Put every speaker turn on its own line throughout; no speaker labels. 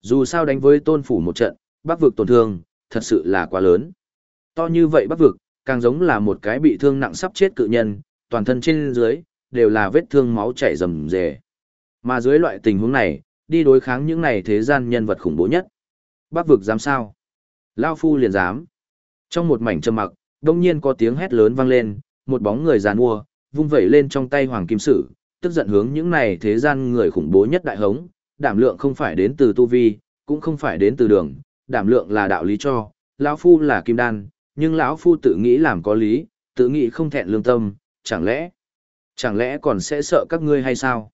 Dù sao đánh với tôn phủ một trận, bắc vực tổn thương, thật sự là quá lớn. To như vậy bắc vực, càng giống là một cái bị thương nặng sắp chết cự nhân, toàn thân trên dưới, đều là vết thương máu chảy rầm rề. Mà dưới loại tình huống này, đi đối kháng những này thế gian nhân vật khủng bố nhất. Bắc vực dám sao? Lao phu liền dám. Trong một mảnh trầm mặc, đông nhiên có tiếng hét lớn vang lên, một bóng người giàn mua, vung vẩy lên trong tay hoàng kim sử, tức giận hướng những này thế gian người khủng bố nhất đại hống, đảm lượng không phải đến từ tu vi, cũng không phải đến từ đường, đảm lượng là đạo lý cho, lão phu là kim đan, nhưng lão phu tự nghĩ làm có lý, tự nghĩ không thẹn lương tâm, chẳng lẽ, chẳng lẽ còn sẽ sợ các ngươi hay sao?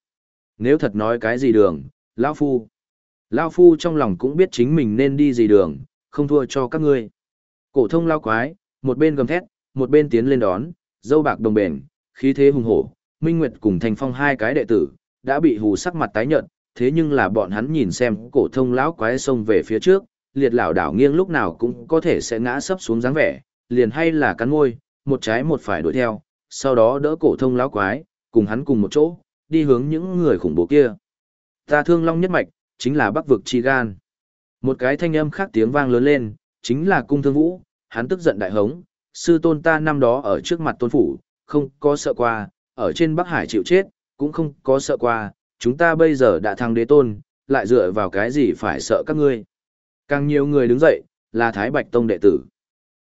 Nếu thật nói cái gì đường, lão phu, lão phu trong lòng cũng biết chính mình nên đi gì đường, không thua cho các ngươi. Cổ thông lao quái, một bên gầm thét, một bên tiến lên đón, dâu bạc đồng bền, khí thế hùng hổ, Minh Nguyệt cùng Thành Phong hai cái đệ tử, đã bị hù sắc mặt tái nhợt, thế nhưng là bọn hắn nhìn xem cổ thông lão quái xông về phía trước, liệt lão đảo nghiêng lúc nào cũng có thể sẽ ngã sấp xuống dáng vẻ, liền hay là cắn môi, một trái một phải đuổi theo, sau đó đỡ cổ thông lão quái, cùng hắn cùng một chỗ, đi hướng những người khủng bố kia. Ta thương long nhất mạch, chính là Bắc vực chi gan. Một cái thanh âm khác tiếng vang lớn lên, chính là cung thương vũ, hắn tức giận đại hống, sư tôn ta năm đó ở trước mặt tôn phủ, không có sợ qua, ở trên Bắc Hải chịu chết, cũng không có sợ qua, chúng ta bây giờ đã thăng đế tôn, lại dựa vào cái gì phải sợ các ngươi. Càng nhiều người đứng dậy, là Thái Bạch Tông đệ tử.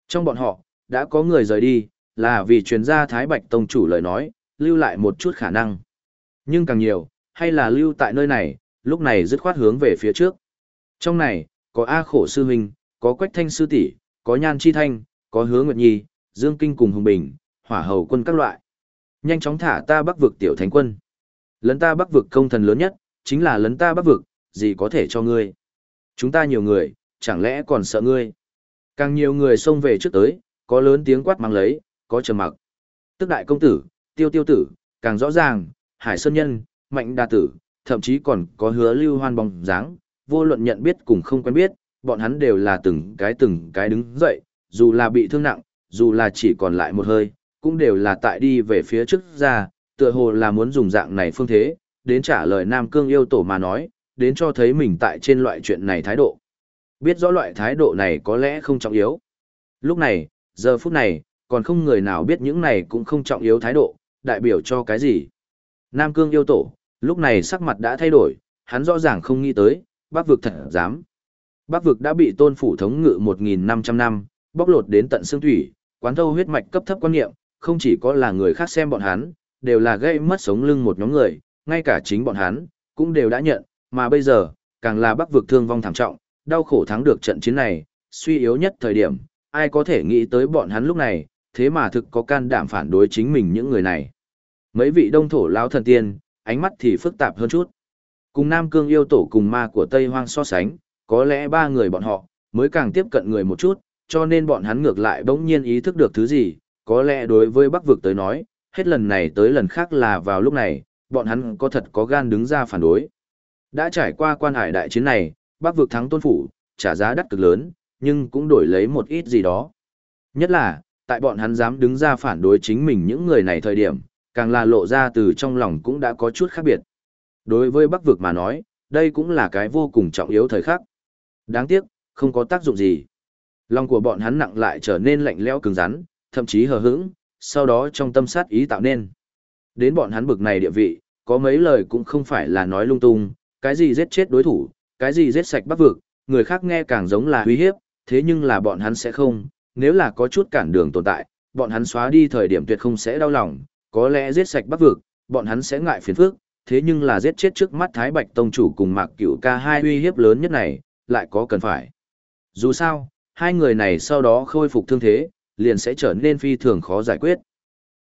Trong bọn họ, đã có người rời đi, là vì truyền gia Thái Bạch Tông chủ lời nói, lưu lại một chút khả năng. Nhưng càng nhiều, hay là lưu tại nơi này, lúc này dứt khoát hướng về phía trước. Trong này, có A Khổ Sư Huynh, có Quách Thanh Sư tỷ, có Nhan Chi Thanh, có Hứa Nguyệt Nhi, Dương Kinh cùng Hùng Bình, hỏa hầu quân các loại. Nhanh chóng thả ta bắc vực tiểu thánh quân. Lấn ta bắc vực công thần lớn nhất, chính là lấn ta bắc vực, gì có thể cho ngươi. Chúng ta nhiều người, chẳng lẽ còn sợ ngươi. Càng nhiều người xông về trước tới, có lớn tiếng quát mang lấy, có trầm mặc. Tức đại công tử, tiêu tiêu tử, càng rõ ràng, hải sơn nhân, mạnh đa tử, thậm chí còn có hứa lưu hoan bóng dáng, vô luận nhận biết cùng không quen biết, bọn hắn đều là từng cái từng cái đứng dậy, dù là bị thương nặng, dù là chỉ còn lại một hơi, cũng đều là tại đi về phía trước ra, tựa hồ là muốn dùng dạng này phương thế, đến trả lời Nam Cương yêu tổ mà nói, đến cho thấy mình tại trên loại chuyện này thái độ. Biết rõ loại thái độ này có lẽ không trọng yếu. Lúc này, giờ phút này, còn không người nào biết những này cũng không trọng yếu thái độ, đại biểu cho cái gì. Nam Cương yêu tổ, lúc này sắc mặt đã thay đổi, hắn rõ ràng không nghĩ tới, bác vực thật dám. Bác vực đã bị tôn phủ thống ngự 1.500 năm, bóc lột đến tận xương thủy, quán thâu huyết mạch cấp thấp quan niệm, không chỉ có là người khác xem bọn hắn, đều là gây mất sống lưng một nhóm người, ngay cả chính bọn hắn, cũng đều đã nhận, mà bây giờ, càng là bắc vực thương vong thảm trọng, đau khổ thắng được trận chiến này, suy yếu nhất thời điểm, ai có thể nghĩ tới bọn hắn lúc này, thế mà thực có can đảm phản đối chính mình những người này. Mấy vị đông thổ lao thần tiên, ánh mắt thì phức tạp hơn chút. Cùng Nam Cương yêu tổ cùng ma của Tây Hoang so sánh, có lẽ ba người bọn họ, mới càng tiếp cận người một chút, cho nên bọn hắn ngược lại bỗng nhiên ý thức được thứ gì, có lẽ đối với Bắc vực tới nói, hết lần này tới lần khác là vào lúc này, bọn hắn có thật có gan đứng ra phản đối. Đã trải qua quan hải đại chiến này, Bắc vực thắng tôn phủ, trả giá đắt cực lớn, nhưng cũng đổi lấy một ít gì đó. Nhất là, tại bọn hắn dám đứng ra phản đối chính mình những người này thời điểm, càng là lộ ra từ trong lòng cũng đã có chút khác biệt. Đối với Bắc vực mà nói, đây cũng là cái vô cùng trọng yếu thời khắc. Đáng tiếc, không có tác dụng gì. Lòng của bọn hắn nặng lại trở nên lạnh lẽo cứng rắn, thậm chí hờ hững, sau đó trong tâm sát ý tạo nên. Đến bọn hắn bực này địa vị, có mấy lời cũng không phải là nói lung tung, cái gì giết chết đối thủ, cái gì giết sạch bắc vực, người khác nghe càng giống là uy hiếp, thế nhưng là bọn hắn sẽ không, nếu là có chút cản đường tồn tại, bọn hắn xóa đi thời điểm tuyệt không sẽ đau lòng, có lẽ giết sạch bắc vực, bọn hắn sẽ ngại phiền phức, thế nhưng là giết chết trước mắt Thái Bạch Tông chủ cùng Mạc Cửu ca hai uy hiếp lớn nhất này, lại có cần phải. Dù sao, hai người này sau đó khôi phục thương thế, liền sẽ trở nên phi thường khó giải quyết.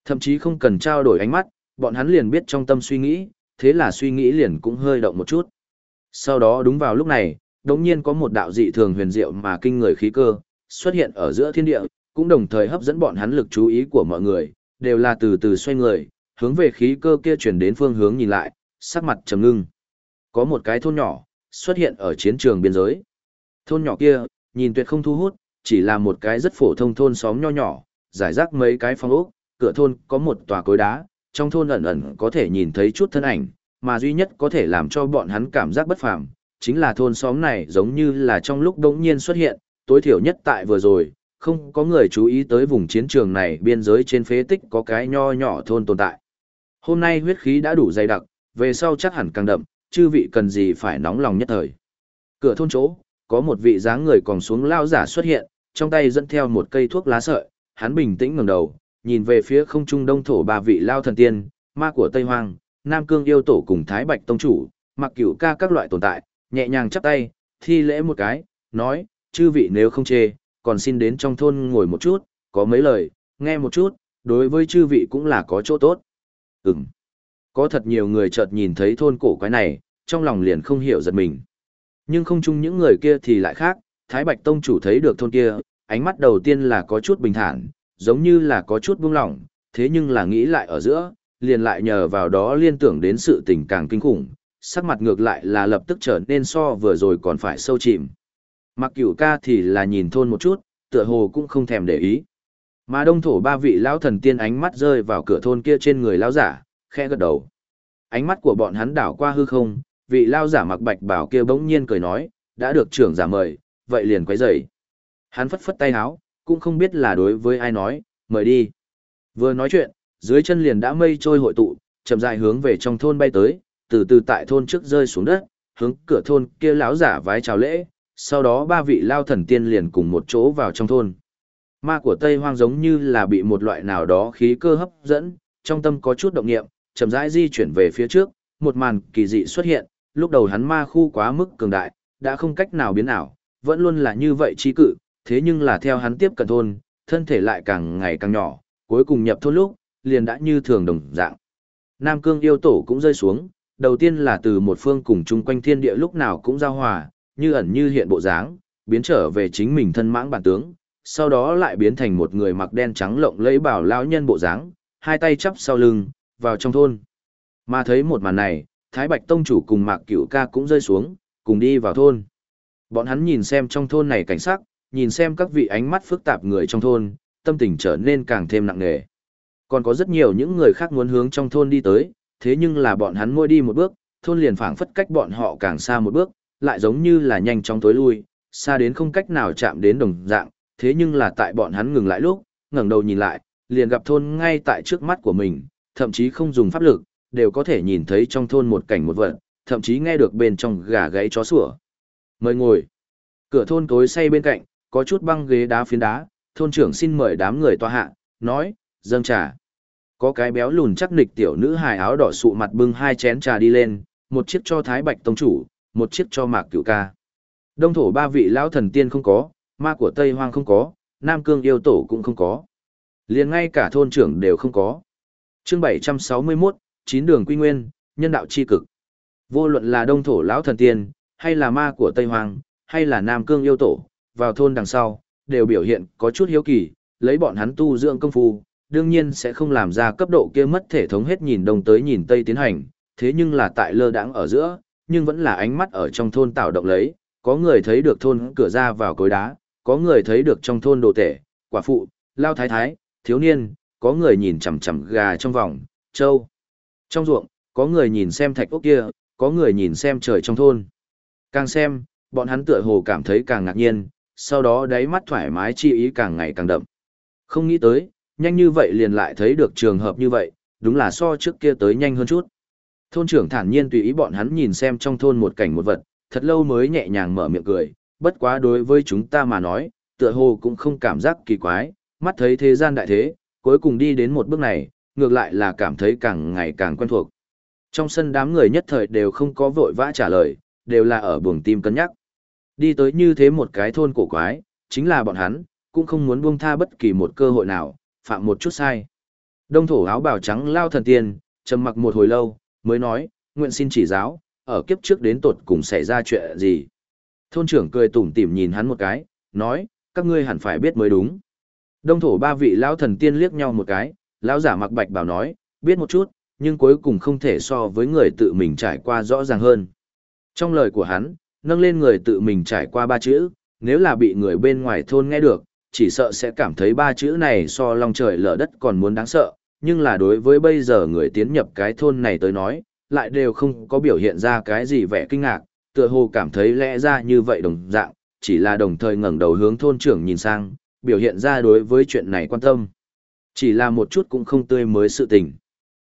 Thậm chí không cần trao đổi ánh mắt, bọn hắn liền biết trong tâm suy nghĩ, thế là suy nghĩ liền cũng hơi động một chút. Sau đó đúng vào lúc này, đống nhiên có một đạo dị thường huyền diệu mà kinh người khí cơ, xuất hiện ở giữa thiên địa, cũng đồng thời hấp dẫn bọn hắn lực chú ý của mọi người, đều là từ từ xoay người, hướng về khí cơ kia chuyển đến phương hướng nhìn lại, sắc mặt trầm ngưng. Có một cái thôn nhỏ, xuất hiện ở chiến trường biên giới. Thôn nhỏ kia, nhìn tuyệt không thu hút, chỉ là một cái rất phổ thông thôn xóm nho nhỏ, giải rác mấy cái phong ốc, cửa thôn có một tòa cối đá, trong thôn ẩn ẩn có thể nhìn thấy chút thân ảnh, mà duy nhất có thể làm cho bọn hắn cảm giác bất phàm, chính là thôn xóm này giống như là trong lúc đống nhiên xuất hiện, tối thiểu nhất tại vừa rồi, không có người chú ý tới vùng chiến trường này biên giới trên phế tích có cái nho nhỏ thôn tồn tại. Hôm nay huyết khí đã đủ dày đặc, về sau chắc hẳn càng đậm, chư vị cần gì phải nóng lòng nhất thời. Cửa thôn chỗ, có một vị dáng người còn xuống lao giả xuất hiện, trong tay dẫn theo một cây thuốc lá sợi, hắn bình tĩnh ngẩng đầu, nhìn về phía không trung đông thổ ba vị lao thần tiên, ma của Tây Hoang, Nam Cương yêu tổ cùng Thái Bạch Tông Chủ, mặc cửu ca các loại tồn tại, nhẹ nhàng chắp tay, thi lễ một cái, nói, chư vị nếu không chê, còn xin đến trong thôn ngồi một chút, có mấy lời, nghe một chút, đối với chư vị cũng là có chỗ tốt. Ừm. Có thật nhiều người chợt nhìn thấy thôn cổ quái này, trong lòng liền không hiểu giật mình. Nhưng không chung những người kia thì lại khác, Thái Bạch Tông chủ thấy được thôn kia, ánh mắt đầu tiên là có chút bình thản, giống như là có chút buông lỏng, thế nhưng là nghĩ lại ở giữa, liền lại nhờ vào đó liên tưởng đến sự tình càng kinh khủng, sắc mặt ngược lại là lập tức trở nên so vừa rồi còn phải sâu chìm. Mặc cửu ca thì là nhìn thôn một chút, tựa hồ cũng không thèm để ý. Mà đông thổ ba vị lão thần tiên ánh mắt rơi vào cửa thôn kia trên người lão giả, khẽ gật đầu. Ánh mắt của bọn hắn đảo qua hư không, vị lao giả mặc bạch bảo kia bỗng nhiên cười nói, đã được trưởng giả mời, vậy liền quấy rầy. Hắn phất phất tay háo cũng không biết là đối với ai nói, mời đi. Vừa nói chuyện, dưới chân liền đã mây trôi hội tụ, chậm rãi hướng về trong thôn bay tới, từ từ tại thôn trước rơi xuống đất, hướng cửa thôn kia lão giả vái chào lễ, sau đó ba vị lao thần tiên liền cùng một chỗ vào trong thôn. Ma của Tây Hoang giống như là bị một loại nào đó khí cơ hấp dẫn, trong tâm có chút động nghiệm, chậm rãi di chuyển về phía trước, một màn kỳ dị xuất hiện, lúc đầu hắn ma khu quá mức cường đại, đã không cách nào biến ảo, vẫn luôn là như vậy chi cự, thế nhưng là theo hắn tiếp cận thôn, thân thể lại càng ngày càng nhỏ, cuối cùng nhập thôn lúc, liền đã như thường đồng dạng. Nam Cương yêu tổ cũng rơi xuống, đầu tiên là từ một phương cùng chung quanh thiên địa lúc nào cũng giao hòa, như ẩn như hiện bộ dáng, biến trở về chính mình thân mãng bản tướng, sau đó lại biến thành một người mặc đen trắng lộng lẫy bảo lão nhân bộ dáng, hai tay chắp sau lưng, vào trong thôn. Mà thấy một màn này, Thái Bạch Tông chủ cùng Mạc Cửu Ca cũng rơi xuống, cùng đi vào thôn. Bọn hắn nhìn xem trong thôn này cảnh sắc, nhìn xem các vị ánh mắt phức tạp người trong thôn, tâm tình trở nên càng thêm nặng nề. Còn có rất nhiều những người khác muốn hướng trong thôn đi tới, thế nhưng là bọn hắn mỗi đi một bước, thôn liền phảng phất cách bọn họ càng xa một bước, lại giống như là nhanh chóng tối lui, xa đến không cách nào chạm đến đồng dạng, thế nhưng là tại bọn hắn ngừng lại lúc, ngẩng đầu nhìn lại, liền gặp thôn ngay tại trước mắt của mình, thậm chí không dùng pháp lực, đều có thể nhìn thấy trong thôn một cảnh một vật, thậm chí nghe được bên trong gà gáy chó sủa. Mời ngồi. Cửa thôn tối say bên cạnh, có chút băng ghế đá phiến đá, thôn trưởng xin mời đám người tòa hạ, nói, dâng trà. Có cái béo lùn chắc nịch tiểu nữ hài áo đỏ sụ mặt bưng hai chén trà đi lên, một chiếc cho Thái Bạch Tông Chủ, một chiếc cho Mạc Cửu Ca. Đông thổ ba vị lão thần tiên không có, ma của Tây Hoang không có, Nam Cương yêu tổ cũng không có. liền ngay cả thôn trưởng đều không có. chương 761, chín đường quy nguyên, nhân đạo chi cực. Vô luận là đông thổ lão thần tiên, hay là ma của Tây Hoàng, hay là Nam Cương yêu tổ, vào thôn đằng sau, đều biểu hiện có chút hiếu kỳ, lấy bọn hắn tu dưỡng công phu, đương nhiên sẽ không làm ra cấp độ kia mất thể thống hết nhìn đông tới nhìn tây tiến hành, thế nhưng là tại lơ đãng ở giữa, nhưng vẫn là ánh mắt ở trong thôn tạo động lấy, có người thấy được thôn cửa ra vào cối đá, có người thấy được trong thôn đồ tể, quả phụ, lao thái thái, thiếu niên, có người nhìn chằm chằm gà trong vòng, trâu. Trong ruộng, có người nhìn xem thạch ốc kia, có người nhìn xem trời trong thôn. Càng xem, bọn hắn tựa hồ cảm thấy càng ngạc nhiên, sau đó đáy mắt thoải mái chi ý càng ngày càng đậm. Không nghĩ tới, nhanh như vậy liền lại thấy được trường hợp như vậy, đúng là so trước kia tới nhanh hơn chút. Thôn trưởng thản nhiên tùy ý bọn hắn nhìn xem trong thôn một cảnh một vật, thật lâu mới nhẹ nhàng mở miệng cười, bất quá đối với chúng ta mà nói, tựa hồ cũng không cảm giác kỳ quái, mắt thấy thế gian đại thế, cuối cùng đi đến một bước này, ngược lại là cảm thấy càng ngày càng quen thuộc. Trong sân đám người nhất thời đều không có vội vã trả lời, đều là ở buồng tim cân nhắc. Đi tới như thế một cái thôn cổ quái, chính là bọn hắn, cũng không muốn buông tha bất kỳ một cơ hội nào, phạm một chút sai. Đông thổ áo bào trắng lao thần tiên, trầm mặc một hồi lâu, mới nói, nguyện xin chỉ giáo, ở kiếp trước đến tột cùng xảy ra chuyện gì. Thôn trưởng cười tủm tỉm nhìn hắn một cái, nói, các ngươi hẳn phải biết mới đúng. Đông thổ ba vị lao thần tiên liếc nhau một cái, lão giả mặc bạch bảo nói, biết một chút, nhưng cuối cùng không thể so với người tự mình trải qua rõ ràng hơn. Trong lời của hắn, nâng lên người tự mình trải qua ba chữ, nếu là bị người bên ngoài thôn nghe được, chỉ sợ sẽ cảm thấy ba chữ này so long trời lở đất còn muốn đáng sợ, nhưng là đối với bây giờ người tiến nhập cái thôn này tới nói, lại đều không có biểu hiện ra cái gì vẻ kinh ngạc, Tựa hồ cảm thấy lẽ ra như vậy đồng dạng, chỉ là đồng thời ngẩng đầu hướng thôn trưởng nhìn sang, biểu hiện ra đối với chuyện này quan tâm. Chỉ là một chút cũng không tươi mới sự tình.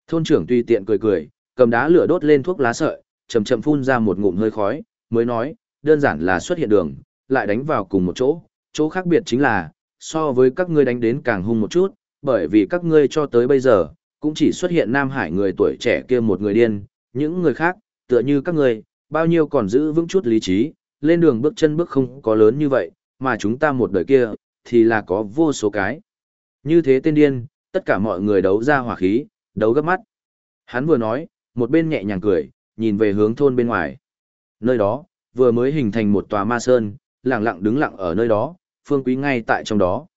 Thôn trưởng tùy tiện cười cười, cầm đá lửa đốt lên thuốc lá sợi, chậm chậm phun ra một ngụm hơi khói, mới nói, đơn giản là xuất hiện đường, lại đánh vào cùng một chỗ, chỗ khác biệt chính là, so với các ngươi đánh đến càng hung một chút, bởi vì các ngươi cho tới bây giờ, cũng chỉ xuất hiện Nam Hải người tuổi trẻ kia một người điên, những người khác, tựa như các ngươi, bao nhiêu còn giữ vững chút lý trí, lên đường bước chân bước không có lớn như vậy, mà chúng ta một đời kia, thì là có vô số cái. Như thế tên điên, tất cả mọi người đấu ra hỏa khí, đấu gấp mắt. Hắn vừa nói, một bên nhẹ nhàng cười, nhìn về hướng thôn bên ngoài. Nơi đó, vừa mới hình thành một tòa ma sơn, lặng lặng đứng lặng ở nơi đó, phương quý ngay tại trong đó.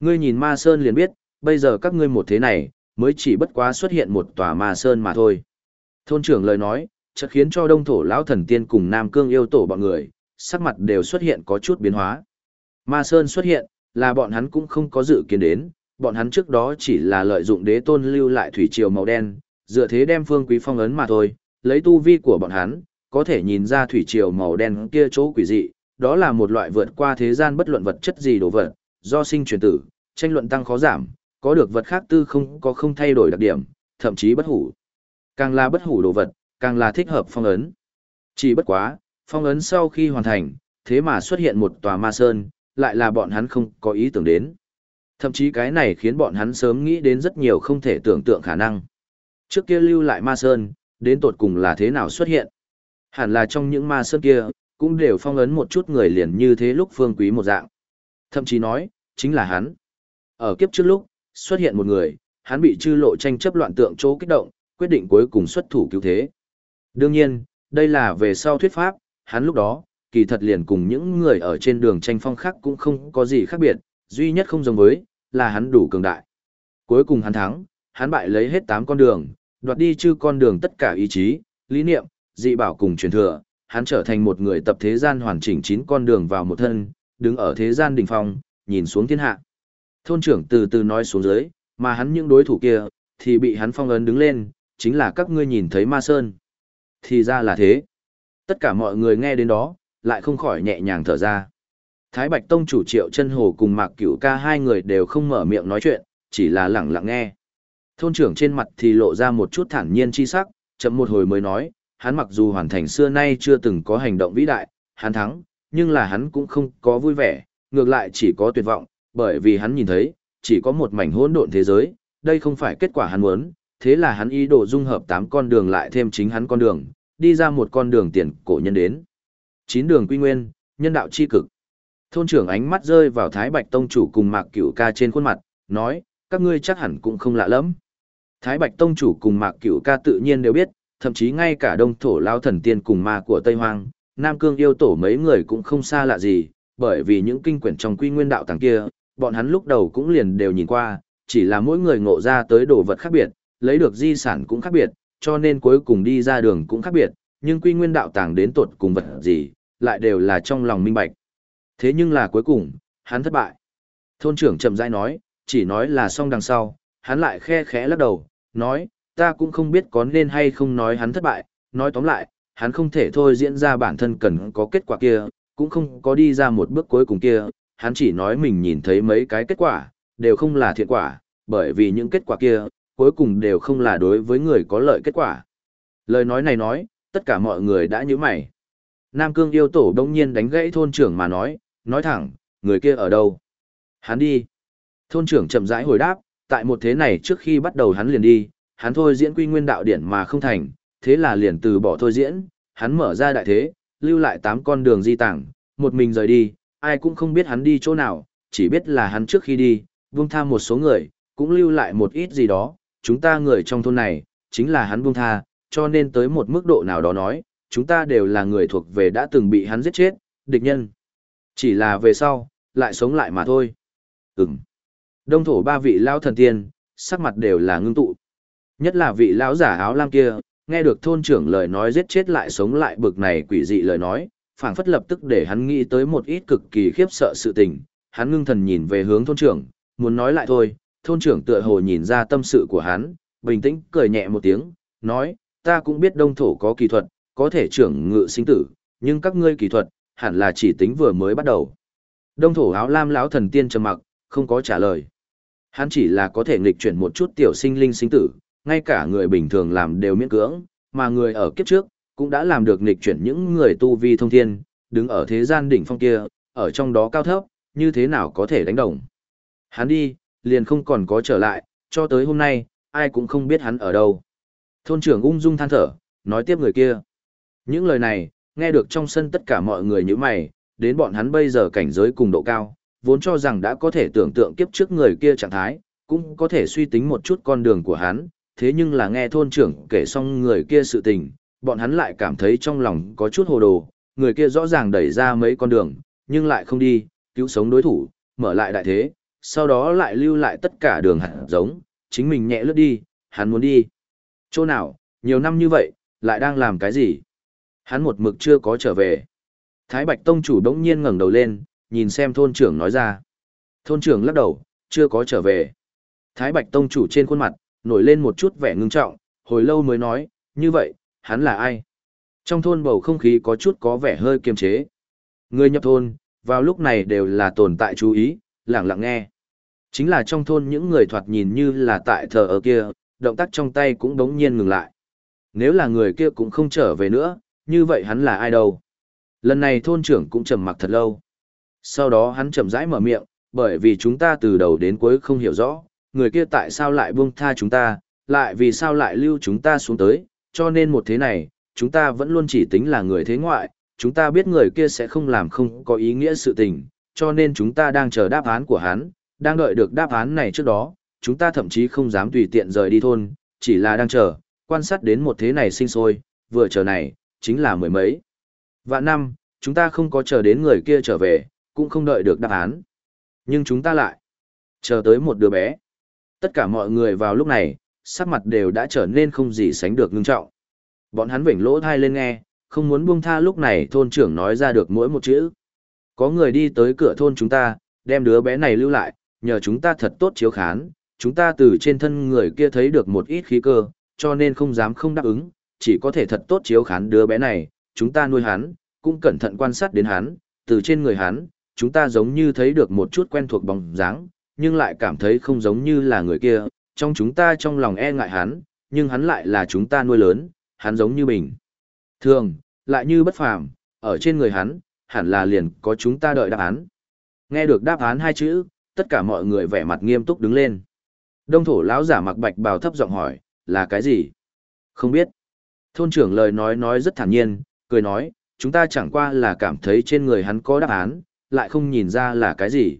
Ngươi nhìn ma sơn liền biết, bây giờ các ngươi một thế này, mới chỉ bất quá xuất hiện một tòa ma sơn mà thôi. Thôn trưởng lời nói, chợt khiến cho đông thổ lão thần tiên cùng nam cương yêu tổ bọn người, sắc mặt đều xuất hiện có chút biến hóa. Ma sơn xuất hiện, là bọn hắn cũng không có dự kiến đến, bọn hắn trước đó chỉ là lợi dụng đế tôn lưu lại thủy triều màu đen, dựa thế đem phương quý phong ấn mà thôi, lấy tu vi của bọn hắn, có thể nhìn ra thủy triều màu đen kia chỗ quỷ dị, đó là một loại vượt qua thế gian bất luận vật chất gì đồ vật, do sinh truyền tử, tranh luận tăng khó giảm, có được vật khác tư không có không thay đổi đặc điểm, thậm chí bất hủ. Càng là bất hủ đồ vật, càng là thích hợp phong ấn. Chỉ bất quá, phong ấn sau khi hoàn thành, thế mà xuất hiện một tòa ma sơn, lại là bọn hắn không có ý tưởng đến. Thậm chí cái này khiến bọn hắn sớm nghĩ đến rất nhiều không thể tưởng tượng khả năng. Trước kia lưu lại ma sơn, đến tột cùng là thế nào xuất hiện. Hẳn là trong những ma sơn kia, cũng đều phong ấn một chút người liền như thế lúc phương quý một dạng. Thậm chí nói, chính là hắn. Ở kiếp trước lúc, xuất hiện một người, hắn bị chư lộ tranh chấp loạn tượng chỗ kích động, quyết định cuối cùng xuất thủ cứu thế. Đương nhiên, đây là về sau thuyết pháp, hắn lúc đó, kỳ thật liền cùng những người ở trên đường tranh phong khác cũng không có gì khác biệt, duy nhất không giống với, là hắn đủ cường đại. Cuối cùng hắn thắng, hắn bại lấy hết 8 con đường, đoạt đi chư con đường tất cả ý chí, lý niệm, dị bảo cùng truyền thừa, hắn trở thành một người tập thế gian hoàn chỉnh 9 con đường vào một thân, đứng ở thế gian đỉnh phong, nhìn xuống thiên hạ. Thôn trưởng từ từ nói xuống dưới, mà hắn những đối thủ kia, thì bị hắn phong ấn đứng lên, chính là các ngươi nhìn thấy ma sơn. Thì ra là thế. Tất cả mọi người nghe đến đó, lại không khỏi nhẹ nhàng thở ra. Thái Bạch Tông chủ triệu chân hồ cùng Mạc Cửu ca hai người đều không mở miệng nói chuyện, chỉ là lặng lặng nghe. Thôn trưởng trên mặt thì lộ ra một chút thản nhiên chi sắc, chậm một hồi mới nói, hắn mặc dù hoàn thành xưa nay chưa từng có hành động vĩ đại, hắn thắng, nhưng là hắn cũng không có vui vẻ, ngược lại chỉ có tuyệt vọng, bởi vì hắn nhìn thấy, chỉ có một mảnh hỗn độn thế giới, đây không phải kết quả hắn muốn, thế là hắn ý đồ dung hợp tám con đường lại thêm chính hắn con đường, đi ra một con đường tiền cổ nhân đến. Chín đường quy nguyên, nhân đạo chi cực. Thôn trưởng ánh mắt rơi vào Thái Bạch Tông chủ cùng Mạc Cửu ca trên khuôn mặt, nói, các ngươi chắc hẳn cũng không lạ lắm. Thái Bạch Tông chủ cùng Mạc Cửu ca tự nhiên đều biết, thậm chí ngay cả đông thổ lao thần tiên cùng ma của Tây Hoang, Nam Cương yêu tổ mấy người cũng không xa lạ gì, bởi vì những kinh quyển trong quy nguyên đạo tàng kia, bọn hắn lúc đầu cũng liền đều nhìn qua, chỉ là mỗi người ngộ ra tới đồ vật khác biệt, lấy được di sản cũng khác biệt, cho nên cuối cùng đi ra đường cũng khác biệt, nhưng quy nguyên đạo tàng đến tột cùng vật gì, lại đều là trong lòng minh bạch. Thế nhưng là cuối cùng, hắn thất bại. Thôn trưởng chậm rãi nói, chỉ nói là xong đằng sau, hắn lại khe khẽ lắc đầu, nói, ta cũng không biết có nên hay không nói hắn thất bại, nói tóm lại, hắn không thể thôi diễn ra bản thân cần có kết quả kia, cũng không có đi ra một bước cuối cùng kia, hắn chỉ nói mình nhìn thấy mấy cái kết quả, đều không là thiện quả, bởi vì những kết quả kia, cuối cùng đều không là đối với người có lợi kết quả. Lời nói này nói, tất cả mọi người đã như mày. Nam Cương yêu tổ đông nhiên đánh gãy thôn trưởng mà nói, nói thẳng, người kia ở đâu? Hắn đi. Thôn trưởng chậm rãi hồi đáp, tại một thế này trước khi bắt đầu hắn liền đi, hắn thôi diễn quy nguyên đạo điển mà không thành, thế là liền từ bỏ thôi diễn, hắn mở ra đại thế, lưu lại tám con đường di tảng, một mình rời đi, ai cũng không biết hắn đi chỗ nào, chỉ biết là hắn trước khi đi, buông tha một số người, cũng lưu lại một ít gì đó, chúng ta người trong thôn này, chính là hắn buông tha, cho nên tới một mức độ nào đó nói, chúng ta đều là người thuộc về đã từng bị hắn giết chết, địch nhân. Chỉ là về sau, lại sống lại mà thôi. Ừm. Đông thổ ba vị lao thần tiên, sắc mặt đều là ngưng tụ. Nhất là vị lão giả áo lam kia, nghe được thôn trưởng lời nói giết chết lại sống lại bực này quỷ dị lời nói, phảng phất lập tức để hắn nghĩ tới một ít cực kỳ khiếp sợ sự tình, hắn ngưng thần nhìn về hướng thôn trưởng, muốn nói lại thôi, thôn trưởng tựa hồ nhìn ra tâm sự của hắn, bình tĩnh cười nhẹ một tiếng, nói, ta cũng biết đông thổ có kỳ thuật, có thể trưởng ngự sinh tử, nhưng các ngươi kỳ thuật, hẳn là chỉ tính vừa mới bắt đầu. Đông thổ áo lam lão thần tiên trầm mặc, không có trả lời. Hắn chỉ là có thể nghịch chuyển một chút tiểu sinh linh sinh tử, ngay cả người bình thường làm đều miễn cưỡng, mà người ở kiếp trước, cũng đã làm được nghịch chuyển những người tu vi thông thiên, đứng ở thế gian đỉnh phong kia, ở trong đó cao thấp, như thế nào có thể đánh đồng. Hắn đi, liền không còn có trở lại, cho tới hôm nay, ai cũng không biết hắn ở đâu. Thôn trưởng ung dung than thở, nói tiếp người kia. Những lời này, nghe được trong sân tất cả mọi người như mày, đến bọn hắn bây giờ cảnh giới cùng độ cao, vốn cho rằng đã có thể tưởng tượng kiếp trước người kia trạng thái, cũng có thể suy tính một chút con đường của hắn, thế nhưng là nghe thôn trưởng kể xong người kia sự tình, bọn hắn lại cảm thấy trong lòng có chút hồ đồ, người kia rõ ràng đẩy ra mấy con đường, nhưng lại không đi, cứu sống đối thủ, mở lại đại thế, sau đó lại lưu lại tất cả đường hạt giống, chính mình nhẹ lướt đi, hắn muốn đi. Chỗ nào, nhiều năm như vậy, lại đang làm cái gì? Hắn một mực chưa có trở về. Thái Bạch Tông chủ đống nhiên ngẩng đầu lên, nhìn xem thôn trưởng nói ra. Thôn trưởng lắc đầu, chưa có trở về. Thái Bạch Tông chủ trên khuôn mặt, nổi lên một chút vẻ ngưng trọng, hồi lâu mới nói, như vậy, hắn là ai? Trong thôn bầu không khí có chút có vẻ hơi kiềm chế. Người nhập thôn, vào lúc này đều là tồn tại chú ý, lặng lặng nghe. Chính là trong thôn những người thoạt nhìn như là tại thờ ở kia, động tác trong tay cũng đống nhiên ngừng lại. Nếu là người kia cũng không trở về nữa, như vậy hắn là ai đâu? Lần này thôn trưởng cũng trầm mặc thật lâu. Sau đó hắn chậm rãi mở miệng, bởi vì chúng ta từ đầu đến cuối không hiểu rõ, người kia tại sao lại buông tha chúng ta, lại vì sao lại lưu chúng ta xuống tới, cho nên một thế này, chúng ta vẫn luôn chỉ tính là người thế ngoại, chúng ta biết người kia sẽ không làm không có ý nghĩa sự tình, cho nên chúng ta đang chờ đáp án của hắn, đang đợi được đáp án này trước đó, chúng ta thậm chí không dám tùy tiện rời đi thôn, chỉ là đang chờ, quan sát đến một thế này sinh sôi, vừa chờ này, chính là mười mấy. Vạn năm, chúng ta không có chờ đến người kia trở về, cũng không đợi được đáp án. Nhưng chúng ta lại chờ tới một đứa bé. Tất cả mọi người vào lúc này, sắc mặt đều đã trở nên không gì sánh được ngưng trọng. Bọn hắn vểnh lỗ thai lên nghe, không muốn buông tha lúc này thôn trưởng nói ra được mỗi một chữ. Có người đi tới cửa thôn chúng ta, đem đứa bé này lưu lại, nhờ chúng ta thật tốt chiếu khán, chúng ta từ trên thân người kia thấy được một ít khí cơ, cho nên không dám không đáp ứng, chỉ có thể thật tốt chiếu khán đứa bé này, chúng ta nuôi hắn, cũng cẩn thận quan sát đến hắn, từ trên người hắn, chúng ta giống như thấy được một chút quen thuộc bóng dáng, nhưng lại cảm thấy không giống như là người kia, trong chúng ta trong lòng e ngại hắn, nhưng hắn lại là chúng ta nuôi lớn, hắn giống như bình. Thường, lại như bất phàm, ở trên người hắn, hẳn là liền có chúng ta đợi đáp án. Nghe được đáp án hai chữ, tất cả mọi người vẻ mặt nghiêm túc đứng lên. Đông thổ lão giả mặc bạch bào thấp giọng hỏi, là cái gì? Không biết. Thôn trưởng lời nói nói rất thản nhiên, cười nói, chúng ta chẳng qua là cảm thấy trên người hắn có đáp án, lại không nhìn ra là cái gì.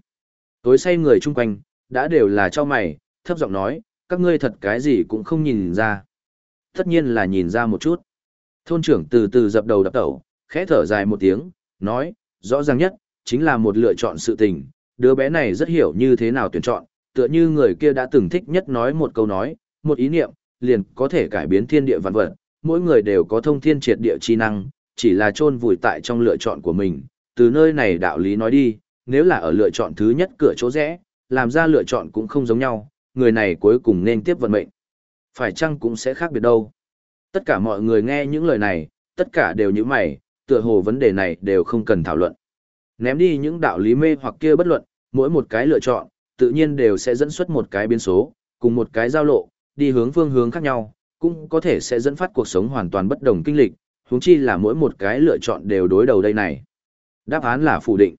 Tối say người chung quanh, đã đều là cho mày, thấp giọng nói, các ngươi thật cái gì cũng không nhìn ra. Tất nhiên là nhìn ra một chút. Thôn trưởng từ từ dập đầu đập tẩu, khẽ thở dài một tiếng, nói, rõ ràng nhất, chính là một lựa chọn sự tình, đứa bé này rất hiểu như thế nào tuyển chọn, tựa như người kia đã từng thích nhất nói một câu nói, một ý niệm, liền có thể cải biến thiên địa vạn vật, mỗi người đều có thông thiên triệt địa chi năng, chỉ là chôn vùi tại trong lựa chọn của mình, từ nơi này đạo lý nói đi, nếu là ở lựa chọn thứ nhất cửa chỗ rẽ, làm ra lựa chọn cũng không giống nhau, người này cuối cùng nên tiếp vận mệnh. Phải chăng cũng sẽ khác biệt đâu. Tất cả mọi người nghe những lời này, tất cả đều như mày, tựa hồ vấn đề này đều không cần thảo luận. Ném đi những đạo lý mê hoặc kia bất luận, mỗi một cái lựa chọn, tự nhiên đều sẽ dẫn xuất một cái biến số, cùng một cái giao lộ, đi hướng phương hướng khác nhau, cũng có thể sẽ dẫn phát cuộc sống hoàn toàn bất đồng kinh lịch, huống chi là mỗi một cái lựa chọn đều đối đầu đây này. Đáp án là phủ định.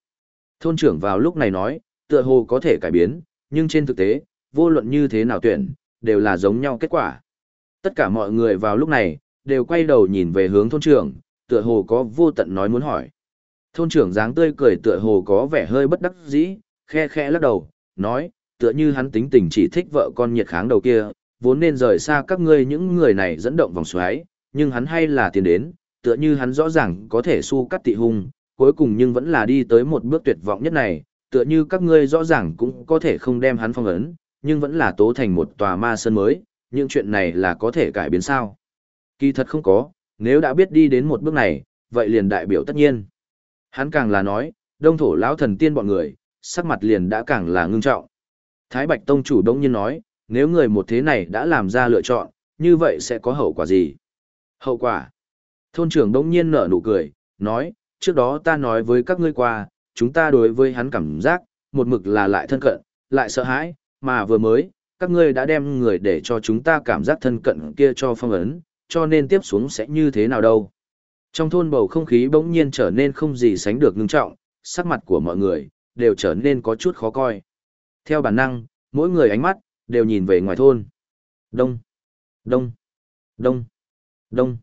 Thôn trưởng vào lúc này nói, tựa hồ có thể cải biến, nhưng trên thực tế, vô luận như thế nào tuyển, đều là giống nhau kết quả. Tất cả mọi người vào lúc này, đều quay đầu nhìn về hướng thôn trưởng, tựa hồ có vô tận nói muốn hỏi. Thôn trưởng dáng tươi cười tựa hồ có vẻ hơi bất đắc dĩ, khe khe lắc đầu, nói, tựa như hắn tính tình chỉ thích vợ con nhiệt kháng đầu kia, vốn nên rời xa các ngươi những người này dẫn động vòng xoáy, nhưng hắn hay là tiền đến, tựa như hắn rõ ràng có thể su cắt tị hung, cuối cùng nhưng vẫn là đi tới một bước tuyệt vọng nhất này, tựa như các ngươi rõ ràng cũng có thể không đem hắn phong ấn, nhưng vẫn là tố thành một tòa ma sơn mới, những chuyện này là có thể cải biến sao? Kỳ thật không có, nếu đã biết đi đến một bước này, vậy liền đại biểu tất nhiên. Hắn càng là nói, đông thổ lão thần tiên bọn người, sắc mặt liền đã càng là ngưng trọng. Thái Bạch Tông chủ đông nhiên nói, nếu người một thế này đã làm ra lựa chọn, như vậy sẽ có hậu quả gì? Hậu quả? Thôn trưởng đông nhiên nở nụ cười, nói, Trước đó ta nói với các ngươi qua, chúng ta đối với hắn cảm giác, một mực là lại thân cận, lại sợ hãi, mà vừa mới, các ngươi đã đem người để cho chúng ta cảm giác thân cận kia cho phong ấn, cho nên tiếp xuống sẽ như thế nào đâu. Trong thôn bầu không khí bỗng nhiên trở nên không gì sánh được ngưng trọng, sắc mặt của mọi người, đều trở nên có chút khó coi. Theo bản năng, mỗi người ánh mắt, đều nhìn về ngoài thôn. Đông, đông, đông, đông.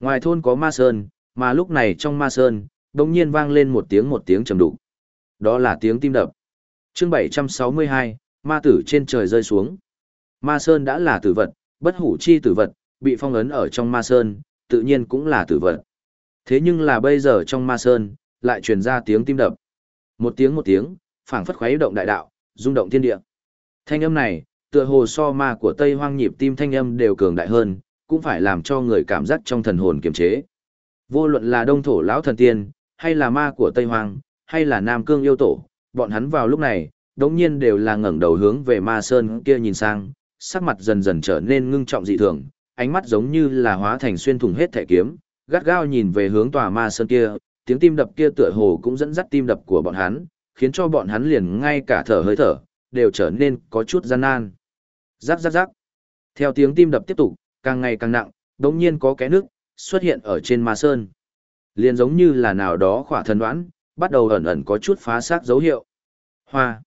Ngoài thôn có ma sơn, mà lúc này trong ma sơn, bỗng nhiên vang lên một tiếng một tiếng trầm đục. Đó là tiếng tim đập. chương 762, ma tử trên trời rơi xuống. Ma sơn đã là tử vật, bất hủ chi tử vật, bị phong ấn ở trong ma sơn, tự nhiên cũng là tử vật. Thế nhưng là bây giờ trong ma sơn, lại truyền ra tiếng tim đập. Một tiếng một tiếng, phảng phất khuấy động đại đạo, rung động thiên địa. Thanh âm này, tựa hồ so ma của Tây Hoang nhịp tim thanh âm đều cường đại hơn, cũng phải làm cho người cảm giác trong thần hồn kiềm chế. Vô luận là đông thổ lão thần tiên, hay là ma của Tây Hoang, hay là Nam Cương yêu tổ, bọn hắn vào lúc này, đống nhiên đều là ngẩng đầu hướng về ma sơn kia nhìn sang, sắc mặt dần dần trở nên ngưng trọng dị thường, ánh mắt giống như là hóa thành xuyên thủng hết thể kiếm, gắt gao nhìn về hướng tòa ma sơn kia, tiếng tim đập kia tựa hồ cũng dẫn dắt tim đập của bọn hắn, khiến cho bọn hắn liền ngay cả thở hơi thở, đều trở nên có chút gian nan. Rắc rắc rắc. Theo tiếng tim đập tiếp tục, càng ngày càng nặng, đống nhiên có cái nước, xuất hiện ở trên ma sơn. Liền giống như là nào đó khỏa thần đoán, bắt đầu ẩn ẩn có chút phá xác dấu hiệu. Hoa.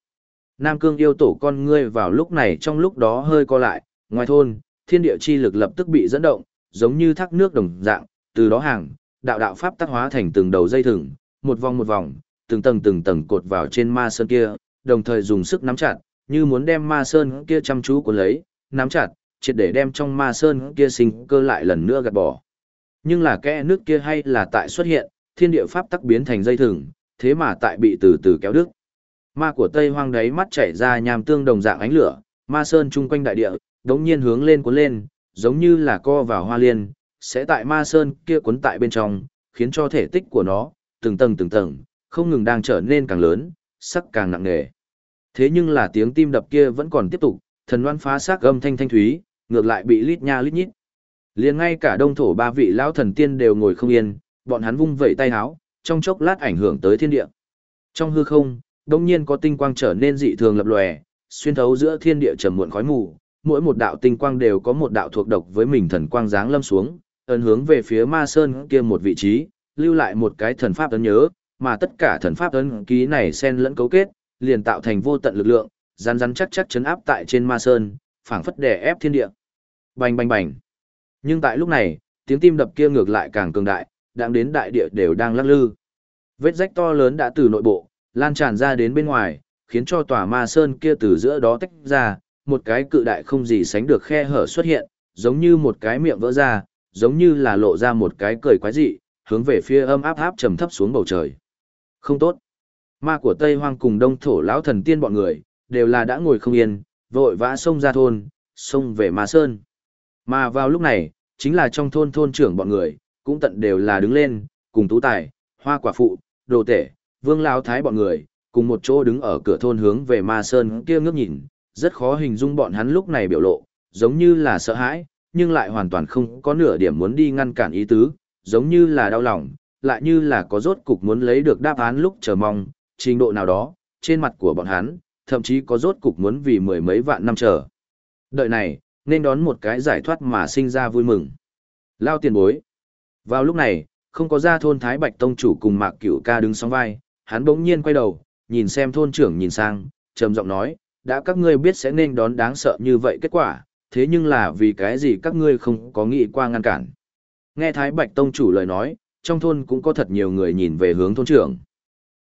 Nam Cương yêu tổ con ngươi vào lúc này trong lúc đó hơi co lại, ngoài thôn, thiên địa chi lực lập tức bị dẫn động, giống như thác nước đồng dạng, từ đó hàng, đạo đạo pháp tác hóa thành từng đầu dây thừng, một vòng một vòng, từng tầng từng tầng cột vào trên ma sơn kia, đồng thời dùng sức nắm chặt, như muốn đem ma sơn kia chăm chú cuốn lấy, nắm chặt, triệt để đem trong ma sơn kia sinh cơ lại lần nữa gạt bỏ. Nhưng là kẽ nước kia hay là tại xuất hiện, thiên địa pháp tắc biến thành dây thừng, thế mà tại bị từ từ kéo đứt. Ma của Tây Hoang đấy mắt chảy ra nhàm tương đồng dạng ánh lửa, ma sơn chung quanh đại địa, đống nhiên hướng lên cuốn lên, giống như là co vào hoa liên, sẽ tại ma sơn kia cuốn tại bên trong, khiến cho thể tích của nó, từng tầng từng tầng, không ngừng đang trở nên càng lớn, sắc càng nặng nề. Thế nhưng là tiếng tim đập kia vẫn còn tiếp tục, thần loan phá xác âm thanh thanh thúy, ngược lại bị lít nha lít nhít. Liền ngay cả đông thổ ba vị lão thần tiên đều ngồi không yên, bọn hắn vung vẩy tay háo, trong chốc lát ảnh hưởng tới thiên địa. Trong hư không, đông nhiên có tinh quang trở nên dị thường lập lòe, xuyên thấu giữa thiên địa trầm muộn khói mù, mỗi một đạo tinh quang đều có một đạo thuộc độc với mình thần quang giáng lâm xuống, ấn hướng về phía ma sơn kia một vị trí, lưu lại một cái thần pháp ấn nhớ, mà tất cả thần pháp ấn ký này xen lẫn cấu kết, liền tạo thành vô tận lực lượng, rắn rắn chắc chắc chấn áp tại trên ma sơn, phảng phất đè ép thiên địa. Bành bành bành. Nhưng tại lúc này, tiếng tim đập kia ngược lại càng cường đại, đang đến đại địa đều đang lắc lư. Vết rách to lớn đã từ nội bộ, lan tràn ra đến bên ngoài, khiến cho tòa ma sơn kia từ giữa đó tách ra, một cái cự đại không gì sánh được khe hở xuất hiện, giống như một cái miệng vỡ ra, giống như là lộ ra một cái cười quái dị, hướng về phía âm áp áp trầm thấp xuống bầu trời. Không tốt. Ma của Tây Hoang cùng Đông Thổ lão thần tiên bọn người, đều là đã ngồi không yên, vội vã xông ra thôn, xông về Ma Sơn. Mà vào lúc này, chính là trong thôn thôn trưởng bọn người, cũng tận đều là đứng lên, cùng tú tài, hoa quả phụ, đồ tể, vương lão thái bọn người, cùng một chỗ đứng ở cửa thôn hướng về Ma Sơn kia ngước nhìn, rất khó hình dung bọn hắn lúc này biểu lộ, giống như là sợ hãi, nhưng lại hoàn toàn không có nửa điểm muốn đi ngăn cản ý tứ, giống như là đau lòng, lại như là có rốt cục muốn lấy được đáp án lúc chờ mong, trình độ nào đó, trên mặt của bọn hắn, thậm chí có rốt cục muốn vì mười mấy vạn năm chờ. Đợi này, nên đón một cái giải thoát mà sinh ra vui mừng. Lao tiền bối. Vào lúc này, không có ra thôn Thái Bạch Tông chủ cùng Mạc Cửu ca đứng sóng vai, hắn bỗng nhiên quay đầu, nhìn xem thôn trưởng nhìn sang, trầm giọng nói, đã các ngươi biết sẽ nên đón đáng sợ như vậy kết quả, thế nhưng là vì cái gì các ngươi không có nghĩ qua ngăn cản. Nghe Thái Bạch Tông chủ lời nói, trong thôn cũng có thật nhiều người nhìn về hướng thôn trưởng.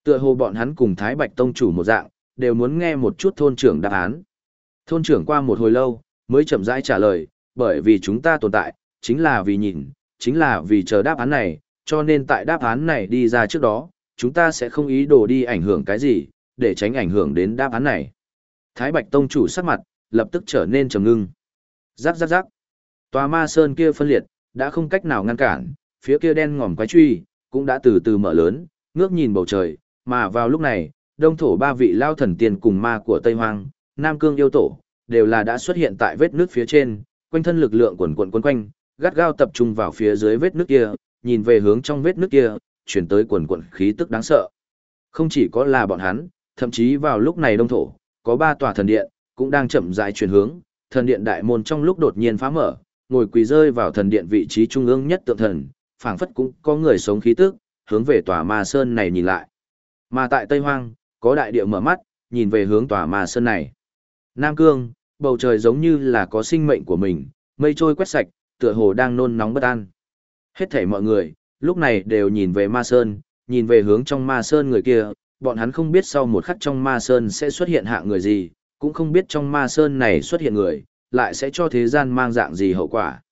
Tựa hồ bọn hắn cùng Thái Bạch Tông chủ một dạng, đều muốn nghe một chút thôn trưởng đáp án. Thôn trưởng qua một hồi lâu, mới chậm rãi trả lời, bởi vì chúng ta tồn tại, chính là vì nhìn, chính là vì chờ đáp án này, cho nên tại đáp án này đi ra trước đó, chúng ta sẽ không ý đồ đi ảnh hưởng cái gì, để tránh ảnh hưởng đến đáp án này. Thái Bạch Tông chủ sắc mặt, lập tức trở nên trầm ngưng. Rắc rắc rắc. Tòa ma sơn kia phân liệt, đã không cách nào ngăn cản, phía kia đen ngòm quái truy, cũng đã từ từ mở lớn, ngước nhìn bầu trời, mà vào lúc này, đông thổ ba vị lao thần tiên cùng ma của Tây Hoang, Nam Cương yêu tổ, đều là đã xuất hiện tại vết nước phía trên, quanh thân lực lượng quần quần quấn quanh, gắt gao tập trung vào phía dưới vết nước kia, nhìn về hướng trong vết nước kia, chuyển tới quần quần khí tức đáng sợ. Không chỉ có là bọn hắn, thậm chí vào lúc này đông thổ, có ba tòa thần điện, cũng đang chậm rãi chuyển hướng, thần điện đại môn trong lúc đột nhiên phá mở, ngồi quỳ rơi vào thần điện vị trí trung ương nhất tượng thần, phảng phất cũng có người sống khí tức, hướng về tòa ma sơn này nhìn lại. Mà tại Tây Hoang, có đại địa mở mắt, nhìn về hướng tòa ma sơn này. Nam Cương, bầu trời giống như là có sinh mệnh của mình, mây trôi quét sạch, tựa hồ đang nôn nóng bất an. Hết thảy mọi người, lúc này đều nhìn về ma sơn, nhìn về hướng trong ma sơn người kia, bọn hắn không biết sau một khắc trong ma sơn sẽ xuất hiện hạng người gì, cũng không biết trong ma sơn này xuất hiện người, lại sẽ cho thế gian mang dạng gì hậu quả.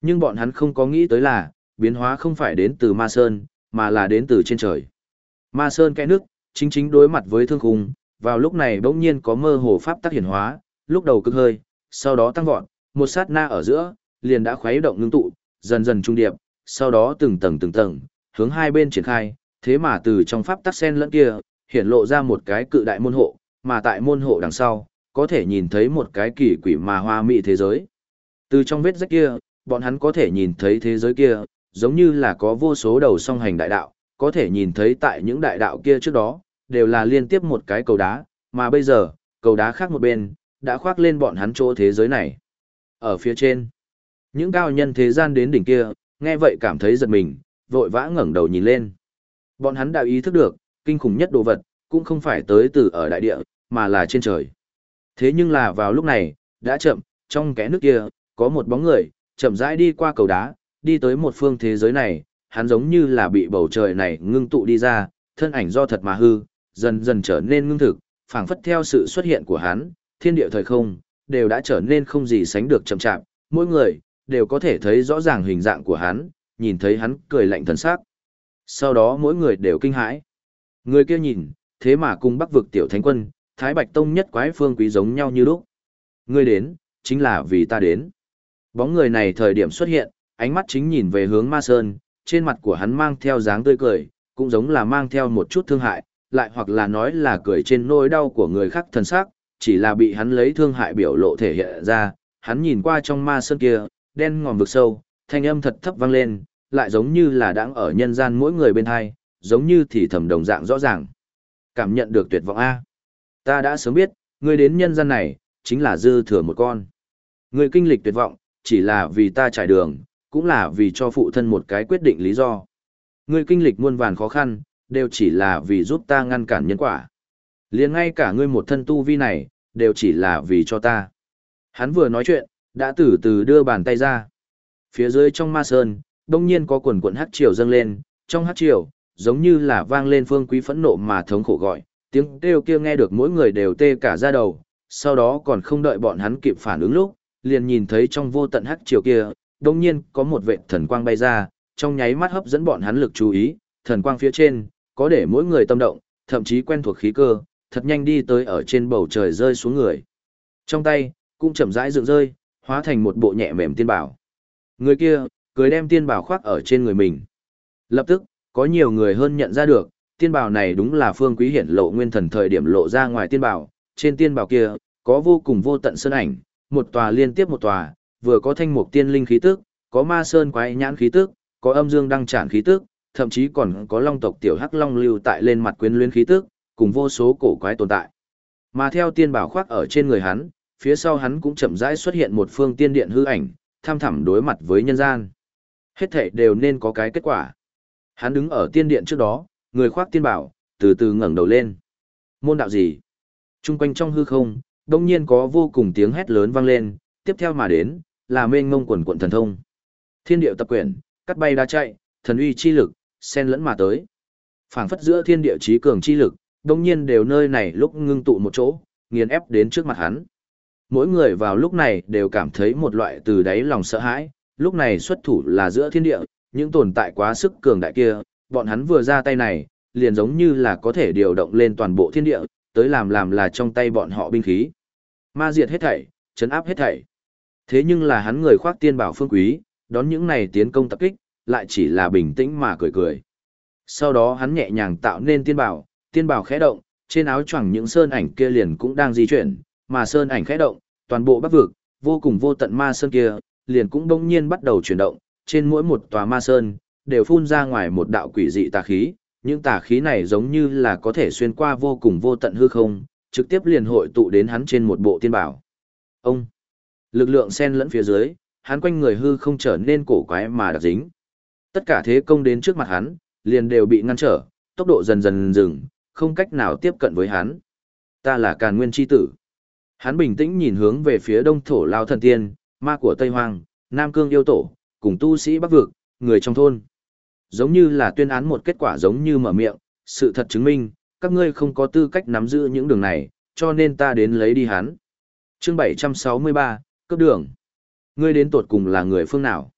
Nhưng bọn hắn không có nghĩ tới là, biến hóa không phải đến từ ma sơn, mà là đến từ trên trời. Ma sơn kẽ nước, chính chính đối mặt với thương khung, vào lúc này bỗng nhiên có mơ hồ pháp tác hiển hóa, lúc đầu cực hơi, sau đó tăng vọt, một sát na ở giữa, liền đã khuấy động ngưng tụ, dần dần trung điệp, sau đó từng tầng từng tầng, hướng hai bên triển khai, thế mà từ trong pháp tắc sen lẫn kia, hiện lộ ra một cái cự đại môn hộ, mà tại môn hộ đằng sau, có thể nhìn thấy một cái kỳ quỷ mà hoa mỹ thế giới. Từ trong vết rách kia, bọn hắn có thể nhìn thấy thế giới kia, giống như là có vô số đầu song hành đại đạo, có thể nhìn thấy tại những đại đạo kia trước đó, đều là liên tiếp một cái cầu đá, mà bây giờ, cầu đá khác một bên, đã khoác lên bọn hắn chỗ thế giới này. Ở phía trên, những cao nhân thế gian đến đỉnh kia, nghe vậy cảm thấy giật mình, vội vã ngẩng đầu nhìn lên. Bọn hắn đã ý thức được, kinh khủng nhất đồ vật, cũng không phải tới từ ở đại địa, mà là trên trời. Thế nhưng là vào lúc này, đã chậm, trong kẽ nước kia, có một bóng người, chậm rãi đi qua cầu đá, đi tới một phương thế giới này, hắn giống như là bị bầu trời này ngưng tụ đi ra, thân ảnh do thật mà hư, dần dần trở nên ngưng thực, phảng phất theo sự xuất hiện của hắn, thiên địa thời không, đều đã trở nên không gì sánh được chậm chạp, mỗi người, đều có thể thấy rõ ràng hình dạng của hắn, nhìn thấy hắn cười lạnh thần sắc. Sau đó mỗi người đều kinh hãi. Người kia nhìn, thế mà cùng bắc vực tiểu thánh quân, Thái Bạch Tông nhất quái phương quý giống nhau như lúc. Ngươi đến, chính là vì ta đến. Bóng người này thời điểm xuất hiện, ánh mắt chính nhìn về hướng Ma Sơn, trên mặt của hắn mang theo dáng tươi cười, cũng giống là mang theo một chút thương hại, lại hoặc là nói là cười trên nỗi đau của người khác thần sắc, chỉ là bị hắn lấy thương hại biểu lộ thể hiện ra, hắn nhìn qua trong Ma Sơn kia, đen ngòm vực sâu, thanh âm thật thấp vang lên, lại giống như là đang ở nhân gian mỗi người bên hai, giống như thì thầm đồng dạng rõ ràng. Cảm nhận được tuyệt vọng A. Ta đã sớm biết, ngươi đến nhân gian này, chính là dư thừa một con. Ngươi kinh lịch tuyệt vọng, chỉ là vì ta trải đường, cũng là vì cho phụ thân một cái quyết định lý do. Ngươi kinh lịch muôn vàn khó khăn, đều chỉ là vì giúp ta ngăn cản nhân quả. liền ngay cả ngươi một thân tu vi này, đều chỉ là vì cho ta. Hắn vừa nói chuyện, đã từ từ đưa bàn tay ra. Phía dưới trong ma sơn, đông nhiên có quần quần hát triều dâng lên, trong hát triều, giống như là vang lên phương quý phẫn nộ mà thống khổ gọi, tiếng kêu kia nghe được mỗi người đều tê cả da đầu, sau đó còn không đợi bọn hắn kịp phản ứng lúc, liền nhìn thấy trong vô tận hắc chiều kia, đông nhiên có một vệ thần quang bay ra, trong nháy mắt hấp dẫn bọn hắn lực chú ý, thần quang phía trên, có để mỗi người tâm động, thậm chí quen thuộc khí cơ, thật nhanh đi tới ở trên bầu trời rơi xuống người. Trong tay, cũng chậm rãi dựng rơi, hóa thành một bộ nhẹ mềm tiên bảo. Người kia, cười đem tiên bảo khoác ở trên người mình. Lập tức, có nhiều người hơn nhận ra được, tiên bảo này đúng là phương quý hiển lộ nguyên thần thời điểm lộ ra ngoài tiên bảo, trên tiên bảo kia, có vô cùng vô tận sơn ảnh, một tòa liên tiếp một tòa, vừa có thanh mục tiên linh khí tức, có ma sơn quái nhãn khí tức, có âm dương đăng tràn khí tức, thậm chí còn có long tộc tiểu hắc long lưu tại lên mặt quyến luyến khí tức, cùng vô số cổ quái tồn tại. Mà theo tiên bảo khoác ở trên người hắn, phía sau hắn cũng chậm rãi xuất hiện một phương tiên điện hư ảnh, tham thẳm đối mặt với nhân gian. Hết thảy đều nên có cái kết quả. Hắn đứng ở tiên điện trước đó, người khoác tiên bảo, từ từ ngẩng đầu lên. Môn đạo gì? Trung quanh trong hư không, đông nhiên có vô cùng tiếng hét lớn vang lên, tiếp theo mà đến, là mênh ngông quần quận thần thông. Thiên điệu tập quyển, cắt bay đá chạy, thần uy chi lực, xen lẫn mà tới. phảng phất giữa thiên địa trí cường chi lực, đông nhiên đều nơi này lúc ngưng tụ một chỗ, nghiền ép đến trước mặt hắn. Mỗi người vào lúc này đều cảm thấy một loại từ đáy lòng sợ hãi, lúc này xuất thủ là giữa thiên địa, những tồn tại quá sức cường đại kia, bọn hắn vừa ra tay này, liền giống như là có thể điều động lên toàn bộ thiên địa, tới làm làm là trong tay bọn họ binh khí. Ma diệt hết thảy, chấn áp hết thảy. Thế nhưng là hắn người khoác tiên bảo phương quý, đón những này tiến công tập kích, lại chỉ là bình tĩnh mà cười cười. Sau đó hắn nhẹ nhàng tạo nên tiên bảo, tiên bảo khẽ động, trên áo choàng những sơn ảnh kia liền cũng đang di chuyển, mà sơn ảnh khẽ động, toàn bộ bắc vực, vô cùng vô tận ma sơn kia, liền cũng đông nhiên bắt đầu chuyển động, trên mỗi một tòa ma sơn, đều phun ra ngoài một đạo quỷ dị tà khí, những tà khí này giống như là có thể xuyên qua vô cùng vô tận hư không, trực tiếp liền hội tụ đến hắn trên một bộ tiên bảo. Ông, lực lượng xen lẫn phía dưới, hắn quanh người hư không trở nên cổ quái mà đặc dính. Tất cả thế công đến trước mặt hắn, liền đều bị ngăn trở, tốc độ dần dần dừng, không cách nào tiếp cận với hắn. Ta là Càn Nguyên Chi Tử. Hắn bình tĩnh nhìn hướng về phía đông thổ lao thần tiên, ma của Tây Hoang, Nam Cương yêu tổ, cùng tu sĩ Bắc Vực, người trong thôn. Giống như là tuyên án một kết quả giống như mở miệng, sự thật chứng minh, các ngươi không có tư cách nắm giữ những đường này, cho nên ta đến lấy đi hắn. Chương 763, cấp đường. Ngươi đến tột cùng là người phương nào?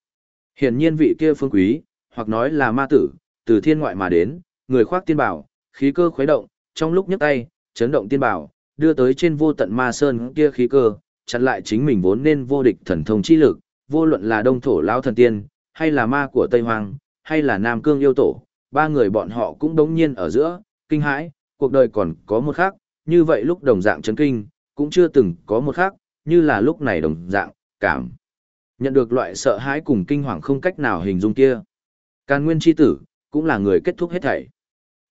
Hiển nhiên vị kia phương quý, hoặc nói là ma tử, từ thiên ngoại mà đến, người khoác tiên bảo, khí cơ khuấy động, trong lúc nhấc tay, chấn động tiên bảo, đưa tới trên vô tận ma sơn kia khí cơ, chặn lại chính mình vốn nên vô địch thần thông chi lực, vô luận là đông thổ lao thần tiên, hay là ma của Tây hoàng, hay là Nam Cương yêu tổ, ba người bọn họ cũng đống nhiên ở giữa, kinh hãi, cuộc đời còn có một khác, như vậy lúc đồng dạng chấn kinh, cũng chưa từng có một khác, như là lúc này đồng dạng, cảm. Nhận được loại sợ hãi cùng kinh hoàng không cách nào hình dung kia. Càn nguyên chi tử, cũng là người kết thúc hết thảy.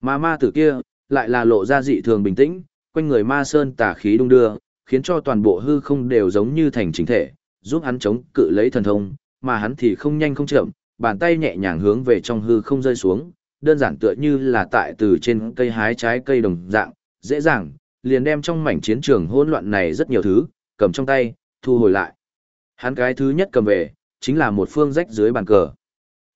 Mà ma tử kia, lại là lộ ra dị thường bình tĩnh, quanh người ma sơn tà khí đung đưa, khiến cho toàn bộ hư không đều giống như thành chính thể, giúp hắn chống cự lấy thần thông, mà hắn thì không nhanh không chậm, bàn tay nhẹ nhàng hướng về trong hư không rơi xuống, đơn giản tựa như là tại từ trên cây hái trái cây đồng dạng, dễ dàng, liền đem trong mảnh chiến trường hỗn loạn này rất nhiều thứ, cầm trong tay, thu hồi lại. Hắn cái thứ nhất cầm về, chính là một phương rách dưới bàn cờ.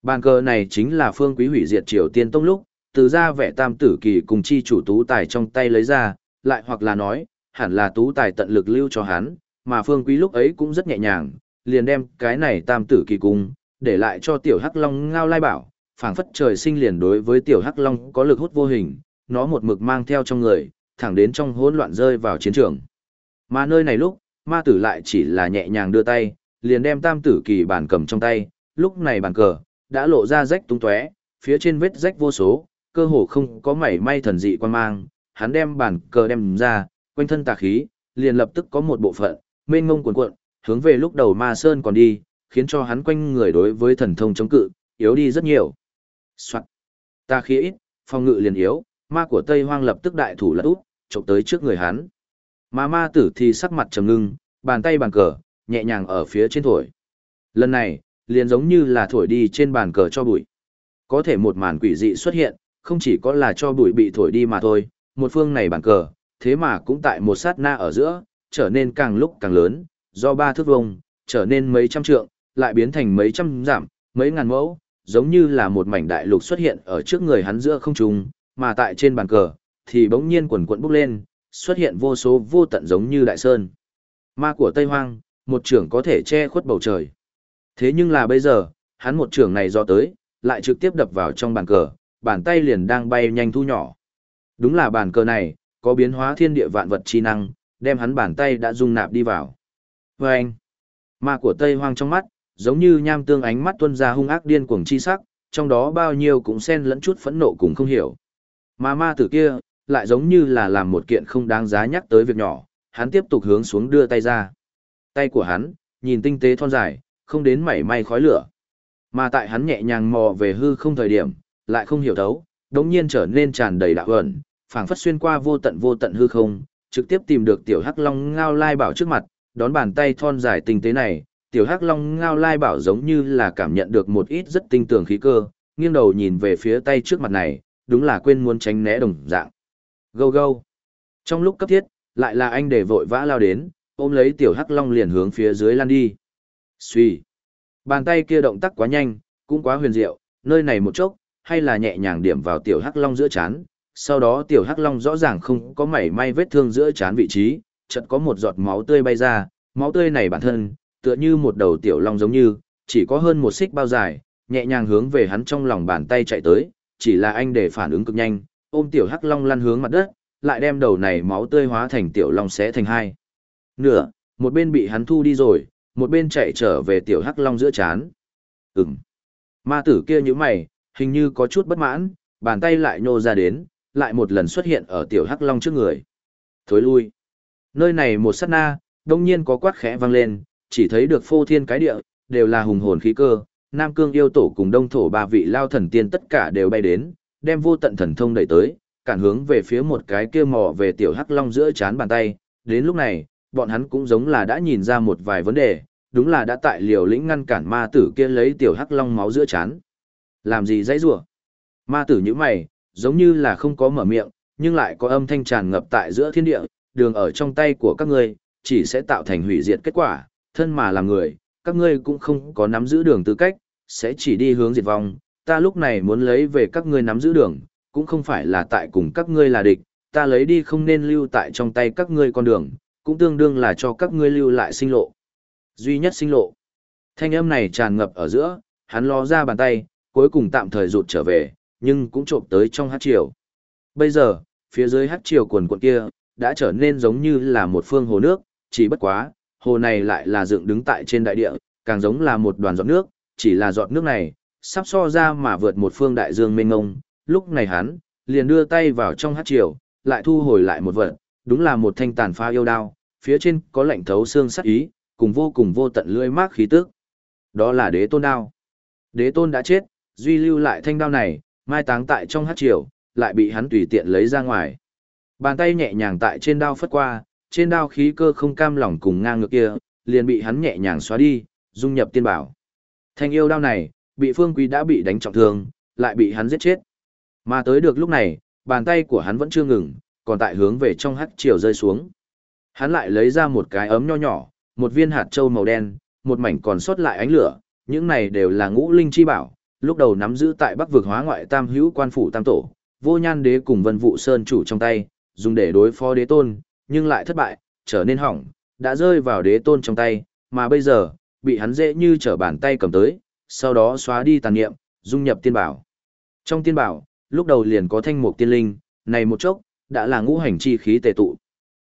Bàn cờ này chính là phương quý hủy diệt Triều Tiên Tông lúc, từ ra vẻ tam tử kỳ cùng chi chủ tú tài trong tay lấy ra, lại hoặc là nói, hẳn là tú tài tận lực lưu cho hắn, mà phương quý lúc ấy cũng rất nhẹ nhàng, liền đem cái này tam tử kỳ cung, để lại cho tiểu hắc long ngao lai bảo, phảng phất trời sinh liền đối với tiểu hắc long có lực hút vô hình, nó một mực mang theo trong người, thẳng đến trong hỗn loạn rơi vào chiến trường. Mà nơi này lúc, ma tử lại chỉ là nhẹ nhàng đưa tay, liền đem tam tử kỳ bản cầm trong tay, lúc này bàn cờ, đã lộ ra rách tung tóe, phía trên vết rách vô số, cơ hồ không có mảy may thần dị quan mang, hắn đem bản cờ đem ra, quanh thân tà khí, liền lập tức có một bộ phận, mênh mông cuồn cuộn, hướng về lúc đầu ma sơn còn đi, khiến cho hắn quanh người đối với thần thông chống cự, yếu đi rất nhiều. Soạn. Tà khí ít, phòng ngự liền yếu, ma của Tây Hoang lập tức đại thủ lật út, chụp tới trước người hắn. Mà ma tử thì sắc mặt trầm ngưng, bàn tay bàn cờ, nhẹ nhàng ở phía trên thổi. Lần này, liền giống như là thổi đi trên bàn cờ cho bụi. Có thể một màn quỷ dị xuất hiện, không chỉ có là cho bụi bị thổi đi mà thôi, một phương này bàn cờ, thế mà cũng tại một sát na ở giữa, trở nên càng lúc càng lớn, do ba thước vông, trở nên mấy trăm trượng, lại biến thành mấy trăm giảm, mấy ngàn mẫu, giống như là một mảnh đại lục xuất hiện ở trước người hắn giữa không trung, mà tại trên bàn cờ, thì bỗng nhiên quần quận bốc lên, xuất hiện vô số vô tận giống như đại sơn. Ma của Tây Hoang, một trưởng có thể che khuất bầu trời. Thế nhưng là bây giờ, hắn một trưởng này do tới, lại trực tiếp đập vào trong bàn cờ, bàn tay liền đang bay nhanh thu nhỏ. Đúng là bàn cờ này, có biến hóa thiên địa vạn vật chi năng, đem hắn bàn tay đã dung nạp đi vào. Và anh, ma của Tây Hoang trong mắt, giống như nham tương ánh mắt tuân ra hung ác điên cuồng chi sắc, trong đó bao nhiêu cũng xen lẫn chút phẫn nộ cùng không hiểu. Mà ma tử kia, lại giống như là làm một kiện không đáng giá nhắc tới việc nhỏ, hắn tiếp tục hướng xuống đưa tay ra. Tay của hắn, nhìn tinh tế thon dài, không đến mảy may khói lửa. Mà tại hắn nhẹ nhàng mò về hư không thời điểm, lại không hiểu thấu, đống nhiên trở nên tràn đầy đạo ẩn, phảng phất xuyên qua vô tận vô tận hư không, trực tiếp tìm được tiểu hắc long ngao lai bảo trước mặt, đón bàn tay thon dài tinh tế này, tiểu hắc long ngao lai bảo giống như là cảm nhận được một ít rất tinh tường khí cơ, nghiêng đầu nhìn về phía tay trước mặt này, đúng là quên muốn tránh né đồng dạng. Gâu gâu. Trong lúc cấp thiết, lại là anh để vội vã lao đến, ôm lấy tiểu hắc long liền hướng phía dưới lăn đi. Xuy. Bàn tay kia động tác quá nhanh, cũng quá huyền diệu, nơi này một chốc, hay là nhẹ nhàng điểm vào tiểu hắc long giữa chán. Sau đó tiểu hắc long rõ ràng không có mảy may vết thương giữa chán vị trí, chợt có một giọt máu tươi bay ra, máu tươi này bản thân, tựa như một đầu tiểu long giống như, chỉ có hơn một xích bao dài, nhẹ nhàng hướng về hắn trong lòng bàn tay chạy tới, chỉ là anh để phản ứng cực nhanh, ôm tiểu hắc long lăn hướng mặt đất, lại đem đầu này máu tươi hóa thành tiểu long xé thành hai. Nửa, một bên bị hắn thu đi rồi, một bên chạy trở về tiểu hắc long giữa chán. Ừm. Ma tử kia như mày, hình như có chút bất mãn, bàn tay lại nhô ra đến, lại một lần xuất hiện ở tiểu hắc long trước người. Thối lui. Nơi này một sát na, đông nhiên có quát khẽ vang lên, chỉ thấy được phô thiên cái địa, đều là hùng hồn khí cơ, Nam Cương yêu tổ cùng Đông Thổ ba vị lao thần tiên tất cả đều bay đến, đem vô tận thần thông đẩy tới, cản hướng về phía một cái kia mò về tiểu hắc long giữa chán bàn tay. Đến lúc này, bọn hắn cũng giống là đã nhìn ra một vài vấn đề, đúng là đã tại liều lĩnh ngăn cản ma tử kia lấy tiểu hắc long máu giữa chán. Làm gì dãy rủa? Ma tử như mày, giống như là không có mở miệng, nhưng lại có âm thanh tràn ngập tại giữa thiên địa, đường ở trong tay của các ngươi, chỉ sẽ tạo thành hủy diệt kết quả, thân mà làm người, các ngươi cũng không có nắm giữ đường tư cách, sẽ chỉ đi hướng diệt vong, ta lúc này muốn lấy về các ngươi nắm giữ đường, cũng không phải là tại cùng các ngươi là địch, ta lấy đi không nên lưu tại trong tay các ngươi con đường, cũng tương đương là cho các ngươi lưu lại sinh lộ. Duy nhất sinh lộ. Thanh âm này tràn ngập ở giữa, hắn ló ra bàn tay, cuối cùng tạm thời rụt trở về, nhưng cũng trộm tới trong hát triều. Bây giờ, phía dưới hát triều quần quận kia, đã trở nên giống như là một phương hồ nước, chỉ bất quá, hồ này lại là dựng đứng tại trên đại địa, càng giống là một đoàn giọt nước, chỉ là giọt nước này, sắp so ra mà vượt một phương đại dương mênh ngông, lúc này hắn, liền đưa tay vào trong hát triều, lại thu hồi lại một vật, đúng là một thanh tàn pha yêu đao, phía trên có lạnh thấu xương sắc ý, cùng vô cùng vô tận lưỡi mát khí tức. Đó là đế tôn đao. Đế tôn đã chết, duy lưu lại thanh đao này, mai táng tại trong hát triều, lại bị hắn tùy tiện lấy ra ngoài. Bàn tay nhẹ nhàng tại trên đao phất qua, trên đao khí cơ không cam lòng cùng ngang ngược kia, liền bị hắn nhẹ nhàng xóa đi, dung nhập tiên bảo. Thanh yêu đao này, bị Phương Quý đã bị đánh trọng thương, lại bị hắn giết chết. Mà tới được lúc này, bàn tay của hắn vẫn chưa ngừng, còn tại hướng về trong hắc chiều rơi xuống. Hắn lại lấy ra một cái ấm nho nhỏ, một viên hạt châu màu đen, một mảnh còn sót lại ánh lửa, những này đều là ngũ linh chi bảo, lúc đầu nắm giữ tại Bắc vực hóa ngoại tam hữu quan phủ tam tổ, vô nhan đế cùng vân vụ sơn chủ trong tay, dùng để đối phó đế tôn, nhưng lại thất bại, trở nên hỏng, đã rơi vào đế tôn trong tay, mà bây giờ, bị hắn dễ như trở bàn tay cầm tới, sau đó xóa đi tàn niệm, dung nhập tiên bảo. Trong tiên bảo, lúc đầu liền có thanh mục tiên linh, này một chốc, đã là ngũ hành chi khí tề tụ.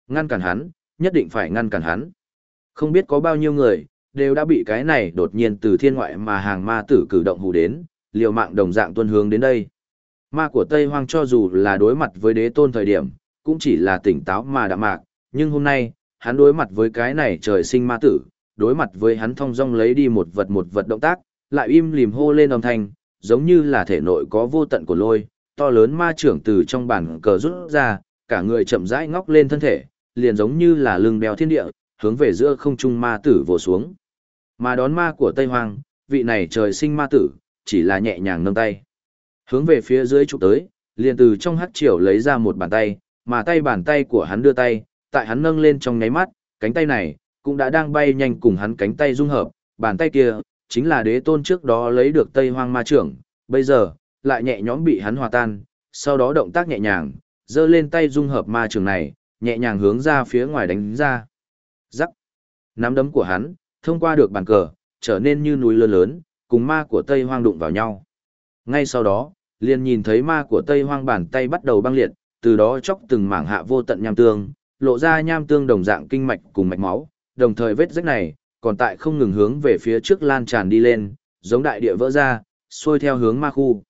Ngăn cản hắn, nhất định phải ngăn cản hắn. Không biết có bao nhiêu người, đều đã bị cái này đột nhiên từ thiên ngoại mà hàng ma tử cử động hù đến, liều mạng đồng dạng tuân hướng đến đây. Ma của Tây Hoang cho dù là đối mặt với đế tôn thời điểm, cũng chỉ là tỉnh táo mà đạm mạc, nhưng hôm nay, hắn đối mặt với cái này trời sinh ma tử, đối mặt với hắn thông dong lấy đi một vật một vật động tác, lại im lìm hô lên âm thanh, giống như là thể nội có vô tận của lôi, to lớn ma trưởng từ trong bản cờ rút ra, cả người chậm rãi ngóc lên thân thể, liền giống như là lưng đeo thiên địa, hướng về giữa không trung ma tử vồ xuống. Mà đón ma của Tây hoàng vị này trời sinh ma tử, chỉ là nhẹ nhàng nâng tay. Hướng về phía dưới chụp tới, liền từ trong hắc triều lấy ra một bàn tay, mà tay bàn tay của hắn đưa tay, tại hắn nâng lên trong nháy mắt, cánh tay này, cũng đã đang bay nhanh cùng hắn cánh tay dung hợp, bàn tay kia, chính là đế tôn trước đó lấy được Tây Hoang ma trưởng, bây giờ, lại nhẹ nhõm bị hắn hòa tan, sau đó động tác nhẹ nhàng, giơ lên tay dung hợp ma trưởng này, nhẹ nhàng hướng ra phía ngoài đánh ra. Rắc. Nắm đấm của hắn, thông qua được bàn cờ, trở nên như núi lớn lớn, cùng ma của Tây Hoang đụng vào nhau. Ngay sau đó, liền nhìn thấy ma của Tây Hoang bàn tay bắt đầu băng liệt, từ đó chóc từng mảng hạ vô tận nham tương, lộ ra nham tương đồng dạng kinh mạch cùng mạch máu, đồng thời vết rách này, còn tại không ngừng hướng về phía trước lan tràn đi lên, giống đại địa vỡ ra, xuôi theo hướng ma khu.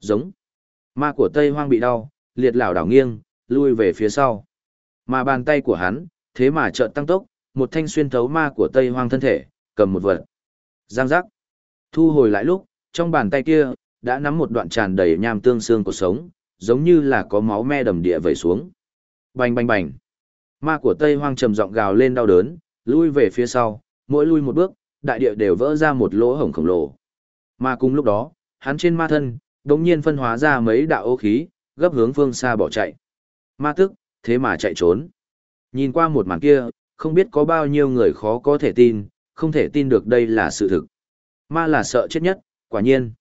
Giống. Ma của Tây Hoang bị đau, liệt lảo đảo nghiêng, lui về phía sau. Mà bàn tay của hắn, thế mà chợt tăng tốc, một thanh xuyên thấu ma của Tây Hoang thân thể, cầm một vật. Giang giác. Thu hồi lại lúc, trong bàn tay kia, đã nắm một đoạn tràn đầy nham tương xương của sống, giống như là có máu me đầm địa vẩy xuống. Bành bành bành. Ma của Tây Hoang trầm giọng gào lên đau đớn, lui về phía sau, mỗi lui một bước, đại địa đều vỡ ra một lỗ hổng khổng lồ. Mà cùng lúc đó, hắn trên ma thân, đột nhiên phân hóa ra mấy đạo ô khí, gấp hướng phương xa bỏ chạy. Ma tức, thế mà chạy trốn. Nhìn qua một màn kia, không biết có bao nhiêu người khó có thể tin, không thể tin được đây là sự thực. Ma là sợ chết nhất, quả nhiên.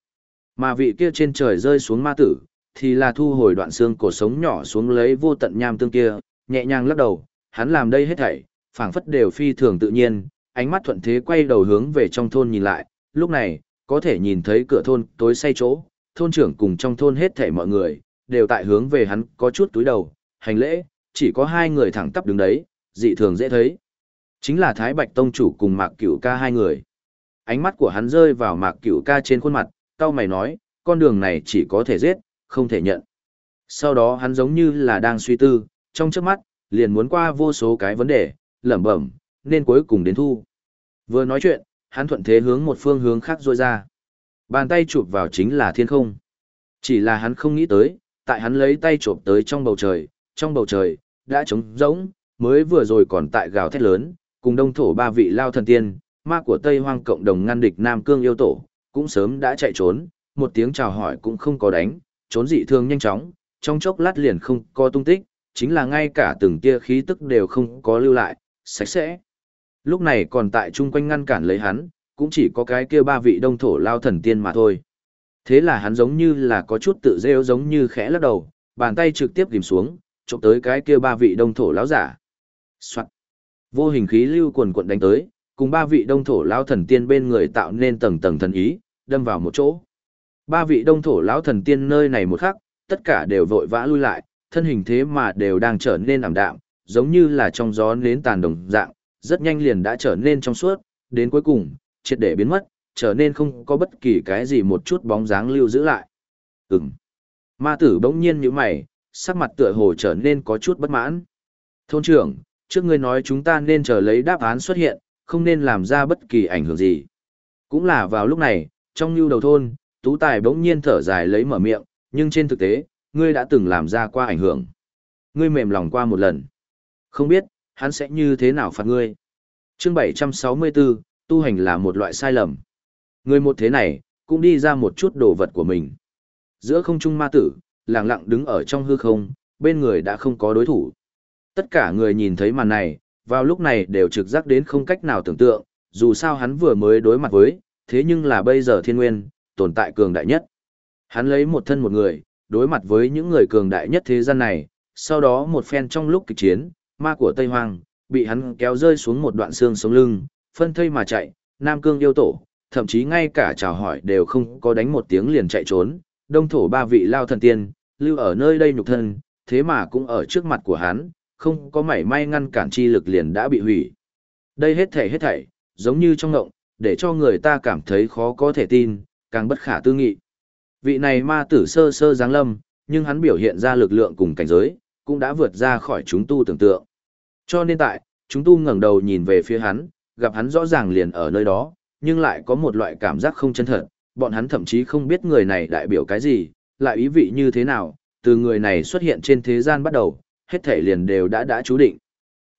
Mà vị kia trên trời rơi xuống ma tử, thì là thu hồi đoạn xương cổ sống nhỏ xuống lấy vô tận nham tương kia, nhẹ nhàng lắc đầu, hắn làm đây hết thảy, phảng phất đều phi thường tự nhiên, ánh mắt thuận thế quay đầu hướng về trong thôn nhìn lại, lúc này, có thể nhìn thấy cửa thôn tối say chỗ, thôn trưởng cùng trong thôn hết thảy mọi người, đều tại hướng về hắn có chút túi đầu, hành lễ, chỉ có hai người thẳng tắp đứng đấy, dị thường dễ thấy. Chính là Thái Bạch Tông chủ cùng Mạc Cửu ca hai người. Ánh mắt của hắn rơi vào Mạc Cửu ca trên khuôn mặt, tao mày nói, con đường này chỉ có thể giết, không thể nhận. Sau đó hắn giống như là đang suy tư, trong trước mắt, liền muốn qua vô số cái vấn đề, lẩm bẩm, nên cuối cùng đến thu. Vừa nói chuyện, hắn thuận thế hướng một phương hướng khác rôi ra. Bàn tay chụp vào chính là thiên không. Chỉ là hắn không nghĩ tới, tại hắn lấy tay chụp tới trong bầu trời, trong bầu trời, đã trống rỗng, mới vừa rồi còn tại gào thét lớn, cùng đông thổ ba vị lao thần tiên, ma của Tây Hoang cộng đồng ngăn địch Nam Cương yêu tổ, cũng sớm đã chạy trốn, một tiếng chào hỏi cũng không có đánh, trốn dị thương nhanh chóng, trong chốc lát liền không có tung tích, chính là ngay cả từng tia khí tức đều không có lưu lại, sạch sẽ. Lúc này còn tại chung quanh ngăn cản lấy hắn, cũng chỉ có cái kia ba vị đông thổ lao thần tiên mà thôi. Thế là hắn giống như là có chút tự rêu giống như khẽ lắc đầu, bàn tay trực tiếp ghim xuống, chụp tới cái kia ba vị đông thổ lão giả. Soạn. Vô hình khí lưu quần quận đánh tới, cùng ba vị đông thổ lão thần tiên bên người tạo nên tầng tầng thần ý, đâm vào một chỗ. Ba vị đông thổ lão thần tiên nơi này một khắc, tất cả đều vội vã lui lại, thân hình thế mà đều đang trở nên ảm đạm, giống như là trong gió nến tàn đồng dạng, rất nhanh liền đã trở nên trong suốt, đến cuối cùng, triệt để biến mất, trở nên không có bất kỳ cái gì một chút bóng dáng lưu giữ lại. Ừm. Ma tử bỗng nhiên như mày, sắc mặt tựa hồ trở nên có chút bất mãn. Thôn trưởng, trước ngươi nói chúng ta nên chờ lấy đáp án xuất hiện, không nên làm ra bất kỳ ảnh hưởng gì. Cũng là vào lúc này, trong lưu đầu thôn, Tú Tài bỗng nhiên thở dài lấy mở miệng, nhưng trên thực tế, ngươi đã từng làm ra qua ảnh hưởng. Ngươi mềm lòng qua một lần. Không biết, hắn sẽ như thế nào phạt ngươi. Chương 764, tu hành là một loại sai lầm. Người một thế này, cũng đi ra một chút đồ vật của mình. Giữa không trung ma tử, lặng lặng đứng ở trong hư không, bên người đã không có đối thủ. Tất cả người nhìn thấy màn này, vào lúc này đều trực giác đến không cách nào tưởng tượng, dù sao hắn vừa mới đối mặt với, thế nhưng là bây giờ thiên nguyên, tồn tại cường đại nhất. Hắn lấy một thân một người, đối mặt với những người cường đại nhất thế gian này, sau đó một phen trong lúc kịch chiến, ma của Tây Hoang, bị hắn kéo rơi xuống một đoạn xương sống lưng, phân thây mà chạy, Nam Cương yêu tổ, thậm chí ngay cả chào hỏi đều không có đánh một tiếng liền chạy trốn, đông thổ ba vị lao thần tiên, lưu ở nơi đây nhục thân, thế mà cũng ở trước mặt của hắn, không có mảy may ngăn cản chi lực liền đã bị hủy. Đây hết thảy hết thảy, giống như trong ngộng, để cho người ta cảm thấy khó có thể tin, càng bất khả tư nghị. Vị này ma tử sơ sơ giáng lâm, nhưng hắn biểu hiện ra lực lượng cùng cảnh giới, cũng đã vượt ra khỏi chúng tu tưởng tượng. Cho nên tại, chúng tu ngẩng đầu nhìn về phía hắn, gặp hắn rõ ràng liền ở nơi đó, nhưng lại có một loại cảm giác không chân thật, bọn hắn thậm chí không biết người này đại biểu cái gì, lại ý vị như thế nào, từ người này xuất hiện trên thế gian bắt đầu, hết thể liền đều đã đã chú định.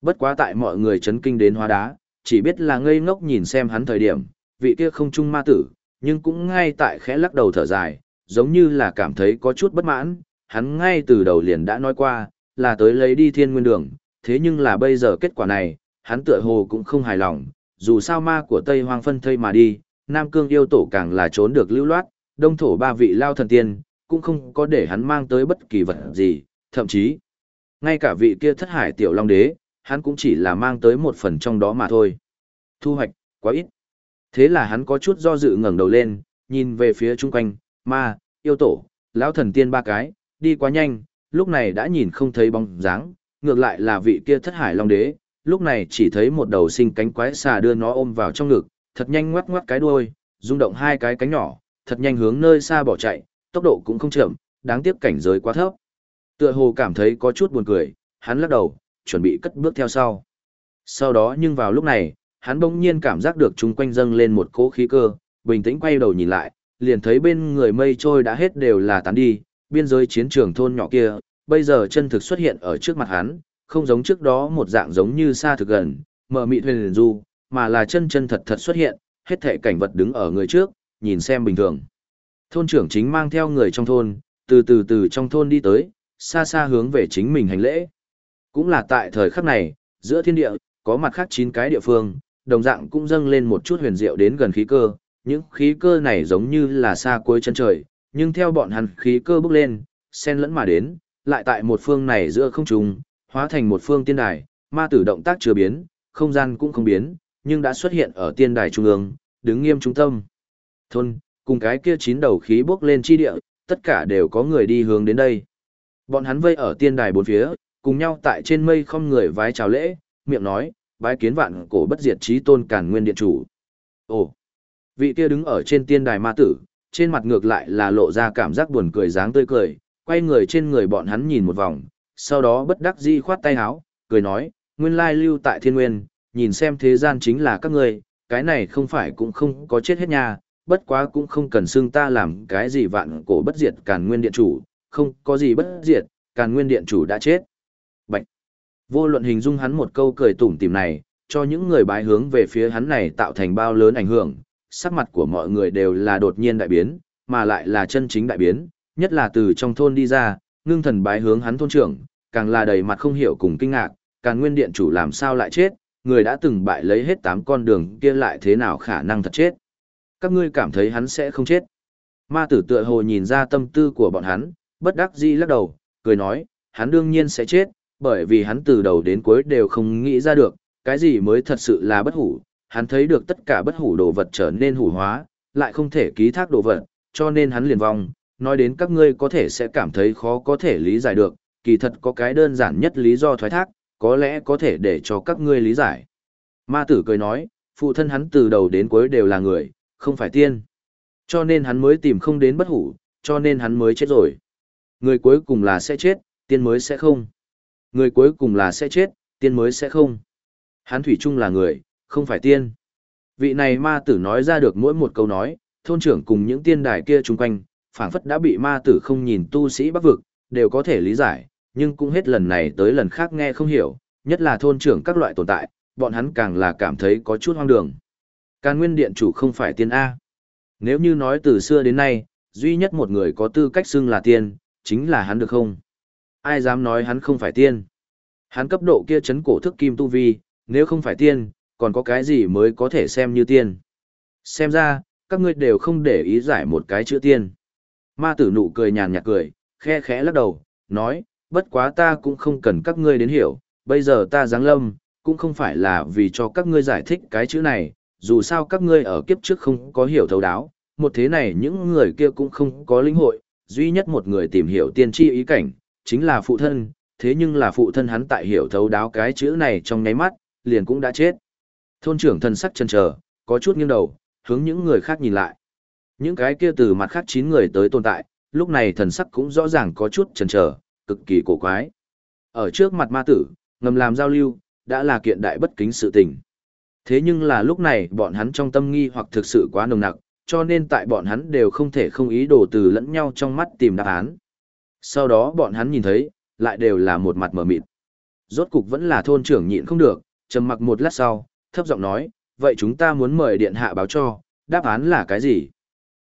Bất quá tại mọi người chấn kinh đến hóa đá, chỉ biết là ngây ngốc nhìn xem hắn thời điểm, vị kia không trung ma tử, nhưng cũng ngay tại khẽ lắc đầu thở dài, giống như là cảm thấy có chút bất mãn, hắn ngay từ đầu liền đã nói qua, là tới lấy đi thiên nguyên đường, thế nhưng là bây giờ kết quả này, hắn tựa hồ cũng không hài lòng, dù sao ma của Tây Hoang phân thây mà đi, Nam Cương yêu tổ càng là trốn được lưu loát, đông thổ ba vị lao thần tiên, cũng không có để hắn mang tới bất kỳ vật gì, thậm chí, ngay cả vị kia thất hải tiểu long đế, hắn cũng chỉ là mang tới một phần trong đó mà thôi. Thu hoạch, quá ít. Thế là hắn có chút do dự ngẩng đầu lên, nhìn về phía chung quanh, ma, yêu tổ, lão thần tiên ba cái, đi quá nhanh, lúc này đã nhìn không thấy bóng dáng, ngược lại là vị kia thất hải long đế, lúc này chỉ thấy một đầu sinh cánh quái xà đưa nó ôm vào trong ngực, thật nhanh ngoắc ngoắc cái đuôi, rung động hai cái cánh nhỏ, thật nhanh hướng nơi xa bỏ chạy, tốc độ cũng không chậm, đáng tiếc cảnh giới quá thấp. Tựa hồ cảm thấy có chút buồn cười, hắn lắc đầu, chuẩn bị cất bước theo sau. Sau đó nhưng vào lúc này, hắn bỗng nhiên cảm giác được chung quanh dâng lên một cỗ khí cơ, bình tĩnh quay đầu nhìn lại, liền thấy bên người mây trôi đã hết đều là tán đi, biên giới chiến trường thôn nhỏ kia, bây giờ chân thực xuất hiện ở trước mặt hắn, không giống trước đó một dạng giống như xa thực gần, mở mị huyền du, mà là chân chân thật thật xuất hiện, hết thể cảnh vật đứng ở người trước, nhìn xem bình thường. Thôn trưởng chính mang theo người trong thôn, từ từ từ trong thôn đi tới, xa xa hướng về chính mình hành lễ. Cũng là tại thời khắc này, giữa thiên địa, có mặt khác chín cái địa phương, đồng dạng cũng dâng lên một chút huyền diệu đến gần khí cơ, những khí cơ này giống như là xa cuối chân trời, nhưng theo bọn hắn khí cơ bước lên, xen lẫn mà đến, lại tại một phương này giữa không trung, hóa thành một phương tiên đài, ma tử động tác chưa biến, không gian cũng không biến, nhưng đã xuất hiện ở tiên đài trung ương, đứng nghiêm trung tâm. Thôn, cùng cái kia chín đầu khí bước lên chi địa, tất cả đều có người đi hướng đến đây. Bọn hắn vây ở tiên đài bốn phía, cùng nhau tại trên mây không người vái chào lễ, miệng nói, bái kiến vạn cổ bất diệt trí tôn cản nguyên điện chủ. Ồ, vị kia đứng ở trên tiên đài ma tử, trên mặt ngược lại là lộ ra cảm giác buồn cười dáng tươi cười, quay người trên người bọn hắn nhìn một vòng, sau đó bất đắc dĩ khoát tay áo, cười nói, nguyên lai lưu tại thiên nguyên, nhìn xem thế gian chính là các ngươi, cái này không phải cũng không có chết hết nha, bất quá cũng không cần xưng ta làm cái gì vạn cổ bất diệt càn nguyên điện chủ, không có gì bất diệt, càn nguyên điện chủ đã chết. Bạch! Vô luận hình dung hắn một câu cười tủm tỉm này, cho những người bái hướng về phía hắn này tạo thành bao lớn ảnh hưởng, sắc mặt của mọi người đều là đột nhiên đại biến, mà lại là chân chính đại biến, nhất là từ trong thôn đi ra, ngưng thần bái hướng hắn thôn trưởng, càng là đầy mặt không hiểu cùng kinh ngạc, càng nguyên điện chủ làm sao lại chết, người đã từng bại lấy hết tám con đường kia lại thế nào khả năng thật chết. Các ngươi cảm thấy hắn sẽ không chết. Ma tử tựa hồ nhìn ra tâm tư của bọn hắn, bất đắc dĩ lắc đầu, cười nói, hắn đương nhiên sẽ chết, bởi vì hắn từ đầu đến cuối đều không nghĩ ra được, cái gì mới thật sự là bất hủ, hắn thấy được tất cả bất hủ đồ vật trở nên hủ hóa, lại không thể ký thác đồ vật, cho nên hắn liền vong, nói đến các ngươi có thể sẽ cảm thấy khó có thể lý giải được, kỳ thật có cái đơn giản nhất lý do thoái thác, có lẽ có thể để cho các ngươi lý giải. Ma tử cười nói, phụ thân hắn từ đầu đến cuối đều là người, không phải tiên. Cho nên hắn mới tìm không đến bất hủ, cho nên hắn mới chết rồi. Người cuối cùng là sẽ chết, tiên mới sẽ không. Người cuối cùng là sẽ chết, tiên mới sẽ không. Hắn thủy chung là người, không phải tiên. Vị này ma tử nói ra được mỗi một câu nói, thôn trưởng cùng những tiên đài kia chung quanh, phảng phất đã bị ma tử không nhìn tu sĩ bắc vực, đều có thể lý giải, nhưng cũng hết lần này tới lần khác nghe không hiểu, nhất là thôn trưởng các loại tồn tại, bọn hắn càng là cảm thấy có chút hoang đường. Càn nguyên điện chủ không phải tiên A. Nếu như nói từ xưa đến nay, duy nhất một người có tư cách xưng là tiên, chính là hắn được không? Ai dám nói hắn không phải tiên? Hắn cấp độ kia chấn cổ thức kim tu vi, nếu không phải tiên, còn có cái gì mới có thể xem như tiên? Xem ra, các ngươi đều không để ý giải một cái chữ tiên. Ma tử nụ cười nhàn nhạt cười, khe khẽ lắc đầu, nói, bất quá ta cũng không cần các ngươi đến hiểu, bây giờ ta giáng lâm, cũng không phải là vì cho các ngươi giải thích cái chữ này, dù sao các ngươi ở kiếp trước không có hiểu thấu đáo, một thế này những người kia cũng không có linh hội, duy nhất một người tìm hiểu tiên tri ý cảnh, chính là phụ thân, thế nhưng là phụ thân hắn tại hiểu thấu đáo cái chữ này trong nháy mắt, liền cũng đã chết. Thôn trưởng thân sắc chân chờ, có chút nghiêng đầu, hướng những người khác nhìn lại. Những cái kia từ mặt khác chín người tới tồn tại, lúc này thần sắc cũng rõ ràng có chút chần chờ, cực kỳ cổ quái. Ở trước mặt ma tử, ngầm làm giao lưu, đã là kiện đại bất kính sự tình. Thế nhưng là lúc này bọn hắn trong tâm nghi hoặc thực sự quá nồng nặc, cho nên tại bọn hắn đều không thể không ý đồ từ lẫn nhau trong mắt tìm đáp án. Sau đó bọn hắn nhìn thấy, lại đều là một mặt mở mịt. Rốt cục vẫn là thôn trưởng nhịn không được, trầm mặc một lát sau, thấp giọng nói, vậy chúng ta muốn mời điện hạ báo cho, đáp án là cái gì?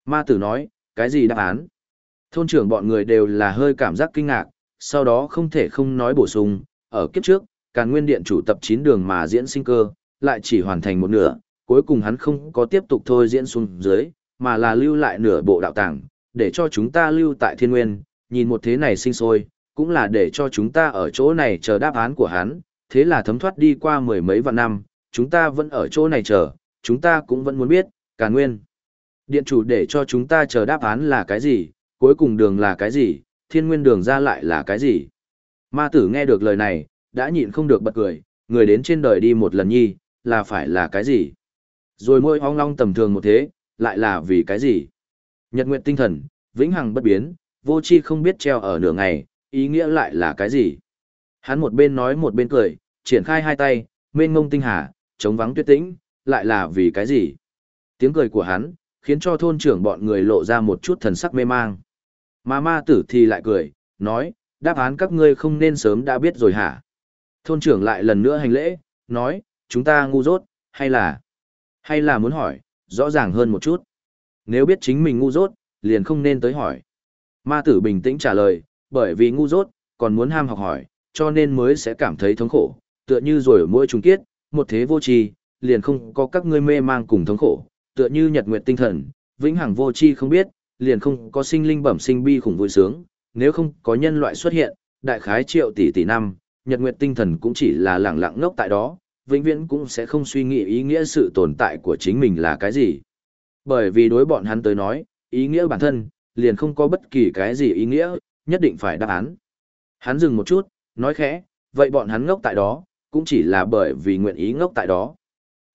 Ma tử nói, cái gì đáp án? Thôn trưởng bọn người đều là hơi cảm giác kinh ngạc, sau đó không thể không nói bổ sung, ở kiếp trước, càn nguyên điện chủ tập 9 đường mà diễn sinh cơ, lại chỉ hoàn thành một nửa, cuối cùng hắn không có tiếp tục thôi diễn xuống dưới, mà là lưu lại nửa bộ đạo tàng, để cho chúng ta lưu tại thiên nguyên, nhìn một thế này sinh sôi, cũng là để cho chúng ta ở chỗ này chờ đáp án của hắn, thế là thấm thoát đi qua mười mấy vạn năm, chúng ta vẫn ở chỗ này chờ, chúng ta cũng vẫn muốn biết, càn nguyên. Điện chủ để cho chúng ta chờ đáp án là cái gì, cuối cùng đường là cái gì, thiên nguyên đường ra lại là cái gì. Ma tử nghe được lời này, đã nhịn không được bật cười, người đến trên đời đi một lần nhi, là phải là cái gì. Rồi môi ong long tầm thường một thế, lại là vì cái gì. Nhật nguyện tinh thần, vĩnh hằng bất biến, vô chi không biết treo ở nửa ngày, ý nghĩa lại là cái gì. Hắn một bên nói một bên cười, triển khai hai tay, mênh ngông tinh hà, chống vắng tuyết tĩnh, lại là vì cái gì. Tiếng cười của hắn, khiến cho thôn trưởng bọn người lộ ra một chút thần sắc mê mang. Mà ma tử thì lại cười, nói, đáp án các ngươi không nên sớm đã biết rồi hả? Thôn trưởng lại lần nữa hành lễ, nói, chúng ta ngu dốt, hay là, hay là muốn hỏi, rõ ràng hơn một chút. Nếu biết chính mình ngu dốt, liền không nên tới hỏi. Ma tử bình tĩnh trả lời, bởi vì ngu dốt, còn muốn ham học hỏi, cho nên mới sẽ cảm thấy thống khổ, tựa như rồi mỗi trùng kiết, một thế vô tri, liền không có các ngươi mê mang cùng thống khổ, tựa như nhật nguyệt tinh thần, vĩnh hằng vô tri không biết, liền không có sinh linh bẩm sinh bi khủng vui sướng, nếu không có nhân loại xuất hiện, đại khái triệu tỷ tỷ năm, nhật nguyệt tinh thần cũng chỉ là lẳng lặng ngốc tại đó, vĩnh viễn cũng sẽ không suy nghĩ ý nghĩa sự tồn tại của chính mình là cái gì. Bởi vì đối bọn hắn tới nói, ý nghĩa bản thân, liền không có bất kỳ cái gì ý nghĩa, nhất định phải đáp án. Hắn dừng một chút, nói khẽ, vậy bọn hắn ngốc tại đó, cũng chỉ là bởi vì nguyện ý ngốc tại đó.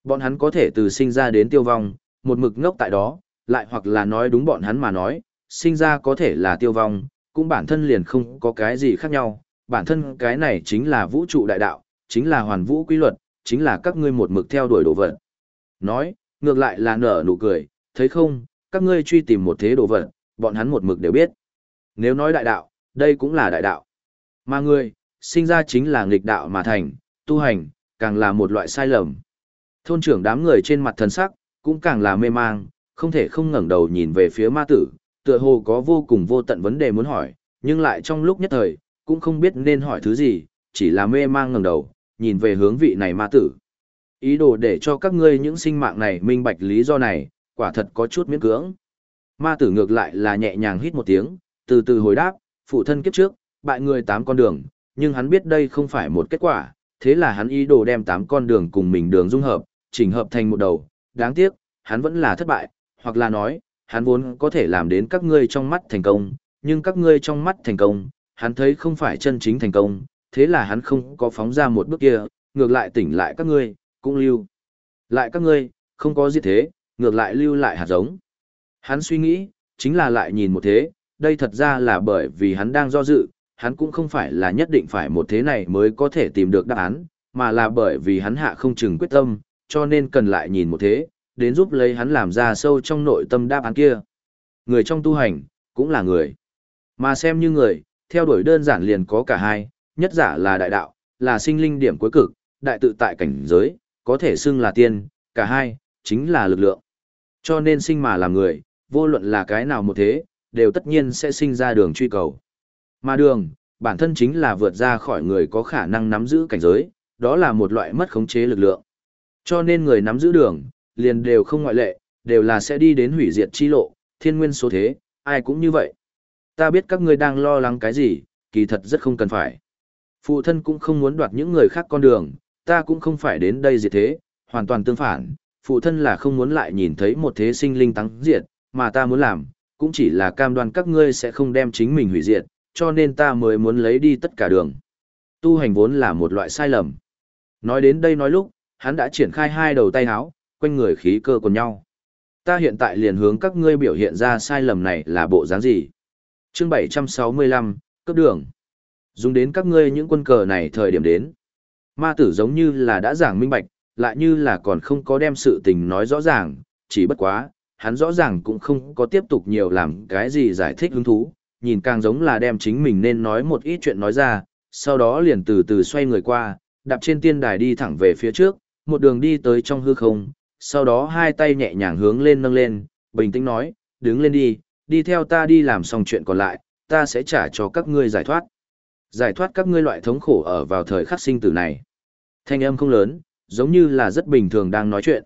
Bọn hắn có thể từ sinh ra đến tiêu vong, một mực ngốc tại đó, lại hoặc là nói đúng bọn hắn mà nói, sinh ra có thể là tiêu vong, cũng bản thân liền không có cái gì khác nhau, bản thân cái này chính là vũ trụ đại đạo, chính là hoàn vũ quy luật, chính là các ngươi một mực theo đuổi đồ vật. Nói, ngược lại là nở nụ cười, thấy không, các ngươi truy tìm một thế đồ vật, bọn hắn một mực đều biết. Nếu nói đại đạo, đây cũng là đại đạo. Mà ngươi, sinh ra chính là nghịch đạo mà thành, tu hành, càng là một loại sai lầm. Thôn trưởng đám người trên mặt thần sắc, cũng càng là mê mang, không thể không ngẩng đầu nhìn về phía ma tử, tựa hồ có vô cùng vô tận vấn đề muốn hỏi, nhưng lại trong lúc nhất thời, cũng không biết nên hỏi thứ gì, chỉ là mê mang ngẩng đầu, nhìn về hướng vị này ma tử. Ý đồ để cho các ngươi những sinh mạng này minh bạch lý do này, quả thật có chút miễn cưỡng. Ma tử ngược lại là nhẹ nhàng hít một tiếng, từ từ hồi đáp, phụ thân kiếp trước, bại người tám con đường, nhưng hắn biết đây không phải một kết quả, thế là hắn ý đồ đem tám con đường cùng mình đường dung hợp, chỉnh hợp thành một đầu, đáng tiếc, hắn vẫn là thất bại, hoặc là nói, hắn vốn có thể làm đến các ngươi trong mắt thành công, nhưng các ngươi trong mắt thành công, hắn thấy không phải chân chính thành công, thế là hắn không có phóng ra một bước kia, ngược lại tỉnh lại các ngươi, cũng lưu. Lại các ngươi, không có gì thế, ngược lại lưu lại hạt giống. Hắn suy nghĩ, chính là lại nhìn một thế, đây thật ra là bởi vì hắn đang do dự, hắn cũng không phải là nhất định phải một thế này mới có thể tìm được đáp án, mà là bởi vì hắn hạ không chừng quyết tâm, cho nên cần lại nhìn một thế, đến giúp lấy hắn làm ra sâu trong nội tâm đáp án kia. Người trong tu hành, cũng là người. Mà xem như người, theo đuổi đơn giản liền có cả hai, nhất giả là đại đạo, là sinh linh điểm cuối cực, đại tự tại cảnh giới, có thể xưng là tiên, cả hai, chính là lực lượng. Cho nên sinh mà làm người, vô luận là cái nào một thế, đều tất nhiên sẽ sinh ra đường truy cầu. Mà đường, bản thân chính là vượt ra khỏi người có khả năng nắm giữ cảnh giới, đó là một loại mất khống chế lực lượng. Cho nên người nắm giữ đường, liền đều không ngoại lệ, đều là sẽ đi đến hủy diệt chi lộ, thiên nguyên số thế, ai cũng như vậy. Ta biết các ngươi đang lo lắng cái gì, kỳ thật rất không cần phải. Phụ thân cũng không muốn đoạt những người khác con đường, ta cũng không phải đến đây diệt thế, hoàn toàn tương phản, phụ thân là không muốn lại nhìn thấy một thế sinh linh tăng diệt, mà ta muốn làm, cũng chỉ là cam đoan các ngươi sẽ không đem chính mình hủy diệt, cho nên ta mới muốn lấy đi tất cả đường. Tu hành vốn là một loại sai lầm. Nói đến đây nói lúc, hắn đã triển khai hai đầu tay háo, quanh người khí cơ còn nhau. Ta hiện tại liền hướng các ngươi biểu hiện ra sai lầm này là bộ dáng gì. chương 765, cấp đường. Dùng đến các ngươi những quân cờ này thời điểm đến. Ma tử giống như là đã giảng minh bạch, lại như là còn không có đem sự tình nói rõ ràng, chỉ bất quá, hắn rõ ràng cũng không có tiếp tục nhiều làm cái gì giải thích hứng thú, nhìn càng giống là đem chính mình nên nói một ít chuyện nói ra, sau đó liền từ từ xoay người qua, đạp trên tiên đài đi thẳng về phía trước, một đường đi tới trong hư không, sau đó hai tay nhẹ nhàng hướng lên nâng lên, bình tĩnh nói, đứng lên đi, đi theo ta đi làm xong chuyện còn lại, ta sẽ trả cho các ngươi giải thoát. Giải thoát các ngươi loại thống khổ ở vào thời khắc sinh tử này. Thanh âm không lớn, giống như là rất bình thường đang nói chuyện.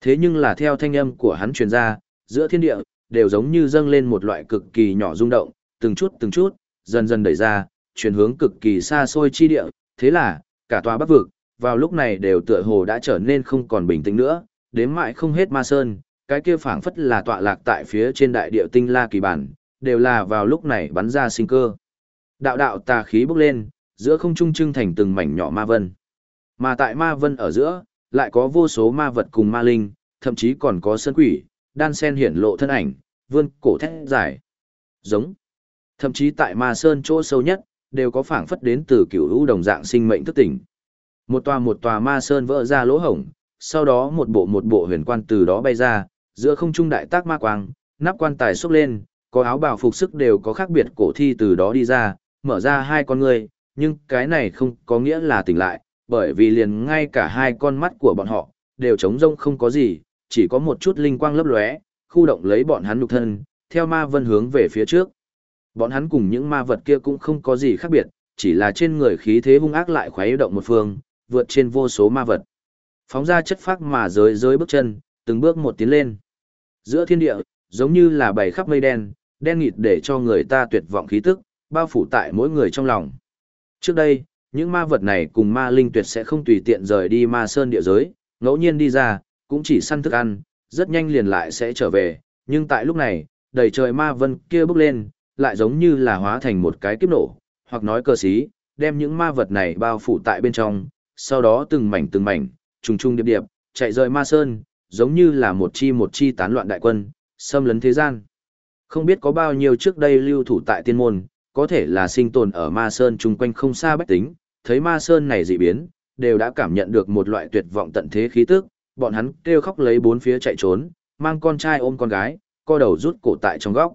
Thế nhưng là theo thanh âm của hắn truyền ra, giữa thiên địa, đều giống như dâng lên một loại cực kỳ nhỏ rung động, từng chút từng chút, dần dần đẩy ra, chuyển hướng cực kỳ xa xôi chi địa, thế là, cả tòa bắc vực, vào lúc này đều tựa hồ đã trở nên không còn bình tĩnh nữa, đếm mãi không hết ma sơn, cái kia phảng phất là tọa lạc tại phía trên đại địa tinh la kỳ bản, đều là vào lúc này bắn ra sinh cơ. Đạo đạo tà khí bốc lên, giữa không trung trưng thành từng mảnh nhỏ ma vân. Mà tại ma vân ở giữa, lại có vô số ma vật cùng ma linh, thậm chí còn có sơn quỷ, đan sen hiển lộ thân ảnh, vươn cổ thét dài. Giống. Thậm chí tại ma sơn chỗ sâu nhất, đều có phảng phất đến từ cựu lũ đồng dạng sinh mệnh thức tỉnh. Một tòa một tòa ma sơn vỡ ra lỗ hổng, sau đó một bộ một bộ huyền quan từ đó bay ra, giữa không trung đại tác ma quang, nắp quan tài xốc lên, có áo bào phục sức đều có khác biệt cổ thi từ đó đi ra, mở ra hai con người, nhưng cái này không có nghĩa là tỉnh lại, bởi vì liền ngay cả hai con mắt của bọn họ, đều trống rông không có gì, chỉ có một chút linh quang lấp lóe, khu động lấy bọn hắn nhục thân, theo ma vân hướng về phía trước. Bọn hắn cùng những ma vật kia cũng không có gì khác biệt, chỉ là trên người khí thế hung ác lại khoái động một phương, vượt trên vô số ma vật. Phóng ra chất phác mà rơi rơi bước chân, từng bước một tiến lên. Giữa thiên địa, giống như là bày khắp mây đen, đen nghịt để cho người ta tuyệt vọng khí tức, bao phủ tại mỗi người trong lòng. Trước đây, những ma vật này cùng ma linh tuyệt sẽ không tùy tiện rời đi ma sơn địa giới, ngẫu nhiên đi ra, cũng chỉ săn thức ăn, rất nhanh liền lại sẽ trở về, nhưng tại lúc này, đầy trời ma vân kia bước lên, lại giống như là hóa thành một cái kiếp nổ, hoặc nói cơ sĩ, đem những ma vật này bao phủ tại bên trong, sau đó từng mảnh từng mảnh, trùng trùng điệp điệp, chạy rời ma sơn, giống như là một chi một chi tán loạn đại quân, xâm lấn thế gian. Không biết có bao nhiêu trước đây lưu thủ tại tiên môn, có thể là sinh tồn ở ma sơn chung quanh không xa bách tính, thấy ma sơn này dị biến, đều đã cảm nhận được một loại tuyệt vọng tận thế khí tức, bọn hắn kêu khóc lấy bốn phía chạy trốn, mang con trai ôm con gái, co đầu rút cổ tại trong góc.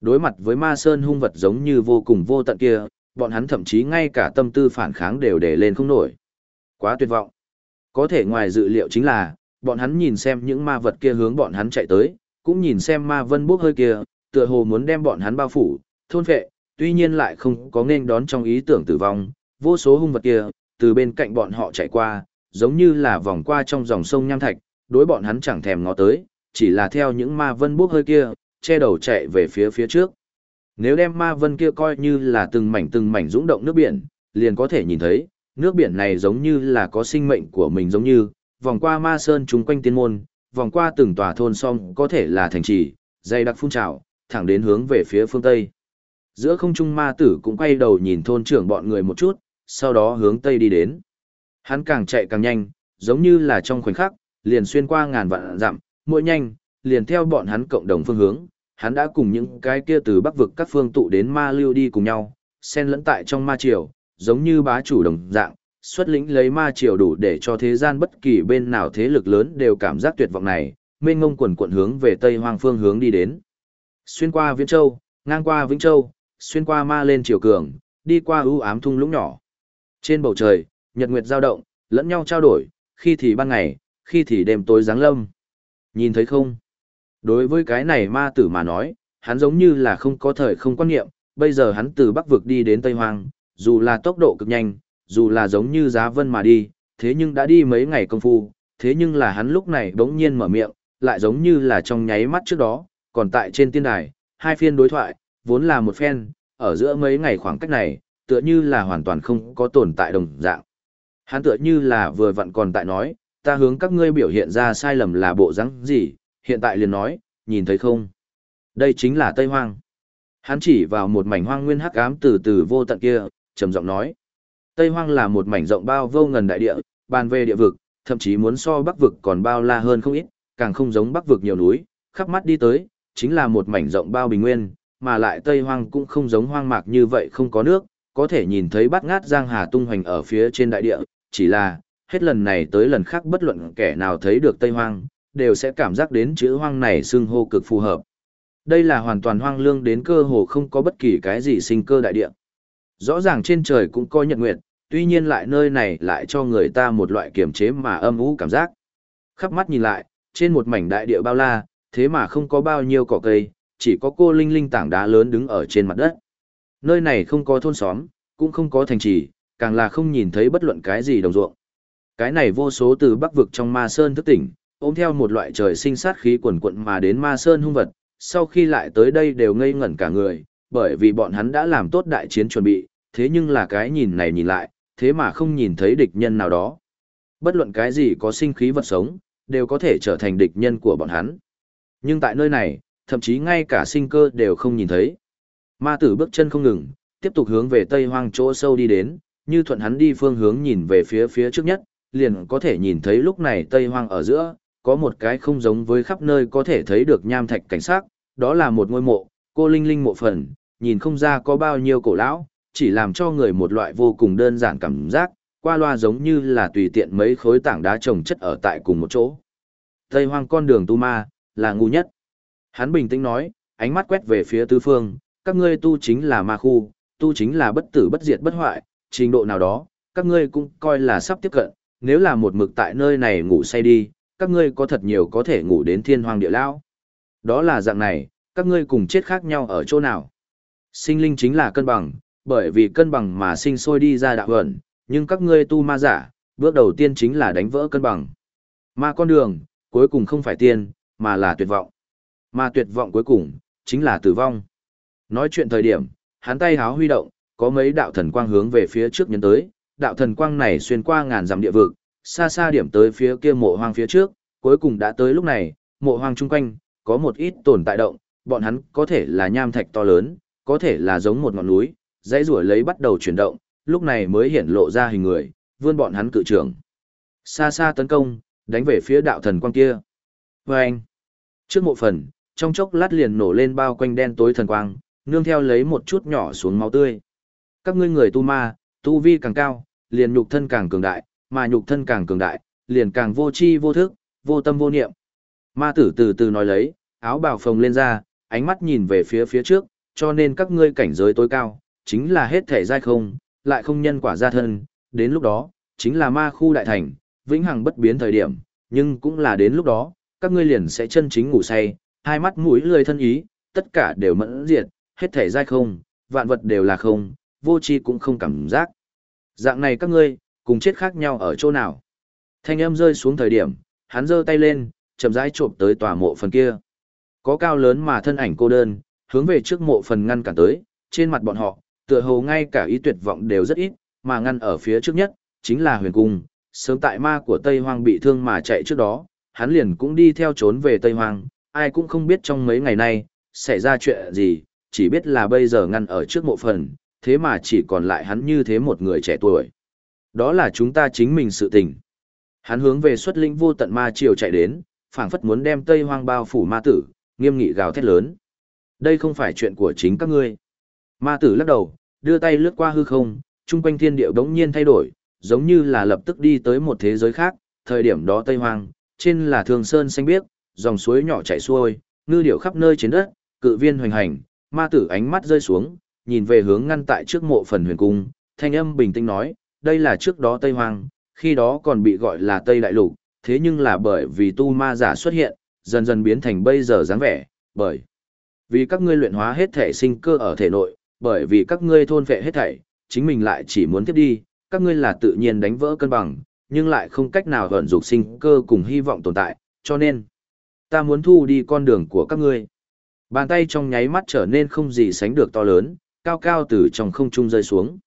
Đối mặt với ma sơn hung vật giống như vô cùng vô tận kia, bọn hắn thậm chí ngay cả tâm tư phản kháng đều để lên không nổi. Quá tuyệt vọng. Có thể ngoài dự liệu chính là, bọn hắn nhìn xem những ma vật kia hướng bọn hắn chạy tới, cũng nhìn xem ma vân bốc hơi kia, tựa hồ muốn đem bọn hắn bao phủ, thôn phệ, tuy nhiên lại không có nên đón trong ý tưởng tử vong, vô số hung vật kia, từ bên cạnh bọn họ chạy qua, giống như là vòng qua trong dòng sông nham thạch, đối bọn hắn chẳng thèm ngó tới, chỉ là theo những ma vân bốc hơi kia, che đầu chạy về phía phía trước. Nếu đem ma vân kia coi như là từng mảnh từng mảnh dũng động nước biển, liền có thể nhìn thấy, nước biển này giống như là có sinh mệnh của mình giống như, vòng qua ma sơn chung quanh tiên môn, vòng qua từng tòa thôn song có thể là thành trì, dày đặc phun trào, thẳng đến hướng về phía phương Tây. Giữa không trung ma tử cũng quay đầu nhìn thôn trưởng bọn người một chút, sau đó hướng Tây đi đến. Hắn càng chạy càng nhanh, giống như là trong khoảnh khắc, liền xuyên qua ngàn vạn dặm, mỗi nhanh, liền theo bọn hắn cộng đồng phương hướng, hắn đã cùng những cái kia từ bắc vực các phương tụ đến ma lưu đi cùng nhau, xen lẫn tại trong ma triều, giống như bá chủ đồng dạng, xuất lĩnh lấy ma triều đủ để cho thế gian bất kỳ bên nào thế lực lớn đều cảm giác tuyệt vọng này, mênh ngông quần quận hướng về tây hoang phương hướng đi đến. Xuyên qua Viễn Châu, ngang qua Vĩnh Châu, xuyên qua ma lên triều cường, đi qua ưu ám thung lũng nhỏ. Trên bầu trời, nhật nguyệt giao động, lẫn nhau trao đổi, khi thì ban ngày, khi thì đêm tối giáng lâm. Nhìn thấy không? Đối với cái này ma tử mà nói, hắn giống như là không có thời không quan niệm, bây giờ hắn từ Bắc vực đi đến Tây Hoang, dù là tốc độ cực nhanh, dù là giống như giá vân mà đi, thế nhưng đã đi mấy ngày công phu, thế nhưng là hắn lúc này đống nhiên mở miệng, lại giống như là trong nháy mắt trước đó, còn tại trên tiên đài, hai phiên đối thoại, vốn là một phen, ở giữa mấy ngày khoảng cách này, tựa như là hoàn toàn không có tồn tại đồng dạng. Hắn tựa như là vừa vặn còn tại nói, ta hướng các ngươi biểu hiện ra sai lầm là bộ dáng gì, hiện tại liền nói, nhìn thấy không? Đây chính là Tây Hoang. Hắn chỉ vào một mảnh hoang nguyên hắc ám từ từ vô tận kia, trầm giọng nói. Tây Hoang là một mảnh rộng bao vô ngần đại địa, bàn về địa vực, thậm chí muốn so Bắc vực còn bao la hơn không ít, càng không giống Bắc vực nhiều núi, khắp mắt đi tới, chính là một mảnh rộng bao bình nguyên, mà lại Tây Hoang cũng không giống hoang mạc như vậy không có nước, có thể nhìn thấy bát ngát giang hà tung hoành ở phía trên đại địa, chỉ là, hết lần này tới lần khác bất luận kẻ nào thấy được Tây Hoang, đều sẽ cảm giác đến chữ hoang này xưng hô cực phù hợp. Đây là hoàn toàn hoang lương đến cơ hồ không có bất kỳ cái gì sinh cơ đại địa. Rõ ràng trên trời cũng có nhật nguyệt, tuy nhiên lại nơi này lại cho người ta một loại kiềm chế mà âm u cảm giác. Khắp mắt nhìn lại, trên một mảnh đại địa bao la, thế mà không có bao nhiêu cỏ cây, chỉ có cô linh linh tảng đá lớn đứng ở trên mặt đất. Nơi này không có thôn xóm, cũng không có thành trì, càng là không nhìn thấy bất luận cái gì đồng ruộng. Cái này vô số từ bắc vực trong ma sơn thức tỉnh, ôm theo một loại trời sinh sát khí quần quận mà đến ma sơn hung vật, sau khi lại tới đây đều ngây ngẩn cả người, bởi vì bọn hắn đã làm tốt đại chiến chuẩn bị, thế nhưng là cái nhìn này nhìn lại, thế mà không nhìn thấy địch nhân nào đó. Bất luận cái gì có sinh khí vật sống, đều có thể trở thành địch nhân của bọn hắn. Nhưng tại nơi này, thậm chí ngay cả sinh cơ đều không nhìn thấy. Ma tử bước chân không ngừng, tiếp tục hướng về tây hoang chỗ sâu đi đến, như thuận hắn đi phương hướng nhìn về phía phía trước nhất, liền có thể nhìn thấy lúc này tây hoang ở giữa, có một cái không giống với khắp nơi có thể thấy được nham thạch cảnh sát, đó là một ngôi mộ, cô linh linh mộ phần, nhìn không ra có bao nhiêu cổ lão, chỉ làm cho người một loại vô cùng đơn giản cảm giác, qua loa giống như là tùy tiện mấy khối tảng đá trồng chất ở tại cùng một chỗ. Tây hoang con đường tu ma, là ngu nhất. Hắn bình tĩnh nói, ánh mắt quét về phía tư phương, các ngươi tu chính là ma khu, tu chính là bất tử bất diệt bất hoại, trình độ nào đó, các ngươi cũng coi là sắp tiếp cận, nếu là một mực tại nơi này ngủ say đi, các ngươi có thật nhiều có thể ngủ đến thiên hoàng địa lão. Đó là dạng này, các ngươi cùng chết khác nhau ở chỗ nào. Sinh linh chính là cân bằng, bởi vì cân bằng mà sinh sôi đi ra đạo ẩn, nhưng các ngươi tu ma giả, bước đầu tiên chính là đánh vỡ cân bằng. Ma con đường, cuối cùng không phải tiên, mà là tuyệt vọng. Mà tuyệt vọng cuối cùng, chính là tử vong. Nói chuyện thời điểm, hắn tay háo huy động, có mấy đạo thần quang hướng về phía trước nhấn tới, đạo thần quang này xuyên qua ngàn dặm địa vực, xa xa điểm tới phía kia mộ hoang phía trước, cuối cùng đã tới lúc này, mộ hoang chung quanh, có một ít tồn tại động, bọn hắn có thể là nham thạch to lớn, có thể là giống một ngọn núi, dãy rủa lấy bắt đầu chuyển động, lúc này mới hiện lộ ra hình người, vươn bọn hắn cự trưởng. Xa xa tấn công, đánh về phía đạo thần quang kia. Vâng! Trước mộ phần, trong chốc lát liền nổ lên bao quanh đen tối thần quang, nương theo lấy một chút nhỏ xuống máu tươi. Các ngươi người tu ma, tu vi càng cao, liền nhục thân càng cường đại, mà nhục thân càng cường đại, liền càng vô chi vô thức, vô tâm vô niệm. Ma tử từ từ nói lấy, áo bào phồng lên ra, ánh mắt nhìn về phía phía trước, cho nên các ngươi cảnh giới tối cao, chính là hết thể giai không, lại không nhân quả gia thân, đến lúc đó, chính là ma khu đại thành, vĩnh hằng bất biến thời điểm, nhưng cũng là đến lúc đó, các ngươi liền sẽ chân chính ngủ say, hai mắt mũi lười thân ý, tất cả đều mẫn diệt, hết thể giai không, vạn vật đều là không, vô chi cũng không cảm giác. Dạng này các ngươi, cùng chết khác nhau ở chỗ nào? Thanh âm rơi xuống thời điểm, hắn giơ tay lên, chậm rãi trộm tới tòa mộ phần kia. Có cao lớn mà thân ảnh cô đơn, hướng về trước mộ phần ngăn cản tới, trên mặt bọn họ, tựa hồ ngay cả ý tuyệt vọng đều rất ít, mà ngăn ở phía trước nhất, chính là huyền cung. Sớm tại ma của Tây Hoang bị thương mà chạy trước đó, hắn liền cũng đi theo trốn về Tây Hoang, ai cũng không biết trong mấy ngày nay, xảy ra chuyện gì, chỉ biết là bây giờ ngăn ở trước mộ phần, thế mà chỉ còn lại hắn như thế một người trẻ tuổi. Đó là chúng ta chính mình sự tình. Hắn hướng về xuất linh vô tận ma triều chạy đến, phảng phất muốn đem Tây Hoang bao phủ ma tử, nghiêm nghị gào thét lớn. Đây không phải chuyện của chính các ngươi. Ma tử lắc đầu, đưa tay lướt qua hư không, trung quanh thiên địa đống nhiên thay đổi, giống như là lập tức đi tới một thế giới khác, thời điểm đó Tây Hoang, trên là thường sơn xanh biếc, dòng suối nhỏ chảy xuôi, ngư điệu khắp nơi trên đất, cự viên hoành hành, ma tử ánh mắt rơi xuống, nhìn về hướng ngăn tại trước mộ phần huyền cung, thanh âm bình tĩnh nói, đây là trước đó Tây Hoang, khi đó còn bị gọi là Tây Đại Lục, thế nhưng là bởi vì tu ma giả xuất hiện, dần dần biến thành bây giờ dáng vẻ, bởi vì các ngươi luyện hóa hết thể sinh cơ ở thể nội, bởi vì các ngươi thôn vệ hết thảy, chính mình lại chỉ muốn tiếp đi, các ngươi là tự nhiên đánh vỡ cân bằng, nhưng lại không cách nào vận dục sinh cơ cùng hy vọng tồn tại, cho nên, ta muốn thu đi con đường của các ngươi. Bàn tay trong nháy mắt trở nên không gì sánh được to lớn, cao cao từ trong không trung rơi xuống.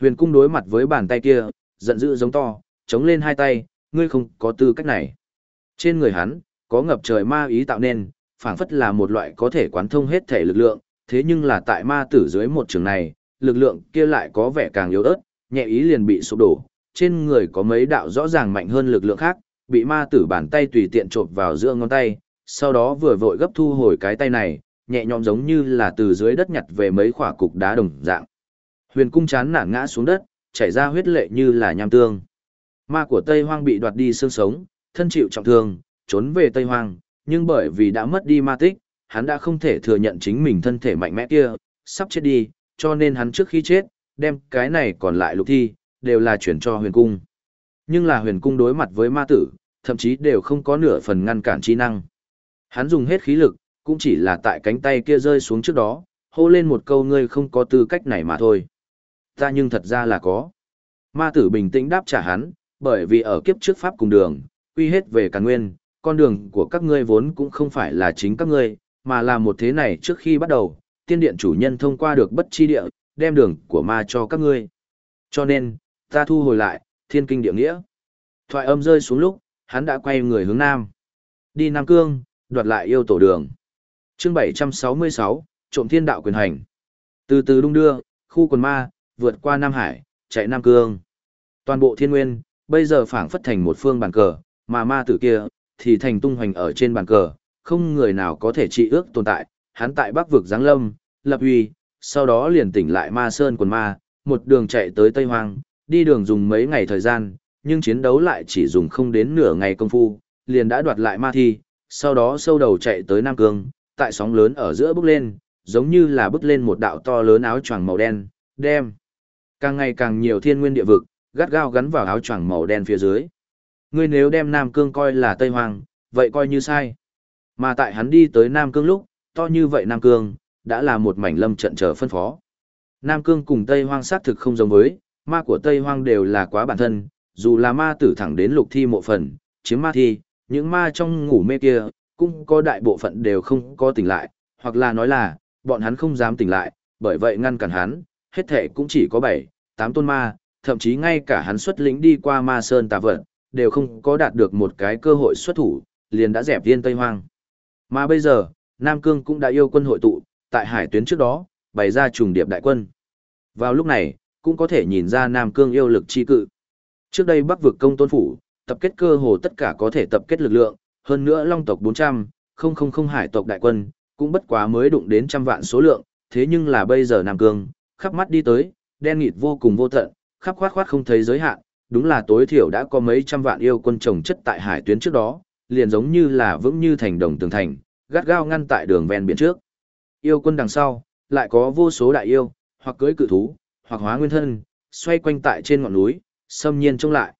Huyền cung đối mặt với bàn tay kia, giận dữ giống to, chống lên hai tay, ngươi không có tư cách này. Trên người hắn, có ngập trời ma ý tạo nên, phảng phất là một loại có thể quán thông hết thể lực lượng, thế nhưng là tại ma tử dưới một trường này, lực lượng kia lại có vẻ càng yếu ớt, nhẹ ý liền bị sụp đổ, trên người có mấy đạo rõ ràng mạnh hơn lực lượng khác, bị ma tử bàn tay tùy tiện trộn vào giữa ngón tay, sau đó vừa vội gấp thu hồi cái tay này, nhẹ nhõm giống như là từ dưới đất nhặt về mấy khỏa cục đá đồng dạng. Huyền cung chán nản ngã xuống đất, chảy ra huyết lệ như là nham tương. Ma của Tây Hoang bị đoạt đi xương sống, thân chịu trọng thương, trốn về Tây Hoang, nhưng bởi vì đã mất đi ma tích, hắn đã không thể thừa nhận chính mình thân thể mạnh mẽ kia, sắp chết đi, cho nên hắn trước khi chết, đem cái này còn lại lục thi, đều là chuyển cho huyền cung. Nhưng là huyền cung đối mặt với ma tử, thậm chí đều không có nửa phần ngăn cản chi năng. Hắn dùng hết khí lực, cũng chỉ là tại cánh tay kia rơi xuống trước đó, hô lên một câu ngươi không có tư cách này mà thôi. Ta nhưng thật ra là có. Ma tử bình tĩnh đáp trả hắn, bởi vì ở kiếp trước pháp cùng đường, quy hết về càn nguyên, con đường của các ngươi vốn cũng không phải là chính các ngươi, mà là một thế này trước khi bắt đầu, tiên điện chủ nhân thông qua được bất chi địa, đem đường của ma cho các ngươi. Cho nên, ta thu hồi lại, thiên kinh địa nghĩa. Thoại âm rơi xuống lúc, hắn đã quay người hướng nam. Đi Nam Cương, đoạt lại yêu tổ đường. chương 766, trộm thiên đạo quyền hành. Từ từ đung đưa, khu quần ma, vượt qua Nam Hải, chạy Nam Cương. Toàn bộ thiên nguyên, bây giờ phảng phất thành một phương bàn cờ, mà ma tử kia, thì thành tung hoành ở trên bàn cờ, không người nào có thể trị ước tồn tại, hắn tại bắc vực giáng lâm, lập huy, sau đó liền tỉnh lại ma sơn quần ma, một đường chạy tới Tây Hoang, đi đường dùng mấy ngày thời gian, nhưng chiến đấu lại chỉ dùng không đến nửa ngày công phu, liền đã đoạt lại ma thi, sau đó sâu đầu chạy tới Nam Cương, tại sóng lớn ở giữa bước lên, giống như là bước lên một đạo to lớn áo choàng màu đen, đem. Càng ngày càng nhiều thiên nguyên địa vực, gắt gao gắn vào áo choàng màu đen phía dưới. Ngươi nếu đem Nam Cương coi là Tây Hoang, vậy coi như sai. Mà tại hắn đi tới Nam Cương lúc, to như vậy Nam Cương, đã là một mảnh lâm trận chờ phân phó. Nam Cương cùng Tây Hoang xác thực không giống với, ma của Tây Hoang đều là quá bản thân, dù là ma tử thẳng đến lục thi mộ phần, chiếm ma thi, những ma trong ngủ mê kia, cũng có đại bộ phận đều không có tỉnh lại, hoặc là nói là, bọn hắn không dám tỉnh lại, bởi vậy ngăn cản hắn, hết thệ cũng chỉ có 7, 8 tôn ma, thậm chí ngay cả hắn xuất lĩnh đi qua ma sơn tà vận, đều không có đạt được một cái cơ hội xuất thủ, liền đã dẹp viên Tây Hoang. Mà bây giờ, Nam Cương cũng đã yêu quân hội tụ, tại hải tuyến trước đó, bày ra trùng điệp đại quân. Vào lúc này, cũng có thể nhìn ra Nam Cương yêu lực chi cự. Trước đây Bắc vực công tôn phủ, tập kết cơ hồ tất cả có thể tập kết lực lượng, hơn nữa Long tộc 400, không không không hải tộc đại quân, cũng bất quá mới đụng đến trăm vạn số lượng, thế nhưng là bây giờ Nam Cương, khắp mắt đi tới, đen nghịt vô cùng vô tận, khắp khoát khoát không thấy giới hạn, đúng là tối thiểu đã có mấy trăm vạn yêu quân trồng chất tại hải tuyến trước đó, liền giống như là vững như thành đồng tường thành, gắt gao ngăn tại đường ven biển trước. Yêu quân đằng sau, lại có vô số đại yêu, hoặc cưới cự thú, hoặc hóa nguyên thân, xoay quanh tại trên ngọn núi, xâm nhiên trông lại.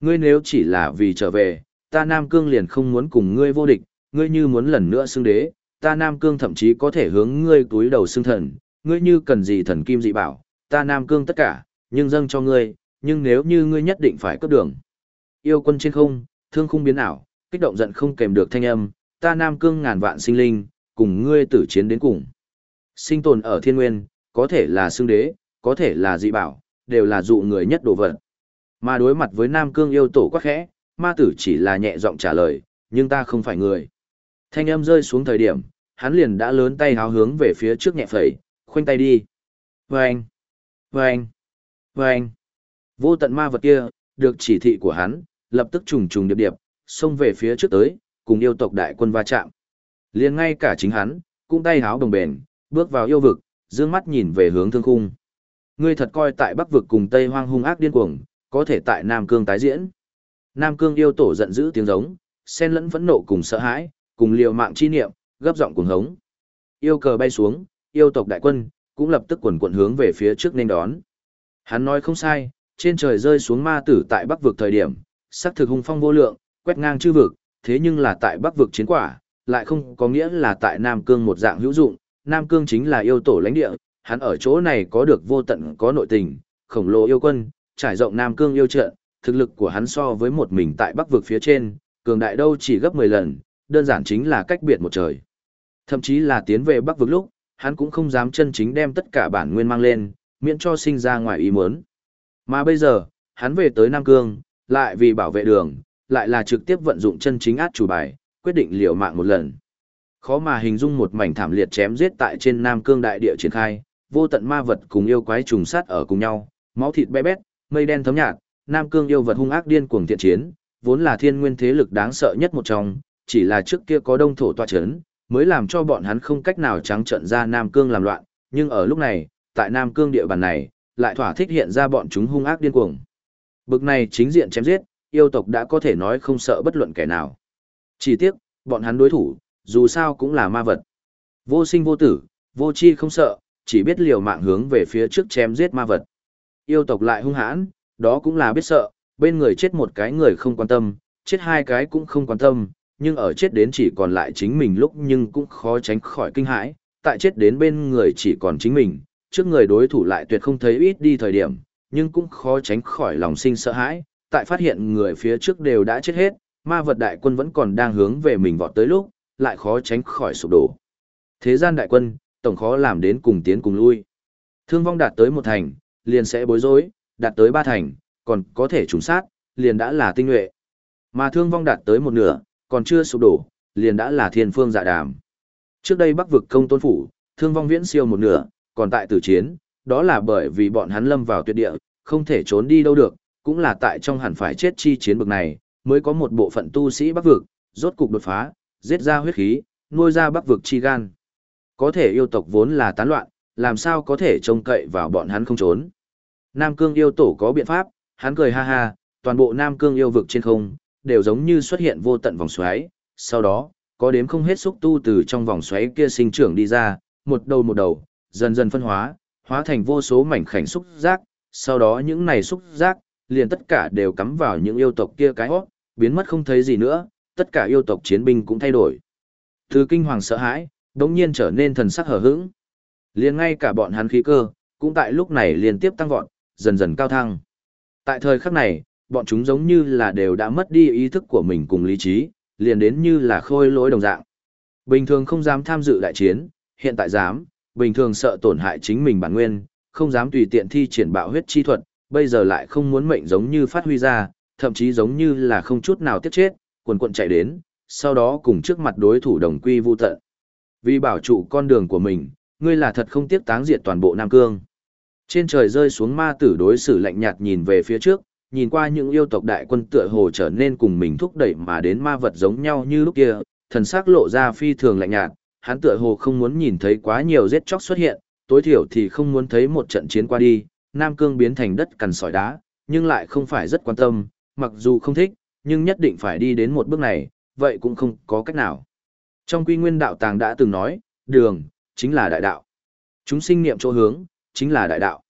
Ngươi nếu chỉ là vì trở về, ta Nam Cương liền không muốn cùng ngươi vô địch, ngươi như muốn lần nữa xưng đế, ta Nam Cương thậm chí có thể hướng ngươi túi đầu xưng thần, ngươi như cần gì thần kim dị bảo, ta Nam Cương tất cả, nhưng dâng cho ngươi, nhưng nếu như ngươi nhất định phải cấp đường. Yêu quân trên không, thương khung biến ảo, kích động giận không kèm được thanh âm, ta Nam Cương ngàn vạn sinh linh, cùng ngươi tử chiến đến cùng. Sinh tồn ở thiên nguyên, có thể là xương đế, có thể là dị bảo, đều là dụ người nhất đồ vật. Mà đối mặt với Nam Cương yêu tổ quá khẽ, ma tử chỉ là nhẹ giọng trả lời, nhưng ta không phải người. Thanh âm rơi xuống thời điểm, hắn liền đã lớn tay háo hướng về phía trước nhẹ phẩy, khoanh tay đi. Vâng! Vâng! Vâng! Vô tận ma vật kia, được chỉ thị của hắn, lập tức trùng trùng điệp điệp, xông về phía trước tới, cùng yêu tộc đại quân va chạm. liền ngay cả chính hắn, cũng tay háo đồng bền, bước vào yêu vực, dương mắt nhìn về hướng thương khung. Ngươi thật coi tại Bắc vực cùng Tây Hoang hung ác điên cuồng, có thể tại Nam Cương tái diễn. Nam Cương yêu tổ giận dữ tiếng giống, xen lẫn phẫn nộ cùng sợ hãi, cùng liều mạng chi niệm, gấp giọng cuồng hống. Yêu cờ bay xuống, yêu tộc đại quân cũng lập tức quần quận hướng về phía trước nên đón. Hắn nói không sai, trên trời rơi xuống ma tử tại Bắc vực thời điểm, sắc thực hung phong vô lượng, quét ngang chư vực, thế nhưng là tại Bắc vực chiến quả, lại không có nghĩa là tại Nam Cương một dạng hữu dụng, Nam Cương chính là yêu tổ lãnh địa, hắn ở chỗ này có được vô tận có nội tình, khổng lồ yêu quân, trải rộng Nam Cương yêu trận, thực lực của hắn so với một mình tại Bắc vực phía trên, cường đại đâu chỉ gấp 10 lần, đơn giản chính là cách biệt một trời. Thậm chí là tiến về Bắc vực lúc, hắn cũng không dám chân chính đem tất cả bản nguyên mang lên, miễn cho sinh ra ngoài ý muốn. Mà bây giờ, hắn về tới Nam Cương, lại vì bảo vệ đường, lại là trực tiếp vận dụng chân chính át chủ bài, quyết định liều mạng một lần. Khó mà hình dung một mảnh thảm liệt chém giết tại trên Nam Cương đại địa triển khai, vô tận ma vật cùng yêu quái trùng sát ở cùng nhau, máu thịt bé bét, mây đen thấm nhạt, Nam Cương yêu vật hung ác điên cuồng thiện chiến, vốn là thiên nguyên thế lực đáng sợ nhất một trong, chỉ là trước kia có đông thổ tọa chấn, mới làm cho bọn hắn không cách nào trắng trợn ra Nam Cương làm loạn, nhưng ở lúc này, tại Nam Cương địa bàn này, lại thỏa thích hiện ra bọn chúng hung ác điên cuồng. Bực này chính diện chém giết, yêu tộc đã có thể nói không sợ bất luận kẻ nào. Chỉ tiếc, bọn hắn đối thủ, dù sao cũng là ma vật. Vô sinh vô tử, vô chi không sợ, chỉ biết liều mạng hướng về phía trước chém giết ma vật. Yêu tộc lại hung hãn, đó cũng là biết sợ, bên người chết một cái người không quan tâm, chết hai cái cũng không quan tâm, nhưng ở chết đến chỉ còn lại chính mình lúc nhưng cũng khó tránh khỏi kinh hãi, tại chết đến bên người chỉ còn chính mình, trước người đối thủ lại tuyệt không thấy ít đi thời điểm, nhưng cũng khó tránh khỏi lòng sinh sợ hãi, tại phát hiện người phía trước đều đã chết hết, ma vật đại quân vẫn còn đang hướng về mình vọt tới lúc, lại khó tránh khỏi sụp đổ. Thế gian đại quân, tổng khó làm đến cùng tiến cùng lui. Thương vong đạt tới một thành, liền sẽ bối rối, đạt tới ba thành, còn có thể trùng sát, liền đã là tinh nhuệ. Mà thương vong đạt tới một nửa, còn chưa sụp đổ, liền đã là thiên phương dạ đàm. Trước đây bắc vực công tôn phủ, thương vong viễn siêu một nửa, còn tại tử chiến, đó là bởi vì bọn hắn lâm vào tuyệt địa, không thể trốn đi đâu được, cũng là tại trong hẳn phải chết chi chiến bực này, mới có một bộ phận tu sĩ bắc vực, rốt cục đột phá, giết ra huyết khí, nuôi ra bắc vực chi gan. Có thể yêu tộc vốn là tán loạn, làm sao có thể trông cậy vào bọn hắn không trốn. Nam Cương yêu tổ có biện pháp, hắn cười ha ha, toàn bộ Nam Cương yêu vực trên không, đều giống như xuất hiện vô tận vòng xoáy, sau đó, có đếm không hết xúc tu từ trong vòng xoáy kia sinh trưởng đi ra, một đầu một đầu, dần dần phân hóa, hóa thành vô số mảnh khảnh xúc giác, sau đó những này xúc giác, liền tất cả đều cắm vào những yêu tộc kia cái hót, biến mất không thấy gì nữa, tất cả yêu tộc chiến binh cũng thay đổi. Từ kinh hoàng sợ hãi, đống nhiên trở nên thần sắc hở hững. Liền ngay cả bọn hắn khí cơ, cũng tại lúc này liên tiếp tăng vọt, dần dần cao thăng. Tại thời khắc này, bọn chúng giống như là đều đã mất đi ý thức của mình cùng lý trí, liền đến như là khôi lỗi đồng dạng. Bình thường không dám tham dự đại chiến, hiện tại dám, bình thường sợ tổn hại chính mình bản nguyên, không dám tùy tiện thi triển bạo huyết chi thuật, bây giờ lại không muốn mệnh giống như phát huy ra, thậm chí giống như là không chút nào tiếc chết, quần quần chạy đến, sau đó cùng trước mặt đối thủ đồng quy vu tận. Vì bảo trụ con đường của mình, ngươi là thật không tiếc táng diệt toàn bộ Nam Cương. Trên trời rơi xuống ma tử đối xử lạnh nhạt nhìn về phía trước, nhìn qua những yêu tộc đại quân tựa hồ trở nên cùng mình thúc đẩy mà đến ma vật giống nhau như lúc kia, thần sắc lộ ra phi thường lạnh nhạt, hắn tựa hồ không muốn nhìn thấy quá nhiều giết chóc xuất hiện, tối thiểu thì không muốn thấy một trận chiến qua đi, Nam Cương biến thành đất cằn sỏi đá, nhưng lại không phải rất quan tâm, mặc dù không thích, nhưng nhất định phải đi đến một bước này, vậy cũng không có cách nào. Trong quy nguyên đạo tàng đã từng nói, đường, chính là đại đạo. Chúng sinh niệm chỗ hướng, chính là đại đạo.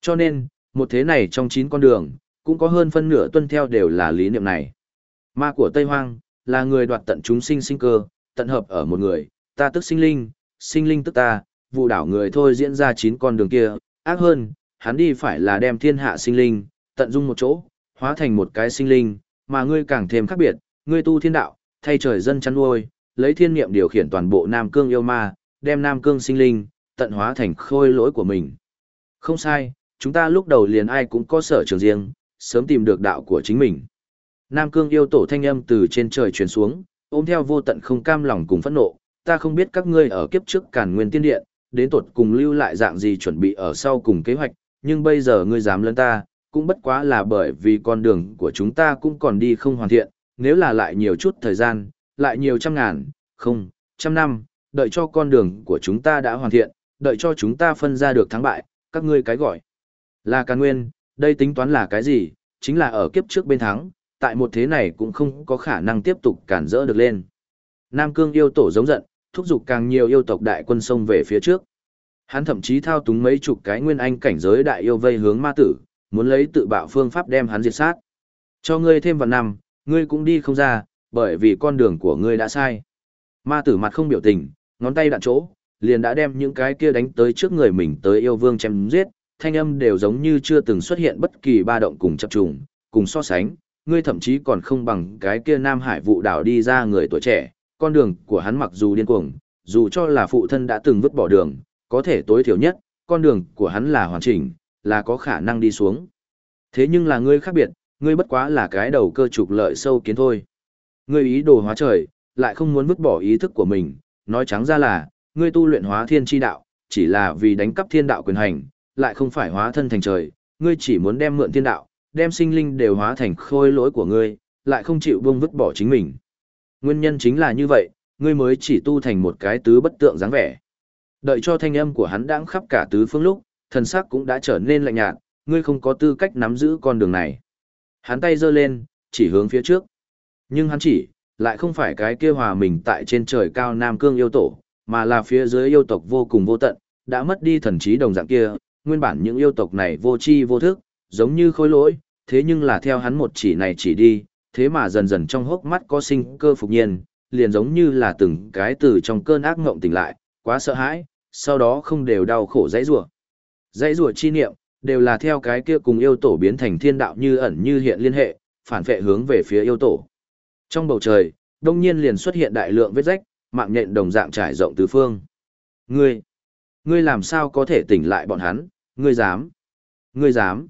Cho nên, một thế này trong chín con đường, cũng có hơn phân nửa tuân theo đều là lý niệm này. Ma của Tây Hoang, là người đoạt tận chúng sinh sinh cơ, tận hợp ở một người, ta tức sinh linh, sinh linh tức ta, vụ đảo người thôi diễn ra chín con đường kia, ác hơn, hắn đi phải là đem thiên hạ sinh linh, tận dung một chỗ, hóa thành một cái sinh linh, mà ngươi càng thêm khác biệt, ngươi tu thiên đạo, thay trời dân chăn nuôi, lấy thiên niệm điều khiển toàn bộ Nam Cương yêu ma, đem Nam Cương sinh linh, tận hóa thành khôi lỗi của mình. Không sai, chúng ta lúc đầu liền ai cũng có sở trường riêng, sớm tìm được đạo của chính mình. Nam Cương yêu tổ thanh âm từ trên trời truyền xuống, ôm theo vô tận không cam lòng cùng phẫn nộ, ta không biết các ngươi ở kiếp trước càn nguyên tiên điện, đến tột cùng lưu lại dạng gì chuẩn bị ở sau cùng kế hoạch, nhưng bây giờ ngươi dám lấn ta, cũng bất quá là bởi vì con đường của chúng ta cũng còn đi không hoàn thiện, nếu là lại nhiều chút thời gian, lại nhiều trăm ngàn, không, trăm năm, đợi cho con đường của chúng ta đã hoàn thiện, đợi cho chúng ta phân ra được thắng bại, các ngươi cái gọi là càn nguyên, đây tính toán là cái gì, chính là ở kiếp trước bên thắng, tại một thế này cũng không có khả năng tiếp tục cản rỡ được lên. Nam Cương yêu tổ giống giận, thúc giục càng nhiều yêu tộc đại quân sông về phía trước. Hắn thậm chí thao túng mấy chục cái nguyên anh cảnh giới đại yêu vây hướng ma tử, muốn lấy tự bạo phương pháp đem hắn diệt sát. Cho ngươi thêm vào năm, ngươi cũng đi không ra, bởi vì con đường của ngươi đã sai. Ma tử mặt không biểu tình, ngón tay đạn chỗ, liền đã đem những cái kia đánh tới trước người mình tới yêu vương chém giết, thanh âm đều giống như chưa từng xuất hiện bất kỳ ba động cùng chập trùng, cùng so sánh, ngươi thậm chí còn không bằng cái kia Nam Hải vụ đảo đi ra người tuổi trẻ, con đường của hắn mặc dù điên cuồng, dù cho là phụ thân đã từng vứt bỏ đường, có thể tối thiểu nhất, con đường của hắn là hoàn chỉnh, là có khả năng đi xuống. Thế nhưng là ngươi khác biệt, ngươi bất quá là cái đầu cơ trục lợi sâu kiến thôi. Ngươi ý đồ hóa trời, lại không muốn vứt bỏ ý thức của mình, nói trắng ra là, ngươi tu luyện hóa thiên chi đạo, chỉ là vì đánh cắp thiên đạo quyền hành, lại không phải hóa thân thành trời, ngươi chỉ muốn đem mượn thiên đạo, đem sinh linh đều hóa thành khôi lỗi của ngươi, lại không chịu buông vứt bỏ chính mình. Nguyên nhân chính là như vậy, ngươi mới chỉ tu thành một cái tứ bất tượng dáng vẻ. Đợi cho thanh âm của hắn đãng khắp cả tứ phương lúc, thần sắc cũng đã trở nên lạnh nhạt, ngươi không có tư cách nắm giữ con đường này. Hắn tay giơ lên, chỉ hướng phía trước. Nhưng hắn chỉ, lại không phải cái kia hòa mình tại trên trời cao Nam Cương yêu tổ, mà là phía dưới yêu tộc vô cùng vô tận, đã mất đi thần trí đồng dạng kia, nguyên bản những yêu tộc này vô tri vô thức, giống như khối lỗi, thế nhưng là theo hắn một chỉ này chỉ đi, thế mà dần dần trong hốc mắt có sinh cơ phục nhiên, liền giống như là từng cái từ trong cơn ác ngộng tỉnh lại, quá sợ hãi, sau đó không đều đau khổ dãy rủa. Dãy rủa chi niệm, đều là theo cái kia cùng yêu tổ biến thành thiên đạo như ẩn như hiện liên hệ, phản vệ hướng về phía yêu tổ. Trong bầu trời, đông nhiên liền xuất hiện đại lượng vết rách, mạng nhện đồng dạng trải rộng tứ phương. Ngươi, ngươi làm sao có thể tỉnh lại bọn hắn, ngươi dám, ngươi dám.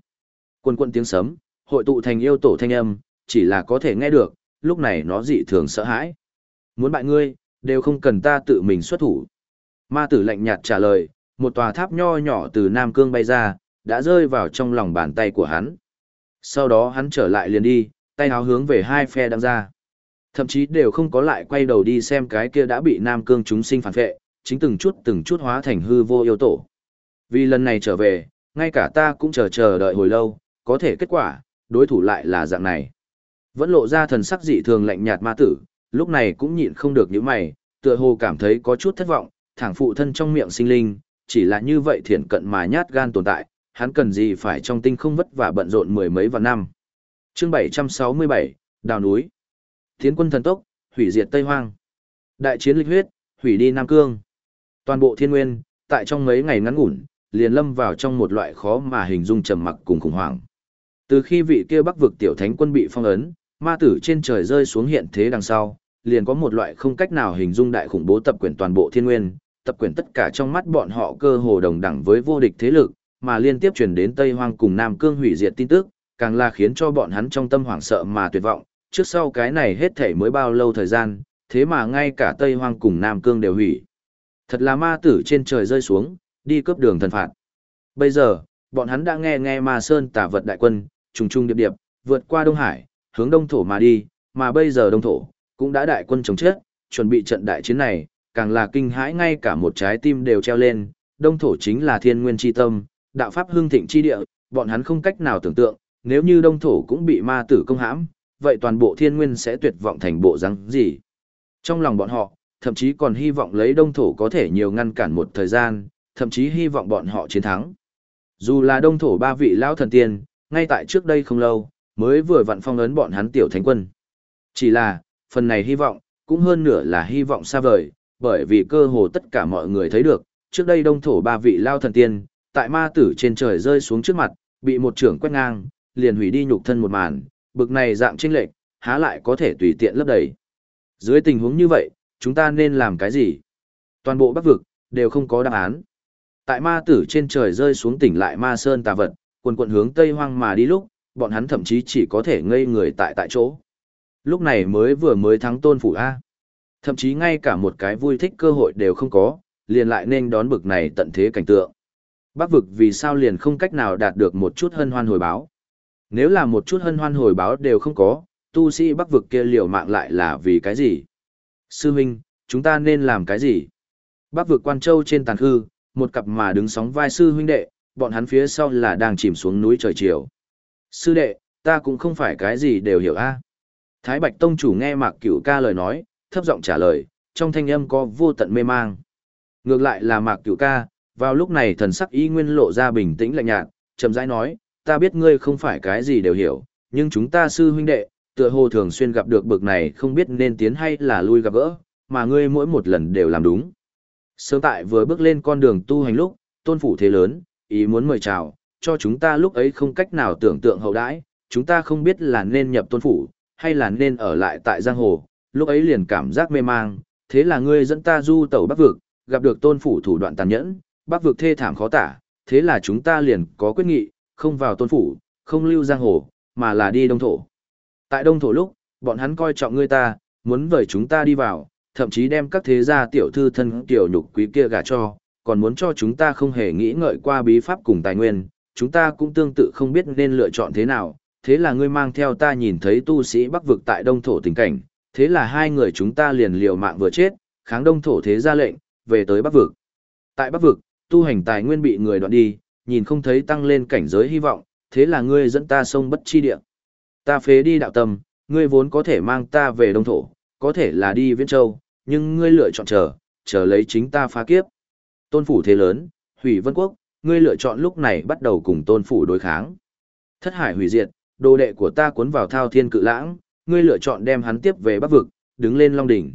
Quân quân tiếng sấm, hội tụ thành yêu tổ thanh âm, chỉ là có thể nghe được, lúc này nó dị thường sợ hãi. Muốn bại ngươi, đều không cần ta tự mình xuất thủ. Ma tử lạnh nhạt trả lời, một tòa tháp nho nhỏ từ Nam Cương bay ra, đã rơi vào trong lòng bàn tay của hắn. Sau đó hắn trở lại liền đi, tay háo hướng về hai phe đang ra. Thậm chí đều không có lại quay đầu đi xem cái kia đã bị Nam Cương chúng sinh phản vệ, chính từng chút từng chút hóa thành hư vô yêu tổ. Vì lần này trở về, ngay cả ta cũng chờ chờ đợi hồi lâu, có thể kết quả, đối thủ lại là dạng này. Vẫn lộ ra thần sắc dị thường lạnh nhạt ma tử, lúc này cũng nhịn không được những mày, tựa hồ cảm thấy có chút thất vọng, thẳng phụ thân trong miệng sinh linh, chỉ là như vậy thiển cận mà nhát gan tồn tại, hắn cần gì phải trong tinh không vất vả bận rộn mười mấy vạn năm. Chương 767, Đào núi. Tiến quân thần tốc, hủy diệt Tây Hoang. Đại chiến lịch huyết, hủy đi Nam Cương. Toàn bộ thiên nguyên, tại trong mấy ngày ngắn ngủn, liền lâm vào trong một loại khó mà hình dung trầm mặc cùng khủng hoảng. Từ khi vị kia bắc vực tiểu thánh quân bị phong ấn, ma tử trên trời rơi xuống hiện thế đằng sau, liền có một loại không cách nào hình dung đại khủng bố tập quyền toàn bộ thiên nguyên, tập quyền tất cả trong mắt bọn họ cơ hồ đồng đẳng với vô địch thế lực, mà liên tiếp truyền đến Tây Hoang cùng Nam Cương hủy diệt tin tức, càng là khiến cho bọn hắn trong tâm hoảng sợ mà tuyệt vọng, trước sau cái này hết thể mới bao lâu thời gian, thế mà ngay cả Tây Hoang cùng Nam Cương đều hủy. Thật là ma tử trên trời rơi xuống, đi cướp đường thần phạt. Bây giờ, bọn hắn đã nghe nghe Ma Sơn tả vật đại quân, trùng trùng điệp điệp, vượt qua Đông Hải, hướng Đông Thổ mà đi, mà bây giờ Đông Thổ, cũng đã đại quân chống chết, chuẩn bị trận đại chiến này, càng là kinh hãi ngay cả một trái tim đều treo lên, Đông Thổ chính là thiên nguyên chi tâm, đạo pháp hương thịnh chi địa, bọn hắn không cách nào tưởng tượng, nếu như Đông Thổ cũng bị ma tử công hãm, vậy toàn bộ thiên nguyên sẽ tuyệt vọng thành bộ răng gì. Trong lòng bọn họ, thậm chí còn hy vọng lấy đông thổ có thể nhiều ngăn cản một thời gian, thậm chí hy vọng bọn họ chiến thắng. Dù là đông thổ ba vị lão thần tiên, ngay tại trước đây không lâu, mới vừa vặn phong ấn bọn hắn tiểu thánh quân. Chỉ là, phần này hy vọng, cũng hơn nửa là hy vọng xa vời, bởi vì cơ hồ tất cả mọi người thấy được, trước đây đông thổ ba vị lao thần tiên, tại ma tử trên trời rơi xuống trước mặt, bị một trưởng quét ngang, liền hủy đi nhục thân một màn, bực này dạng trinh lệch, há lại có thể tùy tiện lấp đầy. Dưới tình huống như vậy, chúng ta nên làm cái gì? Toàn bộ bắc vực, đều không có đáp án. Tại ma tử trên trời rơi xuống tỉnh lại ma sơn tà vật, quần quận hướng tây hoang mà đi lúc, bọn hắn thậm chí chỉ có thể ngây người tại tại chỗ. Lúc này mới vừa mới thắng tôn phủ A. Thậm chí ngay cả một cái vui thích cơ hội đều không có, liền lại nên đón bực này tận thế cảnh tượng. Bắc vực vì sao liền không cách nào đạt được một chút hân hoan hồi báo. Nếu là một chút hân hoan hồi báo đều không có, tu sĩ bắc vực kia liều mạng lại là vì cái gì? Sư huynh, chúng ta nên làm cái gì? Bắc vực quan châu trên tàn hư, một cặp mà đứng sóng vai sư huynh đệ, bọn hắn phía sau là đang chìm xuống núi trời chiều. Sư đệ, ta cũng không phải cái gì đều hiểu a. Thái Bạch Tông chủ nghe Mạc Cửu ca lời nói, thấp giọng trả lời, trong thanh âm có vô tận mê mang. Ngược lại là Mạc Cửu ca, vào lúc này thần sắc y nguyên lộ ra bình tĩnh lạnh nhạt, chậm rãi nói, ta biết ngươi không phải cái gì đều hiểu, nhưng chúng ta sư huynh đệ, tựa hồ thường xuyên gặp được bực này không biết nên tiến hay là lui gặp gỡ, mà ngươi mỗi một lần đều làm đúng. Sớm tại vừa bước lên con đường tu hành lúc, tôn phủ thế lớn, ý muốn mời chào, cho chúng ta lúc ấy không cách nào tưởng tượng hậu đãi, chúng ta không biết là nên nhập tôn phủ, hay là nên ở lại tại giang hồ, lúc ấy liền cảm giác mê mang, thế là ngươi dẫn ta du tẩu bắc vực, gặp được tôn phủ thủ đoạn tàn nhẫn, bắc vực thê thảm khó tả, thế là chúng ta liền có quyết nghị, không vào tôn phủ, không lưu giang hồ, mà là đi đông thổ. Tại đông thổ lúc, bọn hắn coi trọng ngươi ta, muốn vời chúng ta đi vào, thậm chí đem các thế gia tiểu thư thân tiểu nhục quý kia gả cho, còn muốn cho chúng ta không hề nghĩ ngợi qua bí pháp cùng tài nguyên, chúng ta cũng tương tự không biết nên lựa chọn thế nào, thế là ngươi mang theo ta nhìn thấy tu sĩ bắc vực tại đông thổ tình cảnh, thế là hai người chúng ta liền liều mạng vừa chết, kháng đông thổ thế ra lệnh, về tới bắc vực. Tại bắc vực, tu hành tài nguyên bị người đoạn đi, nhìn không thấy tăng lên cảnh giới hy vọng, thế là ngươi dẫn ta sông bất chi địa. Ta phế đi đạo tâm, ngươi vốn có thể mang ta về đông thổ, có thể là đi viễn châu, nhưng ngươi lựa chọn chờ, chờ lấy chính ta phá kiếp. Tôn phủ thế lớn, hủy vân quốc, ngươi lựa chọn lúc này bắt đầu cùng tôn phủ đối kháng. Thất hải hủy diệt, đồ đệ của ta cuốn vào thao thiên cự lãng, ngươi lựa chọn đem hắn tiếp về bắc vực, đứng lên long đỉnh.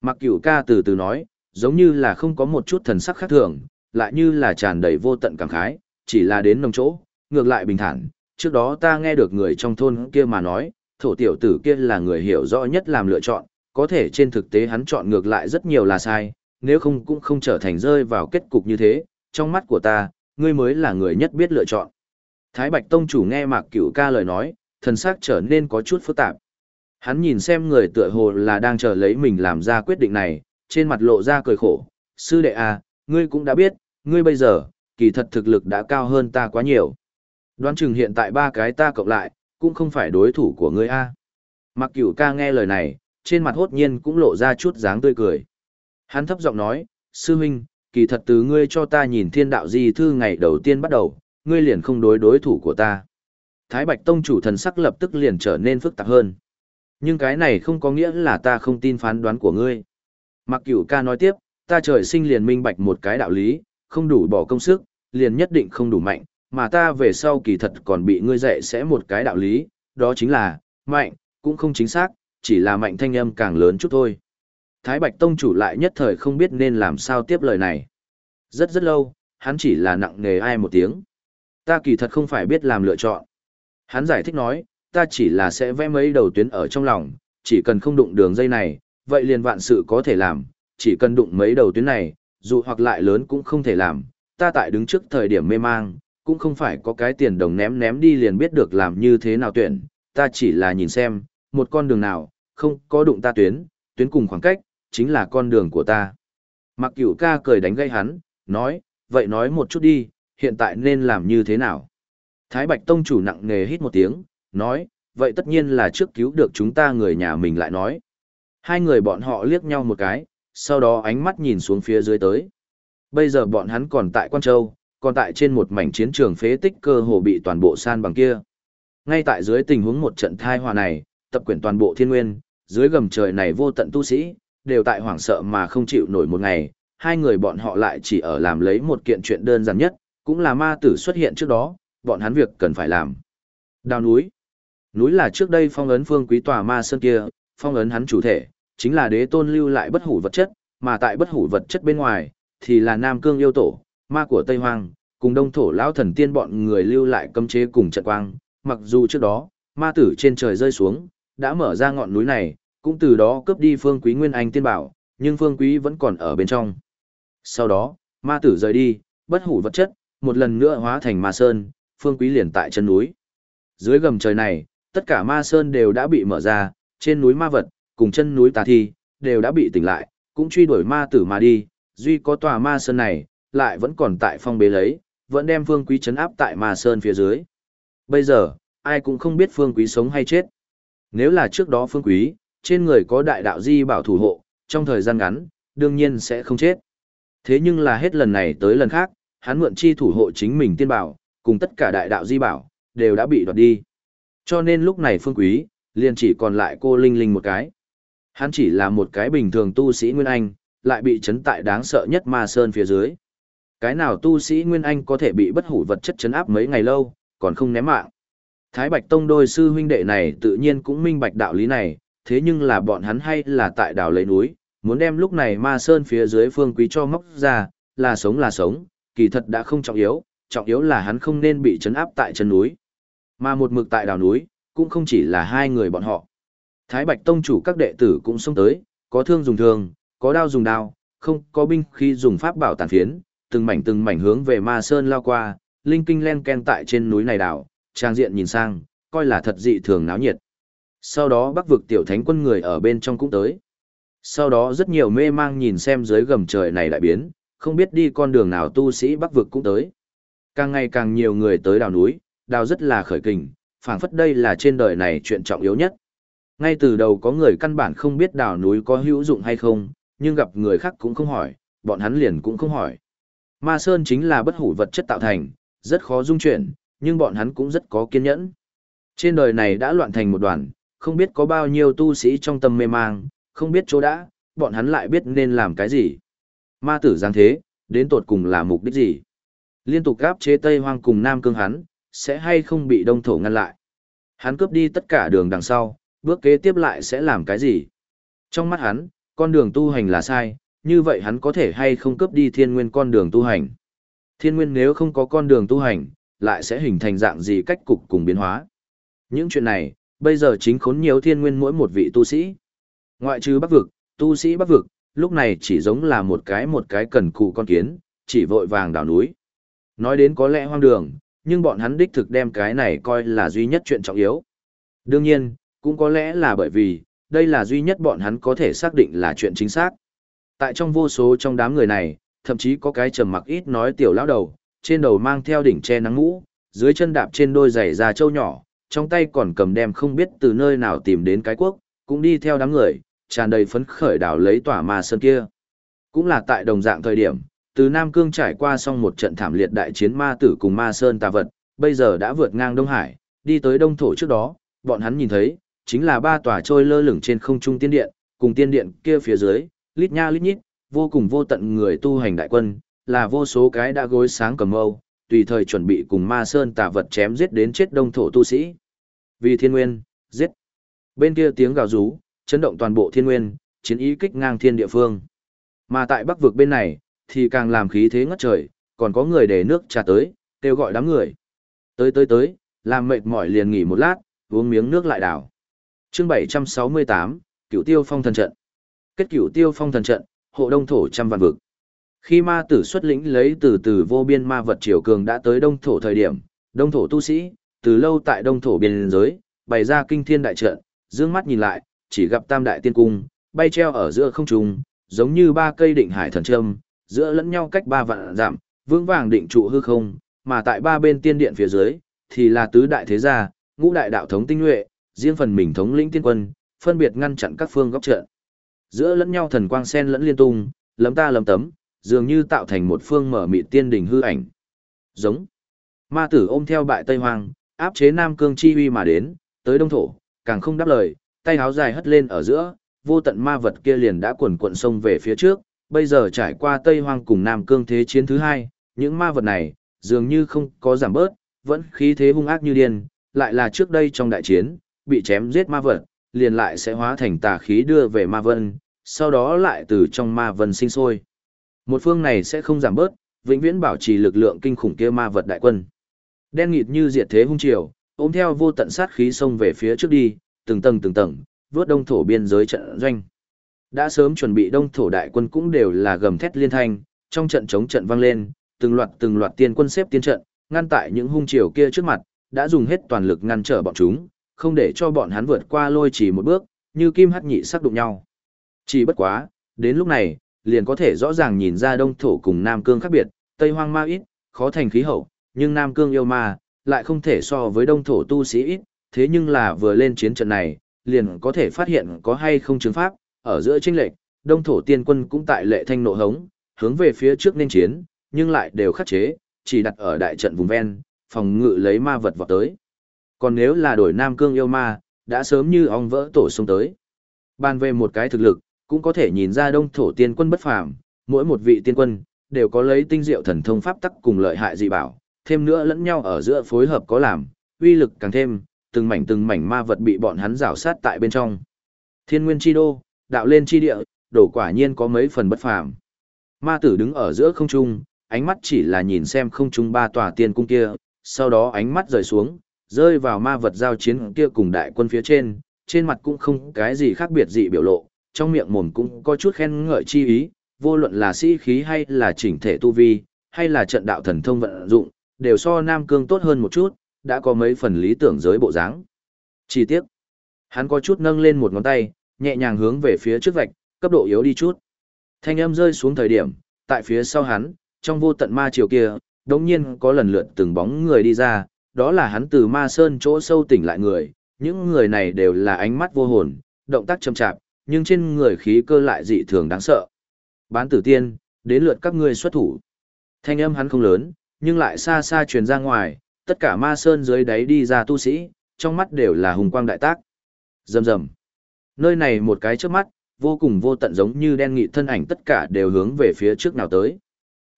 Mặc cửu ca từ từ nói, giống như là không có một chút thần sắc khác thường, lại như là tràn đầy vô tận cảm khái, chỉ là đến nông chỗ, ngược lại bình thản. Trước đó ta nghe được người trong thôn kia mà nói, thổ tiểu tử kia là người hiểu rõ nhất làm lựa chọn, có thể trên thực tế hắn chọn ngược lại rất nhiều là sai, nếu không cũng không trở thành rơi vào kết cục như thế, trong mắt của ta, ngươi mới là người nhất biết lựa chọn. Thái Bạch Tông chủ nghe Mạc Cửu ca lời nói, thần sắc trở nên có chút phức tạp. Hắn nhìn xem người tựa hồ là đang chờ lấy mình làm ra quyết định này, trên mặt lộ ra cười khổ. Sư đệ à, ngươi cũng đã biết, ngươi bây giờ, kỳ thật thực lực đã cao hơn ta quá nhiều. Đoán chừng hiện tại ba cái ta cộng lại, cũng không phải đối thủ của ngươi a. Mặc cửu ca nghe lời này, trên mặt hốt nhiên cũng lộ ra chút dáng tươi cười. Hắn thấp giọng nói, sư huynh, kỳ thật từ ngươi cho ta nhìn thiên đạo di thư ngày đầu tiên bắt đầu, ngươi liền không đối đối thủ của ta. Thái Bạch Tông chủ thần sắc lập tức liền trở nên phức tạp hơn. Nhưng cái này không có nghĩa là ta không tin phán đoán của ngươi. Mặc cửu ca nói tiếp, ta trời sinh liền minh bạch một cái đạo lý, không đủ bỏ công sức, liền nhất định không đủ mạnh, mà ta về sau kỳ thật còn bị ngươi dạy sẽ một cái đạo lý, đó chính là, mạnh, cũng không chính xác, chỉ là mạnh thanh âm càng lớn chút thôi. Thái Bạch Tông chủ lại nhất thời không biết nên làm sao tiếp lời này. Rất rất lâu, hắn chỉ là nặng nề ai một tiếng. Ta kỳ thật không phải biết làm lựa chọn. Hắn giải thích nói, ta chỉ là sẽ vẽ mấy đầu tuyến ở trong lòng, chỉ cần không đụng đường dây này, vậy liền vạn sự có thể làm, chỉ cần đụng mấy đầu tuyến này, dù hoặc lại lớn cũng không thể làm, ta tại đứng trước thời điểm mê mang, cũng không phải có cái tiền đồng ném ném đi liền biết được làm như thế nào tuyển, ta chỉ là nhìn xem, một con đường nào, không có đụng ta tuyến, tuyến cùng khoảng cách, chính là con đường của ta. Mặc cửu ca cười đánh gây hắn, nói, vậy nói một chút đi, hiện tại nên làm như thế nào? Thái Bạch Tông chủ nặng nề hít một tiếng, nói, vậy tất nhiên là trước cứu được chúng ta người nhà mình lại nói. Hai người bọn họ liếc nhau một cái, sau đó ánh mắt nhìn xuống phía dưới tới. Bây giờ bọn hắn còn tại Quan Châu, còn tại trên một mảnh chiến trường phế tích cơ hồ bị toàn bộ san bằng kia. Ngay tại dưới tình huống một trận thai hòa này, tập quyển toàn bộ thiên nguyên, dưới gầm trời này vô tận tu sĩ, đều tại hoảng sợ mà không chịu nổi một ngày, hai người bọn họ lại chỉ ở làm lấy một kiện chuyện đơn giản nhất, cũng là ma tử xuất hiện trước đó, bọn hắn việc cần phải làm. Đào núi. Núi là trước đây phong ấn phương quý tòa ma sơn kia, phong ấn hắn chủ thể, chính là đế tôn lưu lại bất hủ vật chất, mà tại bất hủ vật chất bên ngoài, thì là Nam Cương yêu tổ, ma của Tây Hoang, cùng đông thổ lão thần tiên bọn người lưu lại cấm chế cùng trận quang, mặc dù trước đó, ma tử trên trời rơi xuống, đã mở ra ngọn núi này, cũng từ đó cướp đi phương quý nguyên anh tiên bảo, nhưng phương quý vẫn còn ở bên trong. Sau đó, ma tử rời đi, bất hủ vật chất, một lần nữa hóa thành ma sơn, phương quý liền tại chân núi. Dưới gầm trời này, tất cả ma sơn đều đã bị mở ra, trên núi ma vật, cùng chân núi tà thi, đều đã bị tỉnh lại, cũng truy đuổi ma tử mà đi, duy có tòa ma sơn này, lại vẫn còn tại phong bế lấy, vẫn đem phương quý chấn áp tại ma sơn phía dưới. Bây giờ, ai cũng không biết phương quý sống hay chết. Nếu là trước đó phương quý, trên người có đại đạo di bảo thủ hộ, trong thời gian ngắn, đương nhiên sẽ không chết. Thế nhưng là hết lần này tới lần khác, hắn mượn chi thủ hộ chính mình tiên bảo, cùng tất cả đại đạo di bảo, đều đã bị đoạt đi. Cho nên lúc này phương quý, liền chỉ còn lại cô Linh Linh một cái. Hắn chỉ là một cái bình thường tu sĩ Nguyên Anh, lại bị chấn tại đáng sợ nhất ma sơn phía dưới. Cái nào tu sĩ Nguyên Anh có thể bị bất hủ vật chất chấn áp mấy ngày lâu, còn không ném mạng. Thái Bạch Tông đôi sư huynh đệ này tự nhiên cũng minh bạch đạo lý này, thế nhưng là bọn hắn hay là tại đảo lấy núi, muốn đem lúc này ma sơn phía dưới phương quý cho móc ra, là sống là sống, kỳ thật đã không trọng yếu, trọng yếu là hắn không nên bị chấn áp tại chân núi. Mà một mực tại đảo núi, cũng không chỉ là hai người bọn họ. Thái Bạch Tông chủ các đệ tử cũng xông tới, có thương dùng thương, có đao dùng đao, không có binh khi dùng pháp bảo tàn phiến, từng mảnh từng mảnh hướng về ma sơn lao qua, linh kinh len ken tại trên núi này đảo, trang diện nhìn sang, coi là thật dị thường náo nhiệt. Sau đó bắc vực tiểu thánh quân người ở bên trong cũng tới. Sau đó rất nhiều mê mang nhìn xem dưới gầm trời này đại biến, không biết đi con đường nào tu sĩ bắc vực cũng tới. Càng ngày càng nhiều người tới đào núi, đào rất là khởi kình, phảng phất đây là trên đời này chuyện trọng yếu nhất. Ngay từ đầu có người căn bản không biết đào núi có hữu dụng hay không, nhưng gặp người khác cũng không hỏi, bọn hắn liền cũng không hỏi. Ma Sơn chính là bất hủ vật chất tạo thành, rất khó dung chuyển, nhưng bọn hắn cũng rất có kiên nhẫn. Trên đời này đã loạn thành một đoàn, không biết có bao nhiêu tu sĩ trong tâm mê mang, không biết chỗ đã, bọn hắn lại biết nên làm cái gì. Ma tử giáng thế, đến tột cùng là mục đích gì? Liên tục gáp chế Tây Hoang cùng Nam Cương hắn, sẽ hay không bị đông thổ ngăn lại? Hắn cướp đi tất cả đường đằng sau, bước kế tiếp lại sẽ làm cái gì? Trong mắt hắn, con đường tu hành là sai, như vậy hắn có thể hay không cướp đi thiên nguyên con đường tu hành? Thiên nguyên nếu không có con đường tu hành, lại sẽ hình thành dạng gì cách cục cùng biến hóa? Những chuyện này, bây giờ chính khốn nhiều thiên nguyên mỗi một vị tu sĩ. Ngoại trừ bắc vực, tu sĩ bắc vực, lúc này chỉ giống là một cái một cái cần cụ con kiến, chỉ vội vàng đảo núi. Nói đến có lẽ hoang đường, nhưng bọn hắn đích thực đem cái này coi là duy nhất chuyện trọng yếu. Đương nhiên, cũng có lẽ là bởi vì, đây là duy nhất bọn hắn có thể xác định là chuyện chính xác. Tại trong vô số trong đám người này, thậm chí có cái trầm mặc ít nói tiểu lão đầu, trên đầu mang theo đỉnh che nắng mũ, dưới chân đạp trên đôi giày da trâu nhỏ, trong tay còn cầm đem không biết từ nơi nào tìm đến cái quốc, cũng đi theo đám người, tràn đầy phấn khởi đảo lấy tỏa ma sơn kia. Cũng là tại đồng dạng thời điểm, từ Nam Cương trải qua xong một trận thảm liệt đại chiến ma tử cùng ma sơn tà vật, bây giờ đã vượt ngang Đông Hải, đi tới Đông Thổ trước đó, bọn hắn nhìn thấy, chính là ba tòa trôi lơ lửng trên không trung tiên điện, cùng tiên điện kia phía dưới, lít nha lít nhít, vô cùng vô tận người tu hành đại quân, là vô số cái đã gối sáng cầm âu, tùy thời chuẩn bị cùng ma sơn tà vật chém giết đến chết đông thổ tu sĩ. Vì thiên nguyên, giết. Bên kia tiếng gào rú, chấn động toàn bộ thiên nguyên, chiến ý kích ngang thiên địa phương. Mà tại bắc vực bên này, thì càng làm khí thế ngất trời, còn có người để nước trà tới, kêu gọi đám người. Tới tới tới, làm mệt mỏi liền nghỉ một lát, uống miếng nước lại đảo. chương 768, cửu tiêu phong thần trận. Kết cửu tiêu phong thần trận, hộ đông thổ trăm vạn vực. Khi ma tử xuất lĩnh lấy từ từ vô biên ma vật triều cường đã tới đông thổ thời điểm, đông thổ tu sĩ, từ lâu tại đông thổ biên giới, bày ra kinh thiên đại trận, dương mắt nhìn lại, chỉ gặp tam đại tiên cung, bay treo ở giữa không trung, giống như ba cây định hải thần trâm, giữa lẫn nhau cách ba vạn giảm, vững vàng định trụ hư không, mà tại ba bên tiên điện phía dưới, thì là tứ đại thế gia, ngũ đại đạo thống tinh nhuệ, riêng phần mình thống lĩnh tiên quân, phân biệt ngăn chặn các phương góc trận. Giữa lẫn nhau thần quang sen lẫn liên tung, lấm ta lấm tấm, dường như tạo thành một phương mở mịt tiên đỉnh hư ảnh. Giống. Ma tử ôm theo bại Tây Hoang, áp chế Nam Cương chi uy mà đến, tới Đông thổ, càng không đáp lời, tay háo dài hất lên ở giữa, vô tận ma vật kia liền đã quần quận sông về phía trước, bây giờ trải qua Tây Hoang cùng Nam Cương thế chiến thứ hai, những ma vật này, dường như không có giảm bớt, vẫn khí thế hung ác như điên, lại là trước đây trong đại chiến, bị chém giết ma vật, liền lại sẽ hóa thành tà khí đưa về ma vân, sau đó lại từ trong ma vân sinh sôi. Một phương này sẽ không giảm bớt, vĩnh viễn bảo trì lực lượng kinh khủng kia ma vật đại quân. Đen nghịt như diệt thế hung triều, ôm theo vô tận sát khí xông về phía trước đi, từng tầng từng tầng, vượt đông thổ biên giới trận doanh. Đã sớm chuẩn bị đông thổ đại quân cũng đều là gầm thét liên thanh, trong trận chống trận vang lên, từng loạt từng loạt tiên quân xếp tiên trận, ngăn tại những hung triều kia trước mặt, đã dùng hết toàn lực ngăn trở bọn chúng, không để cho bọn hắn vượt qua lôi chỉ một bước, như kim hắc nhị sắc đụng nhau. Chỉ bất quá, đến lúc này, liền có thể rõ ràng nhìn ra đông thổ cùng Nam Cương khác biệt, Tây Hoang ma ít, khó thành khí hậu, nhưng Nam Cương yêu ma, lại không thể so với đông thổ tu sĩ ít, thế nhưng là vừa lên chiến trận này, liền có thể phát hiện có hay không chứng pháp, ở giữa tranh lệch, đông thổ tiên quân cũng tại lệ thanh nộ hống, hướng về phía trước nên chiến, nhưng lại đều khắc chế, chỉ đặt ở đại trận vùng ven, phòng ngự lấy ma vật vào tới. Còn nếu là đổi Nam Cương yêu ma, đã sớm như ong vỡ tổ xuống tới. Bàn về một cái thực lực, cũng có thể nhìn ra đông thổ tiên quân bất phàm, mỗi một vị tiên quân đều có lấy tinh diệu thần thông pháp tắc cùng lợi hại dị bảo, thêm nữa lẫn nhau ở giữa phối hợp có làm, uy lực càng thêm, từng mảnh từng mảnh ma vật bị bọn hắn rào sát tại bên trong. Thiên nguyên chi đô, đạo lên chi địa, đổ quả nhiên có mấy phần bất phàm. Ma tử đứng ở giữa không trung, ánh mắt chỉ là nhìn xem không trung ba tòa tiên cung kia, sau đó ánh mắt rời xuống, rơi vào ma vật giao chiến kia cùng đại quân phía trên, trên mặt cũng không cái gì khác biệt dị biểu lộ, trong miệng mồm cũng có chút khen ngợi chi ý, vô luận là sĩ khí hay là chỉnh thể tu vi, hay là trận đạo thần thông vận dụng, đều so Nam Cương tốt hơn một chút, đã có mấy phần lý tưởng giới bộ dáng. Chi tiết, hắn có chút nâng lên một ngón tay, nhẹ nhàng hướng về phía trước vạch, cấp độ yếu đi chút. Thanh âm rơi xuống thời điểm, tại phía sau hắn, trong vô tận ma chiều kia, đống nhiên có lần lượt từng bóng người đi ra, đó là hắn từ ma sơn chỗ sâu tỉnh lại người, những người này đều là ánh mắt vô hồn, động tác chậm chạp, nhưng trên người khí cơ lại dị thường đáng sợ. Bán tử tiên, đến lượt các ngươi xuất thủ. Thanh âm hắn không lớn, nhưng lại xa xa truyền ra ngoài, tất cả ma sơn dưới đáy đi ra tu sĩ, trong mắt đều là hùng quang đại tác. Rầm rầm. Nơi này một cái trước mắt, vô cùng vô tận giống như đen nghị thân ảnh tất cả đều hướng về phía trước nào tới.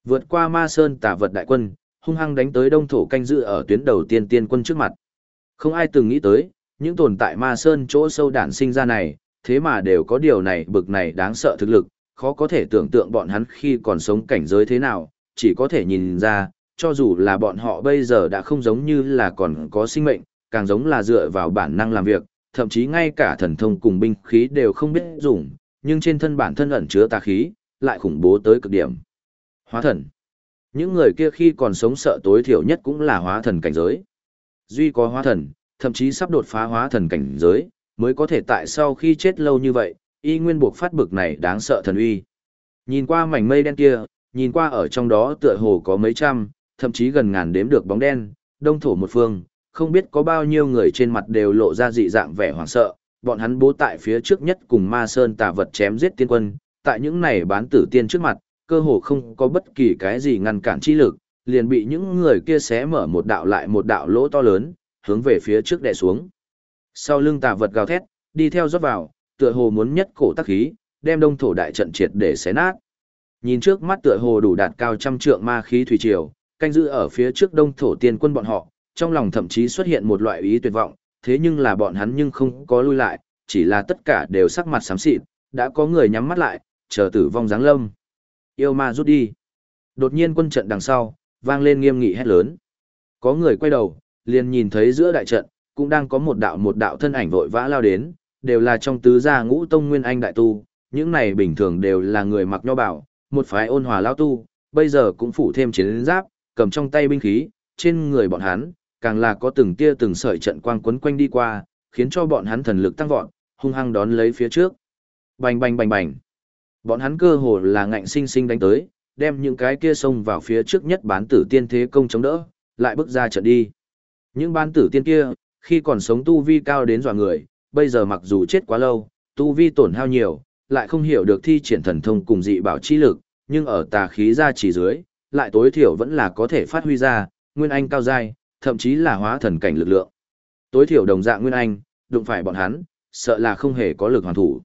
Vượt qua ma sơn tà vật đại quân, hung hăng đánh tới đông thổ canh dự ở tuyến đầu tiên tiên quân trước mặt. Không ai từng nghĩ tới, những tồn tại ma sơn chỗ sâu đản sinh ra này, thế mà đều có điều này bực này đáng sợ thực lực, khó có thể tưởng tượng bọn hắn khi còn sống cảnh giới thế nào, chỉ có thể nhìn ra, cho dù là bọn họ bây giờ đã không giống như là còn có sinh mệnh, càng giống là dựa vào bản năng làm việc, thậm chí ngay cả thần thông cùng binh khí đều không biết dùng, nhưng trên thân bản thân ẩn chứa tà khí, lại khủng bố tới cực điểm. Hóa thần. Những người kia khi còn sống sợ tối thiểu nhất cũng là hóa thần cảnh giới. Duy có hóa thần, thậm chí sắp đột phá hóa thần cảnh giới, mới có thể tại sau khi chết lâu như vậy, y nguyên buộc phát bực này đáng sợ thần uy. Nhìn qua mảnh mây đen kia, nhìn qua ở trong đó tựa hồ có mấy trăm, thậm chí gần ngàn đếm được bóng đen, đông thổ một phương, không biết có bao nhiêu người trên mặt đều lộ ra dị dạng vẻ hoảng sợ, bọn hắn bố tại phía trước nhất cùng ma sơn tà vật chém giết tiên quân, tại những này bán tử tiên trước mặt, cơ hồ không có bất kỳ cái gì ngăn cản chi lực, liền bị những người kia xé mở một đạo lại một đạo lỗ to lớn, hướng về phía trước đè xuống. Sau lưng tà vật gào thét, đi theo rót vào, tựa hồ muốn nhất cổ tắc khí, đem đông thổ đại trận triệt để xé nát. Nhìn trước mắt tựa hồ đủ đạt cao trăm trượng ma khí thủy triều, canh giữ ở phía trước đông thổ tiên quân bọn họ, trong lòng thậm chí xuất hiện một loại ý tuyệt vọng, thế nhưng là bọn hắn nhưng không có lui lại, chỉ là tất cả đều sắc mặt xám xịt, đã có người nhắm mắt lại, chờ tử vong giáng lâm. Yêu ma rút đi. Đột nhiên quân trận đằng sau, vang lên nghiêm nghị hét lớn. Có người quay đầu, liền nhìn thấy giữa đại trận, cũng đang có một đạo một đạo thân ảnh vội vã lao đến, đều là trong tứ gia ngũ tông nguyên anh đại tu, những này bình thường đều là người mặc nho bảo, một phái ôn hòa lao tu, bây giờ cũng phủ thêm chiến giáp, cầm trong tay binh khí, trên người bọn hắn, càng là có từng tia từng sợi trận quang quấn quanh đi qua, khiến cho bọn hắn thần lực tăng vọt, hung hăng đón lấy phía trước. Bành bành bành bành. Bọn hắn cơ hồ là ngạnh sinh sinh đánh tới, đem những cái kia xông vào phía trước nhất bán tử tiên thế công chống đỡ, lại bước ra trận đi. Những bán tử tiên kia, khi còn sống tu vi cao đến dọa người, bây giờ mặc dù chết quá lâu, tu vi tổn hao nhiều, lại không hiểu được thi triển thần thông cùng dị bảo chi lực, nhưng ở tà khí ra chỉ dưới, lại tối thiểu vẫn là có thể phát huy ra, nguyên anh cao dai, thậm chí là hóa thần cảnh lực lượng. Tối thiểu đồng dạng nguyên anh, đụng phải bọn hắn, sợ là không hề có lực hoàn thủ.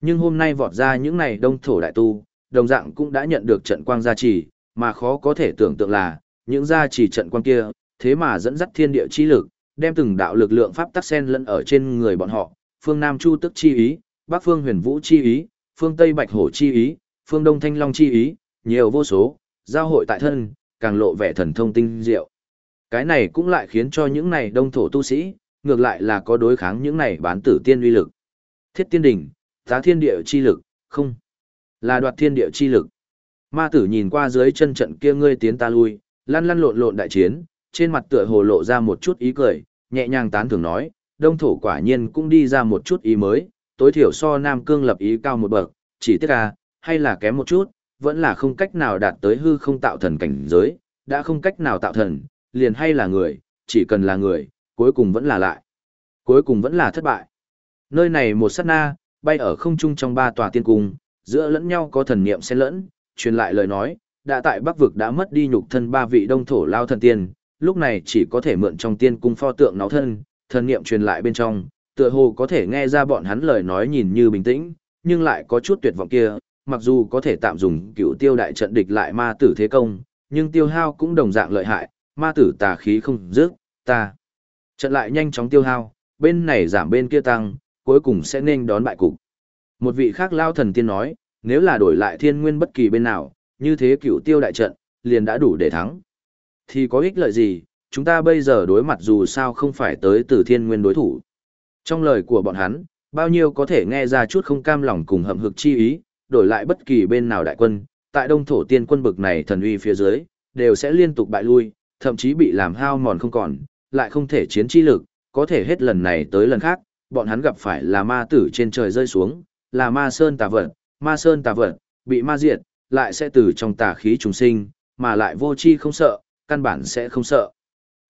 Nhưng hôm nay vọt ra những này đông thổ đại tu, đồng dạng cũng đã nhận được trận quang gia trì, mà khó có thể tưởng tượng là, những gia trì trận quang kia, thế mà dẫn dắt thiên địa chi lực, đem từng đạo lực lượng pháp tắc sen lẫn ở trên người bọn họ, phương Nam Chu tức chi ý, Bắc phương Huyền Vũ chi ý, phương Tây Bạch Hổ chi ý, phương Đông Thanh Long chi ý, nhiều vô số, giao hội tại thân, càng lộ vẻ thần thông tinh diệu. Cái này cũng lại khiến cho những này đông thổ tu sĩ, ngược lại là có đối kháng những này bán tử tiên uy lực. Thiết tiên đỉnh, tá thiên địa chi lực, không, là đoạt thiên địa chi lực. Ma tử nhìn qua dưới chân trận kia ngươi tiến ta lui, lăn lăn lộn lộn đại chiến, trên mặt tựa hồ lộ ra một chút ý cười, nhẹ nhàng tán thưởng nói, đông thổ quả nhiên cũng đi ra một chút ý mới, tối thiểu so Nam Cương lập ý cao một bậc, chỉ tiếc à, hay là kém một chút, vẫn là không cách nào đạt tới hư không tạo thần cảnh giới, đã không cách nào tạo thần, liền hay là người, chỉ cần là người, cuối cùng vẫn là lại. Cuối cùng vẫn là thất bại. Nơi này một sát na, bay ở không trung trong ba tòa tiên cung, giữa lẫn nhau có thần niệm xen lẫn, truyền lại lời nói, đã tại Bắc vực đã mất đi nhục thân ba vị đông thổ lao thần tiên, lúc này chỉ có thể mượn trong tiên cung pho tượng náo thân, thần niệm truyền lại bên trong, tựa hồ có thể nghe ra bọn hắn lời nói nhìn như bình tĩnh, nhưng lại có chút tuyệt vọng kia, mặc dù có thể tạm dùng cựu tiêu đại trận địch lại ma tử thế công, nhưng tiêu hao cũng đồng dạng lợi hại, ma tử tà khí không dứt, ta. Trận lại nhanh chóng tiêu hao, bên này giảm bên kia tăng, cuối cùng sẽ nên đón bại cục. Một vị khác lao thần tiên nói, nếu là đổi lại thiên nguyên bất kỳ bên nào, như thế cựu tiêu đại trận, liền đã đủ để thắng. Thì có ích lợi gì, chúng ta bây giờ đối mặt dù sao không phải tới từ thiên nguyên đối thủ. Trong lời của bọn hắn, bao nhiêu có thể nghe ra chút không cam lòng cùng hậm hực chi ý, đổi lại bất kỳ bên nào đại quân, tại đông thổ tiên quân bực này thần uy phía dưới, đều sẽ liên tục bại lui, thậm chí bị làm hao mòn không còn, lại không thể chiến chi lực, có thể hết lần này tới lần khác, bọn hắn gặp phải là ma tử trên trời rơi xuống, là ma sơn tà vật, ma sơn tà vật, bị ma diệt, lại sẽ từ trong tà khí trùng sinh, mà lại vô chi không sợ, căn bản sẽ không sợ.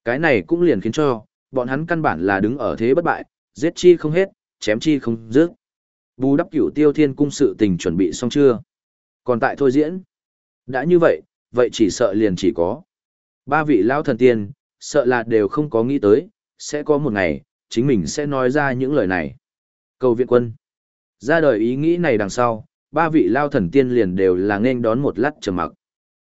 Cái này cũng liền khiến cho, bọn hắn căn bản là đứng ở thế bất bại, giết chi không hết, chém chi không dứt. Bù đắp cửu tiêu thiên cung sự tình chuẩn bị xong chưa? Còn tại thôi diễn. Đã như vậy, vậy chỉ sợ liền chỉ có. Ba vị lao thần tiên, sợ là đều không có nghĩ tới, sẽ có một ngày, chính mình sẽ nói ra những lời này. Cầu viện quân. Ra đời ý nghĩ này đằng sau, ba vị lao thần tiên liền đều là nên đón một lát trầm mặc.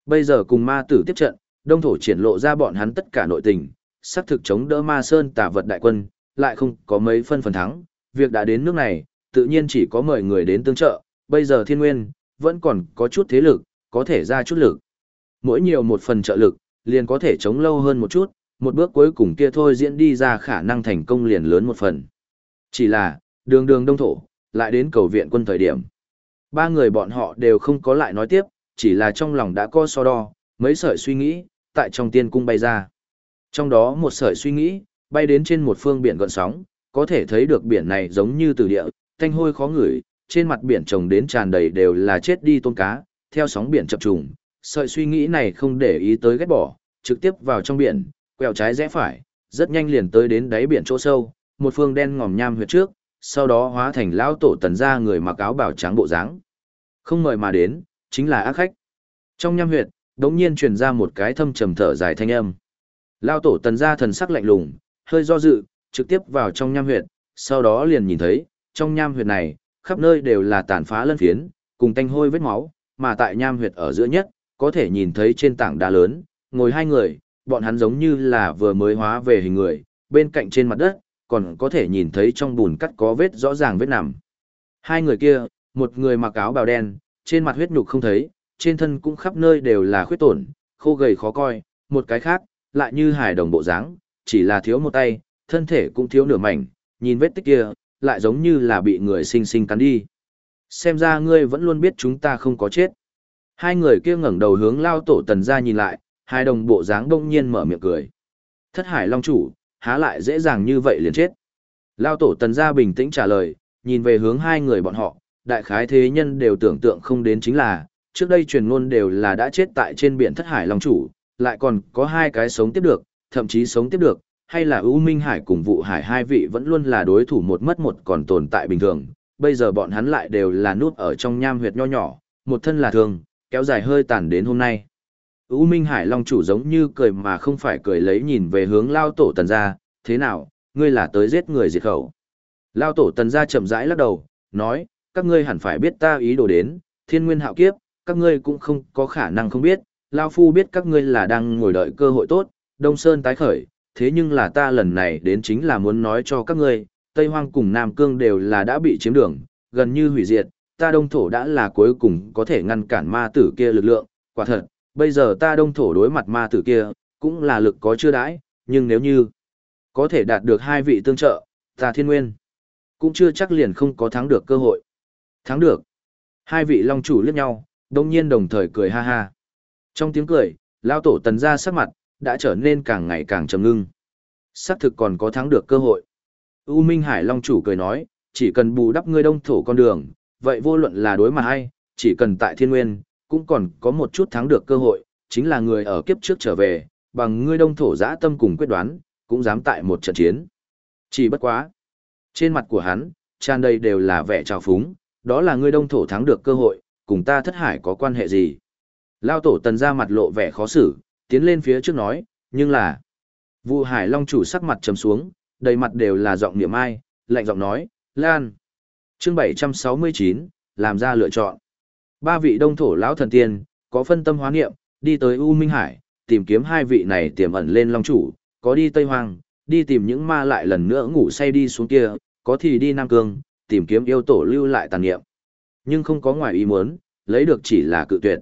Bây giờ cùng ma tử tiếp trận, đông thổ triển lộ ra bọn hắn tất cả nội tình, sắp thực chống đỡ ma sơn tả vật đại quân, lại không có mấy phân phần thắng. Việc đã đến nước này, tự nhiên chỉ có mời người đến tương trợ, bây giờ thiên nguyên, vẫn còn có chút thế lực, có thể ra chút lực. Mỗi nhiều một phần trợ lực, liền có thể chống lâu hơn một chút, một bước cuối cùng kia thôi diễn đi ra khả năng thành công liền lớn một phần. Chỉ là, đường đường đông thổ, lại đến cầu viện quân thời điểm. Ba người bọn họ đều không có lại nói tiếp, chỉ là trong lòng đã có so đo, mấy sợi suy nghĩ, tại trong tiên cung bay ra. Trong đó một sợi suy nghĩ, bay đến trên một phương biển gọn sóng, có thể thấy được biển này giống như từ địa, thanh hôi khó ngửi, trên mặt biển trồng đến tràn đầy đều là chết đi tôm cá, theo sóng biển chập trùng. Sợi suy nghĩ này không để ý tới ghét bỏ, trực tiếp vào trong biển, quẹo trái rẽ phải, rất nhanh liền tới đến đáy biển chỗ sâu, một phương đen ngòm nham huyệt trước, sau đó hóa thành lão tổ tần gia người mặc áo bào trắng bộ dáng. Không mời mà đến, chính là ác khách. Trong nham huyệt, đống nhiên truyền ra một cái thâm trầm thở dài thanh âm. Lão tổ tần gia thần sắc lạnh lùng, hơi do dự, trực tiếp vào trong nham huyệt, sau đó liền nhìn thấy, trong nham huyệt này, khắp nơi đều là tàn phá lân phiến, cùng tanh hôi vết máu, mà tại nham huyệt ở giữa nhất, có thể nhìn thấy trên tảng đá lớn, ngồi hai người, bọn hắn giống như là vừa mới hóa về hình người, bên cạnh trên mặt đất, còn có thể nhìn thấy trong bùn cắt có vết rõ ràng vết nằm. Hai người kia, một người mặc áo bào đen, trên mặt huyết nhục không thấy, trên thân cũng khắp nơi đều là khuyết tổn, khô gầy khó coi, một cái khác, lại như hải đồng bộ dáng, chỉ là thiếu một tay, thân thể cũng thiếu nửa mảnh, nhìn vết tích kia, lại giống như là bị người sinh sinh cắn đi. Xem ra ngươi vẫn luôn biết chúng ta không có chết. Hai người kia ngẩng đầu hướng lao tổ tần ra nhìn lại, hai đồng bộ dáng đông nhiên mở miệng cười. Thất hải long chủ, há lại dễ dàng như vậy liền chết. Lao tổ tần gia bình tĩnh trả lời, nhìn về hướng hai người bọn họ, đại khái thế nhân đều tưởng tượng không đến chính là, trước đây truyền ngôn đều là đã chết tại trên biển thất hải long chủ, lại còn có hai cái sống tiếp được, thậm chí sống tiếp được, hay là ưu minh hải cùng vụ hải hai vị vẫn luôn là đối thủ một mất một còn tồn tại bình thường, bây giờ bọn hắn lại đều là nút ở trong nham huyệt nho nhỏ, một thân là thường, kéo dài hơi tàn đến hôm nay. U Minh Hải Long chủ giống như cười mà không phải cười lấy nhìn về hướng Lao Tổ Tần gia, thế nào, ngươi là tới giết người diệt khẩu. Lao Tổ Tần gia chậm rãi lắc đầu, nói, các ngươi hẳn phải biết ta ý đồ đến, thiên nguyên hạo kiếp, các ngươi cũng không có khả năng không biết, Lao Phu biết các ngươi là đang ngồi đợi cơ hội tốt, Đông Sơn tái khởi, thế nhưng là ta lần này đến chính là muốn nói cho các ngươi, Tây Hoang cùng Nam Cương đều là đã bị chiếm đường, gần như hủy diệt, ta đông thổ đã là cuối cùng có thể ngăn cản ma tử kia lực lượng, quả thật, bây giờ ta đông thổ đối mặt ma tử kia, cũng là lực có chưa đãi, nhưng nếu như có thể đạt được hai vị tương trợ, ta thiên nguyên, cũng chưa chắc liền không có thắng được cơ hội. Thắng được. Hai vị long chủ liếc nhau, đông nhiên đồng thời cười ha ha. Trong tiếng cười, lao tổ tần ra sắc mặt, đã trở nên càng ngày càng trầm ngưng. Sắc thực còn có thắng được cơ hội. U Minh Hải Long chủ cười nói, chỉ cần bù đắp ngươi đông thổ con đường, vậy vô luận là đối mặt hay, chỉ cần tại thiên nguyên, cũng còn có một chút thắng được cơ hội, chính là người ở kiếp trước trở về, bằng ngươi đông thổ giã tâm cùng quyết đoán, cũng dám tại một trận chiến. Chỉ bất quá. Trên mặt của hắn, tràn đầy đều là vẻ trào phúng, đó là ngươi đông thổ thắng được cơ hội, cùng ta thất hải có quan hệ gì. Lao tổ tần ra mặt lộ vẻ khó xử, tiến lên phía trước nói, nhưng là... Vu Hải Long chủ sắc mặt trầm xuống, đầy mặt đều là giọng niệm ai, lạnh giọng nói, Lan. Chương 769, làm ra lựa chọn. Ba vị đông thổ lão thần tiên, có phân tâm hóa niệm, đi tới U Minh Hải, tìm kiếm hai vị này tiềm ẩn lên Long chủ, có đi Tây Hoang, đi tìm những ma lại lần nữa ngủ say đi xuống kia, có thì đi Nam Cương, tìm kiếm yêu tổ lưu lại tàn niệm. Nhưng không có ngoài ý muốn, lấy được chỉ là cự tuyệt.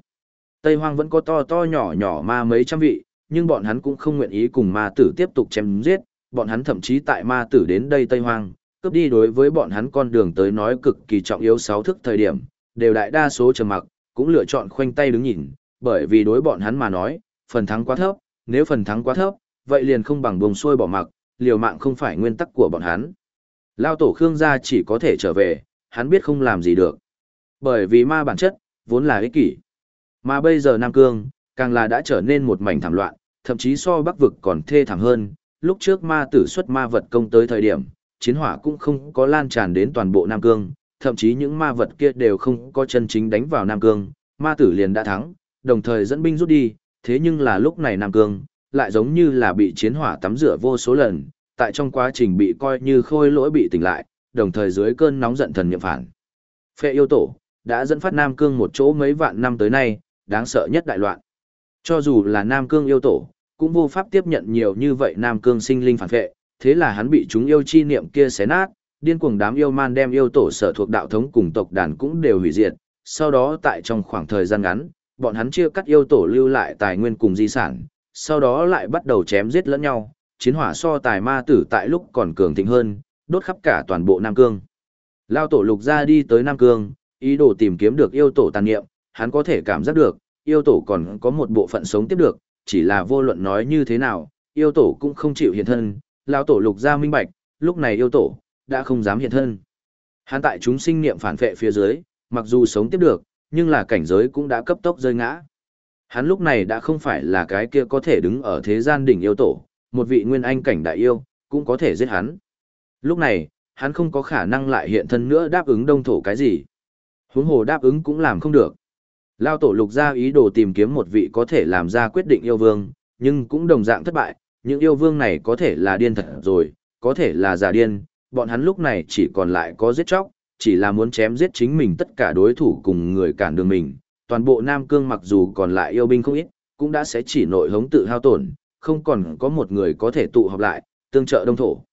Tây Hoang vẫn có to to nhỏ nhỏ ma mấy trăm vị, nhưng bọn hắn cũng không nguyện ý cùng ma tử tiếp tục chém giết, bọn hắn thậm chí tại ma tử đến đây Tây Hoang, cướp đi đối với bọn hắn con đường tới nói cực kỳ trọng yếu sáu thức thời điểm, đều đại đa số trầm mặc, cũng lựa chọn khoanh tay đứng nhìn, bởi vì đối bọn hắn mà nói, phần thắng quá thấp, nếu phần thắng quá thấp, vậy liền không bằng buông xuôi bỏ mặc, liều mạng không phải nguyên tắc của bọn hắn. Lao tổ Khương gia chỉ có thể trở về, hắn biết không làm gì được. Bởi vì ma bản chất, vốn là ích kỷ. Mà bây giờ Nam Cương, càng là đã trở nên một mảnh thảm loạn, thậm chí so bắc vực còn thê thảm hơn. Lúc trước ma tử xuất ma vật công tới thời điểm, chiến hỏa cũng không có lan tràn đến toàn bộ Nam Cương, thậm chí những ma vật kia đều không có chân chính đánh vào Nam Cương, ma tử liền đã thắng, đồng thời dẫn binh rút đi, thế nhưng là lúc này Nam Cương, lại giống như là bị chiến hỏa tắm rửa vô số lần, tại trong quá trình bị coi như khôi lỗi bị tỉnh lại, đồng thời dưới cơn nóng giận thần nhậm phản. Phệ yêu tổ, đã dẫn phát Nam Cương một chỗ mấy vạn năm tới nay, đáng sợ nhất đại loạn. Cho dù là Nam Cương yêu tổ, cũng vô pháp tiếp nhận nhiều như vậy Nam Cương sinh linh phản vệ, thế là hắn bị chúng yêu chi niệm kia xé nát, điên cuồng đám yêu man đem yêu tổ sở thuộc đạo thống cùng tộc đàn cũng đều hủy diệt, sau đó tại trong khoảng thời gian ngắn, bọn hắn chia cắt yêu tổ lưu lại tài nguyên cùng di sản, sau đó lại bắt đầu chém giết lẫn nhau, chiến hỏa so tài ma tử tại lúc còn cường thịnh hơn, đốt khắp cả toàn bộ Nam Cương. Lao tổ lục ra đi tới Nam Cương, ý đồ tìm kiếm được yêu tổ tàn niệm, hắn có thể cảm giác được, yêu tổ còn có một bộ phận sống tiếp được, chỉ là vô luận nói như thế nào, yêu tổ cũng không chịu hiện thân, lao tổ lục ra minh bạch, lúc này yêu tổ, đã không dám hiện thân. Hắn tại chúng sinh niệm phản vệ phía dưới, mặc dù sống tiếp được, nhưng là cảnh giới cũng đã cấp tốc rơi ngã. Hắn lúc này đã không phải là cái kia có thể đứng ở thế gian đỉnh yêu tổ, một vị nguyên anh cảnh đại yêu, cũng có thể giết hắn. Lúc này, hắn không có khả năng lại hiện thân nữa đáp ứng đông thổ cái gì. Huống hồ đáp ứng cũng làm không được. Lao tổ lục ra ý đồ tìm kiếm một vị có thể làm ra quyết định yêu vương, nhưng cũng đồng dạng thất bại, những yêu vương này có thể là điên thật rồi, có thể là giả điên, bọn hắn lúc này chỉ còn lại có giết chóc, chỉ là muốn chém giết chính mình tất cả đối thủ cùng người cản đường mình. Toàn bộ Nam Cương mặc dù còn lại yêu binh không ít, cũng đã sẽ chỉ nội hống tự hao tổn, không còn có một người có thể tụ họp lại, tương trợ đông thổ.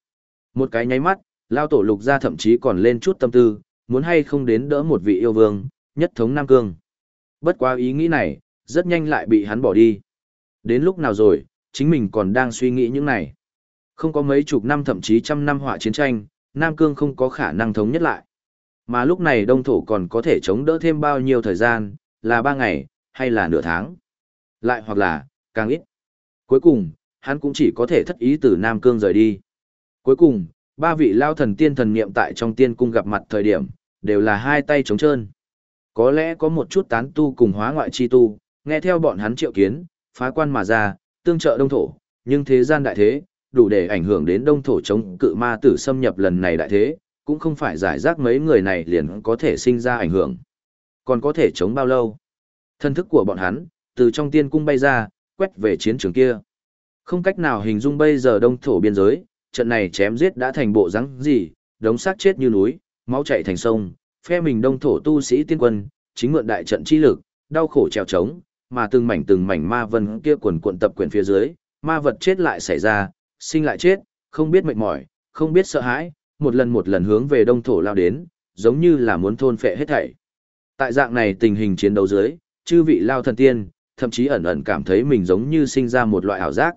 Một cái nháy mắt, lao tổ lục ra thậm chí còn lên chút tâm tư, muốn hay không đến đỡ một vị yêu vương, nhất thống Nam Cương. Bất quá ý nghĩ này, rất nhanh lại bị hắn bỏ đi. Đến lúc nào rồi, chính mình còn đang suy nghĩ những này. Không có mấy chục năm thậm chí trăm năm họa chiến tranh, Nam Cương không có khả năng thống nhất lại. Mà lúc này Đông Thổ còn có thể chống đỡ thêm bao nhiêu thời gian, là ba ngày, hay là nửa tháng. Lại hoặc là, càng ít. Cuối cùng, hắn cũng chỉ có thể thất ý từ Nam Cương rời đi. Cuối cùng, ba vị lao thần tiên thần niệm tại trong tiên cung gặp mặt thời điểm, đều là hai tay trống trơn. Có lẽ có một chút tán tu cùng hóa ngoại chi tu, nghe theo bọn hắn triệu kiến, phá quan mà ra, tương trợ đông thổ, nhưng thế gian đại thế, đủ để ảnh hưởng đến đông thổ chống cự ma tử xâm nhập lần này đại thế, cũng không phải giải rác mấy người này liền có thể sinh ra ảnh hưởng. Còn có thể chống bao lâu? Thân thức của bọn hắn, từ trong tiên cung bay ra, quét về chiến trường kia. Không cách nào hình dung bây giờ đông thổ biên giới, trận này chém giết đã thành bộ rắn gì, đống xác chết như núi, máu chảy thành sông, phe mình đông thổ tu sĩ tiên quân, chính mượn đại trận chi lực, đau khổ trèo trống, mà từng mảnh từng mảnh ma vân kia quần cuộn tập quyển phía dưới, ma vật chết lại xảy ra, sinh lại chết, không biết mệt mỏi, không biết sợ hãi, một lần một lần hướng về đông thổ lao đến, giống như là muốn thôn phệ hết thảy. Tại dạng này tình hình chiến đấu dưới, chư vị lao thần tiên, thậm chí ẩn ẩn cảm thấy mình giống như sinh ra một loại ảo giác.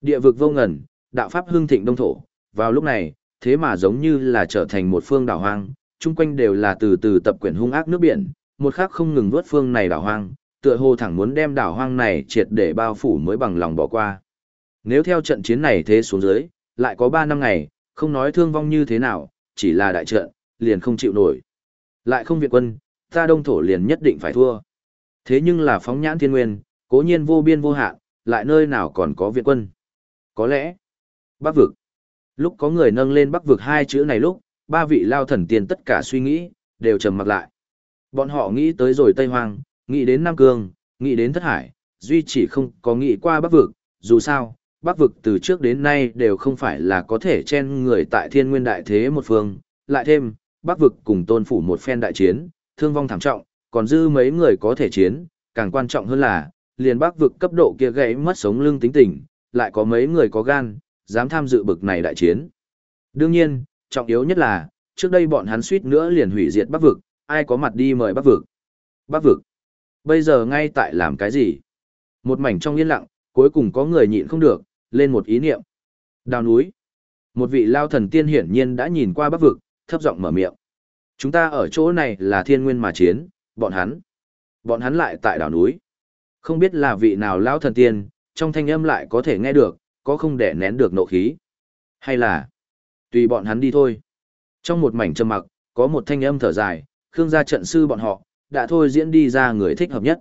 Địa vực vô ngần, đạo pháp hưng thịnh đông thổ, vào lúc này, thế mà giống như là trở thành một phương đảo hoang, chung quanh đều là từ từ tập quyển hung ác nước biển, một khắc không ngừng vớt phương này đảo hoang, tựa hồ thẳng muốn đem đảo hoang này triệt để bao phủ mới bằng lòng bỏ qua. Nếu theo trận chiến này thế xuống dưới, lại có 3 năm ngày, không nói thương vong như thế nào, chỉ là đại trận, liền không chịu nổi. Lại không viện quân, ta đông thổ liền nhất định phải thua. Thế nhưng là phóng nhãn thiên nguyên, cố nhiên vô biên vô hạn, lại nơi nào còn có viện quân. Có lẽ, bắc vực. Lúc có người nâng lên bắc vực hai chữ này lúc, ba vị lao thần tiên tất cả suy nghĩ, đều trầm mặc lại. Bọn họ nghĩ tới rồi Tây Hoang, nghĩ đến Nam Cương, nghĩ đến Thất Hải, duy chỉ không có nghĩ qua bắc vực, dù sao, bắc vực từ trước đến nay đều không phải là có thể chen người tại thiên nguyên đại thế một phương, lại thêm, bắc vực cùng tôn phủ một phen đại chiến, thương vong thảm trọng, còn dư mấy người có thể chiến, càng quan trọng hơn là, liền bắc vực cấp độ kia gãy mất sống lưng tính tình, lại có mấy người có gan, dám tham dự bực này đại chiến. Đương nhiên, trọng yếu nhất là, trước đây bọn hắn suýt nữa liền hủy diệt bắc vực, ai có mặt đi mời bắc vực. Bắc vực, bây giờ ngay tại làm cái gì? Một mảnh trong yên lặng, cuối cùng có người nhịn không được, lên một ý niệm. Đào núi. Một vị lao thần tiên hiển nhiên đã nhìn qua bắc vực, thấp giọng mở miệng. Chúng ta ở chỗ này là thiên nguyên mà chiến, bọn hắn. Bọn hắn lại tại đảo núi. Không biết là vị nào lao thần tiên, trong thanh âm lại có thể nghe được, có không để nén được nộ khí. Hay là, tùy bọn hắn đi thôi. Trong một mảnh trầm mặc, có một thanh âm thở dài, Khương gia trận sư bọn họ, đã thôi diễn đi ra người thích hợp nhất.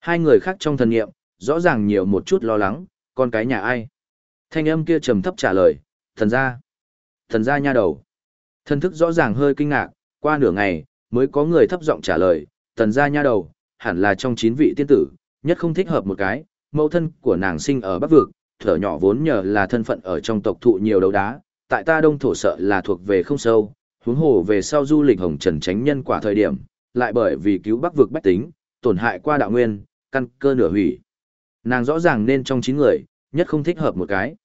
Hai người khác trong thần nghiệm, rõ ràng nhiều một chút lo lắng, con cái nhà ai. Thanh âm kia trầm thấp trả lời, thần gia. Thần gia nha đầu. thần thức rõ ràng hơi kinh ngạc, qua nửa ngày, mới có người thấp giọng trả lời, thần gia nha đầu, hẳn là trong chín vị tiên tử, nhất không thích hợp một cái, mẫu thân của nàng sinh ở Bắc Vực, thở nhỏ vốn nhờ là thân phận ở trong tộc thụ nhiều đấu đá, tại ta đông thổ sợ là thuộc về không sâu, huống hồ về sau du lịch hồng trần tránh nhân quả thời điểm, lại bởi vì cứu Bắc Vực bách tính, tổn hại qua đạo nguyên, căn cơ nửa hủy. Nàng rõ ràng nên trong chín người, nhất không thích hợp một cái.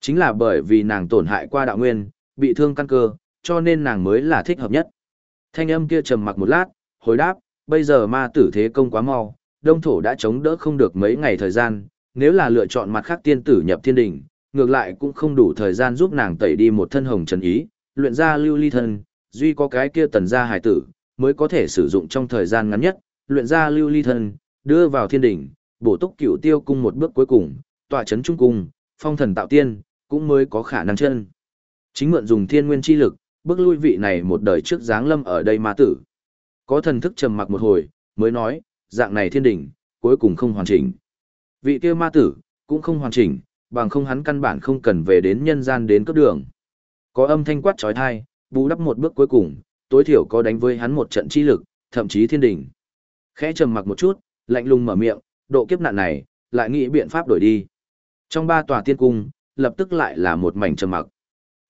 Chính là bởi vì nàng tổn hại qua đạo nguyên, bị thương căn cơ, cho nên nàng mới là thích hợp nhất. Thanh âm kia trầm mặc một lát, hồi đáp, bây giờ ma tử thế công quá mau, đông thổ đã chống đỡ không được mấy ngày thời gian, nếu là lựa chọn mặt khác tiên tử nhập thiên đỉnh, ngược lại cũng không đủ thời gian giúp nàng tẩy đi một thân hồng trần ý, luyện ra lưu ly thân, duy có cái kia tần gia hải tử, mới có thể sử dụng trong thời gian ngắn nhất, luyện ra lưu ly thân, đưa vào thiên đỉnh, bổ túc cửu tiêu cung một bước cuối cùng, tọa chấn trung cung, phong thần tạo tiên, cũng mới có khả năng chân. Chính mượn dùng thiên nguyên chi lực, bước lui vị này một đời trước dáng lâm ở đây ma tử. Có thần thức trầm mặc một hồi, mới nói, dạng này thiên đỉnh, cuối cùng không hoàn chỉnh. Vị kia ma tử, cũng không hoàn chỉnh, bằng không hắn căn bản không cần về đến nhân gian đến cấp đường. Có âm thanh quát trói thai, bù đắp một bước cuối cùng, tối thiểu có đánh với hắn một trận chi lực, thậm chí thiên đỉnh. Khẽ trầm mặc một chút, lạnh lùng mở miệng, độ kiếp nạn này, lại nghĩ biện pháp đổi đi. Trong ba tòa tiên cung, lập tức lại là một mảnh trầm mặc.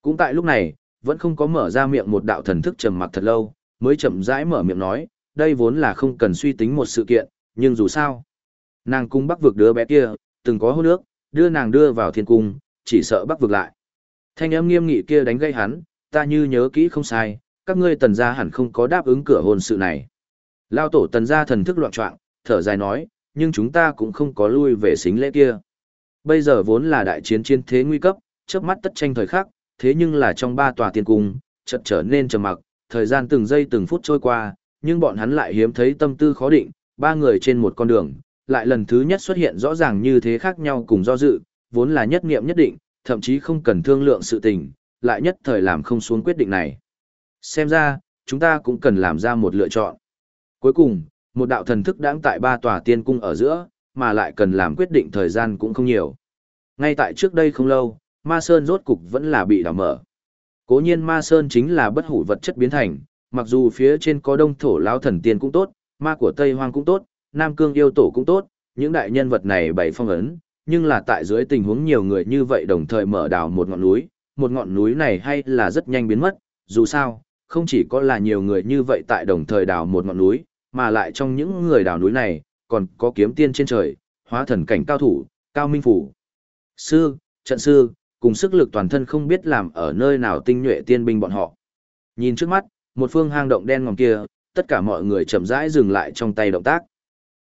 Cũng tại lúc này, vẫn không có mở ra miệng một đạo thần thức trầm mặc thật lâu, mới chậm rãi mở miệng nói, đây vốn là không cần suy tính một sự kiện, nhưng dù sao, nàng cung bắc vực đứa bé kia, từng có hôn nước, đưa nàng đưa vào thiên cung, chỉ sợ bắc vực lại. Thanh âm nghiêm nghị kia đánh gây hắn, ta như nhớ kỹ không sai, các ngươi tần gia hẳn không có đáp ứng cửa hôn sự này. Lao tổ tần gia thần thức loạn trọng, thở dài nói, nhưng chúng ta cũng không có lui về xính lễ kia. Bây giờ vốn là đại chiến chiến thế nguy cấp, trước mắt tất tranh thời khắc, thế nhưng là trong ba tòa tiên cung, chợt trở nên trầm mặc, thời gian từng giây từng phút trôi qua, nhưng bọn hắn lại hiếm thấy tâm tư khó định, ba người trên một con đường, lại lần thứ nhất xuất hiện rõ ràng như thế khác nhau cùng do dự, vốn là nhất nghiệm nhất định, thậm chí không cần thương lượng sự tình, lại nhất thời làm không xuống quyết định này. Xem ra, chúng ta cũng cần làm ra một lựa chọn. Cuối cùng, một đạo thần thức đáng tại ba tòa tiên cung ở giữa, mà lại cần làm quyết định thời gian cũng không nhiều. Ngay tại trước đây không lâu, Ma Sơn rốt cục vẫn là bị đào mở. Cố nhiên Ma Sơn chính là bất hủ vật chất biến thành, mặc dù phía trên có đông thổ lão thần tiên cũng tốt, ma của Tây Hoang cũng tốt, Nam Cương yêu tổ cũng tốt, những đại nhân vật này bày phong ấn, nhưng là tại dưới tình huống nhiều người như vậy đồng thời mở đào một ngọn núi, một ngọn núi này hay là rất nhanh biến mất, dù sao, Không chỉ có là nhiều người như vậy tại đồng thời đào một ngọn núi, mà lại trong những người đào núi này, còn có kiếm tiên trên trời, hóa thần cảnh cao thủ, cao minh phủ. Sư, trận sư, cùng sức lực toàn thân không biết làm ở nơi nào tinh nhuệ tiên binh bọn họ. Nhìn trước mắt, một phương hang động đen ngòm kia, tất cả mọi người chậm rãi dừng lại trong tay động tác.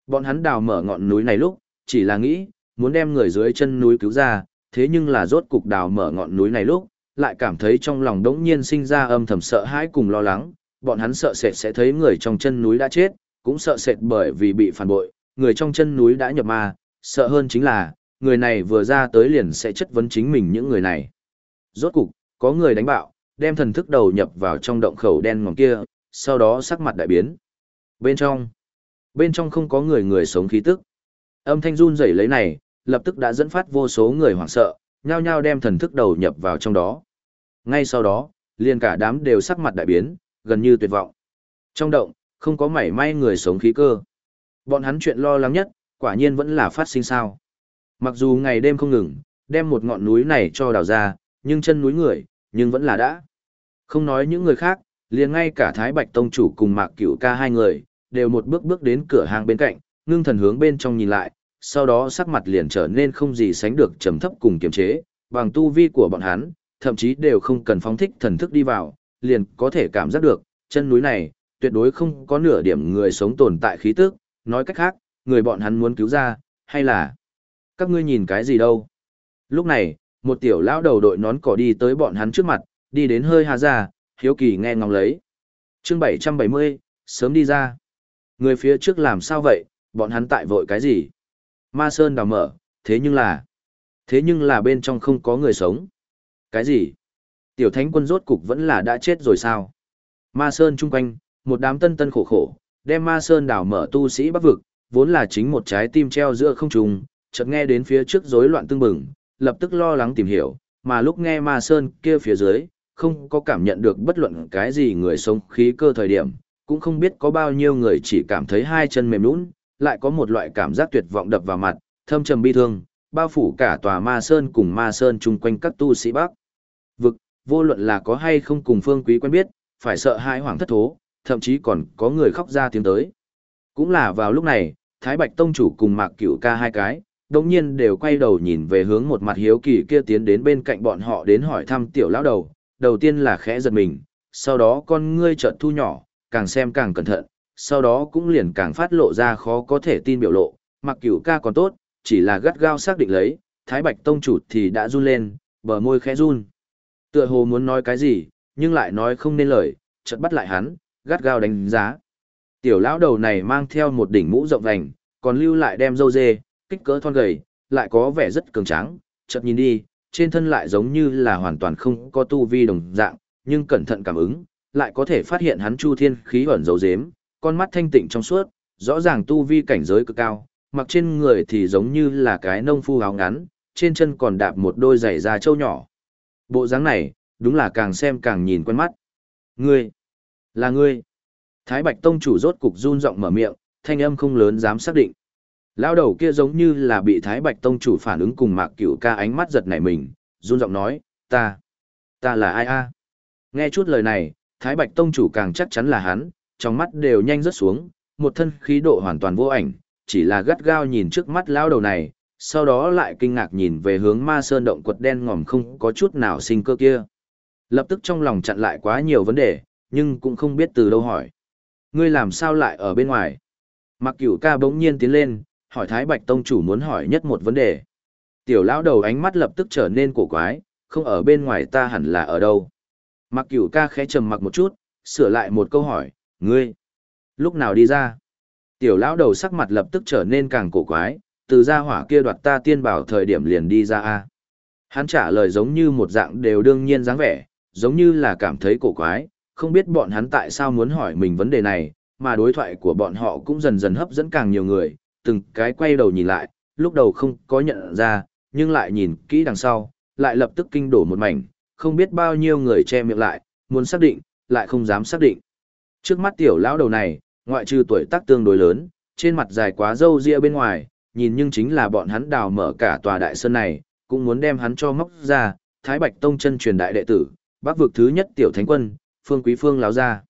Bọn hắn đào mở ngọn núi này lúc, chỉ là nghĩ, muốn đem người dưới chân núi cứu ra, thế nhưng là rốt cục đào mở ngọn núi này lúc, lại cảm thấy trong lòng đống nhiên sinh ra âm thầm sợ hãi cùng lo lắng, bọn hắn sợ sệt sẽ thấy người trong chân núi đã chết, cũng sợ sệt bởi vì bị phản bội, người trong chân núi đã nhập ma, sợ hơn chính là, người này vừa ra tới liền sẽ chất vấn chính mình những người này. Rốt cục, có người đánh bạo, đem thần thức đầu nhập vào trong động khẩu đen ngòm kia, sau đó sắc mặt đại biến. Bên trong, bên trong không có người người sống khí tức. Âm thanh run rẩy lấy này, lập tức đã dẫn phát vô số người hoảng sợ, nhao nhao đem thần thức đầu nhập vào trong đó. Ngay sau đó, liền cả đám đều sắc mặt đại biến, gần như tuyệt vọng. Trong động, không có mảy may người sống khí cơ. Bọn hắn chuyện lo lắng nhất, quả nhiên vẫn là phát sinh sao. Mặc dù ngày đêm không ngừng, đem một ngọn núi này cho đào ra, nhưng chân núi người, nhưng vẫn là đã. Không nói những người khác, liền ngay cả Thái Bạch Tông chủ cùng Mạc Cửu ca hai người, đều một bước bước đến cửa hàng bên cạnh, ngưng thần hướng bên trong nhìn lại, sau đó sắc mặt liền trở nên không gì sánh được trầm thấp cùng kiềm chế, bằng tu vi của bọn hắn, thậm chí đều không cần phóng thích thần thức đi vào, liền có thể cảm giác được, chân núi này, tuyệt đối không có nửa điểm người sống tồn tại khí tức, nói cách khác, người bọn hắn muốn cứu ra, hay là các ngươi nhìn cái gì đâu. Lúc này, một tiểu lão đầu đội nón cỏ đi tới bọn hắn trước mặt, đi đến hơi hà ra, hiếu kỳ nghe ngóng lấy. chương 770, sớm đi ra. Người phía trước làm sao vậy, bọn hắn tại vội cái gì? Ma Sơn đào mở, thế nhưng là... Thế nhưng là bên trong không có người sống. Cái gì? Tiểu thánh quân rốt cục vẫn là đã chết rồi sao? Ma Sơn chung quanh, một đám tân tân khổ khổ, đem Ma Sơn đảo mở tu sĩ bắc vực, vốn là chính một trái tim treo giữa không trùng, chợt nghe đến phía trước rối loạn tương bừng, lập tức lo lắng tìm hiểu, mà lúc nghe Ma Sơn kia phía dưới, không có cảm nhận được bất luận cái gì người sống khí cơ thời điểm, cũng không biết có bao nhiêu người chỉ cảm thấy hai chân mềm nhũn, lại có một loại cảm giác tuyệt vọng đập vào mặt, thâm trầm bi thương, bao phủ cả tòa Ma Sơn cùng Ma Sơn chung quanh các tu sĩ Bắc. Vực, vô luận là có hay không cùng Phương Quý quen biết, phải sợ hãi hoảng thất thố, thậm chí còn có người khóc ra tiếng tới. Cũng là vào lúc này, Thái Bạch Tông chủ cùng Mạc Cửu ca hai cái, đồng nhiên đều quay đầu nhìn về hướng một mặt hiếu kỳ kia tiến đến bên cạnh bọn họ đến hỏi thăm tiểu lão đầu, đầu tiên là khẽ giật mình, sau đó con ngươi chợt thu nhỏ, càng xem càng cẩn thận, sau đó cũng liền càng phát lộ ra khó có thể tin biểu lộ, mặc cửu ca còn tốt, chỉ là gắt gao xác định lấy, Thái Bạch Tông chủ thì đã run lên, bờ môi khẽ run. Tựa hồ muốn nói cái gì, nhưng lại nói không nên lời, chợt bắt lại hắn, gắt gao đánh giá. Tiểu lão đầu này mang theo một đỉnh mũ rộng vành, còn lưu lại đem dâu dê, kích cỡ thon gầy, lại có vẻ rất cường tráng, chợt nhìn đi, trên thân lại giống như là hoàn toàn không có tu vi đồng dạng, nhưng cẩn thận cảm ứng, lại có thể phát hiện hắn chu thiên khí ẩn dấu dếm, con mắt thanh tịnh trong suốt, rõ ràng tu vi cảnh giới cực cao, mặc trên người thì giống như là cái nông phu áo ngắn, trên chân còn đạp một đôi giày da trâu nhỏ. Bộ dáng này, đúng là càng xem càng nhìn quen mắt. Ngươi, là ngươi. Thái Bạch Tông chủ rốt cục run giọng mở miệng, thanh âm không lớn dám xác định. Lao đầu kia giống như là bị Thái Bạch Tông chủ phản ứng cùng mạc cửu ca ánh mắt giật nảy mình, run giọng nói, ta, ta là ai a? Nghe chút lời này, Thái Bạch Tông chủ càng chắc chắn là hắn, trong mắt đều nhanh rớt xuống, một thân khí độ hoàn toàn vô ảnh, chỉ là gắt gao nhìn trước mắt lao đầu này, sau đó lại kinh ngạc nhìn về hướng ma sơn động quật đen ngòm không có chút nào sinh cơ kia. Lập tức trong lòng chặn lại quá nhiều vấn đề, nhưng cũng không biết từ đâu hỏi. Ngươi làm sao lại ở bên ngoài? Mặc cửu ca bỗng nhiên tiến lên, hỏi Thái Bạch Tông chủ muốn hỏi nhất một vấn đề. Tiểu lão đầu ánh mắt lập tức trở nên cổ quái, không ở bên ngoài ta hẳn là ở đâu. Mặc cửu ca khẽ trầm mặc một chút, sửa lại một câu hỏi, ngươi, lúc nào đi ra? Tiểu lão đầu sắc mặt lập tức trở nên càng cổ quái, từ gia hỏa kia đoạt ta tiên bảo thời điểm liền đi ra a. Hắn trả lời giống như một dạng đều đương nhiên dáng vẻ, giống như là cảm thấy cổ quái, không biết bọn hắn tại sao muốn hỏi mình vấn đề này, mà đối thoại của bọn họ cũng dần dần hấp dẫn càng nhiều người, từng cái quay đầu nhìn lại, lúc đầu không có nhận ra, nhưng lại nhìn kỹ đằng sau, lại lập tức kinh đổ một mảnh, không biết bao nhiêu người che miệng lại, muốn xác định, lại không dám xác định. Trước mắt tiểu lão đầu này, ngoại trừ tuổi tác tương đối lớn, trên mặt dài quá râu ria bên ngoài, nhìn nhưng chính là bọn hắn đào mở cả tòa đại sơn này, cũng muốn đem hắn cho móc ra, Thái Bạch Tông chân truyền đại đệ tử, bác vực thứ nhất tiểu thánh quân, phương quý phương láo ra.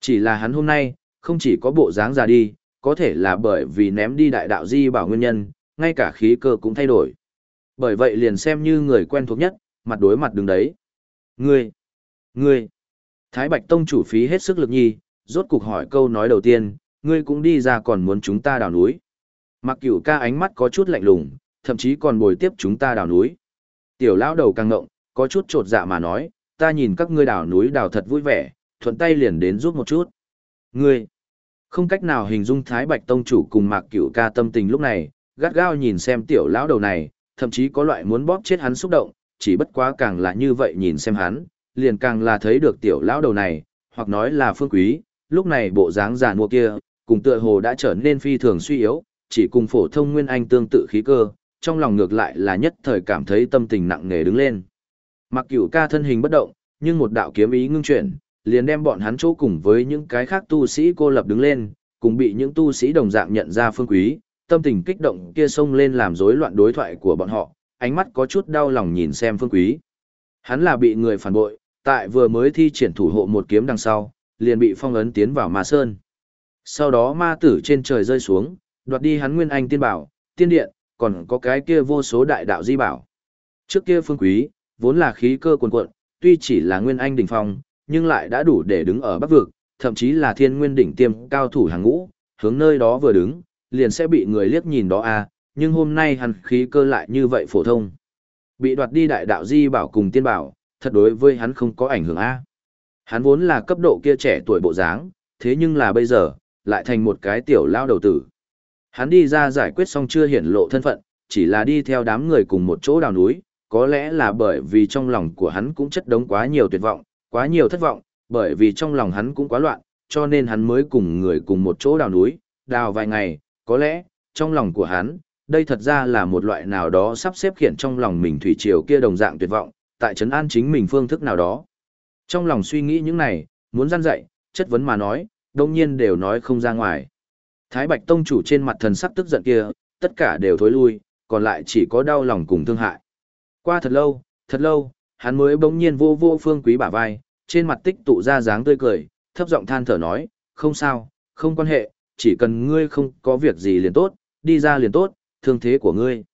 Chỉ là hắn hôm nay, không chỉ có bộ dáng già đi, có thể là bởi vì ném đi đại đạo di bảo nguyên nhân, ngay cả khí cơ cũng thay đổi. Bởi vậy liền xem như người quen thuộc nhất, mặt đối mặt đứng đấy. Ngươi, ngươi, Thái Bạch Tông chủ phí hết sức lực nhi, rốt cục hỏi câu nói đầu tiên, ngươi cũng đi ra còn muốn chúng ta đào núi. Mặc cửu ca ánh mắt có chút lạnh lùng, thậm chí còn bồi tiếp chúng ta đào núi. Tiểu lão đầu càng ngộng, có chút trột dạ mà nói, ta nhìn các ngươi đào núi đào thật vui vẻ, thuận tay liền đến giúp một chút. Ngươi, không cách nào hình dung Thái Bạch Tông chủ cùng Mạc Cửu ca tâm tình lúc này, gắt gao nhìn xem tiểu lão đầu này, thậm chí có loại muốn bóp chết hắn xúc động, chỉ bất quá càng là như vậy nhìn xem hắn, liền càng là thấy được tiểu lão đầu này, hoặc nói là phương quý, lúc này bộ dáng già mua kia, cùng tựa hồ đã trở nên phi thường suy yếu, chỉ cùng phổ thông nguyên anh tương tự khí cơ, trong lòng ngược lại là nhất thời cảm thấy tâm tình nặng nề đứng lên. Mặc cửu ca thân hình bất động, nhưng một đạo kiếm ý ngưng chuyển, liền đem bọn hắn chỗ cùng với những cái khác tu sĩ cô lập đứng lên, cùng bị những tu sĩ đồng dạng nhận ra phương quý, tâm tình kích động kia xông lên làm rối loạn đối thoại của bọn họ, ánh mắt có chút đau lòng nhìn xem phương quý. Hắn là bị người phản bội, tại vừa mới thi triển thủ hộ một kiếm đằng sau, liền bị phong ấn tiến vào ma sơn. Sau đó ma tử trên trời rơi xuống, đoạt đi hắn nguyên anh tiên bảo, tiên điện, còn có cái kia vô số đại đạo di bảo. Trước kia phương quý, vốn là khí cơ cuồn cuộn, tuy chỉ là nguyên anh đỉnh phong, nhưng lại đã đủ để đứng ở bắc vực, thậm chí là thiên nguyên đỉnh tiêm cao thủ hàng ngũ, hướng nơi đó vừa đứng, liền sẽ bị người liếc nhìn đó a, à, nhưng hôm nay hắn khí cơ lại như vậy phổ thông. Bị đoạt đi đại đạo di bảo cùng tiên bảo, thật đối với hắn không có ảnh hưởng a. Hắn vốn là cấp độ kia trẻ tuổi bộ dáng, thế nhưng là bây giờ, lại thành một cái tiểu lao đầu tử. Hắn đi ra giải quyết xong chưa hiển lộ thân phận, chỉ là đi theo đám người cùng một chỗ đào núi, có lẽ là bởi vì trong lòng của hắn cũng chất đống quá nhiều tuyệt vọng, quá nhiều thất vọng, bởi vì trong lòng hắn cũng quá loạn, cho nên hắn mới cùng người cùng một chỗ đào núi, đào vài ngày, có lẽ, trong lòng của hắn, đây thật ra là một loại nào đó sắp xếp khiển trong lòng mình thủy triều kia đồng dạng tuyệt vọng, tại trấn an chính mình phương thức nào đó. Trong lòng suy nghĩ những này, muốn gian dạy, chất vấn mà nói, đông nhiên đều nói không ra ngoài. Thái Bạch Tông chủ trên mặt thần sắc tức giận kia, tất cả đều thối lui, còn lại chỉ có đau lòng cùng thương hại. Qua thật lâu, thật lâu, hắn mới bỗng nhiên vô vô phương quý bả vai, trên mặt tích tụ ra dáng tươi cười, thấp giọng than thở nói, không sao, không quan hệ, chỉ cần ngươi không có việc gì liền tốt, đi ra liền tốt, thương thế của ngươi.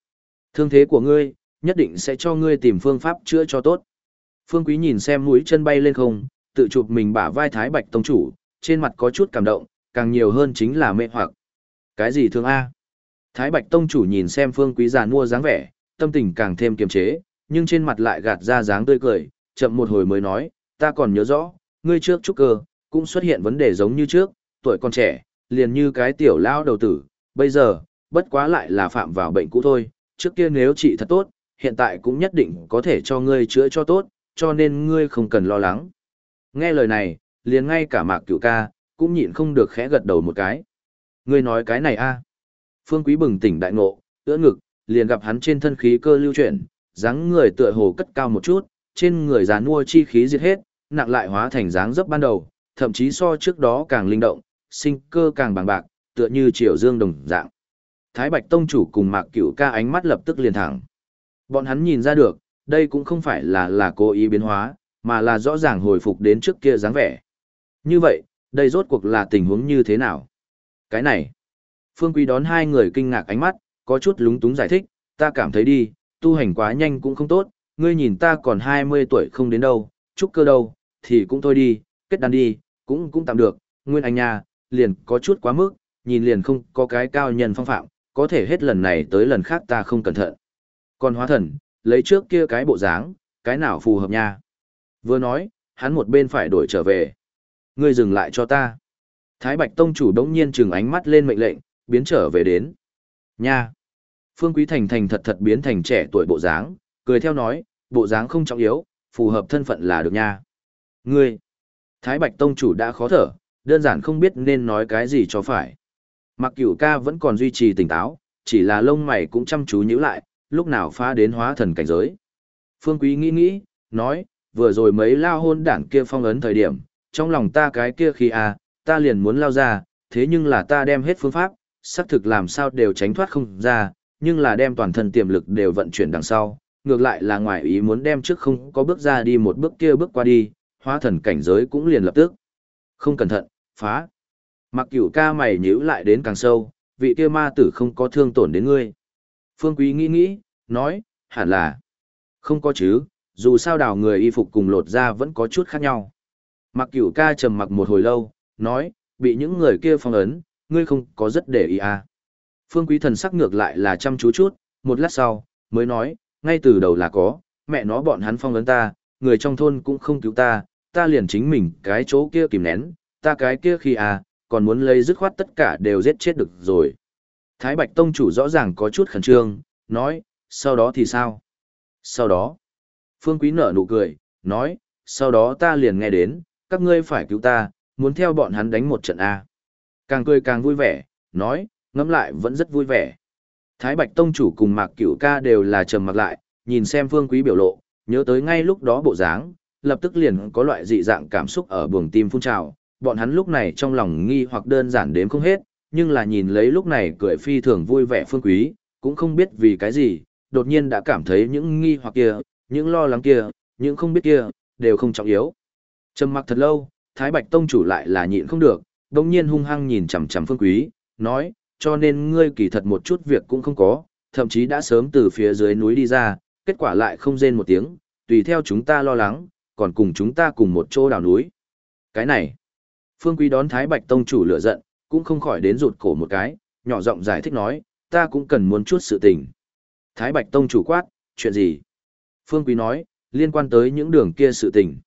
Thương thế của ngươi, nhất định sẽ cho ngươi tìm phương pháp chữa cho tốt. Phương Quý nhìn xem mũi chân bay lên không, tự chụp mình bả vai Thái Bạch Tông Chủ, trên mặt có chút cảm động, càng nhiều hơn chính là mê hoặc. Cái gì thương A? Thái Bạch Tông Chủ nhìn xem Phương Quý già mua dáng vẻ, tâm tình càng thêm kiềm chế, nhưng trên mặt lại gạt ra dáng tươi cười, chậm một hồi mới nói, ta còn nhớ rõ, ngươi trước trúc cơ, cũng xuất hiện vấn đề giống như trước, tuổi còn trẻ, liền như cái tiểu lao đầu tử, bây giờ, bất quá lại là phạm vào bệnh cũ thôi, trước kia nếu trị thật tốt, hiện tại cũng nhất định có thể cho ngươi chữa cho tốt, cho nên ngươi không cần lo lắng. Nghe lời này, liền ngay cả mạc cửu ca, cũng nhịn không được khẽ gật đầu một cái. Ngươi nói cái này a Phương Quý bừng tỉnh đại ngộ, ưỡn ngực, liền gặp hắn trên thân khí cơ lưu chuyển, dáng người tựa hồ cất cao một chút, trên người già nua chi khí diệt hết, nặng lại hóa thành dáng dấp ban đầu, thậm chí so trước đó càng linh động, sinh cơ càng bằng bạc, tựa như triều dương đồng dạng. Thái Bạch Tông chủ cùng Mạc Cửu ca ánh mắt lập tức liền thẳng. Bọn hắn nhìn ra được, đây cũng không phải là là cố ý biến hóa, mà là rõ ràng hồi phục đến trước kia dáng vẻ. Như vậy, đây rốt cuộc là tình huống như thế nào? Cái này, Phương Quý đón hai người kinh ngạc ánh mắt, có chút lúng túng giải thích, ta cảm thấy đi, tu hành quá nhanh cũng không tốt, ngươi nhìn ta còn 20 tuổi không đến đâu, chúc cơ đâu, thì cũng thôi đi, kết đàn đi, cũng cũng tạm được, nguyên anh nha, liền có chút quá mức, nhìn liền không có cái cao nhân phong phạm, có thể hết lần này tới lần khác ta không cẩn thận. Còn hóa thần, lấy trước kia cái bộ dáng, cái nào phù hợp nha. Vừa nói, hắn một bên phải đổi trở về. Ngươi dừng lại cho ta. Thái Bạch Tông chủ đống nhiên trừng ánh mắt lên mệnh lệnh, biến trở về đến. Nha. Phương Quý Thành thành thật thật biến thành trẻ tuổi bộ dáng, cười theo nói, bộ dáng không trọng yếu, phù hợp thân phận là được nha. Ngươi. Thái Bạch Tông chủ đã khó thở, đơn giản không biết nên nói cái gì cho phải. Mặc cửu ca vẫn còn duy trì tỉnh táo, chỉ là lông mày cũng chăm chú nhíu lại, lúc nào phá đến hóa thần cảnh giới. Phương Quý nghĩ nghĩ, nói, vừa rồi mấy lao hôn đảng kia phong ấn thời điểm, trong lòng ta cái kia khi à, ta liền muốn lao ra, thế nhưng là ta đem hết phương pháp, xác thực làm sao đều tránh thoát không ra, nhưng là đem toàn thân tiềm lực đều vận chuyển đằng sau, ngược lại là ngoài ý muốn đem trước không có bước ra đi một bước kia bước qua đi, hóa thần cảnh giới cũng liền lập tức. Không cẩn thận, phá. Mặc cửu ca mày nhíu lại đến càng sâu, vị kia ma tử không có thương tổn đến ngươi. Phương Quý nghĩ nghĩ, nói, hẳn là. Không có chứ, dù sao đào người y phục cùng lột ra vẫn có chút khác nhau. Mặc cửu ca trầm mặc một hồi lâu, nói, bị những người kia phong ấn, ngươi không có rất để ý à. Phương Quý thần sắc ngược lại là chăm chú chút, một lát sau, mới nói, ngay từ đầu là có, mẹ nó bọn hắn phong lớn ta, người trong thôn cũng không cứu ta, ta liền chính mình cái chỗ kia kìm nén, ta cái kia khi à, còn muốn lấy dứt khoát tất cả đều giết chết được rồi. Thái Bạch Tông chủ rõ ràng có chút khẩn trương, nói, sau đó thì sao? Sau đó, Phương Quý nở nụ cười, nói, sau đó ta liền nghe đến, các ngươi phải cứu ta, muốn theo bọn hắn đánh một trận A. Càng cười càng vui vẻ, nói, ngẫm lại vẫn rất vui vẻ. Thái Bạch Tông chủ cùng Mạc Cửu Ca đều là trầm mặc lại, nhìn xem Phương Quý biểu lộ, nhớ tới ngay lúc đó bộ dáng, lập tức liền có loại dị dạng cảm xúc ở buồng tim phun trào, bọn hắn lúc này trong lòng nghi hoặc đơn giản đến không hết, nhưng là nhìn lấy lúc này cười phi thường vui vẻ Phương Quý, cũng không biết vì cái gì, đột nhiên đã cảm thấy những nghi hoặc kia, những lo lắng kia, những không biết kia, đều không trọng yếu. Trầm mặc thật lâu, Thái Bạch Tông chủ lại là nhịn không được, đông nhiên hung hăng nhìn chằm chằm Phương Quý, nói, cho nên ngươi kỳ thật một chút việc cũng không có, thậm chí đã sớm từ phía dưới núi đi ra, kết quả lại không rên một tiếng, tùy theo chúng ta lo lắng, còn cùng chúng ta cùng một chỗ đào núi. Cái này, Phương Quý đón Thái Bạch Tông chủ lửa giận, cũng không khỏi đến rụt cổ một cái, nhỏ giọng giải thích nói, ta cũng cần muốn chút sự tình. Thái Bạch Tông chủ quát, chuyện gì? Phương Quý nói, liên quan tới những đường kia sự tình.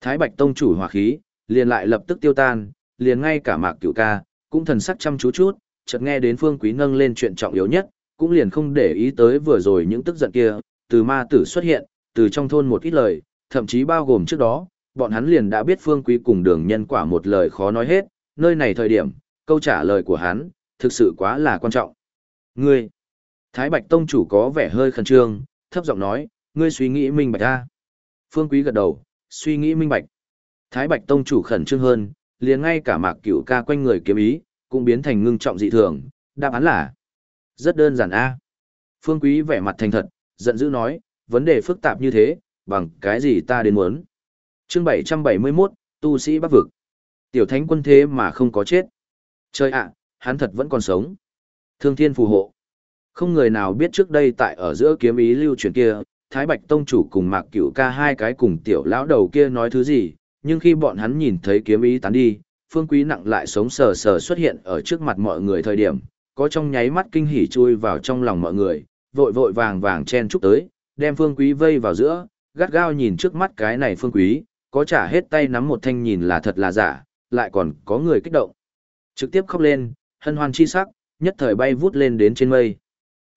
Thái Bạch Tông chủ hòa khí, liền lại lập tức tiêu tan, liền ngay cả Mạc Cửu Ca, cũng thần sắc chăm chú chút, chợt nghe đến Phương Quý nâng lên chuyện trọng yếu nhất, cũng liền không để ý tới vừa rồi những tức giận kia, từ ma tử xuất hiện, từ trong thôn một ít lời, thậm chí bao gồm trước đó, bọn hắn liền đã biết Phương Quý cùng đường nhân quả một lời khó nói hết, nơi này thời điểm, câu trả lời của hắn, thực sự quá là quan trọng. Ngươi, Thái Bạch Tông chủ có vẻ hơi khẩn trương, thấp giọng nói, ngươi suy nghĩ minh bạch ra. Phương Quý gật đầu, suy nghĩ minh bạch. Thái Bạch Tông chủ khẩn trương hơn, liền ngay cả mạc cửu ca quanh người kiếm ý, cũng biến thành ngưng trọng dị thường, đáp án là rất đơn giản a. Phương Quý vẻ mặt thành thật, giận dữ nói, vấn đề phức tạp như thế, bằng cái gì ta đến muốn. Chương 771, tu sĩ bắc vực. Tiểu thánh quân thế mà không có chết. Trời ạ, hắn thật vẫn còn sống. Thương thiên phù hộ. Không người nào biết trước đây tại ở giữa kiếm ý lưu truyền kia, Thái Bạch Tông chủ cùng Mạc Cửu ca hai cái cùng tiểu lão đầu kia nói thứ gì, nhưng khi bọn hắn nhìn thấy kiếm ý tán đi, phương quý nặng lại sống sờ sờ xuất hiện ở trước mặt mọi người thời điểm, có trong nháy mắt kinh hỉ chui vào trong lòng mọi người, vội vội vàng vàng chen chúc tới, đem phương quý vây vào giữa, gắt gao nhìn trước mắt cái này phương quý, có trả hết tay nắm một thanh nhìn là thật là giả, lại còn có người kích động. Trực tiếp khóc lên, hân hoan chi sắc, nhất thời bay vút lên đến trên mây.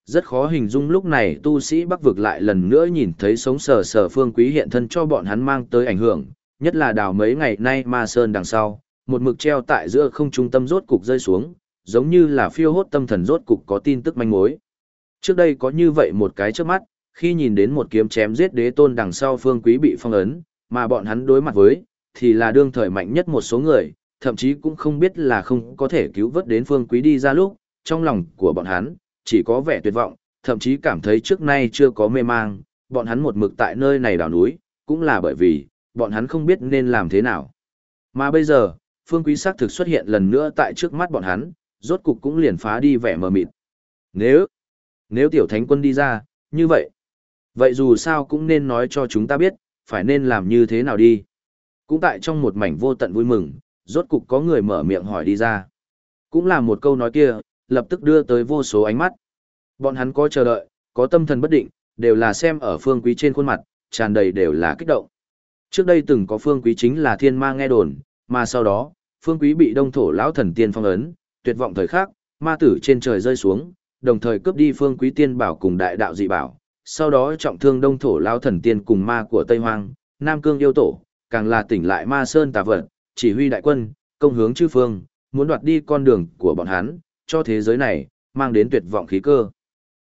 Rất khó hình dung lúc này tu sĩ bắc vực lại lần nữa nhìn thấy sống sờ sờ phương quý hiện thân cho bọn hắn mang tới ảnh hưởng, nhất là đào mấy ngày nay ma sơn đằng sau, một mực treo tại giữa không trung tâm rốt cục rơi xuống, giống như là phiêu hốt tâm thần rốt cục có tin tức manh mối. Trước đây có như vậy một cái trước mắt, khi nhìn đến một kiếm chém giết đế tôn đằng sau phương quý bị phong ấn, mà bọn hắn đối mặt với, thì là đương thời mạnh nhất một số người, thậm chí cũng không biết là không có thể cứu vớt đến phương quý đi ra lúc, trong lòng của bọn hắn, chỉ có vẻ tuyệt vọng, thậm chí cảm thấy trước nay chưa có mê mang, bọn hắn một mực tại nơi này đảo núi, cũng là bởi vì, bọn hắn không biết nên làm thế nào. Mà bây giờ, phương quý sắc thực xuất hiện lần nữa tại trước mắt bọn hắn, rốt cục cũng liền phá đi vẻ mờ mịt. Nếu, nếu tiểu thánh quân đi ra, như vậy, vậy dù sao cũng nên nói cho chúng ta biết, phải nên làm như thế nào đi. Cũng tại trong một mảnh vô tận vui mừng, rốt cục có người mở miệng hỏi đi ra. Cũng là một câu nói kia, lập tức đưa tới vô số ánh mắt. Bọn hắn có chờ đợi, có tâm thần bất định, đều là xem ở phương quý trên khuôn mặt, tràn đầy đều là kích động. Trước đây từng có phương quý chính là thiên ma nghe đồn, mà sau đó, phương quý bị đông thổ lão thần tiên phong ấn, tuyệt vọng thời khắc, ma tử trên trời rơi xuống, đồng thời cướp đi phương quý tiên bảo cùng đại đạo dị bảo, sau đó trọng thương đông thổ lão thần tiên cùng ma của Tây Hoang, Nam Cương yêu tổ, càng là tỉnh lại ma sơn tà vật, chỉ huy đại quân, công hướng chư phương, muốn đoạt đi con đường của bọn hắn, cho thế giới này, mang đến tuyệt vọng khí cơ.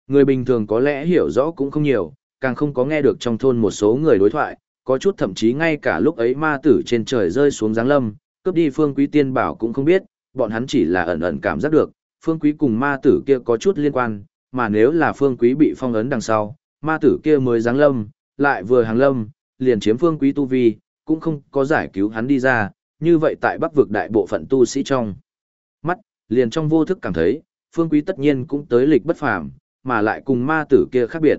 Người bình thường có lẽ hiểu rõ cũng không nhiều, càng không có nghe được trong thôn một số người đối thoại, có chút thậm chí ngay cả lúc ấy ma tử trên trời rơi xuống giáng lâm, cướp đi phương quý tiên bảo cũng không biết, bọn hắn chỉ là ẩn ẩn cảm giác được, phương quý cùng ma tử kia có chút liên quan, mà nếu là phương quý bị phong ấn đằng sau, ma tử kia mới giáng lâm, lại vừa hàng lâm, liền chiếm phương quý tu vi, cũng không có giải cứu hắn đi ra, như vậy tại bắc vực đại bộ phận tu sĩ trong. Mắt, liền trong vô thức cảm thấy, phương quý tất nhiên cũng tới lịch bất phàm, mà lại cùng ma tử kia khác biệt.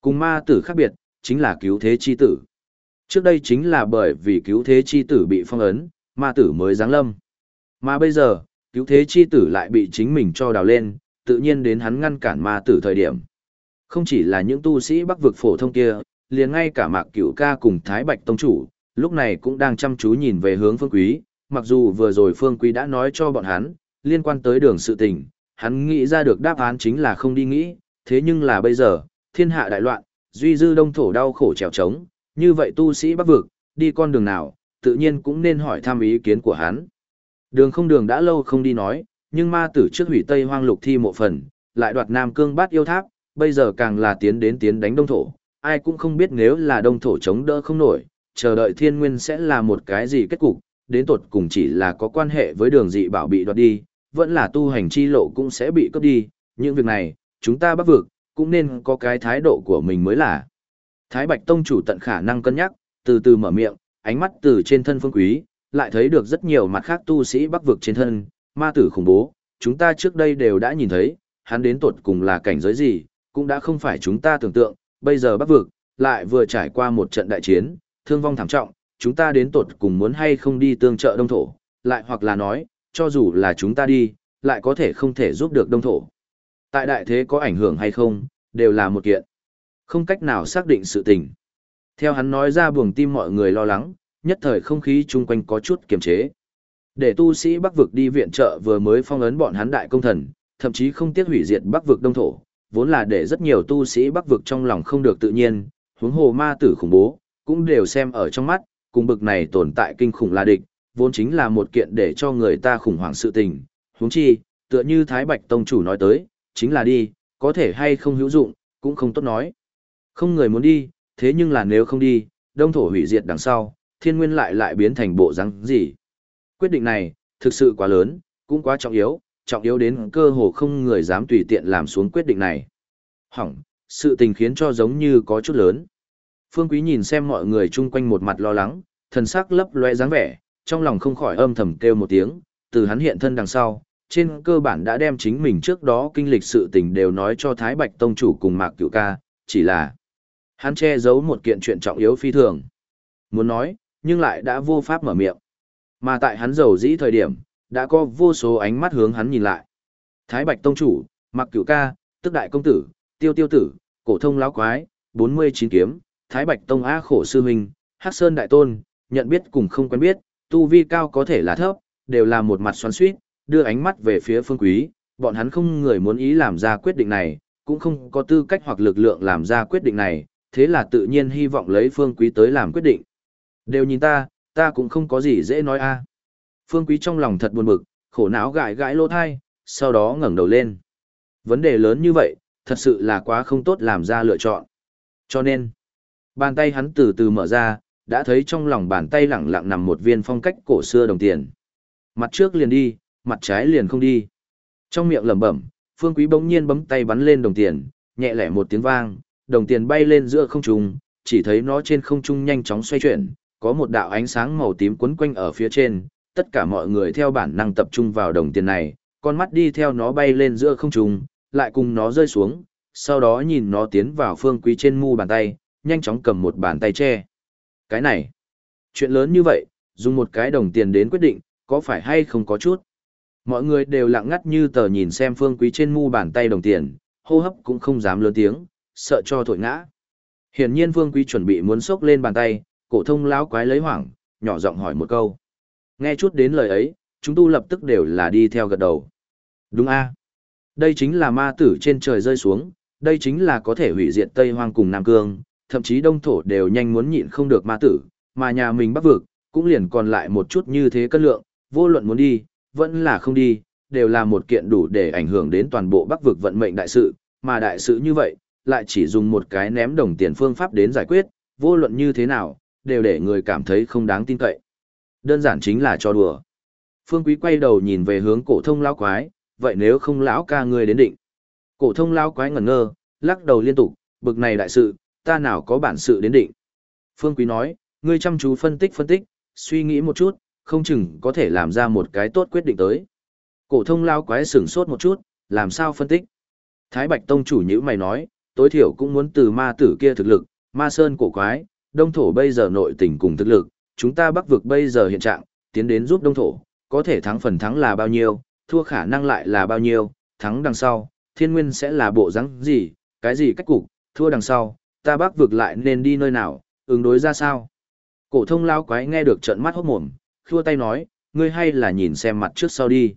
Cùng ma tử khác biệt, chính là cứu thế chi tử. Trước đây chính là bởi vì cứu thế chi tử bị phong ấn, ma tử mới giáng lâm. Mà bây giờ, cứu thế chi tử lại bị chính mình cho đào lên, tự nhiên đến hắn ngăn cản ma tử thời điểm. Không chỉ là những tu sĩ bắc vực phổ thông kia, liền ngay cả mạc cửu ca cùng Thái Bạch Tông Chủ, lúc này cũng đang chăm chú nhìn về hướng phương quý, mặc dù vừa rồi phương quý đã nói cho bọn hắn, liên quan tới đường sự tình, hắn nghĩ ra được đáp án chính là không đi nghĩ, thế nhưng là bây giờ, thiên hạ đại loạn, duy dư đông thổ đau khổ trèo trống, như vậy tu sĩ bắc vực, đi con đường nào, tự nhiên cũng nên hỏi thăm ý kiến của hắn. Đường không đường đã lâu không đi nói, nhưng ma tử trước hủy Tây Hoang Lục thi mộ phần, lại đoạt Nam Cương bát yêu tháp, bây giờ càng là tiến đến tiến đánh đông thổ, ai cũng không biết nếu là đông thổ chống đỡ không nổi, chờ đợi thiên nguyên sẽ là một cái gì kết cục, đến tột cùng chỉ là có quan hệ với đường dị bảo bị đoạt đi, vẫn là tu hành chi lộ cũng sẽ bị cướp đi, những việc này, chúng ta bắt vực, cũng nên có cái thái độ của mình mới là. Thái Bạch Tông chủ tận khả năng cân nhắc, từ từ mở miệng, ánh mắt từ trên thân phương quý, lại thấy được rất nhiều mặt khác tu sĩ bắc vực trên thân, ma tử khủng bố, chúng ta trước đây đều đã nhìn thấy, hắn đến tột cùng là cảnh giới gì, cũng đã không phải chúng ta tưởng tượng, bây giờ bắc vực, lại vừa trải qua một trận đại chiến, thương vong thảm trọng, chúng ta đến tột cùng muốn hay không đi tương trợ đông thổ, lại hoặc là nói, cho dù là chúng ta đi, lại có thể không thể giúp được đông thổ. Tại đại thế có ảnh hưởng hay không, đều là một kiện. Không cách nào xác định sự tình. Theo hắn nói ra buồng tim mọi người lo lắng, nhất thời không khí chung quanh có chút kiềm chế. Để tu sĩ Bắc vực đi viện trợ vừa mới phong ấn bọn hắn đại công thần, thậm chí không tiếc hủy diệt Bắc vực đông thổ, vốn là để rất nhiều tu sĩ Bắc vực trong lòng không được tự nhiên, huống hồ ma tử khủng bố, cũng đều xem ở trong mắt, cùng bực này tồn tại kinh khủng là địch, vốn chính là một kiện để cho người ta khủng hoảng sự tình. Huống chi, tựa như Thái Bạch Tông chủ nói tới, chính là đi, có thể hay không hữu dụng, cũng không tốt nói. Không người muốn đi, thế nhưng là nếu không đi, đông thổ hủy diệt đằng sau, thiên nguyên lại lại biến thành bộ rắn gì. Quyết định này, thực sự quá lớn, cũng quá trọng yếu, trọng yếu đến cơ hồ không người dám tùy tiện làm xuống quyết định này. Hỏng, sự tình khiến cho giống như có chút lớn. Phương Quý nhìn xem mọi người chung quanh một mặt lo lắng, thần sắc lấp loe dáng vẻ, trong lòng không khỏi âm thầm kêu một tiếng, từ hắn hiện thân đằng sau, trên cơ bản đã đem chính mình trước đó kinh lịch sự tình đều nói cho Thái Bạch Tông chủ cùng Mạc Cửu Ca, chỉ là hắn che giấu một kiện chuyện trọng yếu phi thường. Muốn nói, nhưng lại đã vô pháp mở miệng. Mà tại hắn giàu dĩ thời điểm, đã có vô số ánh mắt hướng hắn nhìn lại. Thái Bạch Tông chủ, Mạc Cửu Ca, Tức Đại Công Tử, Tiêu Tiêu Tử, Cổ Thông Lão Quái, 49 kiếm, Thái Bạch Tông A Khổ Sư Minh, Hắc Sơn Đại Tôn, nhận biết cùng không quen biết, tu vi cao có thể là thấp, đều là một mặt xoắn xuýt, đưa ánh mắt về phía phương quý, bọn hắn không người muốn ý làm ra quyết định này, cũng không có tư cách hoặc lực lượng làm ra quyết định này, thế là tự nhiên hy vọng lấy phương quý tới làm quyết định. Đều nhìn ta, ta cũng không có gì dễ nói a. À. Phương quý trong lòng thật buồn bực, khổ não gãi gãi lỗ thai, sau đó ngẩng đầu lên. Vấn đề lớn như vậy, thật sự là quá không tốt làm ra lựa chọn. Cho nên, bàn tay hắn từ từ mở ra, đã thấy trong lòng bàn tay lẳng lặng nằm một viên phong cách cổ xưa đồng tiền. Mặt trước liền đi, mặt trái liền không đi. Trong miệng lẩm bẩm, Phương Quý bỗng nhiên bấm tay bắn lên đồng tiền, nhẹ lẻ một tiếng vang, đồng tiền bay lên giữa không trung, chỉ thấy nó trên không trung nhanh chóng xoay chuyển, có một đạo ánh sáng màu tím quấn quanh ở phía trên, tất cả mọi người theo bản năng tập trung vào đồng tiền này, con mắt đi theo nó bay lên giữa không trung, lại cùng nó rơi xuống, sau đó nhìn nó tiến vào Phương Quý trên mu bàn tay, nhanh chóng cầm một bàn tay che. Cái này, chuyện lớn như vậy, dùng một cái đồng tiền đến quyết định, có phải hay không có chút. Mọi người đều lặng ngắt như tờ nhìn xem phương quý trên mu bàn tay đồng tiền, hô hấp cũng không dám lớn tiếng, sợ cho thổi ngã. Hiển nhiên Vương quý chuẩn bị muốn xốc lên bàn tay, cổ thông lão quái lấy hoảng, nhỏ giọng hỏi một câu. Nghe chút đến lời ấy, chúng tu lập tức đều là đi theo gật đầu. Đúng a Đây chính là ma tử trên trời rơi xuống, đây chính là có thể hủy diệt Tây Hoang cùng Nam Cương, thậm chí đông thổ đều nhanh muốn nhịn không được ma tử, mà nhà mình bắc vực, cũng liền còn lại một chút như thế cân lượng, vô luận muốn đi, vẫn là không đi, đều là một kiện đủ để ảnh hưởng đến toàn bộ bắc vực vận mệnh đại sự, mà đại sự như vậy, lại chỉ dùng một cái ném đồng tiền phương pháp đến giải quyết, vô luận như thế nào, đều để người cảm thấy không đáng tin cậy. Đơn giản chính là cho đùa. Phương Quý quay đầu nhìn về hướng cổ thông lão quái, vậy nếu không lão ca ngươi đến định. Cổ thông lão quái ngẩn ngơ, lắc đầu liên tục, bực này đại sự, ta nào có bản sự đến định. Phương Quý nói, ngươi chăm chú phân tích phân tích, suy nghĩ một chút, không chừng có thể làm ra một cái tốt quyết định tới. Cổ thông lão quái sửng sốt một chút, làm sao phân tích? Thái Bạch Tông chủ nhữ mày nói, tối thiểu cũng muốn từ ma tử kia thực lực, ma sơn cổ quái, đông thổ bây giờ nội tình cùng thực lực, chúng ta bắc vực bây giờ hiện trạng, tiến đến giúp đông thổ, có thể thắng phần thắng là bao nhiêu, thua khả năng lại là bao nhiêu, thắng đằng sau, thiên nguyên sẽ là bộ rắn gì, cái gì cách cục, thua đằng sau, ta bắc vực lại nên đi nơi nào, ứng đối ra sao. Cổ thông lao quái nghe được trận mắt hốt mồm, khua tay nói, ngươi hay là nhìn xem mặt trước sau đi.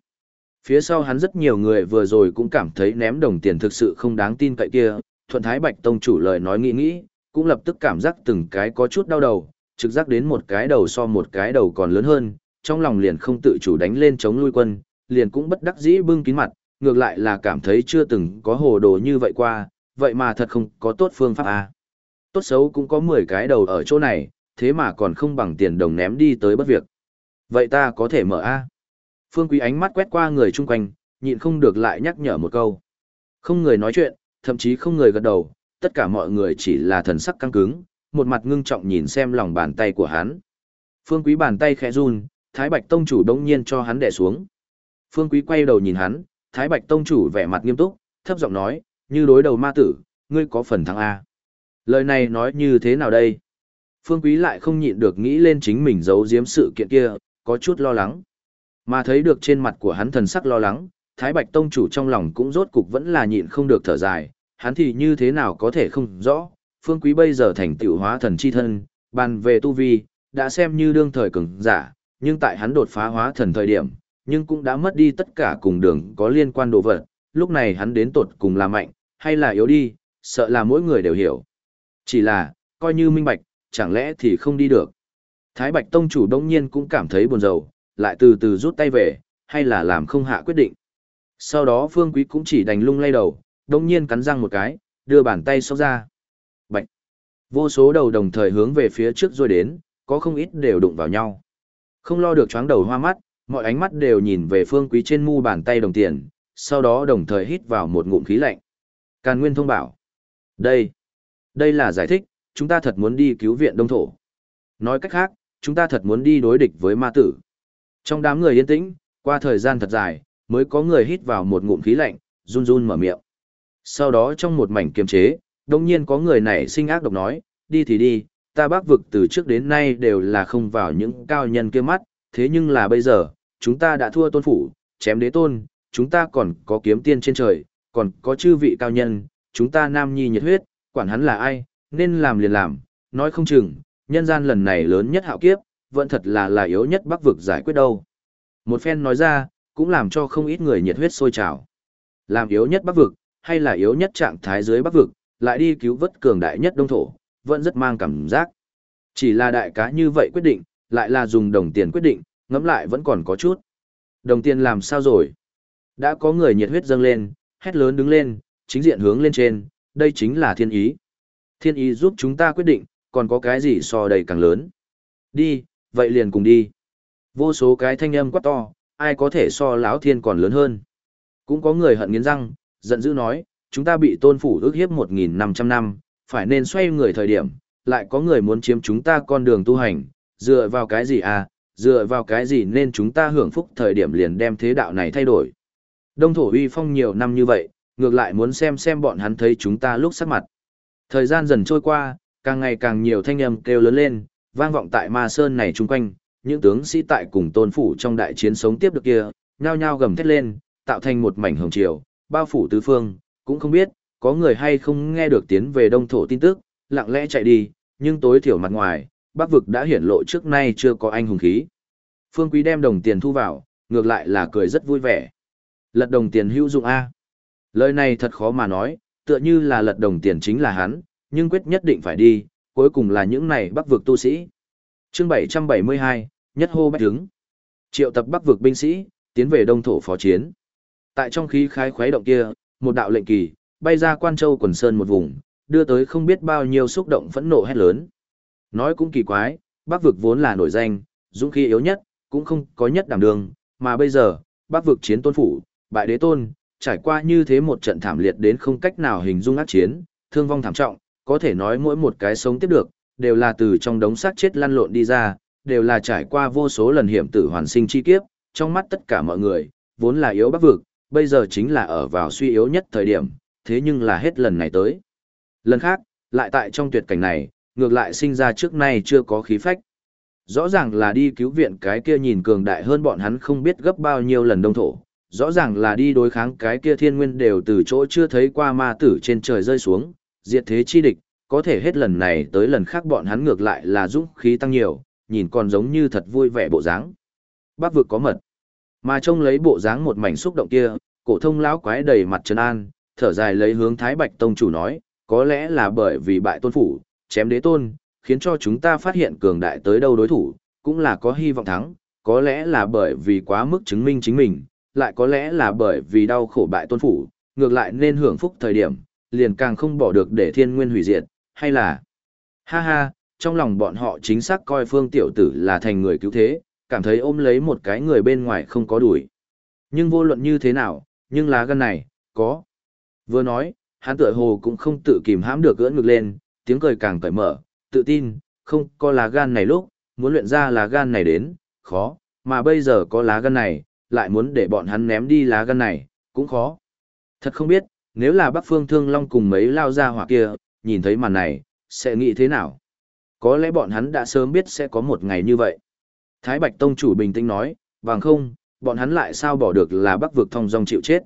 Phía sau hắn rất nhiều người vừa rồi cũng cảm thấy ném đồng tiền thực sự không đáng tin cậy kia, thuận thái bạch tông chủ lời nói nghĩ nghĩ, cũng lập tức cảm giác từng cái có chút đau đầu, trực giác đến một cái đầu so một cái đầu còn lớn hơn, trong lòng liền không tự chủ đánh lên chống lui quân, liền cũng bất đắc dĩ bưng kín mặt, ngược lại là cảm thấy chưa từng có hồ đồ như vậy qua, vậy mà thật không có tốt phương pháp à. Tốt xấu cũng có 10 cái đầu ở chỗ này, thế mà còn không bằng tiền đồng ném đi tới bất việc. Vậy ta có thể mở A. Phương Quý ánh mắt quét qua người chung quanh, nhịn không được lại nhắc nhở một câu. Không người nói chuyện, thậm chí không người gật đầu, tất cả mọi người chỉ là thần sắc căng cứng, một mặt ngưng trọng nhìn xem lòng bàn tay của hắn. Phương Quý bàn tay khẽ run, Thái Bạch Tông chủ đống nhiên cho hắn đè xuống. Phương Quý quay đầu nhìn hắn, Thái Bạch Tông chủ vẻ mặt nghiêm túc, thấp giọng nói, như đối đầu ma tử, ngươi có phần thắng A. Lời này nói như thế nào đây? Phương Quý lại không nhịn được nghĩ lên chính mình giấu giếm sự kiện kia, có chút lo lắng. Mà thấy được trên mặt của hắn thần sắc lo lắng, Thái Bạch Tông chủ trong lòng cũng rốt cục vẫn là nhịn không được thở dài, hắn thì như thế nào có thể không rõ, Phương Quý bây giờ thành tiểu hóa thần chi thân, bàn về tu vi, đã xem như đương thời cường giả, nhưng tại hắn đột phá hóa thần thời điểm, nhưng cũng đã mất đi tất cả cùng đường có liên quan đồ vật, lúc này hắn đến tột cùng là mạnh, hay là yếu đi, sợ là mỗi người đều hiểu. Chỉ là, coi như minh bạch, chẳng lẽ thì không đi được. Thái Bạch Tông chủ đông nhiên cũng cảm thấy buồn rầu, lại từ từ rút tay về, hay là làm không hạ quyết định. Sau đó Phương Quý cũng chỉ đành lung lay đầu, đông nhiên cắn răng một cái, đưa bàn tay xóc ra. Bạch! Vô số đầu đồng thời hướng về phía trước rồi đến, có không ít đều đụng vào nhau. Không lo được chóng đầu hoa mắt, mọi ánh mắt đều nhìn về Phương Quý trên mu bàn tay đồng tiền, sau đó đồng thời hít vào một ngụm khí lạnh. Càn Nguyên thông bảo. Đây! Đây là giải thích, chúng ta thật muốn đi cứu viện đông thổ. Nói cách khác, chúng ta thật muốn đi đối địch với ma tử. Trong đám người yên tĩnh, qua thời gian thật dài, mới có người hít vào một ngụm khí lạnh, run run mở miệng. Sau đó trong một mảnh kiềm chế, đồng nhiên có người nảy sinh ác độc nói, đi thì đi, ta bác vực từ trước đến nay đều là không vào những cao nhân kia mắt, thế nhưng là bây giờ, chúng ta đã thua tôn phủ, chém đế tôn, chúng ta còn có kiếm tiên trên trời, còn có chư vị cao nhân, chúng ta nam nhi nhiệt huyết, quản hắn là ai, nên làm liền làm, nói không chừng, nhân gian lần này lớn nhất hạo kiếp, vẫn thật là là yếu nhất bắc vực giải quyết đâu. Một phen nói ra, cũng làm cho không ít người nhiệt huyết sôi trào. Làm yếu nhất bắc vực, hay là yếu nhất trạng thái dưới bắc vực, lại đi cứu vớt cường đại nhất đông thổ, vẫn rất mang cảm giác. Chỉ là đại cá như vậy quyết định, lại là dùng đồng tiền quyết định, ngẫm lại vẫn còn có chút. Đồng tiền làm sao rồi? Đã có người nhiệt huyết dâng lên, hét lớn đứng lên, chính diện hướng lên trên, đây chính là thiên ý. Thiên ý giúp chúng ta quyết định, còn có cái gì so đầy càng lớn. Đi, vậy liền cùng đi. Vô số cái thanh âm quá to, ai có thể so lão thiên còn lớn hơn. Cũng có người hận nghiến răng, giận dữ nói, chúng ta bị tôn phủ ước hiếp 1.500 năm, phải nên xoay người thời điểm, lại có người muốn chiếm chúng ta con đường tu hành, dựa vào cái gì à, dựa vào cái gì nên chúng ta hưởng phúc thời điểm liền đem thế đạo này thay đổi. Đông thổ uy phong nhiều năm như vậy, ngược lại muốn xem xem bọn hắn thấy chúng ta lúc sắc mặt. Thời gian dần trôi qua, càng ngày càng nhiều thanh âm kêu lớn lên, vang vọng tại ma sơn này chung quanh, những tướng sĩ tại cùng tôn phủ trong đại chiến sống tiếp được kia, nhao nhao gầm thét lên, tạo thành một mảnh hồng triều, bao phủ tứ phương, cũng không biết, có người hay không nghe được tiến về đông thổ tin tức, lặng lẽ chạy đi, nhưng tối thiểu mặt ngoài, bắc vực đã hiển lộ trước nay chưa có anh hùng khí. Phương Quý đem đồng tiền thu vào, ngược lại là cười rất vui vẻ. Lật đồng tiền hữu dụng A. Lời này thật khó mà nói, tựa như là lật đồng tiền chính là hắn, nhưng quyết nhất định phải đi, cuối cùng là những này bắc vực tu sĩ. chương 772, nhất hô bách đứng. Triệu tập bắc vực binh sĩ, tiến về đông thổ phó chiến. Tại trong khí khái khuấy động kia, một đạo lệnh kỳ, bay ra quan châu quần sơn một vùng, đưa tới không biết bao nhiêu xúc động phẫn nộ hét lớn. Nói cũng kỳ quái, bắc vực vốn là nổi danh, dũng khí yếu nhất, cũng không có nhất đảm đường, mà bây giờ, bắc vực chiến tôn phủ, bại đế tôn, trải qua như thế một trận thảm liệt đến không cách nào hình dung ác chiến, thương vong thảm trọng, có thể nói mỗi một cái sống tiếp được, đều là từ trong đống xác chết lăn lộn đi ra, đều là trải qua vô số lần hiểm tử hoàn sinh chi kiếp, trong mắt tất cả mọi người, vốn là yếu bắc vực, bây giờ chính là ở vào suy yếu nhất thời điểm, thế nhưng là hết lần này tới. Lần khác, lại tại trong tuyệt cảnh này, ngược lại sinh ra trước nay chưa có khí phách. Rõ ràng là đi cứu viện cái kia nhìn cường đại hơn bọn hắn không biết gấp bao nhiêu lần đông thổ. Rõ ràng là đi đối kháng cái kia thiên nguyên đều từ chỗ chưa thấy qua ma tử trên trời rơi xuống, diệt thế chi địch, có thể hết lần này tới lần khác bọn hắn ngược lại là dũng khí tăng nhiều, nhìn còn giống như thật vui vẻ bộ dáng. Bác vực có mật. Mà trông lấy bộ dáng một mảnh xúc động kia, cổ thông lão quái đầy mặt trấn an, thở dài lấy hướng Thái Bạch tông chủ nói, có lẽ là bởi vì bại tôn phủ, chém đế tôn, khiến cho chúng ta phát hiện cường đại tới đâu đối thủ, cũng là có hy vọng thắng, có lẽ là bởi vì quá mức chứng minh chính mình, lại có lẽ là bởi vì đau khổ bại tôn phủ, ngược lại nên hưởng phúc thời điểm, liền càng không bỏ được để thiên nguyên hủy diệt, hay là... Ha ha, trong lòng bọn họ chính xác coi phương tiểu tử là thành người cứu thế, cảm thấy ôm lấy một cái người bên ngoài không có đuổi. Nhưng vô luận như thế nào, nhưng lá gan này, có. Vừa nói, hắn tựa hồ cũng không tự kìm hãm được gỡ ngực lên, tiếng cười càng cởi mở, tự tin, không có lá gan này lúc, muốn luyện ra lá gan này đến, khó, mà bây giờ có lá gan này, lại muốn để bọn hắn ném đi lá gan này, cũng khó. Thật không biết, nếu là Bắc Phương Thương Long cùng mấy lao ra hỏa kia, nhìn thấy màn này, sẽ nghĩ thế nào? Có lẽ bọn hắn đã sớm biết sẽ có một ngày như vậy. Thái Bạch Tông chủ bình tĩnh nói, bằng không, bọn hắn lại sao bỏ được là Bắc vực thông dong chịu chết.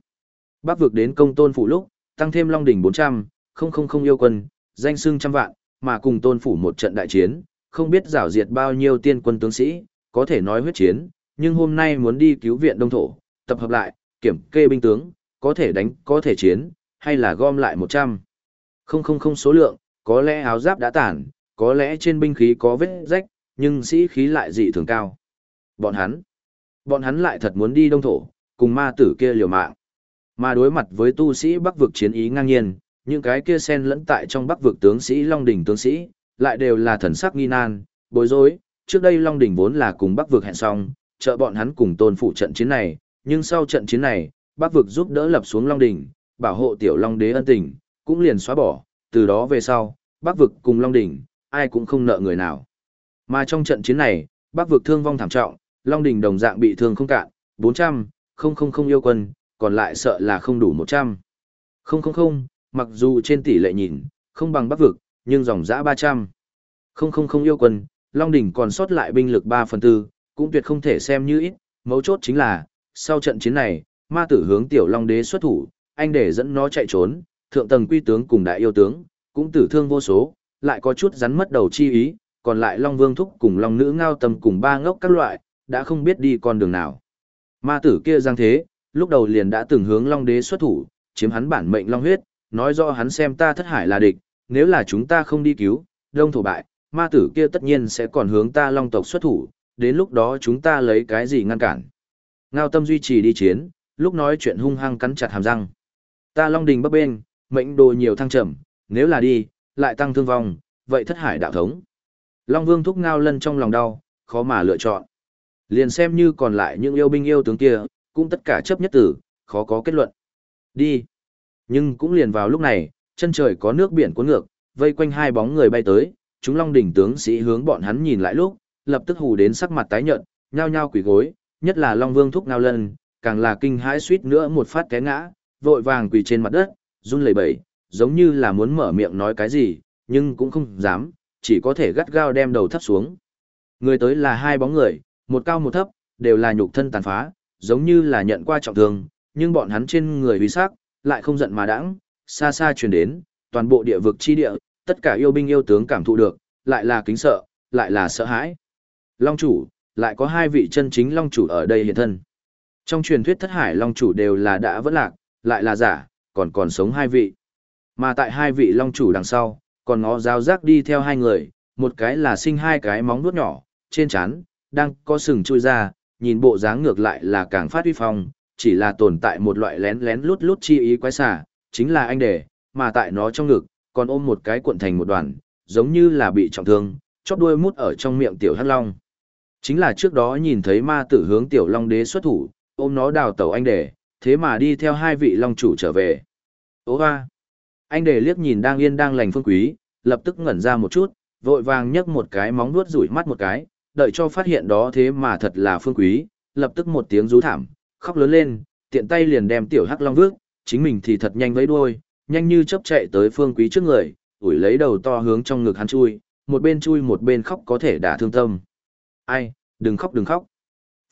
Bắc vực đến công tôn phủ lúc, tăng thêm Long đỉnh 400, không không không yêu quân, danh xưng trăm vạn, mà cùng tôn phủ một trận đại chiến, không biết rảo diệt bao nhiêu tiên quân tướng sĩ, có thể nói huyết chiến, nhưng hôm nay muốn đi cứu viện đông thổ, tập hợp lại, kiểm kê binh tướng, có thể đánh, có thể chiến, hay là gom lại 100. Không không không số lượng, có lẽ áo giáp đã tản, có lẽ trên binh khí có vết rách, nhưng sĩ khí lại dị thường cao. Bọn hắn, bọn hắn lại thật muốn đi đông thổ, cùng ma tử kia liều mạng. Mà đối mặt với tu sĩ bắc vực chiến ý ngang nhiên, những cái kia sen lẫn tại trong bắc vực tướng sĩ Long Đỉnh tướng sĩ, lại đều là thần sắc nghi nan, bối rối, trước đây Long Đỉnh vốn là cùng bắc vực hẹn xong, trợ bọn hắn cùng tôn phụ trận chiến này, nhưng sau trận chiến này, bắc vực giúp đỡ lập xuống Long Đỉnh, bảo hộ tiểu Long Đế ân tình, cũng liền xóa bỏ, từ đó về sau, bắc vực cùng Long Đỉnh, ai cũng không nợ người nào. Mà trong trận chiến này, bắc vực thương vong thảm trọng, Long Đỉnh đồng dạng bị thương không cạn, 400, không không không yêu quân, còn lại sợ là không đủ 100. Không không không, mặc dù trên tỷ lệ nhìn, không bằng bắc vực, nhưng dòng dã 300. Không không không yêu quân, Long Đỉnh còn sót lại binh lực 3 phần 4, cũng tuyệt không thể xem như ít, mấu chốt chính là, sau trận chiến này, ma tử hướng tiểu Long Đế xuất thủ, anh để dẫn nó chạy trốn, thượng tầng quy tướng cùng đại yêu tướng, cũng tử thương vô số, lại có chút rắn mất đầu chi ý, còn lại Long Vương Thúc cùng Long Nữ ngao tầm cùng ba ngốc các loại, đã không biết đi con đường nào. Ma tử kia giang thế, lúc đầu liền đã từng hướng Long Đế xuất thủ, chiếm hắn bản mệnh Long huyết, nói rõ hắn xem ta thất hải là địch, nếu là chúng ta không đi cứu, đông thổ bại, ma tử kia tất nhiên sẽ còn hướng ta Long tộc xuất thủ, đến lúc đó chúng ta lấy cái gì ngăn cản. Ngao tâm duy trì đi chiến, lúc nói chuyện hung hăng cắn chặt hàm răng. Ta Long Đình bấp bên, mệnh đồ nhiều thăng trầm, nếu là đi, lại tăng thương vong, vậy thất hải đạo thống. Long Vương thúc ngao lân trong lòng đau, khó mà lựa chọn. Liền xem như còn lại những yêu binh yêu tướng kia, cũng tất cả chấp nhất tử, khó có kết luận. Đi. Nhưng cũng liền vào lúc này, chân trời có nước biển cuốn ngược, vây quanh hai bóng người bay tới, chúng Long đỉnh tướng sĩ hướng bọn hắn nhìn lại lúc, lập tức hù đến sắc mặt tái nhợt, nhao nhao quỳ gối, nhất là Long Vương thúc ngao lân, càng là kinh hãi suýt nữa một phát té ngã, vội vàng quỳ trên mặt đất, run lẩy bẩy, giống như là muốn mở miệng nói cái gì, nhưng cũng không dám, chỉ có thể gắt gao đem đầu thấp xuống. Người tới là hai bóng người, một cao một thấp, đều là nhục thân tàn phá, giống như là nhận qua trọng thương, nhưng bọn hắn trên người uy sắc, lại không giận mà đãng, xa xa truyền đến, toàn bộ địa vực chi địa, tất cả yêu binh yêu tướng cảm thụ được, lại là kính sợ, lại là sợ hãi. Long chủ, lại có hai vị chân chính long chủ ở đây hiện thân. Trong truyền thuyết thất hải long chủ đều là đã vẫn lạc, lại là giả, còn còn sống hai vị. Mà tại hai vị long chủ đằng sau, còn ngó giáo giác đi theo hai người, một cái là sinh hai cái móng vuốt nhỏ, trên chán, đang có sừng chui ra, nhìn bộ dáng ngược lại là càng phát uy phong, chỉ là tồn tại một loại lén lén lút lút chi ý quái xả, chính là anh đệ, mà tại nó trong ngực, còn ôm một cái cuộn thành một đoàn, giống như là bị trọng thương, chóp đuôi mút ở trong miệng tiểu hắc long. Chính là trước đó nhìn thấy ma tử hướng tiểu long đế xuất thủ, ôm nó đào tẩu anh đệ, thế mà đi theo hai vị long chủ trở về. Ô hoa! Anh đệ liếc nhìn đang yên đang lành phương quý, lập tức ngẩn ra một chút, vội vàng nhấc một cái móng nuốt rủi mắt một cái, đợi cho phát hiện đó thế mà thật là phương quý, lập tức một tiếng rú thảm, khóc lớn lên, tiện tay liền đem tiểu hắc long vước, chính mình thì thật nhanh với đuôi, nhanh như chớp chạy tới phương quý trước người, ủi lấy đầu to hướng trong ngực hắn chui, một bên chui một bên khóc có thể đả thương tâm. Ai, đừng khóc đừng khóc.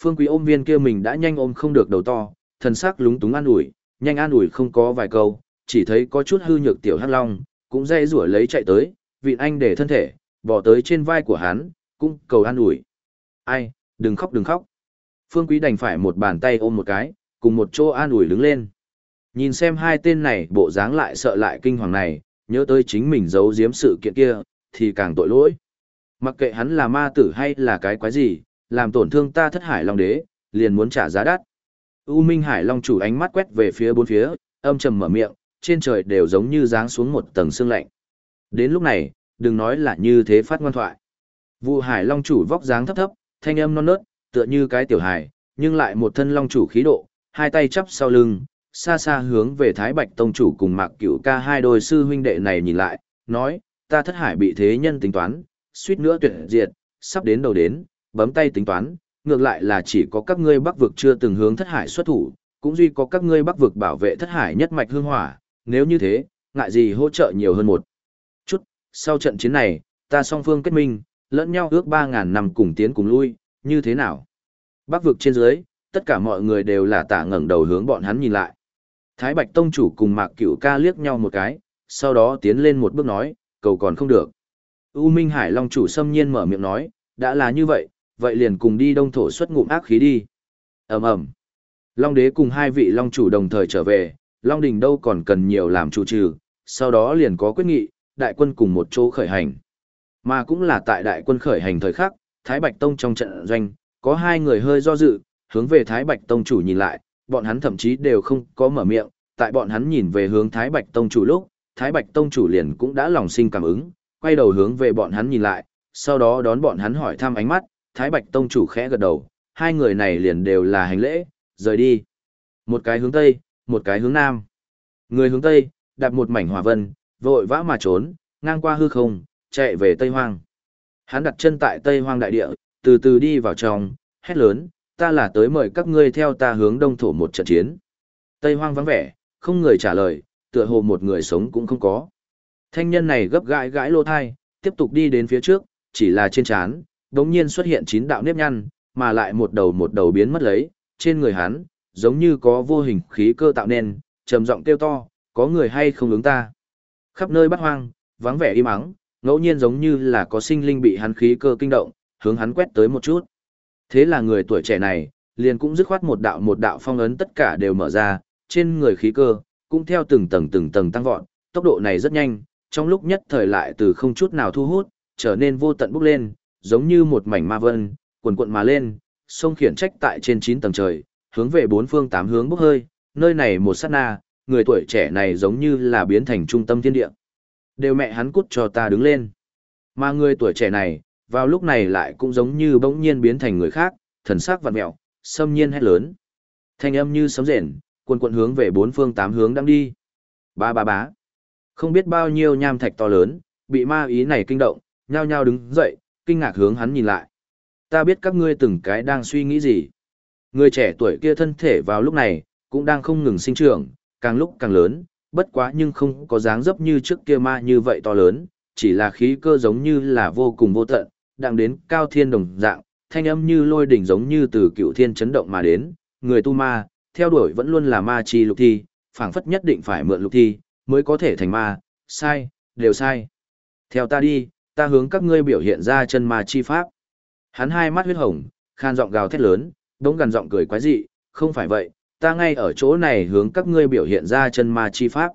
Phương quý ôm viên kia mình đã nhanh ôm không được đầu to, thần sắc lúng túng an ủi, nhanh an ủi không có vài câu, chỉ thấy có chút hư nhược tiểu hắc long, cũng dây rủa lấy chạy tới, vị anh để thân thể, bỏ tới trên vai của hắn, cũng cầu an ủi. Ai, đừng khóc đừng khóc. Phương Quý đành phải một bàn tay ôm một cái, cùng một chỗ an ủi đứng lên. Nhìn xem hai tên này bộ dáng lại sợ lại kinh hoàng này, nhớ tới chính mình giấu giếm sự kiện kia, thì càng tội lỗi. Mặc kệ hắn là ma tử hay là cái quái gì, làm tổn thương ta thất hải long đế, liền muốn trả giá đắt. U Minh Hải Long chủ ánh mắt quét về phía bốn phía, âm trầm mở miệng, trên trời đều giống như giáng xuống một tầng sương lạnh. Đến lúc này, đừng nói là như thế phát ngoan thoại. Vụ Hải Long chủ vóc dáng thấp thấp, thanh âm non nớt, tựa như cái tiểu hải, nhưng lại một thân long chủ khí độ, hai tay chắp sau lưng, xa xa hướng về Thái Bạch Tông chủ cùng Mạc Cửu ca hai đôi sư huynh đệ này nhìn lại, nói, ta thất hải bị thế nhân tính toán, suýt nữa tuyệt diệt, sắp đến đầu đến, bấm tay tính toán, ngược lại là chỉ có các ngươi bắc vực chưa từng hướng thất hải xuất thủ, cũng duy có các ngươi bắc vực bảo vệ thất hải nhất mạch hương hỏa, nếu như thế, ngại gì hỗ trợ nhiều hơn một chút. Sau trận chiến này, ta song phương kết minh, lẫn nhau ước 3.000 năm cùng tiến cùng lui, như thế nào? Bắc vực trên dưới, tất cả mọi người đều là tả ngẩng đầu hướng bọn hắn nhìn lại. Thái Bạch Tông chủ cùng Mạc Cửu ca liếc nhau một cái, sau đó tiến lên một bước nói, cầu còn không được. U Minh Hải Long chủ xâm nhiên mở miệng nói, đã là như vậy, vậy liền cùng đi đông thổ xuất ngụm ác khí đi. ầm ầm Long đế cùng hai vị Long chủ đồng thời trở về, Long đình đâu còn cần nhiều làm chủ trừ, sau đó liền có quyết nghị, đại quân cùng một chỗ khởi hành. Mà cũng là tại đại quân khởi hành thời khắc, Thái Bạch Tông trong trận doanh, có hai người hơi do dự, hướng về Thái Bạch Tông chủ nhìn lại, bọn hắn thậm chí đều không có mở miệng, tại bọn hắn nhìn về hướng Thái Bạch Tông chủ lúc, Thái Bạch Tông chủ liền cũng đã lòng sinh cảm ứng, quay đầu hướng về bọn hắn nhìn lại, sau đó đón bọn hắn hỏi thăm ánh mắt, Thái Bạch Tông chủ khẽ gật đầu, hai người này liền đều là hành lễ, rời đi. Một cái hướng Tây, một cái hướng Nam. Người hướng Tây, đạp một mảnh hỏa vân, vội vã mà trốn, ngang qua hư không, chạy về Tây Hoang. Hắn đặt chân tại Tây Hoang đại địa, từ từ đi vào trong, hét lớn, ta là tới mời các ngươi theo ta hướng đông thổ một trận chiến. Tây Hoang vắng vẻ, không người trả lời, tựa hồ một người sống cũng không có. Thanh nhân này gấp gãi gãi lô thai, tiếp tục đi đến phía trước, chỉ là trên trán, đống nhiên xuất hiện chín đạo nếp nhăn, mà lại một đầu một đầu biến mất lấy, trên người hắn, giống như có vô hình khí cơ tạo nên, trầm giọng kêu to, có người hay không ứng ta. Khắp nơi bắt hoang, vắng vẻ im ắng, ngẫu nhiên giống như là có sinh linh bị hắn khí cơ kinh động, hướng hắn quét tới một chút. Thế là người tuổi trẻ này, liền cũng dứt khoát một đạo một đạo phong ấn tất cả đều mở ra, trên người khí cơ, cũng theo từng tầng từng tầng tăng vọt, tốc độ này rất nhanh, trong lúc nhất thời lại từ không chút nào thu hút, trở nên vô tận bốc lên, giống như một mảnh ma vân, cuồn cuộn mà lên, sông khiển trách tại trên 9 tầng trời, hướng về bốn phương tám hướng bốc hơi, nơi này một sát na, người tuổi trẻ này giống như là biến thành trung tâm thiên địa. Đều mẹ hắn cút cho ta đứng lên. Mà người tuổi trẻ này, vào lúc này lại cũng giống như bỗng nhiên biến thành người khác, thần sắc vặn mẹo, xâm nhiên hét lớn. Thanh âm như sấm rền, quần cuộn hướng về bốn phương tám hướng đang đi. Ba ba bá. Không biết bao nhiêu nham thạch to lớn, bị ma ý này kinh động, nhao nhao đứng dậy, kinh ngạc hướng hắn nhìn lại. Ta biết các ngươi từng cái đang suy nghĩ gì. Người trẻ tuổi kia thân thể vào lúc này, cũng đang không ngừng sinh trưởng, càng lúc càng lớn, bất quá nhưng không có dáng dấp như trước kia ma như vậy to lớn, chỉ là khí cơ giống như là vô cùng vô tận, đang đến cao thiên đồng dạng, thanh âm như lôi đỉnh giống như từ cựu thiên chấn động mà đến, người tu ma, theo đuổi vẫn luôn là ma chi lục thi, phảng phất nhất định phải mượn lục thi, mới có thể thành ma, sai, đều sai. Theo ta đi, ta hướng các ngươi biểu hiện ra chân ma chi pháp. Hắn hai mắt huyết hồng, khan giọng gào thét lớn, đống gần giọng cười quái dị, không phải vậy, ta ngay ở chỗ này hướng các ngươi biểu hiện ra chân ma chi pháp.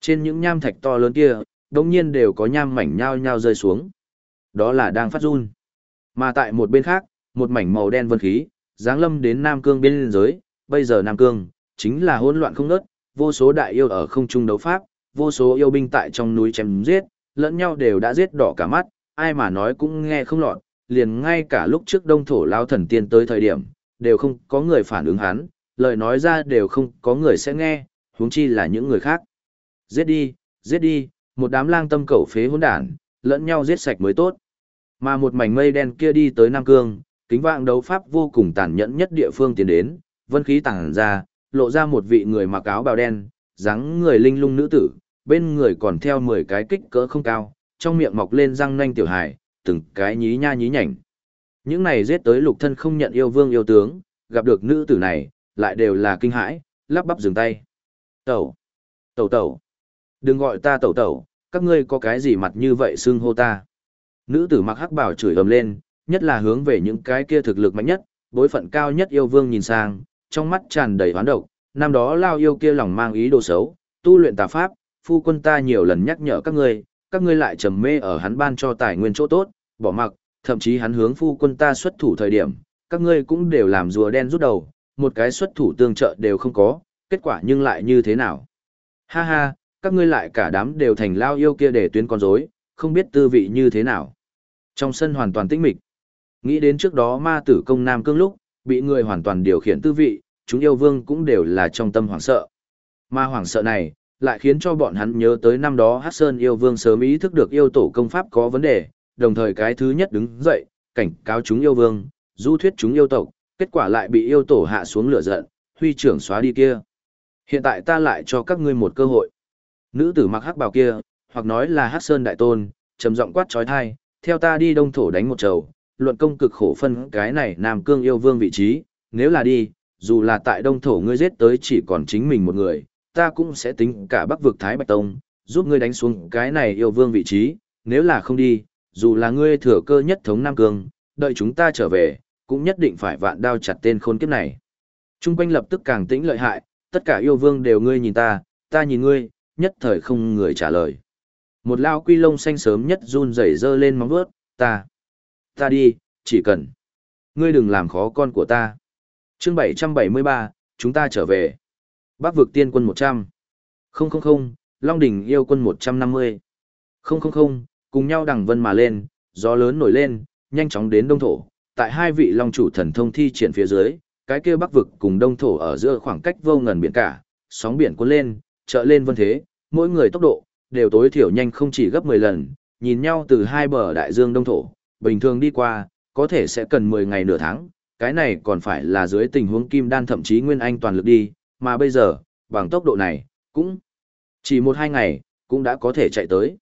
Trên những nham thạch to lớn kia, đồng nhiên đều có nham mảnh nhao nhao rơi xuống. Đó là đang phát run. Mà tại một bên khác, một mảnh màu đen vân khí, giáng lâm đến Nam Cương biên giới, bây giờ Nam Cương, chính là hỗn loạn không nớt, vô số đại yêu ở không trung đấu pháp, vô số yêu binh tại trong núi chém giết, lẫn nhau đều đã giết đỏ cả mắt, ai mà nói cũng nghe không lọt, liền ngay cả lúc trước đông thổ lao thần tiên tới thời điểm, đều không có người phản ứng hắn, lời nói ra đều không có người sẽ nghe, huống chi là những người khác. Giết đi, giết đi, một đám lang tâm cẩu phế hỗn đản, lẫn nhau giết sạch mới tốt. Mà một mảnh mây đen kia đi tới Nam Cương, kính vạng đấu pháp vô cùng tàn nhẫn nhất địa phương tiến đến, vân khí tàng ra, lộ ra một vị người mặc áo bào đen, dáng người linh lung nữ tử, bên người còn theo 10 cái kích cỡ không cao, trong miệng mọc lên răng nanh tiểu hài, từng cái nhí nha nhí nhảnh. Những này giết tới lục thân không nhận yêu vương yêu tướng, gặp được nữ tử này, lại đều là kinh hãi, lắp bắp dừng tay. Tẩu, tẩu tẩu, đừng gọi ta tẩu tẩu, các ngươi có cái gì mặt như vậy xưng hô ta. Nữ tử mặc hắc bảo chửi ầm lên, nhất là hướng về những cái kia thực lực mạnh nhất, bối phận cao nhất yêu vương nhìn sang, trong mắt tràn đầy hoán độc, năm đó lao yêu kia lòng mang ý đồ xấu, tu luyện tà pháp, phu quân ta nhiều lần nhắc nhở các ngươi, các ngươi lại trầm mê ở hắn ban cho tài nguyên chỗ tốt, bỏ mặc, thậm chí hắn hướng phu quân ta xuất thủ thời điểm, các ngươi cũng đều làm rùa đen rút đầu, một cái xuất thủ tương trợ đều không có, kết quả nhưng lại như thế nào? Ha ha, các ngươi lại cả đám đều thành lao yêu kia để tuyến con rối, không biết tư vị như thế nào. Trong sân hoàn toàn tĩnh mịch. Nghĩ đến trước đó ma tử công Nam Cương lúc, bị người hoàn toàn điều khiển tư vị, chúng yêu vương cũng đều là trong tâm hoảng sợ. Ma hoảng sợ này, lại khiến cho bọn hắn nhớ tới năm đó Hát Sơn yêu vương sớm ý thức được yêu tổ công pháp có vấn đề, đồng thời cái thứ nhất đứng dậy, cảnh cáo chúng yêu vương, du thuyết chúng yêu tộc, kết quả lại bị yêu tổ hạ xuống lửa giận, huy trưởng xóa đi kia. Hiện tại ta lại cho các ngươi một cơ hội. Nữ tử mặc hắc bào kia, hoặc nói là hắc Sơn đại tôn, trầm giọng quát trói thai, theo ta đi đông thổ đánh một trầu, luận công cực khổ phân cái này Nam Cương yêu vương vị trí, nếu là đi, dù là tại đông thổ ngươi giết tới chỉ còn chính mình một người, ta cũng sẽ tính cả bắc vực Thái Bạch Tông, giúp ngươi đánh xuống cái này yêu vương vị trí, nếu là không đi, dù là ngươi thừa cơ nhất thống Nam Cương, đợi chúng ta trở về, cũng nhất định phải vạn đao chặt tên khốn kiếp này. Trung quanh lập tức càng tĩnh lợi hại, tất cả yêu vương đều ngươi nhìn ta, ta nhìn ngươi, nhất thời không người trả lời. Một lao quy lông xanh sớm nhất run rẩy dơ lên móng vuốt, ta, ta đi, chỉ cần, ngươi đừng làm khó con của ta. Chương 773, chúng ta trở về. Bắc vực tiên quân 100. Không không không, Long đỉnh yêu quân 150. Không không không, cùng nhau đằng vân mà lên, gió lớn nổi lên, nhanh chóng đến đông thổ. Tại hai vị long chủ thần thông thi triển phía dưới, cái kia bắc vực cùng đông thổ ở giữa khoảng cách vô ngần biển cả, sóng biển cuốn lên, trợ lên vân thế, mỗi người tốc độ, đều tối thiểu nhanh không chỉ gấp 10 lần, nhìn nhau từ hai bờ đại dương đông thổ, bình thường đi qua, có thể sẽ cần 10 ngày nửa tháng, cái này còn phải là dưới tình huống kim đan thậm chí nguyên anh toàn lực đi, mà bây giờ, bằng tốc độ này, cũng chỉ một hai ngày, cũng đã có thể chạy tới.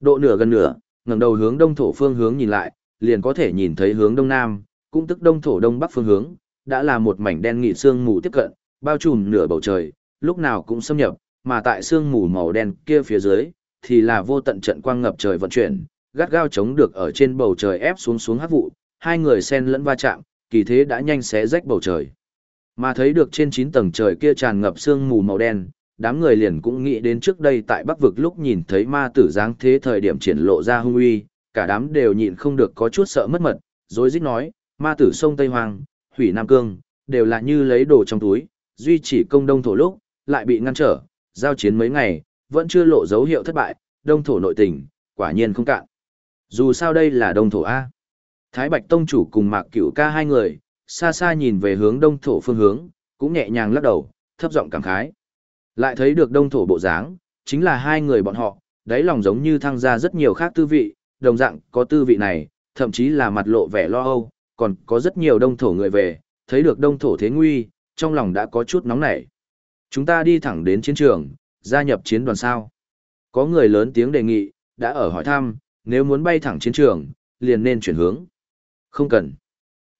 Độ nửa gần nửa, ngẩng đầu hướng đông thổ phương hướng nhìn lại, liền có thể nhìn thấy hướng đông nam, cũng tức đông thổ đông bắc phương hướng, đã là một mảnh đen nghị sương mù tiếp cận, bao trùm nửa bầu trời, lúc nào cũng xâm nhập, mà tại sương mù màu đen kia phía dưới, thì là vô tận trận quang ngập trời vận chuyển, gắt gao chống được ở trên bầu trời ép xuống xuống hắc vụ, hai người xen lẫn va chạm, kỳ thế đã nhanh xé rách bầu trời. Mà thấy được trên 9 tầng trời kia tràn ngập sương mù màu đen, đám người liền cũng nghĩ đến trước đây tại Bắc vực lúc nhìn thấy ma tử dáng thế thời điểm triển lộ ra hung uy, cả đám đều nhịn không được có chút sợ mất mật, rồi rít nói, ma tử sông Tây Hoàng, hủy Nam Cương, đều là như lấy đồ trong túi, duy chỉ công đông thổ lúc, lại bị ngăn trở, giao chiến mấy ngày, vẫn chưa lộ dấu hiệu thất bại, đông thổ nội tình, quả nhiên không cạn. Dù sao đây là đông thổ A. Thái Bạch Tông chủ cùng Mạc Cửu ca hai người, xa xa nhìn về hướng đông thổ phương hướng, cũng nhẹ nhàng lắc đầu, thấp giọng cảm khái. Lại thấy được đông thổ bộ dáng, chính là hai người bọn họ, đáy lòng giống như thăng ra rất nhiều khác tư vị, đồng dạng có tư vị này, thậm chí là mặt lộ vẻ lo âu, còn có rất nhiều đông thổ người về, thấy được đông thổ thế nguy, trong lòng đã có chút nóng nảy. Chúng ta đi thẳng đến chiến trường, gia nhập chiến đoàn sao. Có người lớn tiếng đề nghị, đã ở hỏi thăm, nếu muốn bay thẳng chiến trường, liền nên chuyển hướng. Không cần.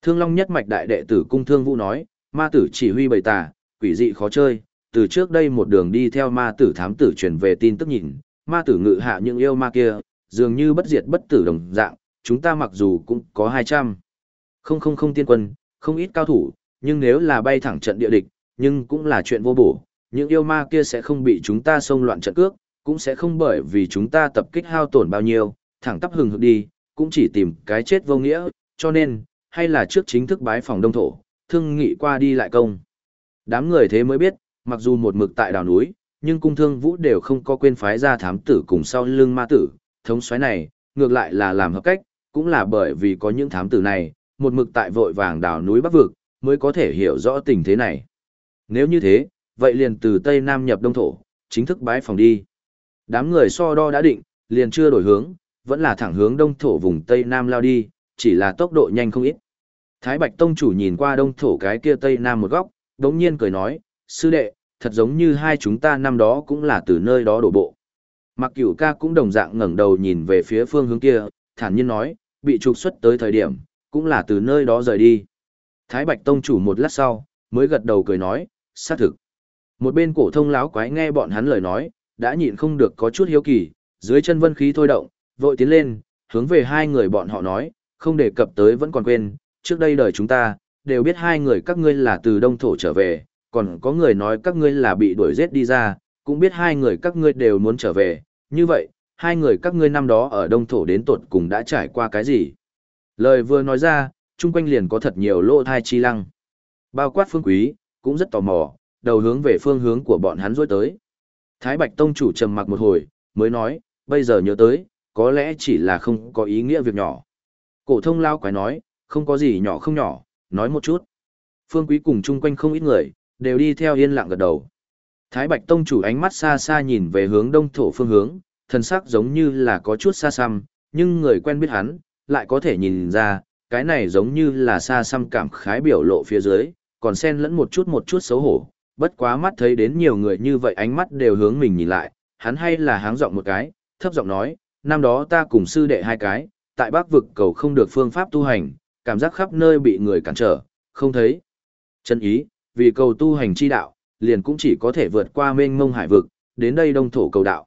Thương Long nhất mạch đại đệ tử cung thương vũ nói, ma tử chỉ huy bầy tà, quỷ dị khó chơi, từ trước đây một đường đi theo ma tử thám tử truyền về tin tức nhìn, ma tử ngự hạ những yêu ma kia, dường như bất diệt bất tử đồng dạng, chúng ta mặc dù cũng có 200. Không không không tiên quân, không ít cao thủ, nhưng nếu là bay thẳng trận địa địch, nhưng cũng là chuyện vô bổ, những yêu ma kia sẽ không bị chúng ta xông loạn trận cước, cũng sẽ không bởi vì chúng ta tập kích hao tổn bao nhiêu, thẳng tắp hừng hực đi, cũng chỉ tìm cái chết vô nghĩa, cho nên, hay là trước chính thức bái phòng đông thổ, thương nghị qua đi lại công. Đám người thế mới biết, mặc dù một mực tại đảo núi, nhưng cung thương vũ đều không có quên phái ra thám tử cùng sau lưng ma tử, thống xoáy này, ngược lại là làm hợp cách, cũng là bởi vì có những thám tử này, một mực tại vội vàng đảo núi bắc vực, mới có thể hiểu rõ tình thế này. Nếu như thế, vậy liền từ Tây Nam nhập Đông Thổ, chính thức bái phòng đi. Đám người so đo đã định, liền chưa đổi hướng, vẫn là thẳng hướng đông thổ vùng Tây Nam lao đi, chỉ là tốc độ nhanh không ít. Thái Bạch Tông chủ nhìn qua đông thổ cái kia Tây Nam một góc, đống nhiên cười nói, sư đệ, thật giống như hai chúng ta năm đó cũng là từ nơi đó đổ bộ. Mặc cửu ca cũng đồng dạng ngẩng đầu nhìn về phía phương hướng kia, thản nhiên nói, bị trục xuất tới thời điểm, cũng là từ nơi đó rời đi. Thái Bạch Tông chủ một lát sau, mới gật đầu cười nói, xác thực. Một bên cổ thông láo quái nghe bọn hắn lời nói, đã nhịn không được có chút hiếu kỳ, dưới chân vân khí thôi động, vội tiến lên, hướng về hai người bọn họ nói, không đề cập tới vẫn còn quên, trước đây đời chúng ta, đều biết hai người các ngươi là từ đông thổ trở về, còn có người nói các ngươi là bị đuổi giết đi ra, cũng biết hai người các ngươi đều muốn trở về, như vậy, hai người các ngươi năm đó ở đông thổ đến tột cùng đã trải qua cái gì? Lời vừa nói ra, chung quanh liền có thật nhiều lỗ thai chi lăng. Bao quát phương quý, cũng rất tò mò, đầu hướng về phương hướng của bọn hắn rối tới. Thái Bạch Tông chủ trầm mặc một hồi, mới nói, bây giờ nhớ tới, có lẽ chỉ là không có ý nghĩa việc nhỏ. Cổ thông lao quái nói, không có gì nhỏ không nhỏ, nói một chút. Phương Quý cùng chung quanh không ít người, đều đi theo yên lặng gật đầu. Thái Bạch Tông chủ ánh mắt xa xa nhìn về hướng đông thổ phương hướng, thần sắc giống như là có chút xa xăm, nhưng người quen biết hắn, lại có thể nhìn ra, cái này giống như là xa xăm cảm khái biểu lộ phía dưới, còn xen lẫn một chút một chút xấu hổ, bất quá mắt thấy đến nhiều người như vậy ánh mắt đều hướng mình nhìn lại, hắn hay là háng giọng một cái, thấp giọng nói, năm đó ta cùng sư đệ hai cái, tại Bắc vực cầu không được phương pháp tu hành, cảm giác khắp nơi bị người cản trở, không thấy. Chân ý, vì cầu tu hành chi đạo, liền cũng chỉ có thể vượt qua mênh mông hải vực, đến đây đông thổ cầu đạo.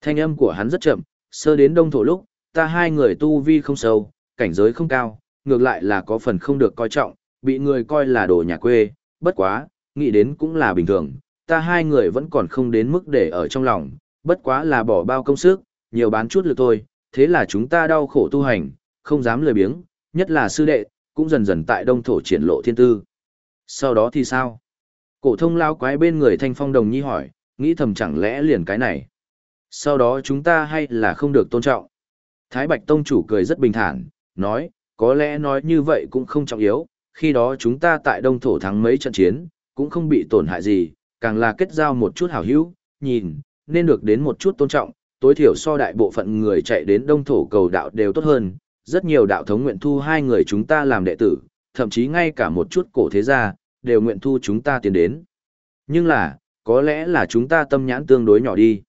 Thanh âm của hắn rất chậm, sơ đến đông thổ lúc, ta hai người tu vi không sâu, cảnh giới không cao, ngược lại là có phần không được coi trọng, bị người coi là đồ nhà quê, bất quá, nghĩ đến cũng là bình thường, ta hai người vẫn còn không đến mức để ở trong lòng, bất quá là bỏ bao công sức, nhiều bán chút lực thôi, thế là chúng ta đau khổ tu hành, không dám lười biếng, nhất là sư đệ, cũng dần dần tại đông thổ triển lộ thiên tư. Sau đó thì sao? Cổ thông lao quái bên người thanh phong đồng nhi hỏi, nghĩ thầm chẳng lẽ liền cái này. Sau đó chúng ta hay là không được tôn trọng. Thái Bạch Tông chủ cười rất bình thản, nói, có lẽ nói như vậy cũng không trọng yếu, khi đó chúng ta tại đông thổ thắng mấy trận chiến, cũng không bị tổn hại gì, càng là kết giao một chút hảo hữu, nhìn, nên được đến một chút tôn trọng, tối thiểu so đại bộ phận người chạy đến đông thổ cầu đạo đều tốt hơn, rất nhiều đạo thống nguyện thu hai người chúng ta làm đệ tử, thậm chí ngay cả một chút cổ thế gia, đều nguyện thu chúng ta tiến đến. Nhưng là, có lẽ là chúng ta tâm nhãn tương đối nhỏ đi.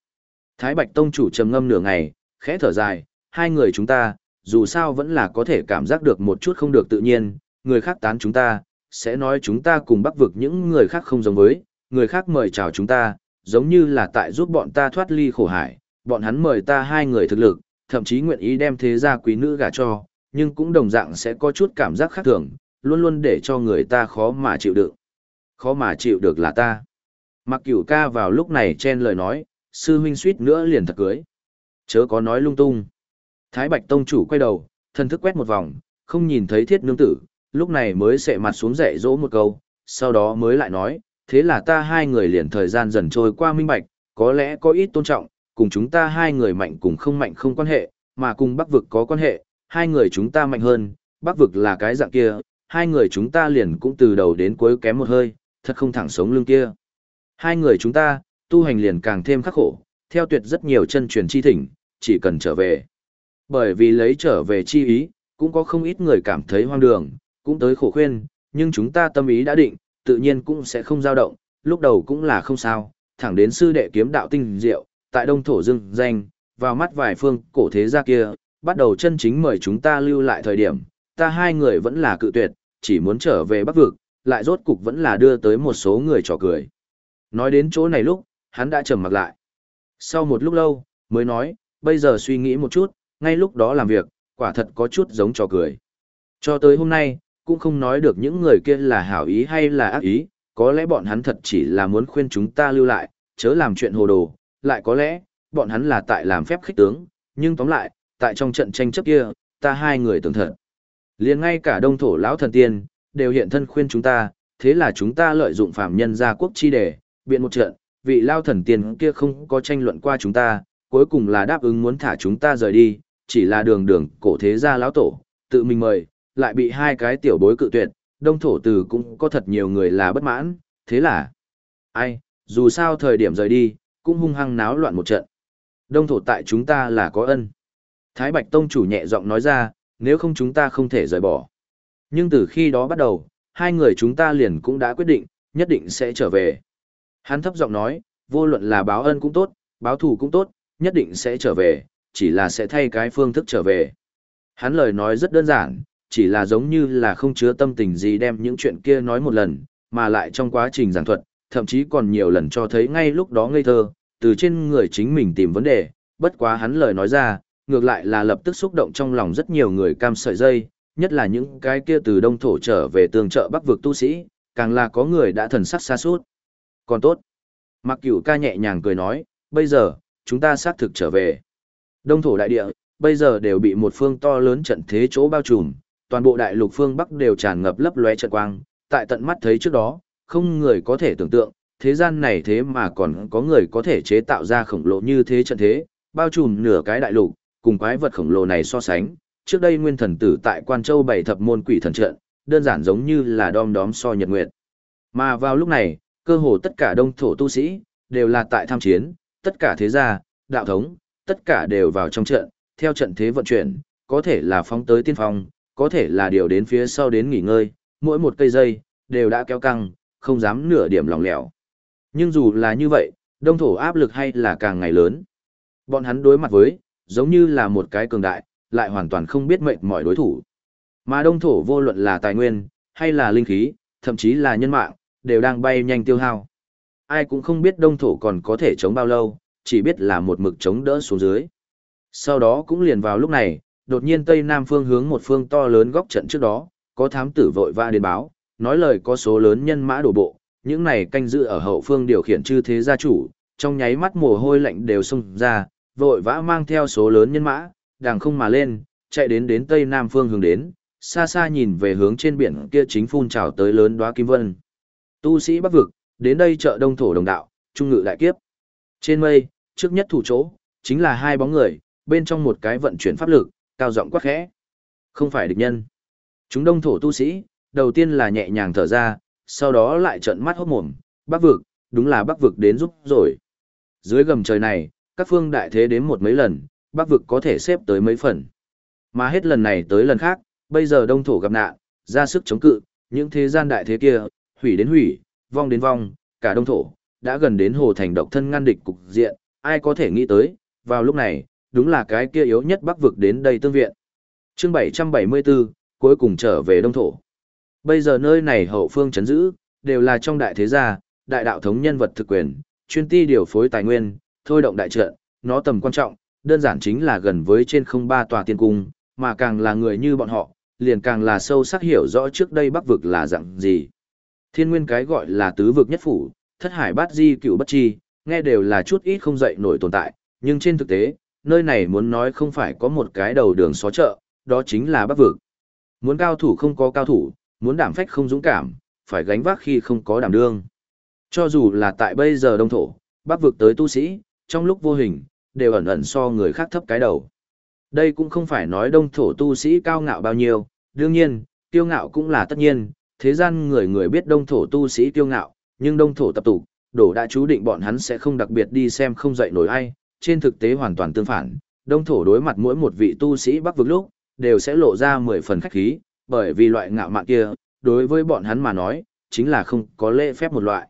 Thái Bạch Tông chủ trầm ngâm nửa ngày, khẽ thở dài, hai người chúng ta, dù sao vẫn là có thể cảm giác được một chút không được tự nhiên, người khác tán chúng ta, sẽ nói chúng ta cùng bắc vực những người khác không giống với, người khác mời chào chúng ta, giống như là tại giúp bọn ta thoát ly khổ hải, bọn hắn mời ta hai người thực lực, thậm chí nguyện ý đem thế gia quý nữ gả cho, nhưng cũng đồng dạng sẽ có chút cảm giác khác thường, luôn luôn để cho người ta khó mà chịu được. Khó mà chịu được là ta. Mặc cửu ca vào lúc này chen lời nói, sư huynh suýt nữa liền thật cưới. Chớ có nói lung tung. Thái Bạch Tông chủ quay đầu, thân thức quét một vòng, không nhìn thấy thiết nương tử, lúc này mới sệ mặt xuống dạy dỗ một câu, sau đó mới lại nói, thế là ta hai người liền thời gian dần trôi qua minh bạch, có lẽ có ít tôn trọng, cùng chúng ta hai người mạnh cùng không mạnh không quan hệ, mà cùng bắc vực có quan hệ, hai người chúng ta mạnh hơn, bắc vực là cái dạng kia, hai người chúng ta liền cũng từ đầu đến cuối kém một hơi, thật không thẳng sống lưng kia. Hai người chúng ta, tu hành liền càng thêm khắc khổ, theo tuyệt rất nhiều chân truyền chi thỉnh, chỉ cần trở về. Bởi vì lấy trở về chi ý, cũng có không ít người cảm thấy hoang đường, cũng tới khổ khuyên, nhưng chúng ta tâm ý đã định, tự nhiên cũng sẽ không dao động, lúc đầu cũng là không sao, thẳng đến sư đệ kiếm đạo tinh diệu, tại đông thổ dương danh, vào mắt vài phương cổ thế gia kia, bắt đầu chân chính mời chúng ta lưu lại thời điểm, ta hai người vẫn là cự tuyệt, chỉ muốn trở về bắc vực, lại rốt cục vẫn là đưa tới một số người trò cười. Nói đến chỗ này lúc, hắn đã trầm mặt lại. Sau một lúc lâu, mới nói, bây giờ suy nghĩ một chút, ngay lúc đó làm việc, quả thật có chút giống trò cười. Cho tới hôm nay, cũng không nói được những người kia là hảo ý hay là ác ý, có lẽ bọn hắn thật chỉ là muốn khuyên chúng ta lưu lại, chớ làm chuyện hồ đồ, lại có lẽ, bọn hắn là tại làm phép khích tướng, nhưng tóm lại, tại trong trận tranh chấp kia, ta hai người tưởng thật liền ngay cả đông thổ lão thần tiên, đều hiện thân khuyên chúng ta, thế là chúng ta lợi dụng phạm nhân gia quốc chi đề, biện một trận, vị lao thần tiên kia không có tranh luận qua chúng ta, cuối cùng là đáp ứng muốn thả chúng ta rời đi, chỉ là đường đường cổ thế gia lão tổ, tự mình mời, lại bị hai cái tiểu bối cự tuyệt, đông thổ từ cũng có thật nhiều người là bất mãn, thế là, ai, dù sao thời điểm rời đi, cũng hung hăng náo loạn một trận. Đông thổ tại chúng ta là có ân. Thái Bạch Tông chủ nhẹ giọng nói ra, nếu không chúng ta không thể rời bỏ. Nhưng từ khi đó bắt đầu, hai người chúng ta liền cũng đã quyết định, nhất định sẽ trở về. Hắn thấp giọng nói, vô luận là báo ân cũng tốt, báo thù cũng tốt, nhất định sẽ trở về, chỉ là sẽ thay cái phương thức trở về. Hắn lời nói rất đơn giản, chỉ là giống như là không chứa tâm tình gì đem những chuyện kia nói một lần, mà lại trong quá trình giảng thuật, thậm chí còn nhiều lần cho thấy ngay lúc đó ngây thơ, từ trên người chính mình tìm vấn đề, bất quá hắn lời nói ra, ngược lại là lập tức xúc động trong lòng rất nhiều người cam sợi dây, nhất là những cái kia từ đông thổ trở về tường trợ bắc vực tu sĩ, càng là có người đã thần sắc xa suốt. Còn tốt. Mặc cửu ca nhẹ nhàng cười nói, bây giờ, chúng ta xác thực trở về. Đông thổ đại địa, bây giờ đều bị một phương to lớn trận thế chỗ bao trùm, toàn bộ đại lục phương Bắc đều tràn ngập lấp lóe trận quang, tại tận mắt thấy trước đó, không người có thể tưởng tượng, thế gian này thế mà còn có người có thể chế tạo ra khổng lồ như thế trận thế, bao trùm nửa cái đại lục, cùng quái vật khổng lồ này so sánh, trước đây nguyên thần tử tại Quan Châu bảy thập môn quỷ thần trận, đơn giản giống như là đom đóm so nhật nguyệt. Mà vào lúc này, cơ hồ tất cả đông thổ tu sĩ, đều là tại tham chiến, tất cả thế gia, đạo thống, tất cả đều vào trong trận, theo trận thế vận chuyển, có thể là phóng tới tiên phong, có thể là điều đến phía sau đến nghỉ ngơi, mỗi một cây dây, đều đã kéo căng, không dám nửa điểm lỏng lẻo. Nhưng dù là như vậy, đông thổ áp lực hay là càng ngày lớn. Bọn hắn đối mặt với, giống như là một cái cường đại, lại hoàn toàn không biết mệnh mọi đối thủ. Mà đông thổ vô luận là tài nguyên, hay là linh khí, thậm chí là nhân mạng, đều đang bay nhanh tiêu hao. Ai cũng không biết đông thổ còn có thể chống bao lâu, chỉ biết là một mực chống đỡ xuống dưới. Sau đó cũng liền vào lúc này, đột nhiên tây nam phương hướng một phương to lớn góc trận trước đó, có thám tử vội va đến báo, nói lời có số lớn nhân mã đổ bộ, những này canh giữ ở hậu phương điều khiển chư thế gia chủ, trong nháy mắt mồ hôi lạnh đều xông ra, vội vã mang theo số lớn nhân mã, đàng không mà lên, chạy đến đến tây nam phương hướng đến, xa xa nhìn về hướng trên biển kia chính phun trào tới lớn đóa kim vân. Tu sĩ Bắc vực, đến đây chợ Đông thổ đồng đạo, trung ngự đại kiếp. Trên mây, trước nhất thủ chỗ, chính là hai bóng người, bên trong một cái vận chuyển pháp lực, cao giọng quát khẽ. Không phải địch nhân. Chúng Đông thổ tu sĩ, đầu tiên là nhẹ nhàng thở ra, sau đó lại trợn mắt hốt mồm, Bắc vực, đúng là Bắc vực đến giúp rồi. Dưới gầm trời này, các phương đại thế đến một mấy lần, Bắc vực có thể xếp tới mấy phần. Mà hết lần này tới lần khác, bây giờ đông thổ gặp nạn, ra sức chống cự, những thế gian đại thế kia, hủy đến hủy, vong đến vong, cả đông thổ, đã gần đến hồ thành độc thân ngăn địch cục diện, ai có thể nghĩ tới, vào lúc này, đúng là cái kia yếu nhất bắc vực đến đây tương viện. chương 774, cuối cùng trở về đông thổ. Bây giờ nơi này hậu phương chấn giữ, đều là trong đại thế gia, đại đạo thống nhân vật thực quyền, chuyên ti điều phối tài nguyên, thôi động đại trận, nó tầm quan trọng, đơn giản chính là gần với trên không ba tòa tiên cung, mà càng là người như bọn họ, liền càng là sâu sắc hiểu rõ trước đây bắc vực là dạng gì. Thiên nguyên cái gọi là tứ vực nhất phủ, thất hải bát di cựu bất chi, nghe đều là chút ít không dậy nổi tồn tại, nhưng trên thực tế, nơi này muốn nói không phải có một cái đầu đường xó chợ, đó chính là bắc vực. Muốn cao thủ không có cao thủ, muốn đảm phách không dũng cảm, phải gánh vác khi không có đảm đương. Cho dù là tại bây giờ đông thổ, bắc vực tới tu sĩ, trong lúc vô hình, đều ẩn ẩn so người khác thấp cái đầu. Đây cũng không phải nói đông thổ tu sĩ cao ngạo bao nhiêu, đương nhiên, tiêu ngạo cũng là tất nhiên, thế gian người người biết đông thổ tu sĩ tiêu ngạo, nhưng đông thổ tập tục, đổ đã chú định bọn hắn sẽ không đặc biệt đi xem không dậy nổi ai, trên thực tế hoàn toàn tương phản, đông thổ đối mặt mỗi một vị tu sĩ bắc vực lúc, đều sẽ lộ ra mười phần khách khí, bởi vì loại ngạo mạn kia, đối với bọn hắn mà nói, chính là không có lễ phép một loại.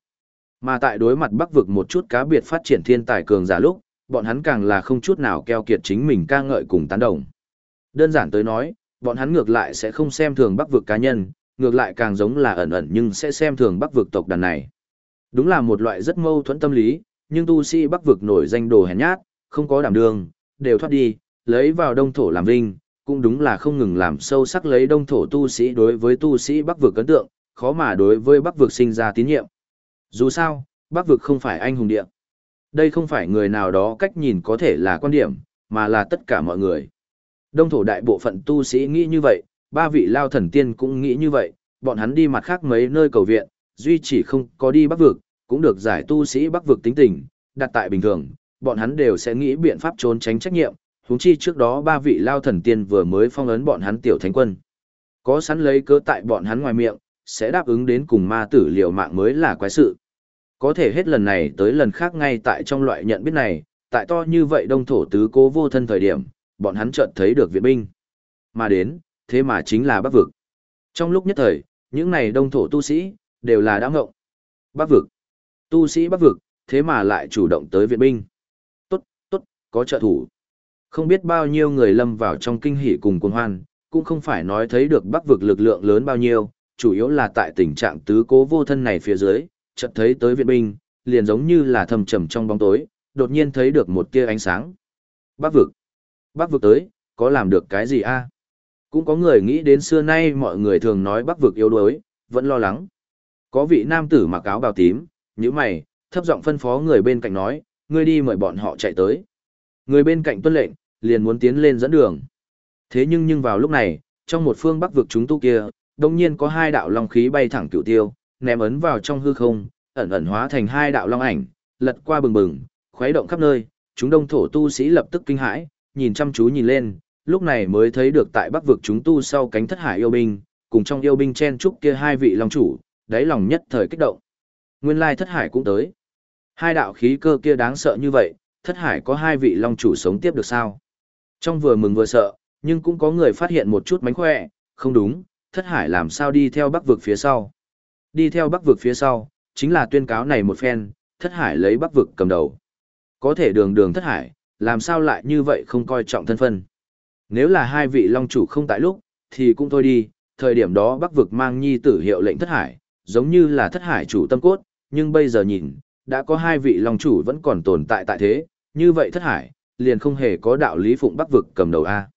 Mà tại đối mặt bắc vực một chút cá biệt phát triển thiên tài cường giả lúc, bọn hắn càng là không chút nào keo kiệt chính mình ca ngợi cùng tán đồng. Đơn giản tới nói, bọn hắn ngược lại sẽ không xem thường bắc vực cá nhân, ngược lại càng giống là ẩn ẩn nhưng sẽ xem thường bắc vực tộc đàn này. Đúng là một loại rất mâu thuẫn tâm lý, nhưng tu sĩ bắc vực nổi danh đồ hèn nhát, không có đảm đường, đều thoát đi, lấy vào đông thổ làm vinh, cũng đúng là không ngừng làm sâu sắc lấy đông thổ tu sĩ đối với tu sĩ bắc vực ấn tượng, khó mà đối với bắc vực sinh ra tín nhiệm. Dù sao, bắc vực không phải anh hùng địa. Đây không phải người nào đó cách nhìn có thể là quan điểm, mà là tất cả mọi người. Đông thổ đại bộ phận tu sĩ nghĩ như vậy, ba vị lao thần tiên cũng nghĩ như vậy, bọn hắn đi mặt khác mấy nơi cầu viện, duy chỉ không có đi bắc vực, cũng được giải tu sĩ bắc vực tính tình, đặt tại bình thường, bọn hắn đều sẽ nghĩ biện pháp trốn tránh trách nhiệm, huống chi trước đó ba vị lao thần tiên vừa mới phong ấn bọn hắn tiểu thánh quân. Có sẵn lấy cớ tại bọn hắn ngoài miệng, sẽ đáp ứng đến cùng ma tử liều mạng mới là quái sự. Có thể hết lần này tới lần khác ngay tại trong loại nhận biết này, tại to như vậy đông thổ tứ cố vô thân thời điểm, bọn hắn chợt thấy được viện binh. Mà đến, thế mà chính là Bắc vực. Trong lúc nhất thời, những này đông thổ tu sĩ, đều là đã ngộng. Bắc vực. Tu sĩ Bắc vực, thế mà lại chủ động tới viện binh. Tốt, tốt, có trợ thủ. Không biết bao nhiêu người lâm vào trong kinh hỉ cùng cuồng hoan, cũng không phải nói thấy được Bắc vực lực lượng lớn bao nhiêu, chủ yếu là tại tình trạng tứ cố vô thân này phía dưới, chợt thấy tới viện binh, liền giống như là thầm trầm trong bóng tối, đột nhiên thấy được một tia ánh sáng. Bắc vực. Bắc vực tới, có làm được cái gì a? À? Cũng có người nghĩ đến xưa nay mọi người thường nói Bắc vực yếu đuối, vẫn lo lắng. Có vị nam tử mặc áo bào tím, như mày, thấp giọng phân phó người bên cạnh nói, ngươi đi mời bọn họ chạy tới. Người bên cạnh tuân lệnh, liền muốn tiến lên dẫn đường. Thế nhưng nhưng vào lúc này, trong một phương bắc vực chúng tu kia, đồng nhiên có hai đạo long khí bay thẳng cửu tiêu, ném ấn vào trong hư không, ẩn ẩn hóa thành hai đạo long ảnh, lật qua bừng bừng, khuấy động khắp nơi, chúng đông thổ tu sĩ lập tức kinh hãi, nhìn chăm chú nhìn lên, lúc này mới thấy được tại bắc vực chúng tu sau cánh thất hải yêu binh, cùng trong yêu binh chen trúc kia hai vị long chủ, đáy lòng nhất thời kích động. Nguyên lai thất hải cũng tới. Hai đạo khí cơ kia đáng sợ như vậy, thất hải có hai vị long chủ sống tiếp được sao? Trong vừa mừng vừa sợ, nhưng cũng có người phát hiện một chút mánh khỏe, không đúng, thất hải làm sao đi theo bắc vực phía sau. Đi theo bắc vực phía sau, chính là tuyên cáo này một phen, thất hải lấy bắc vực cầm đầu. Có thể đường đường thất hải, làm sao lại như vậy không coi trọng thân phân. Nếu là hai vị long chủ không tại lúc, thì cũng thôi đi, thời điểm đó bắc vực mang nhi tử hiệu lệnh thất hải, giống như là thất hải chủ tâm cốt, nhưng bây giờ nhìn, đã có hai vị long chủ vẫn còn tồn tại tại thế, như vậy thất hải, liền không hề có đạo lý phụng bắc vực cầm đầu A.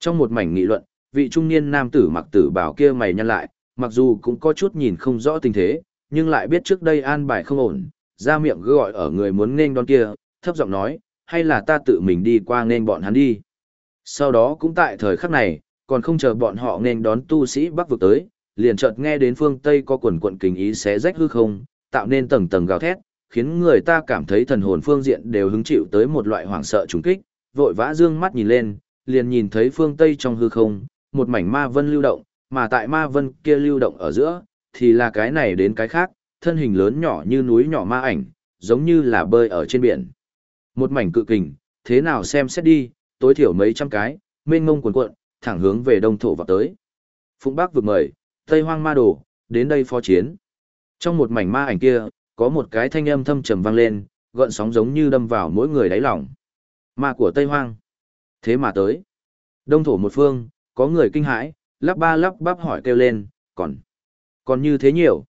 Trong một mảnh nghị luận, vị trung niên nam tử mặc tử bảo kia mày nhăn lại, mặc dù cũng có chút nhìn không rõ tình thế, nhưng lại biết trước đây an bài không ổn, ra miệng gọi ở người muốn nên đón kia, thấp giọng nói, hay là ta tự mình đi qua nên bọn hắn đi. Sau đó cũng tại thời khắc này, còn không chờ bọn họ nên đón tu sĩ bắc vực tới, liền chợt nghe đến phương Tây có quần quận kinh ý xé rách hư không, tạo nên tầng tầng gào thét, khiến người ta cảm thấy thần hồn phương diện đều hứng chịu tới một loại hoảng sợ trùng kích, vội vã dương mắt nhìn lên, liền nhìn thấy phương Tây trong hư không, một mảnh ma vân lưu động, mà tại ma vân kia lưu động ở giữa, thì là cái này đến cái khác, thân hình lớn nhỏ như núi nhỏ ma ảnh, giống như là bơi ở trên biển. Một mảnh cự kình, thế nào xem xét đi, tối thiểu mấy trăm cái, mênh mông cuồn cuộn, thẳng hướng về đông thổ vào tới. Phụng Bác vực mời, Tây Hoang Ma Đồ, đến đây phó chiến. Trong một mảnh ma ảnh kia, có một cái thanh âm thâm trầm vang lên, gợn sóng giống như đâm vào mỗi người đáy lòng. Ma của Tây Hoang. Thế mà tới. Đông thổ một phương, có người kinh hãi, lắp ba lắp bắp hỏi kêu lên, còn, còn như thế nhiều.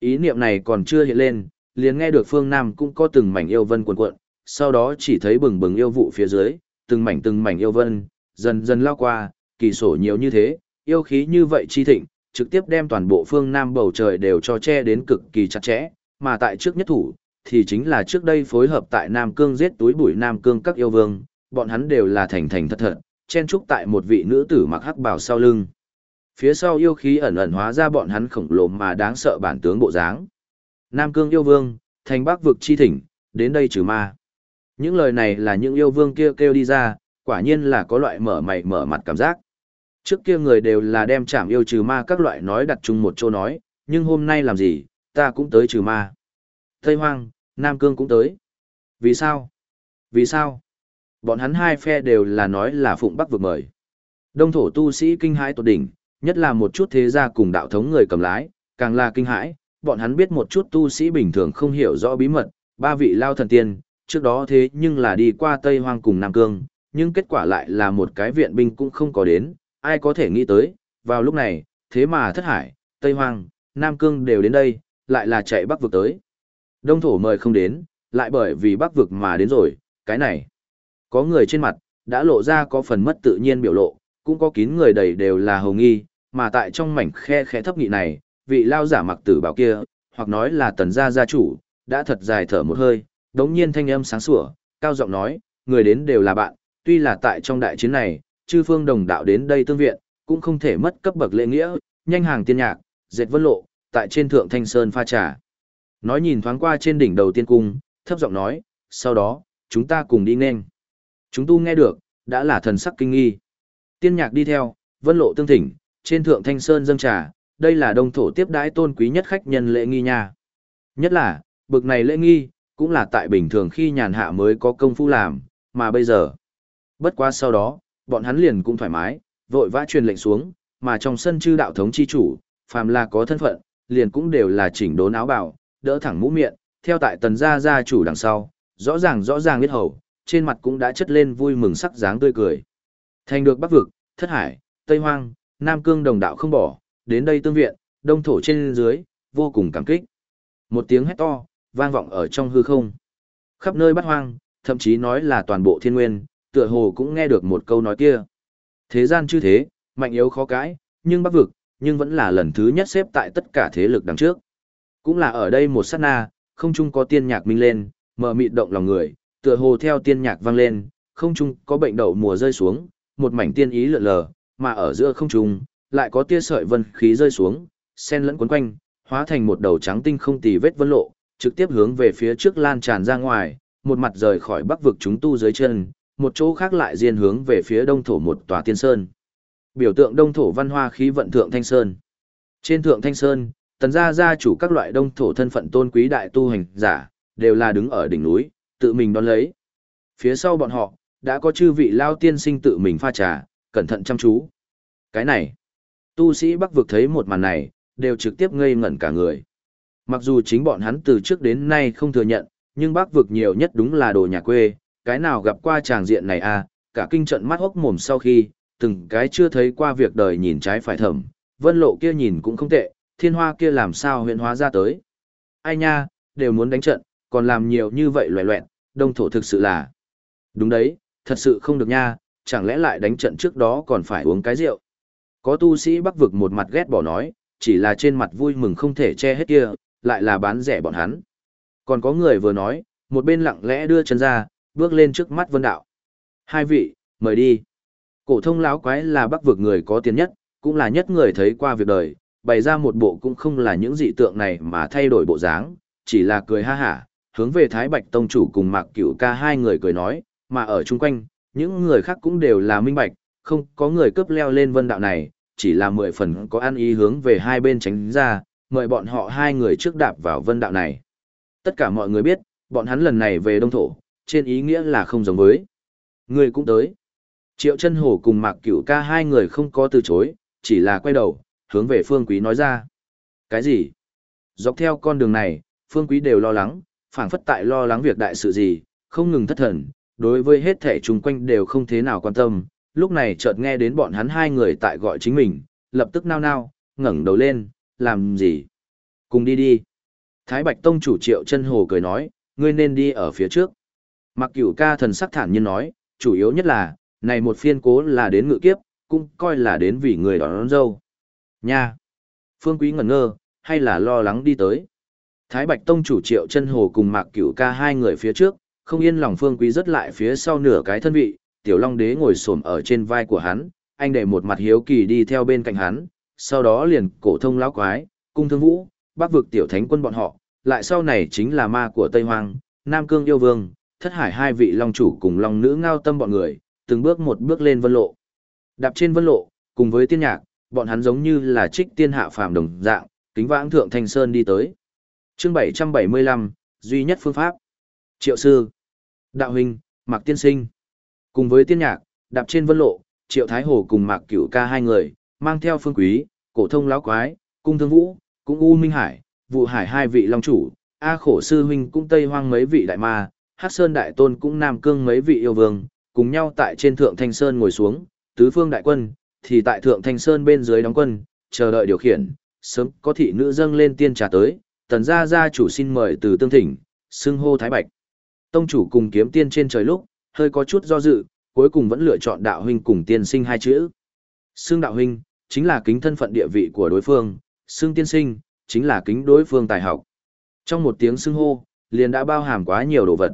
Ý niệm này còn chưa hiện lên, liền nghe được phương Nam cũng có từng mảnh yêu vân cuộn cuộn, sau đó chỉ thấy bừng bừng yêu vụ phía dưới, từng mảnh từng mảnh yêu vân, dần dần lao qua, kỳ sổ nhiều như thế, yêu khí như vậy chi thịnh, trực tiếp đem toàn bộ phương Nam bầu trời đều cho che đến cực kỳ chặt chẽ, mà tại trước nhất thủ, thì chính là trước đây phối hợp tại Nam Cương giết túi bụi Nam Cương các yêu vương, bọn hắn đều là thành thành thật thật, chen trúc tại một vị nữ tử mặc hắc bào sau lưng. Phía sau yêu khí ẩn ẩn hóa ra bọn hắn khổng lồ mà đáng sợ bản tướng bộ dáng. Nam Cương yêu vương, thành bắc vực chi thỉnh, đến đây trừ ma. Những lời này là những yêu vương kia kêu đi ra, quả nhiên là có loại mở mày mở mặt cảm giác. Trước kia người đều là đem chảm yêu trừ ma các loại nói đặt chung một chỗ nói, nhưng hôm nay làm gì, ta cũng tới trừ ma. Tây Hoang, Nam Cương cũng tới. Vì sao? Vì sao? Bọn hắn hai phe đều là nói là phụng bắc vực mời. Đông thổ tu sĩ kinh hãi tột đỉnh, nhất là một chút thế gia cùng đạo thống người cầm lái, càng là kinh hãi, bọn hắn biết một chút tu sĩ bình thường không hiểu rõ bí mật, ba vị lao thần tiên, trước đó thế nhưng là đi qua Tây Hoang cùng Nam Cương, nhưng kết quả lại là một cái viện binh cũng không có đến, ai có thể nghĩ tới, vào lúc này, thế mà thất hải, Tây Hoang, Nam Cương đều đến đây, lại là chạy bắc vực tới. Đông thổ mời không đến, lại bởi vì bắc vực mà đến rồi, cái này. Có người trên mặt, đã lộ ra có phần mất tự nhiên biểu lộ, cũng có kín người đầy đều là hồng nghi, mà tại trong mảnh khe khẽ thấp nghị này, vị lao giả mặc tử bảo kia, hoặc nói là tần gia gia chủ, đã thật dài thở một hơi, đống nhiên thanh âm sáng sủa, cao giọng nói, người đến đều là bạn, tuy là tại trong đại chiến này, chư phương đồng đạo đến đây tương viện, cũng không thể mất cấp bậc lễ nghĩa, nhanh hàng tiên nhạc, dệt vân lộ, tại trên thượng thanh sơn pha trà. Nói nhìn thoáng qua trên đỉnh đầu tiên cung, thấp giọng nói, sau đó, chúng ta cùng đi nên. Chúng tu nghe được, đã là thần sắc kinh nghi. Tiên nhạc đi theo, vân lộ tương thỉnh, trên thượng thanh sơn dâng trà, đây là đông thổ tiếp đãi tôn quý nhất khách nhân lễ nghi nha. Nhất là, bực này lễ nghi, cũng là tại bình thường khi nhàn hạ mới có công phu làm, mà bây giờ. Bất quá sau đó, bọn hắn liền cũng thoải mái, vội vã truyền lệnh xuống, mà trong sân chư đạo thống chi chủ, phàm là có thân phận, liền cũng đều là chỉnh đốn áo bào, đỡ thẳng mũ miệng, theo tại tần gia gia chủ đằng sau, rõ ràng rõ ràng biết hầu, trên mặt cũng đã chất lên vui mừng sắc dáng tươi cười. Thành được Bắc vực, Thất Hải, Tây Hoang, Nam Cương đồng đạo không bỏ, đến đây tương viện, đông thổ trên dưới, vô cùng cảm kích. Một tiếng hét to, vang vọng ở trong hư không. Khắp nơi bắt hoang, thậm chí nói là toàn bộ thiên nguyên, tựa hồ cũng nghe được một câu nói kia. Thế gian chư thế, mạnh yếu khó cãi, nhưng bắc vực, nhưng vẫn là lần thứ nhất xếp tại tất cả thế lực đằng trước. Cũng là ở đây một sát na, không chung có tiên nhạc minh lên, mở mịt động lòng người, tựa hồ theo tiên nhạc vang lên, không chung có bệnh đậu mùa rơi xuống, một mảnh tiên ý lượn lờ, mà ở giữa không trung lại có tia sợi vân khí rơi xuống, sen lẫn quấn quanh, hóa thành một đầu trắng tinh không tì vết vân lộ, trực tiếp hướng về phía trước lan tràn ra ngoài, một mặt rời khỏi bắc vực chúng tu dưới chân, một chỗ khác lại diên hướng về phía đông thổ một tòa tiên sơn. Biểu tượng đông thổ văn hoa khí vận thượng thanh sơn. Trên thượng thanh sơn, tần gia gia chủ các loại đông thổ thân phận tôn quý đại tu hành giả, đều là đứng ở đỉnh núi, tự mình đón lấy. Phía sau bọn họ, đã có chư vị lao tiên sinh tự mình pha trà, cẩn thận chăm chú. Cái này, tu sĩ bắc vực thấy một màn này, đều trực tiếp ngây ngẩn cả người. Mặc dù chính bọn hắn từ trước đến nay không thừa nhận, nhưng bắc vực nhiều nhất đúng là đồ nhà quê, cái nào gặp qua tràng diện này à, cả kinh trận mắt hốc mồm sau khi, từng cái chưa thấy qua việc đời nhìn trái phải thầm, vân lộ kia nhìn cũng không tệ, thiên hoa kia làm sao huyện hóa ra tới. Ai nha, đều muốn đánh trận, còn làm nhiều như vậy loẹ loẹn, đông thổ thực sự là. Đúng đấy, thật sự không được nha, chẳng lẽ lại đánh trận trước đó còn phải uống cái rượu. Có tu sĩ bắc vực một mặt ghét bỏ nói, chỉ là trên mặt vui mừng không thể che hết kia, lại là bán rẻ bọn hắn. Còn có người vừa nói, một bên lặng lẽ đưa chân ra, bước lên trước mắt vân đạo. Hai vị, mời đi. Cổ thông lão quái là bắc vực người có tiền nhất, cũng là nhất người thấy qua việc đời, bày ra một bộ cũng không là những dị tượng này mà thay đổi bộ dáng, chỉ là cười ha hả, hướng về Thái Bạch Tông chủ cùng Mạc Cửu ca hai người cười nói, mà ở chung quanh, những người khác cũng đều là minh bạch, không có người cướp leo lên vân đạo này, chỉ là mười phần có ăn ý hướng về hai bên tránh ra, mời bọn họ hai người trước đạp vào vân đạo này. Tất cả mọi người biết, bọn hắn lần này về Đông Thổ, trên ý nghĩa là không giống với. Người cũng tới. Triệu chân hổ cùng Mạc Cửu ca hai người không có từ chối, chỉ là quay đầu, hướng về Phương Quý nói ra. Cái gì? Dọc theo con đường này, Phương Quý đều lo lắng, phảng phất tại lo lắng việc đại sự gì, không ngừng thất thần, đối với hết thể chung quanh đều không thế nào quan tâm. Lúc này chợt nghe đến bọn hắn hai người tại gọi chính mình, lập tức nao nao, ngẩng đầu lên, làm gì? Cùng đi đi. Thái Bạch Tông chủ triệu chân hồ cười nói, ngươi nên đi ở phía trước. Mặc cửu ca thần sắc thản nhiên nói, chủ yếu nhất là, này một phiên cố là đến ngự kiếp, cũng coi là đến vì người đón, đón dâu. Nha! Phương Quý ngẩn ngơ, hay là lo lắng đi tới. Thái Bạch Tông chủ triệu chân hồ cùng Mạc Cửu ca hai người phía trước, không yên lòng Phương Quý rất lại phía sau nửa cái thân vị, Tiểu Long Đế ngồi xổm ở trên vai của hắn, anh để một mặt hiếu kỳ đi theo bên cạnh hắn, sau đó liền cổ thông lão quái, cung thương vũ, bắc vực tiểu thánh quân bọn họ, lại sau này chính là ma của Tây Hoang, Nam Cương yêu vương, thất hải hai vị long chủ cùng long nữ ngao tâm bọn người, từng bước một bước lên vân lộ. Đạp trên vân lộ, cùng với tiên nhạc, bọn hắn giống như là trích tiên hạ phàm đồng dạng, kính vãng thượng thanh sơn đi tới. Chương 775, duy nhất phương pháp. Triệu sư, đạo huynh, Mạc tiên sinh. Cùng với tiên nhạc, đạp trên vân lộ, Triệu Thái Hồ cùng Mạc Cửu ca hai người, mang theo phương quý, cổ thông lão quái, cung thương vũ, cũng U Minh Hải, vụ hải hai vị long chủ, A khổ sư huynh cũng Tây Hoang mấy vị đại ma, Hắc Sơn đại tôn cũng Nam Cương mấy vị yêu vương, cùng nhau tại trên thượng thanh sơn ngồi xuống, tứ phương đại quân, thì tại thượng thanh sơn bên dưới đóng quân, chờ đợi điều khiển, sớm có thị nữ dâng lên tiên trà tới, tần gia gia chủ xin mời từ tương thỉnh, xưng hô thái bạch. Tông chủ cùng kiếm tiên trên trời lúc, hơi có chút do dự, cuối cùng vẫn lựa chọn đạo huynh cùng tiên sinh hai chữ. Xương đạo huynh, chính là kính thân phận địa vị của đối phương, xương tiên sinh, chính là kính đối phương tài học. Trong một tiếng xưng hô, liền đã bao hàm quá nhiều đồ vật.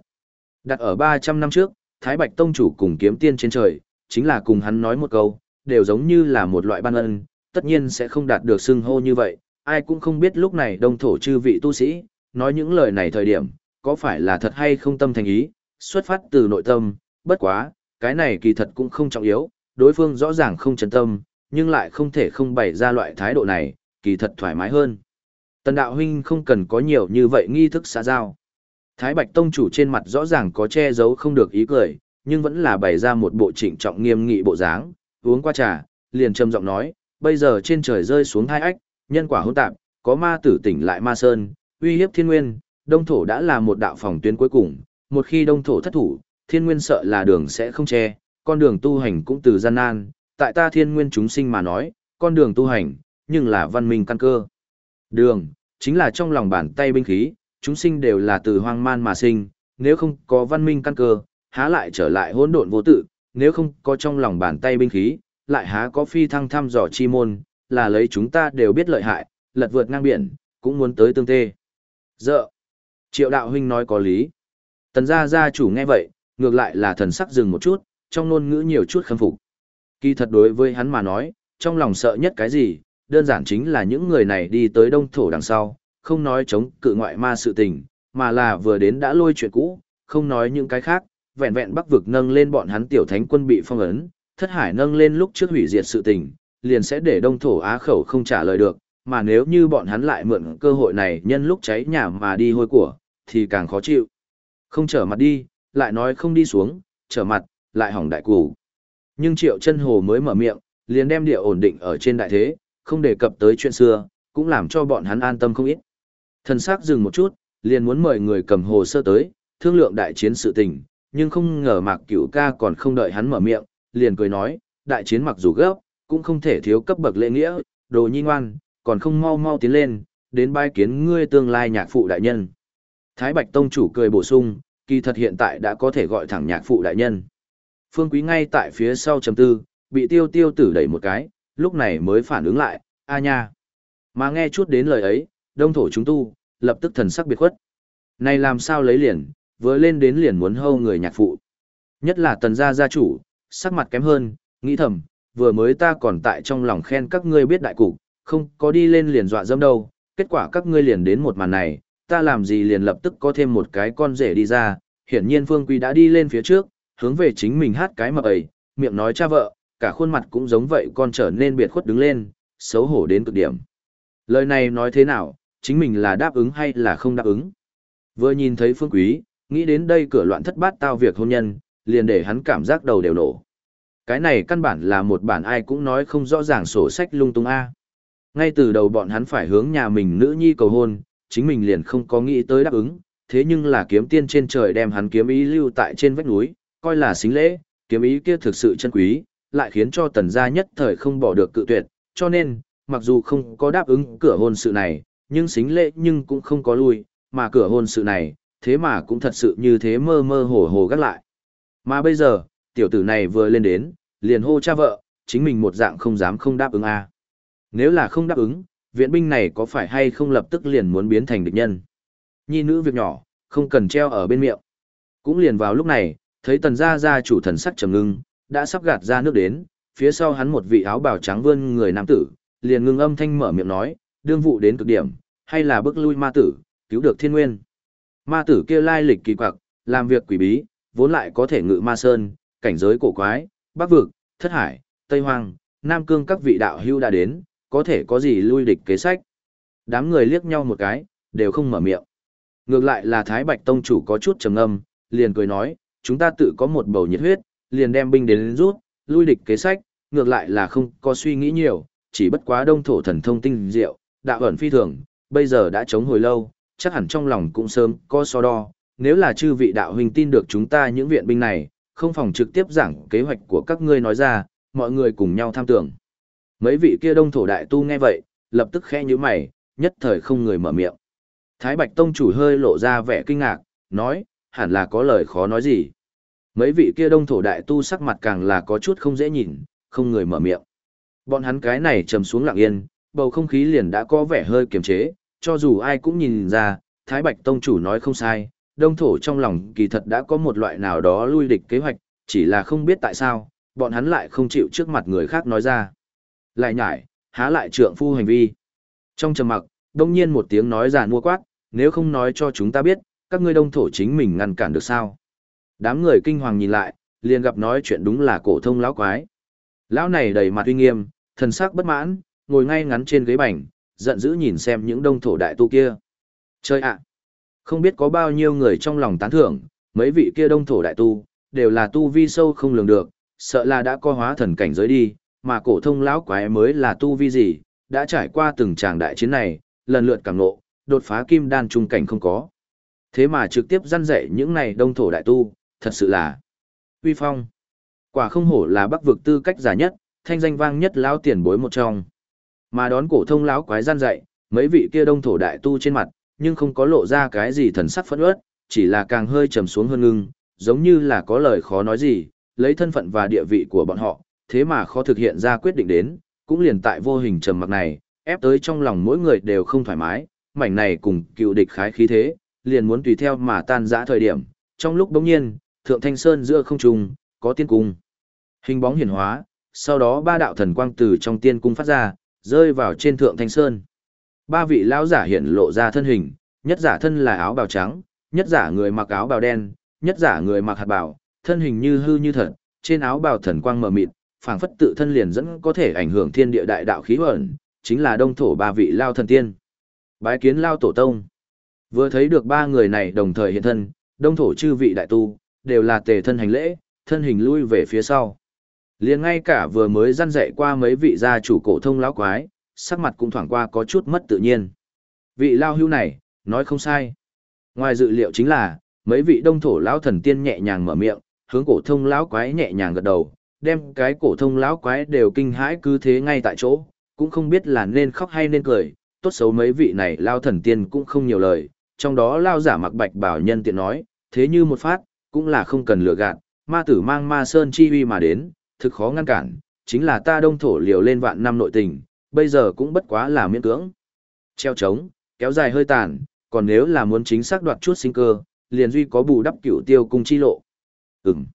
Đặt ở 300 năm trước, Thái Bạch Tông chủ cùng kiếm tiên trên trời, chính là cùng hắn nói một câu, đều giống như là một loại ban ân, tất nhiên sẽ không đạt được xưng hô như vậy, ai cũng không biết lúc này đông thổ chư vị tu sĩ, nói những lời này thời điểm, có phải là thật hay không tâm thành ý, xuất phát từ nội tâm, bất quá, cái này kỳ thật cũng không trọng yếu, đối phương rõ ràng không chân tâm, nhưng lại không thể không bày ra loại thái độ này, kỳ thật thoải mái hơn. Tần đạo huynh không cần có nhiều như vậy nghi thức xã giao. Thái Bạch Tông chủ trên mặt rõ ràng có che giấu không được ý cười, nhưng vẫn là bày ra một bộ trịnh trọng nghiêm nghị bộ dáng, uống qua trà, liền trầm giọng nói, bây giờ trên trời rơi xuống hai ách, nhân quả hỗn tạp, có ma tử tỉnh lại ma sơn, uy hiếp thiên nguyên, đông thổ đã là một đạo phòng tuyến cuối cùng, một khi đông thổ thất thủ, thiên nguyên sợ là đường sẽ không che, con đường tu hành cũng từ gian nan, tại ta thiên nguyên chúng sinh mà nói, con đường tu hành, nhưng là văn minh căn cơ. Đường, chính là trong lòng bàn tay binh khí, chúng sinh đều là từ hoang man mà sinh, nếu không có văn minh căn cơ, há lại trở lại hỗn độn vô tự, nếu không có trong lòng bàn tay binh khí, lại há có phi thăng thăm dò chi môn, là lấy chúng ta đều biết lợi hại, lật vượt ngang biển, cũng muốn tới tương tê. Dợ. Triệu đạo huynh nói có lý. Tần gia gia chủ nghe vậy, ngược lại là thần sắc dừng một chút, trong ngôn ngữ nhiều chút khâm phục. Kỳ thật đối với hắn mà nói, trong lòng sợ nhất cái gì, đơn giản chính là những người này đi tới đông thổ đằng sau, không nói chống cự ngoại ma sự tình, mà là vừa đến đã lôi chuyện cũ, không nói những cái khác, vẹn vẹn bắc vực nâng lên bọn hắn tiểu thánh quân bị phong ấn, thất hải nâng lên lúc trước hủy diệt sự tình, liền sẽ để đông thổ á khẩu không trả lời được, mà nếu như bọn hắn lại mượn cơ hội này nhân lúc cháy nhà mà đi hôi của, thì càng khó chịu. Không trở mặt đi, lại nói không đi xuống, trở mặt, lại hỏng đại củ. Nhưng triệu chân hồ mới mở miệng, liền đem địa ổn định ở trên đại thế, không đề cập tới chuyện xưa, cũng làm cho bọn hắn an tâm không ít. Thần sắc dừng một chút, liền muốn mời người cầm hồ sơ tới, thương lượng đại chiến sự tình, nhưng không ngờ mạc cửu ca còn không đợi hắn mở miệng, liền cười nói, đại chiến mặc dù gấp, cũng không thể thiếu cấp bậc lễ nghĩa, đồ nhi ngoan, còn không mau mau tiến lên, đến bai kiến ngươi tương lai nhạc phụ đại nhân. Thái Bạch Tông chủ cười bổ sung, kỳ thật hiện tại đã có thể gọi thẳng nhạc phụ đại nhân. Phương Quý ngay tại phía sau chấm tư, bị tiêu tiêu tử đẩy một cái, lúc này mới phản ứng lại, a nha. Mà nghe chút đến lời ấy, đông thổ chúng tu, lập tức thần sắc biệt khuất. Này làm sao lấy liền, vừa lên đến liền muốn hâu người nhạc phụ. Nhất là tần gia gia chủ, sắc mặt kém hơn, nghĩ thầm, vừa mới ta còn tại trong lòng khen các ngươi biết đại cục, không có đi lên liền dọa dâm đâu, kết quả các ngươi liền đến một màn này, ta làm gì liền lập tức có thêm một cái con rể đi ra, hiển nhiên Phương Quý đã đi lên phía trước, hướng về chính mình hát cái mập ấy, miệng nói cha vợ, cả khuôn mặt cũng giống vậy con trở nên biệt khuất đứng lên, xấu hổ đến cực điểm. Lời này nói thế nào, chính mình là đáp ứng hay là không đáp ứng? Vừa nhìn thấy Phương Quý, nghĩ đến đây cửa loạn thất bát tao việc hôn nhân, liền để hắn cảm giác đầu đều nổ. Cái này căn bản là một bản ai cũng nói không rõ ràng sổ sách lung tung A. Ngay từ đầu bọn hắn phải hướng nhà mình nữ nhi cầu hôn, chính mình liền không có nghĩ tới đáp ứng, thế nhưng là kiếm tiên trên trời đem hắn kiếm ý lưu tại trên vách núi, coi là xính lễ, kiếm ý kia thực sự chân quý, lại khiến cho tần gia nhất thời không bỏ được cự tuyệt, cho nên, mặc dù không có đáp ứng cửa hôn sự này, nhưng xính lễ nhưng cũng không có lui, mà cửa hôn sự này, thế mà cũng thật sự như thế mơ mơ hồ hồ gắt lại. Mà bây giờ, tiểu tử này vừa lên đến, liền hô cha vợ, chính mình một dạng không dám không đáp ứng a. À. Nếu là không đáp ứng, viện binh này có phải hay không lập tức liền muốn biến thành địch nhân. Nhi nữ việc nhỏ, không cần treo ở bên miệng. Cũng liền vào lúc này, thấy tần gia gia chủ thần sắc trầm ngưng, đã sắp gạt ra nước đến, phía sau hắn một vị áo bào trắng vươn người nam tử, liền ngưng âm thanh mở miệng nói, đương vụ đến cực điểm, hay là bước lui ma tử, cứu được thiên nguyên. Ma tử kia lai lịch kỳ quặc, làm việc quỷ bí, vốn lại có thể ngự ma sơn, cảnh giới cổ quái, bắc vực, thất hải, tây hoang, nam cương các vị đạo hưu đã đến, có thể có gì lui địch kế sách. Đám người liếc nhau một cái, đều không mở miệng. Ngược lại là Thái Bạch Tông chủ có chút trầm âm, liền cười nói, chúng ta tự có một bầu nhiệt huyết, liền đem binh đến rút, lui địch kế sách, ngược lại là không có suy nghĩ nhiều, chỉ bất quá đông thổ thần thông tinh diệu, đạo ẩn phi thường, bây giờ đã chống hồi lâu, chắc hẳn trong lòng cũng sớm có so đo, nếu là chư vị đạo huynh tin được chúng ta những viện binh này, không phòng trực tiếp giảng kế hoạch của các ngươi nói ra, mọi người cùng nhau tham tưởng. Mấy vị kia đông thổ đại tu nghe vậy, lập tức khẽ như mày, nhất thời không người mở miệng. Thái Bạch Tông chủ hơi lộ ra vẻ kinh ngạc, nói, hẳn là có lời khó nói gì. Mấy vị kia đông thổ đại tu sắc mặt càng là có chút không dễ nhìn, không người mở miệng. Bọn hắn cái này trầm xuống lặng yên, bầu không khí liền đã có vẻ hơi kiềm chế, cho dù ai cũng nhìn ra, Thái Bạch Tông chủ nói không sai, đông thổ trong lòng kỳ thật đã có một loại nào đó lui địch kế hoạch, chỉ là không biết tại sao, bọn hắn lại không chịu trước mặt người khác nói ra. Lại nhải, há lại trượng phu hành vi. Trong trầm mặc, đông nhiên một tiếng nói giàn mua quát, nếu không nói cho chúng ta biết, các ngươi đông thổ chính mình ngăn cản được sao. Đám người kinh hoàng nhìn lại, liền gặp nói chuyện đúng là cổ thông lão quái. Lão này đầy mặt uy nghiêm, thần sắc bất mãn, ngồi ngay ngắn trên ghế bành, giận dữ nhìn xem những đông thổ đại tu kia. Chơi ạ! không biết có bao nhiêu người trong lòng tán thưởng, mấy vị kia đông thổ đại tu, đều là tu vi sâu không lường được, sợ là đã co hóa thần cảnh giới đi, mà cổ thông lão quái mới là tu vi gì, đã trải qua từng tràng đại chiến này, lần lượt cảm ngộ, đột phá kim đan trung cảnh không có. Thế mà trực tiếp răn dạy những này đông thổ đại tu, thật sự là uy phong. Quả không hổ là bắc vực tư cách giả nhất, thanh danh vang nhất lão tiền bối một trong. Mà đón cổ thông lão quái răn dạy, mấy vị kia đông thổ đại tu trên mặt, nhưng không có lộ ra cái gì thần sắc phẫn uất, chỉ là càng hơi trầm xuống hơn ngưng, giống như là có lời khó nói gì, lấy thân phận và địa vị của bọn họ, thế mà khó thực hiện ra quyết định đến, cũng liền tại vô hình trầm mặc này, ép tới trong lòng mỗi người đều không thoải mái, mảnh này cùng cựu địch khái khí thế, liền muốn tùy theo mà tan rã thời điểm, trong lúc bỗng nhiên, thượng thanh sơn giữa không trung, có tiên cung. Hình bóng hiển hóa, sau đó ba đạo thần quang từ trong tiên cung phát ra, rơi vào trên thượng thanh sơn. Ba vị lão giả hiện lộ ra thân hình, nhất giả thân là áo bào trắng, nhất giả người mặc áo bào đen, nhất giả người mặc hạt bào, thân hình như hư như thật, trên áo bào thần quang mờ mịt, phảng phất tự thân liền dẫn có thể ảnh hưởng thiên địa đại đạo khí huẩn, chính là đông thổ ba vị lao thần tiên. Bái kiến lao tổ tông. Vừa thấy được ba người này đồng thời hiện thân, đông thổ chư vị đại tu, đều là tề thân hành lễ, thân hình lui về phía sau. liền ngay cả vừa mới răn dạy qua mấy vị gia chủ cổ thông lão quái, sắc mặt cũng thoảng qua có chút mất tự nhiên. Vị lao hưu này, nói không sai. Ngoài dự liệu chính là, mấy vị đông thổ lão thần tiên nhẹ nhàng mở miệng, hướng cổ thông lão quái nhẹ nhàng gật đầu, đem cái cổ thông lão quái đều kinh hãi cứ thế ngay tại chỗ, cũng không biết là nên khóc hay nên cười, tốt xấu mấy vị này lao thần tiên cũng không nhiều lời, trong đó lao giả mặc bạch bảo nhân tiện nói, thế như một phát, cũng là không cần lừa gạt, ma tử mang ma sơn chi uy mà đến, thực khó ngăn cản, chính là ta đông thổ liều lên vạn năm nội tình, bây giờ cũng bất quá là miễn cưỡng. Treo trống, kéo dài hơi tàn, còn nếu là muốn chính xác đoạt chút sinh cơ, liền duy có bù đắp cửu tiêu cung chi lộ. Ừm.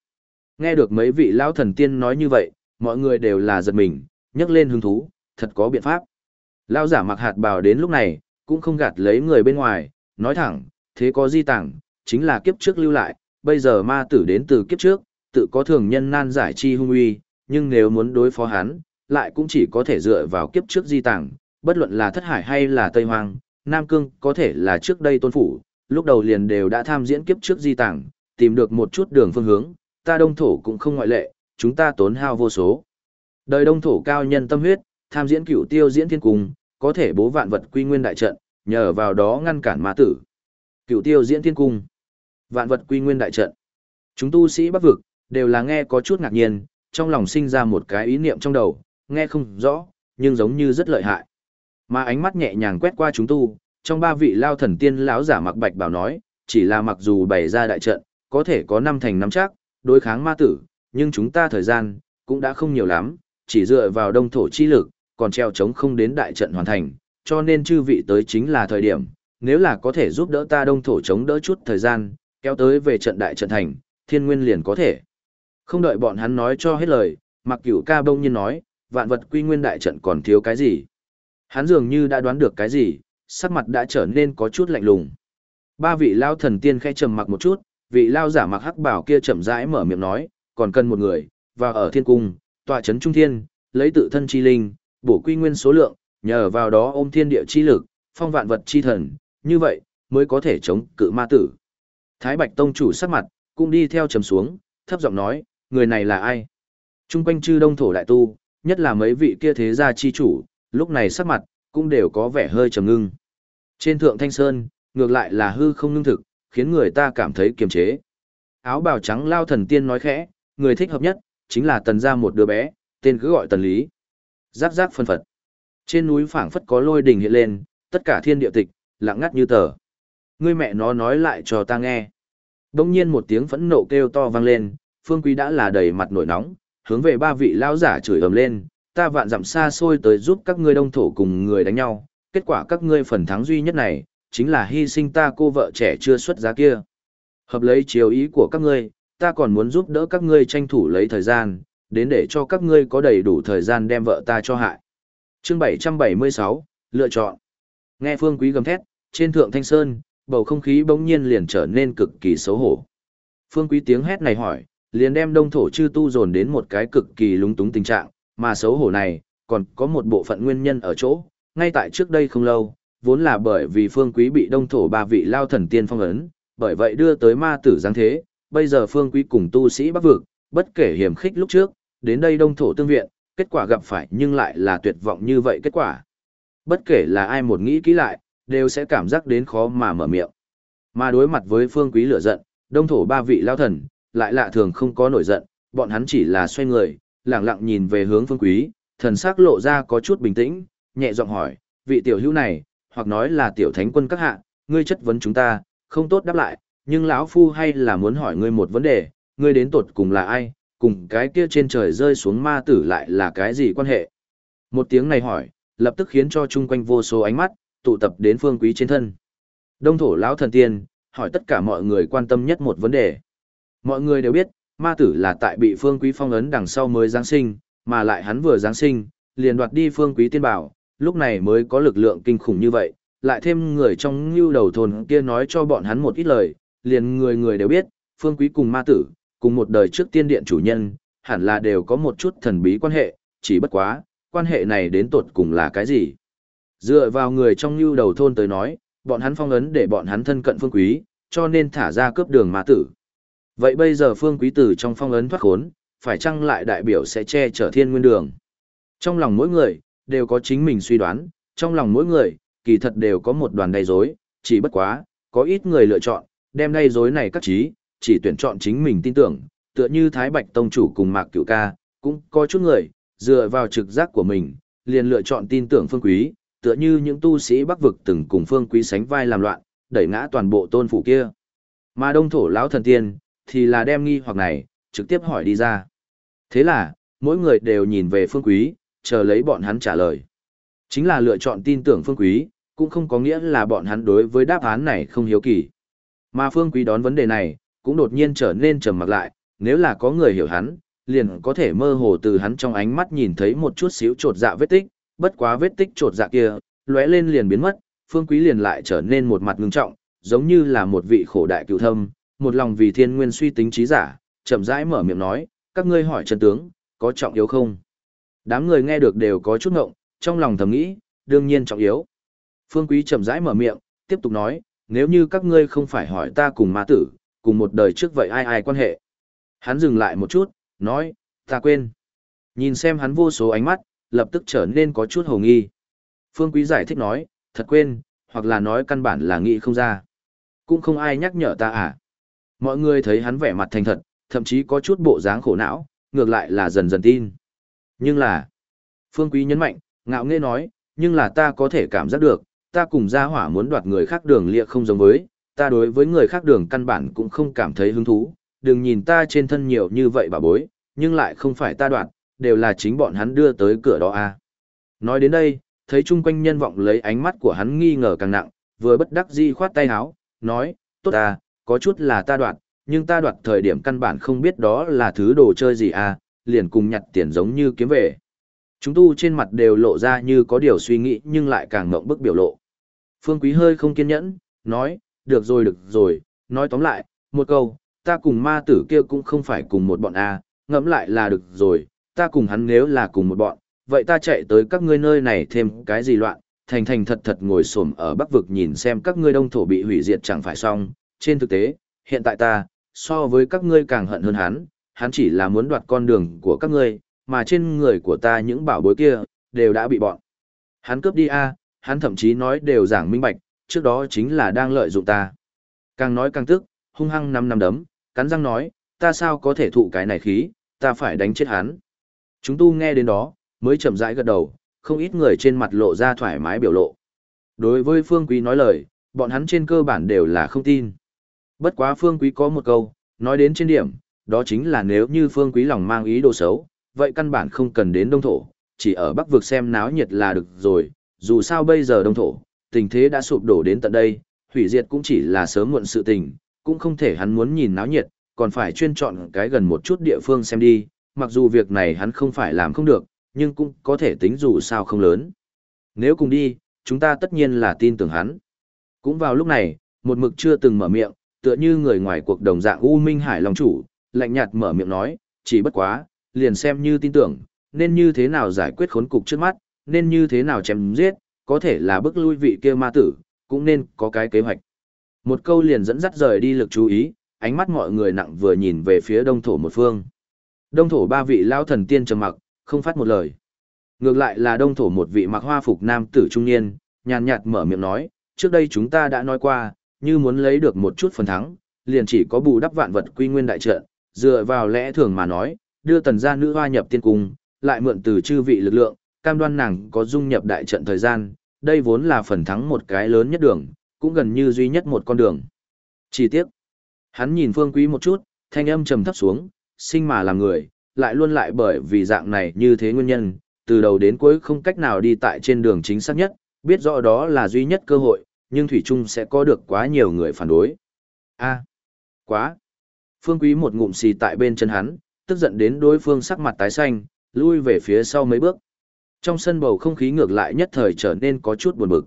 Nghe được mấy vị lão thần tiên nói như vậy, mọi người đều là giật mình, nhấc lên hứng thú, thật có biện pháp. Lão giả mặc hạt bào đến lúc này, cũng không gạt lấy người bên ngoài, nói thẳng, thế có di tàng, chính là kiếp trước lưu lại, bây giờ ma tử đến từ kiếp trước, tự có thường nhân nan giải chi hung uy, nhưng nếu muốn đối phó hắn, lại cũng chỉ có thể dựa vào kiếp trước di tàng, bất luận là thất hải hay là Tây Hoang, Nam Cương có thể là trước đây tôn phủ, lúc đầu liền đều đã tham diễn kiếp trước di tàng, tìm được một chút đường phương hướng, ta đông thổ cũng không ngoại lệ, chúng ta tốn hao vô số. Đời đông thổ cao nhân tâm huyết, tham diễn cửu tiêu diễn thiên cung, có thể bố vạn vật quy nguyên đại trận, nhờ vào đó ngăn cản ma tử. Cửu tiêu diễn thiên cung, vạn vật quy nguyên đại trận. Chúng tu sĩ bắc vực, đều là nghe có chút ngạc nhiên, trong lòng sinh ra một cái ý niệm trong đầu, nghe không rõ, nhưng giống như rất lợi hại. Mà ánh mắt nhẹ nhàng quét qua chúng tu, trong ba vị lao thần tiên lão giả mặc bạch bảo nói, chỉ là mặc dù bày ra đại trận, có thể có năm thành năm chắc, đối kháng ma tử, nhưng chúng ta thời gian, cũng đã không nhiều lắm, chỉ dựa vào đông thổ chi lực, còn treo chống không đến đại trận hoàn thành, cho nên chư vị tới chính là thời điểm, nếu là có thể giúp đỡ ta đông thổ chống đỡ chút thời gian, kéo tới về trận đại trận thành, thiên nguyên liền có thể. Không đợi bọn hắn nói cho hết lời, mặc cửu ca bông nhiên nói, vạn vật quy nguyên đại trận còn thiếu cái gì. Hắn dường như đã đoán được cái gì, sắc mặt đã trở nên có chút lạnh lùng. Ba vị lao thần tiên khẽ trầm mặc một chút, vị lao giả mặc hắc bảo kia chậm rãi mở miệng nói, còn cần một người, và ở thiên cung, tọa chấn trung thiên, lấy tự thân chi linh, bổ quy nguyên số lượng, nhờ vào đó ôm thiên địa chi lực, phong vạn vật chi thần, như vậy, mới có thể chống cự ma tử. Thái Bạch Tông chủ sắc mặt, cũng đi theo trầm xuống, thấp giọng nói, người này là ai? Trung quanh chư đông thổ đại tu, nhất là mấy vị kia thế gia chi chủ, lúc này sắc mặt, cũng đều có vẻ hơi trầm ngưng. Trên thượng thanh sơn, ngược lại là hư không ngưng thực, khiến người ta cảm thấy kiềm chế. Áo bào trắng lao thần tiên nói khẽ, người thích hợp nhất, chính là tần gia một đứa bé, tên cứ gọi tần lý. Giáp giáp phân phật. Trên núi phảng phất có lôi đình hiện lên, tất cả thiên địa tịch, lặng ngắt như tờ. Ngươi mẹ nó nói lại cho ta nghe. Đông nhiên một tiếng phẫn nộ kêu to vang lên, phương quý đã là đầy mặt nổi nóng, hướng về ba vị lão giả chửi ầm lên, ta vạn dặm xa xôi tới giúp các ngươi đông thổ cùng người đánh nhau, kết quả các ngươi phần thắng duy nhất này, chính là hy sinh ta cô vợ trẻ chưa xuất giá kia. Hợp lấy chiếu ý của các ngươi, ta còn muốn giúp đỡ các ngươi tranh thủ lấy thời gian, đến để cho các ngươi có đầy đủ thời gian đem vợ ta cho hại. Chương 776, lựa chọn. Nghe Phương Quý gầm thét, trên thượng Thanh Sơn, bầu không khí bỗng nhiên liền trở nên cực kỳ xấu hổ. Phương Quý tiếng hét này hỏi, liền đem đông thổ chư tu dồn đến một cái cực kỳ lúng túng tình trạng, mà xấu hổ này, còn có một bộ phận nguyên nhân ở chỗ, ngay tại trước đây không lâu, vốn là bởi vì phương quý bị đông thổ ba vị lao thần tiên phong ấn, bởi vậy đưa tới ma tử giáng thế, bây giờ phương quý cùng tu sĩ bắc vực, bất kể hiểm khích lúc trước, đến đây đông thổ tương viện, kết quả gặp phải nhưng lại là tuyệt vọng như vậy kết quả. Bất kể là ai một nghĩ kỹ lại, đều sẽ cảm giác đến khó mà mở miệng. Mà đối mặt với phương quý lửa giận, đông thổ ba vị lao thần, lại lạ thường không có nổi giận, bọn hắn chỉ là xoay người, lặng lặng nhìn về hướng phương quý, thần sắc lộ ra có chút bình tĩnh, nhẹ giọng hỏi, vị tiểu hữu này, hoặc nói là tiểu thánh quân các hạ, ngươi chất vấn chúng ta, không tốt đáp lại, nhưng lão phu hay là muốn hỏi ngươi một vấn đề, ngươi đến tột cùng là ai, cùng cái kia trên trời rơi xuống ma tử lại là cái gì quan hệ? Một tiếng này hỏi, lập tức khiến cho chung quanh vô số ánh mắt, tụ tập đến phương quý trên thân. Đông thổ lão thần tiên, hỏi tất cả mọi người quan tâm nhất một vấn đề. Mọi người đều biết, ma tử là tại bị phương quý phong ấn đằng sau mới Giáng sinh, mà lại hắn vừa Giáng sinh, liền đoạt đi phương quý tiên bảo, lúc này mới có lực lượng kinh khủng như vậy, lại thêm người trong lưu đầu thôn kia nói cho bọn hắn một ít lời, liền người người đều biết, phương quý cùng ma tử, cùng một đời trước tiên điện chủ nhân, hẳn là đều có một chút thần bí quan hệ, chỉ bất quá, quan hệ này đến tột cùng là cái gì? Dựa vào người trong lưu đầu thôn tới nói, bọn hắn phong ấn để bọn hắn thân cận phương quý, cho nên thả ra cướp đường ma tử. Vậy bây giờ phương quý tử trong phong ấn thoát khốn, phải chăng lại đại biểu sẽ che chở thiên nguyên đường? Trong lòng mỗi người, đều có chính mình suy đoán, trong lòng mỗi người, kỳ thật đều có một đoàn đầy rối, chỉ bất quá, có ít người lựa chọn, đem đầy rối này cắt trí, chỉ tuyển chọn chính mình tin tưởng, tựa như Thái Bạch Tông chủ cùng Mạc Cửu Ca, cũng có chút người, dựa vào trực giác của mình, liền lựa chọn tin tưởng Phương Quý, tựa như những tu sĩ Bắc vực từng cùng Phương Quý sánh vai làm loạn, đẩy ngã toàn bộ tôn phủ kia. Mà Đông thổ lão thần tiên, thì là đem nghi hoặc này, trực tiếp hỏi đi ra. Thế là, mỗi người đều nhìn về Phương Quý, chờ lấy bọn hắn trả lời. Chính là lựa chọn tin tưởng Phương Quý, cũng không có nghĩa là bọn hắn đối với đáp án này không hiếu kỳ. Mà Phương Quý đón vấn đề này, cũng đột nhiên trở nên trầm mặc lại, nếu là có người hiểu hắn, liền có thể mơ hồ từ hắn trong ánh mắt nhìn thấy một chút xíu trột dạ vết tích, bất quá vết tích trột dạ kia, lóe lên liền biến mất, Phương Quý liền lại trở nên một mặt ngưng trọng, giống như là một vị khổ đại cựu thâm, một lòng vì thiên nguyên suy tính trí giả, chậm rãi mở miệng nói, các ngươi hỏi chân tướng, có trọng yếu không? Đám người nghe được đều có chút ngộng, trong lòng thầm nghĩ, đương nhiên trọng yếu. Phương Quý chậm rãi mở miệng, tiếp tục nói, nếu như các ngươi không phải hỏi ta cùng ma tử, cùng một đời trước vậy ai ai quan hệ. Hắn dừng lại một chút, nói, ta quên. Nhìn xem hắn vô số ánh mắt, lập tức trở nên có chút hồ nghi. Phương Quý giải thích nói, thật quên, hoặc là nói căn bản là nghĩ không ra. Cũng không ai nhắc nhở ta à. Mọi người thấy hắn vẻ mặt thành thật, thậm chí có chút bộ dáng khổ não, ngược lại là dần dần tin. Nhưng là, Phương Quý nhấn mạnh, ngạo nghễ nói, nhưng là ta có thể cảm giác được, ta cùng gia hỏa muốn đoạt người khác đường lịa không giống với, ta đối với người khác đường căn bản cũng không cảm thấy hứng thú, đừng nhìn ta trên thân nhiều như vậy bà bối, nhưng lại không phải ta đoạt, đều là chính bọn hắn đưa tới cửa đó a. À. Nói đến đây, thấy chung quanh nhân vọng lấy ánh mắt của hắn nghi ngờ càng nặng, vừa bất đắc dĩ khoát tay áo, nói, tốt ta, có chút là ta đoạt, nhưng ta đoạt thời điểm căn bản không biết đó là thứ đồ chơi gì à, liền cùng nhặt tiền giống như kiếm về. Chúng tu trên mặt đều lộ ra như có điều suy nghĩ nhưng lại càng mộng bức biểu lộ. Phương Quý hơi không kiên nhẫn, nói, được rồi được rồi, nói tóm lại, một câu, ta cùng ma tử kia cũng không phải cùng một bọn A, à, ngẫm lại là được rồi, ta cùng hắn nếu là cùng một bọn, vậy ta chạy tới các ngươi nơi này thêm cái gì loạn, thành thành thật thật ngồi xổm ở bắc vực nhìn xem các ngươi đông thổ bị hủy diệt chẳng phải xong, trên thực tế, hiện tại ta, so với các ngươi càng hận hơn hắn, hắn chỉ là muốn đoạt con đường của các ngươi, mà trên người của ta những bảo bối kia, đều đã bị bọn. Hắn cướp đi a, hắn thậm chí nói đều giảng minh bạch, trước đó chính là đang lợi dụng ta. Càng nói càng tức, hung hăng năm năm đấm, cắn răng nói, ta sao có thể thụ cái này khí, ta phải đánh chết hắn. Chúng tu nghe đến đó, mới chậm rãi gật đầu, không ít người trên mặt lộ ra thoải mái biểu lộ. Đối với Phương Quý nói lời, bọn hắn trên cơ bản đều là không tin. Bất quá Phương Quý có một câu, nói đến trên điểm, đó chính là nếu như Phương Quý lòng mang ý đồ xấu, vậy căn bản không cần đến đông thổ, chỉ ở bắc vực xem náo nhiệt là được rồi, dù sao bây giờ đông thổ, tình thế đã sụp đổ đến tận đây, hủy diệt cũng chỉ là sớm muộn sự tình, cũng không thể hắn muốn nhìn náo nhiệt, còn phải chuyên chọn cái gần một chút địa phương xem đi, mặc dù việc này hắn không phải làm không được, nhưng cũng có thể tính dù sao không lớn. Nếu cùng đi, chúng ta tất nhiên là tin tưởng hắn. Cũng vào lúc này, một mực chưa từng mở miệng, tựa như người ngoài cuộc đồng dạng U Minh Hải Long chủ, lạnh nhạt mở miệng nói, chỉ bất quá, liền xem như tin tưởng, nên như thế nào giải quyết khốn cục trước mắt, nên như thế nào chém giết, có thể là bức lui vị kia ma tử, cũng nên có cái kế hoạch. Một câu liền dẫn dắt rời đi lực chú ý, ánh mắt mọi người nặng vừa nhìn về phía đông thổ một phương. Đông thổ ba vị lao thần tiên trầm mặc, không phát một lời. Ngược lại là đông thổ một vị mặc hoa phục nam tử trung niên, nhàn nhạt mở miệng nói, trước đây chúng ta đã nói qua, như muốn lấy được một chút phần thắng, liền chỉ có bù đắp vạn vật quy nguyên đại trận, dựa vào lẽ thường mà nói, đưa tần gia nữ hoa nhập tiên cung, lại mượn từ chư vị lực lượng, cam đoan nàng có dung nhập đại trận thời gian, đây vốn là phần thắng một cái lớn nhất đường, cũng gần như duy nhất một con đường. Chỉ tiếc, hắn nhìn Phương Quý một chút, thanh âm trầm thấp xuống, sinh mà làm người, lại luôn lại bởi vì dạng này như thế nguyên nhân, từ đầu đến cuối không cách nào đi tại trên đường chính xác nhất, biết rõ đó là duy nhất cơ hội, nhưng Thủy Trung sẽ có được quá nhiều người phản đối. a quá. Phương Quý một ngụm xì tại bên chân hắn, tức giận đến đối phương sắc mặt tái xanh, lui về phía sau mấy bước. Trong sân bầu không khí ngược lại nhất thời trở nên có chút buồn bực.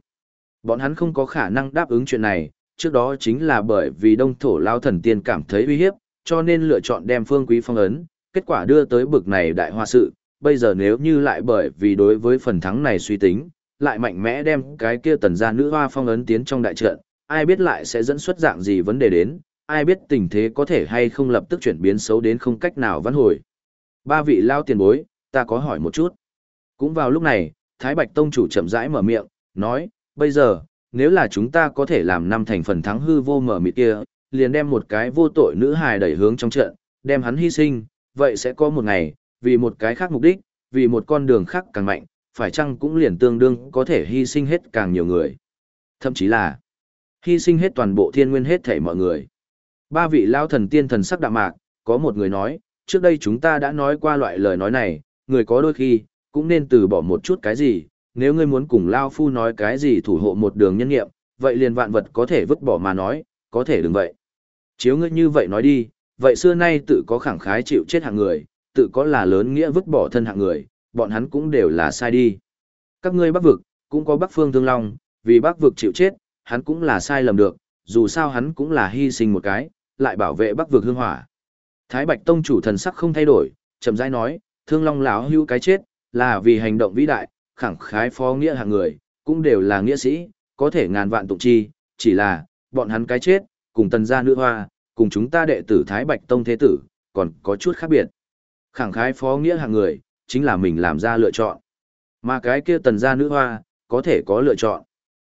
Bọn hắn không có khả năng đáp ứng chuyện này, trước đó chính là bởi vì đông thổ lao thần tiên cảm thấy uy hiếp, cho nên lựa chọn đem phương quý phong ấn, kết quả đưa tới bực này đại hoa sự, bây giờ nếu như lại bởi vì đối với phần thắng này suy tính, lại mạnh mẽ đem cái kia tần gia nữ hoa phong ấn tiến trong đại trận, ai biết lại sẽ dẫn xuất dạng gì vấn đề đến, ai biết tình thế có thể hay không lập tức chuyển biến xấu đến không cách nào vãn hồi. Ba vị lao tiền bối, ta có hỏi một chút. Cũng vào lúc này, Thái Bạch Tông chủ chậm rãi mở miệng, nói, bây giờ, nếu là chúng ta có thể làm năm thành phần thắng hư vô mở mịt kia, liền đem một cái vô tội nữ hài đẩy hướng trong trận, đem hắn hy sinh, vậy sẽ có một ngày, vì một cái khác mục đích, vì một con đường khác càng mạnh, phải chăng cũng liền tương đương có thể hy sinh hết càng nhiều người. Thậm chí là, hy sinh hết toàn bộ thiên nguyên hết thể mọi người. Ba vị lao thần tiên thần sắc đạm mạc, có một người nói, trước đây chúng ta đã nói qua loại lời nói này, người có đôi khi, cũng nên từ bỏ một chút cái gì, nếu ngươi muốn cùng Lao Phu nói cái gì thủ hộ một đường nhân nghiệm, vậy liền vạn vật có thể vứt bỏ mà nói, có thể đừng vậy. Chiếu ngươi như vậy nói đi, vậy xưa nay tự có khẳng khái chịu chết hạng người, tự có là lớn nghĩa vứt bỏ thân hạng người, bọn hắn cũng đều là sai đi. Các ngươi bắc vực, cũng có bắc phương thương long, vì bắc vực chịu chết, hắn cũng là sai lầm được, dù sao hắn cũng là hy sinh một cái, lại bảo vệ bắc vực hương hỏa. Thái Bạch Tông chủ thần sắc không thay đổi, chậm rãi nói, thương long lão hưu cái chết, là vì hành động vĩ đại, khẳng khái phó nghĩa hạng người, cũng đều là nghĩa sĩ, có thể ngàn vạn tụng chi, chỉ là, bọn hắn cái chết, cùng tần gia nữ hoa, cùng chúng ta đệ tử Thái Bạch Tông Thế Tử, còn có chút khác biệt. Khẳng khái phó nghĩa hạng người, chính là mình làm ra lựa chọn. Mà cái kia tần gia nữ hoa, có thể có lựa chọn.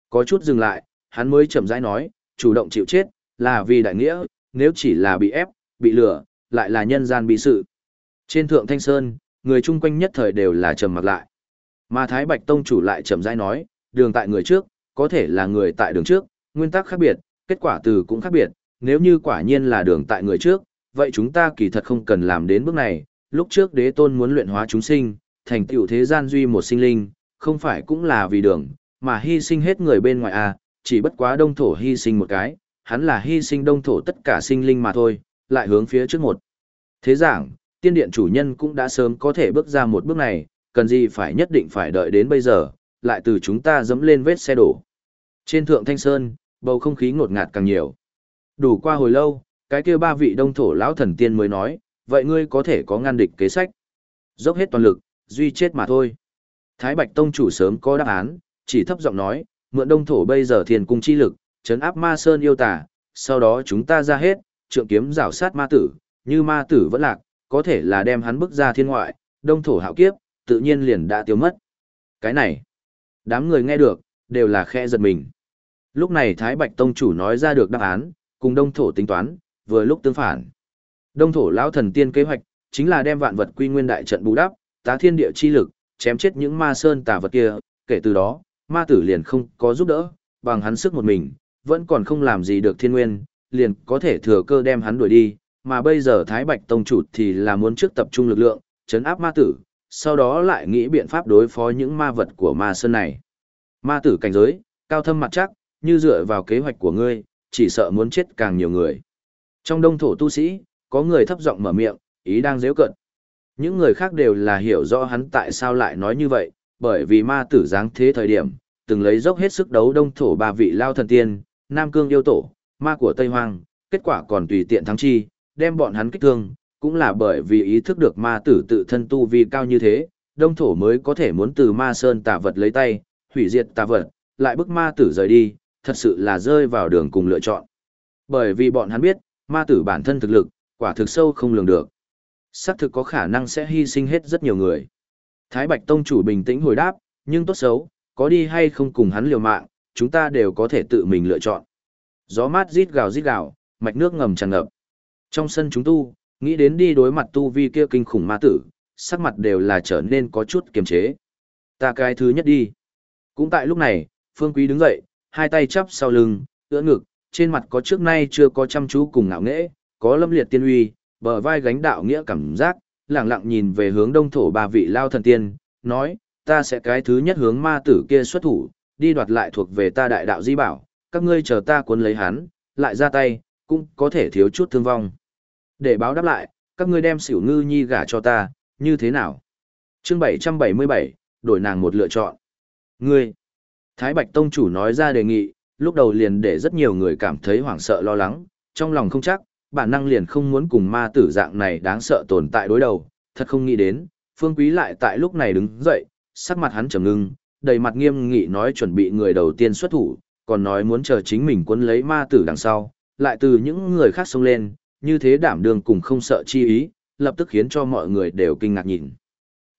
Có chút dừng lại, hắn mới chậm rãi nói, chủ động chịu chết, là vì đại nghĩa, nếu chỉ là bị ép, bị lừa, lại là nhân gian bị sự. Trên thượng Thanh Sơn, người chung quanh nhất thời đều là trầm mặc lại. Mà Thái Bạch Tông chủ lại chậm rãi nói, đường tại người trước, có thể là người tại đường trước, nguyên tắc khác biệt, kết quả từ cũng khác biệt, nếu như quả nhiên là đường tại người trước, vậy chúng ta kỳ thật không cần làm đến bước này, lúc trước đế tôn muốn luyện hóa chúng sinh, thành tựu thế gian duy một sinh linh, không phải cũng là vì đường, mà hy sinh hết người bên ngoài à, chỉ bất quá đông thổ hy sinh một cái, hắn là hy sinh đông thổ tất cả sinh linh mà thôi, lại hướng phía trước một. Thế giảng, tiên điện chủ nhân cũng đã sớm có thể bước ra một bước này, cần gì phải nhất định phải đợi đến bây giờ, lại từ chúng ta dẫm lên vết xe đổ. Trên thượng thanh sơn, bầu không khí ngột ngạt càng nhiều. Đủ qua hồi lâu, cái kia ba vị đông thổ lão thần tiên mới nói, vậy ngươi có thể có ngăn địch kế sách. Dốc hết toàn lực, duy chết mà thôi. Thái Bạch Tông chủ sớm có đáp án, chỉ thấp giọng nói, mượn đông thổ bây giờ thiền cung chi lực, chấn áp ma sơn yêu tà, sau đó chúng ta ra hết, trượng kiếm rảo sát ma tử, như ma tử vẫn lạc, có thể là đem hắn bức ra thiên ngoại, đông thổ hạo kiếp, tự nhiên liền đã tiêu mất. Cái này, đám người nghe được, đều là khe giật mình. Lúc này Thái Bạch Tông chủ nói ra được đáp án, cùng đông thổ tính toán, vừa lúc tương phản. Đông thổ lão thần tiên kế hoạch, chính là đem vạn vật quy nguyên đại trận bù đắp, tá thiên địa chi lực, chém chết những ma sơn tà vật kia, kể từ đó, ma tử liền không có giúp đỡ, bằng hắn sức một mình, vẫn còn không làm gì được thiên nguyên, liền có thể thừa cơ đem hắn đuổi đi, mà bây giờ Thái Bạch Tông chủ thì là muốn trước tập trung lực lượng, chấn áp ma tử, sau đó lại nghĩ biện pháp đối phó những ma vật của ma sơn này. Ma tử cảnh giới, cao thâm mặt chắc, như dựa vào kế hoạch của ngươi, chỉ sợ muốn chết càng nhiều người. Trong đông thổ tu sĩ, có người thấp giọng mở miệng, ý đang dễ cận. Những người khác đều là hiểu rõ hắn tại sao lại nói như vậy, bởi vì ma tử giáng thế thời điểm, từng lấy dốc hết sức đấu đông thổ ba vị lao thần tiên, Nam Cương yêu tổ, ma của Tây Hoang, kết quả còn tùy tiện thắng chi, đem bọn hắn kích thương, cũng là bởi vì ý thức được ma tử tự thân tu vi cao như thế, đông thổ mới có thể muốn từ ma sơn tà vật lấy tay, hủy diệt tà vật, lại bức ma tử rời đi, thật sự là rơi vào đường cùng lựa chọn. Bởi vì bọn hắn biết, ma tử bản thân thực lực, quả thực sâu không lường được. Xác thực có khả năng sẽ hy sinh hết rất nhiều người. Thái Bạch Tông chủ bình tĩnh hồi đáp, nhưng tốt xấu, có đi hay không cùng hắn liều mạng, chúng ta đều có thể tự mình lựa chọn. Gió mát rít gào rít gào, mạch nước ngầm tràn ngập. Trong sân chúng tu, nghĩ đến đi đối mặt tu vi kia kinh khủng ma tử, sắc mặt đều là trở nên có chút kiềm chế. Ta cái thứ nhất đi. Cũng tại lúc này, Phương Quý đứng dậy, hai tay chắp sau lưng, ưỡn ngực, trên mặt có trước nay chưa có chăm chú cùng ngạo nghễ, có lâm liệt tiên uy, bờ vai gánh đạo nghĩa cảm giác, lặng lặng nhìn về hướng đông thổ ba vị lao thần tiên, nói, ta sẽ cái thứ nhất hướng ma tử kia xuất thủ, đi đoạt lại thuộc về ta đại đạo di bảo, các ngươi chờ ta cuốn lấy hắn, lại ra tay, cũng có thể thiếu chút thương vong. Để báo đáp lại, các ngươi đem xỉu ngư nhi gả cho ta, như thế nào? chương 777, đổi nàng một lựa chọn. Ngươi, Thái Bạch Tông chủ nói ra đề nghị, lúc đầu liền để rất nhiều người cảm thấy hoảng sợ lo lắng, trong lòng không chắc, bản năng liền không muốn cùng ma tử dạng này đáng sợ tồn tại đối đầu, thật không nghĩ đến, Phương Quý lại tại lúc này đứng dậy, sắc mặt hắn trầm ngưng, đầy mặt nghiêm nghị nói chuẩn bị người đầu tiên xuất thủ, còn nói muốn chờ chính mình quân lấy ma tử đằng sau, lại từ những người khác xông lên, như thế đảm đương cùng không sợ chi ý, lập tức khiến cho mọi người đều kinh ngạc nhìn.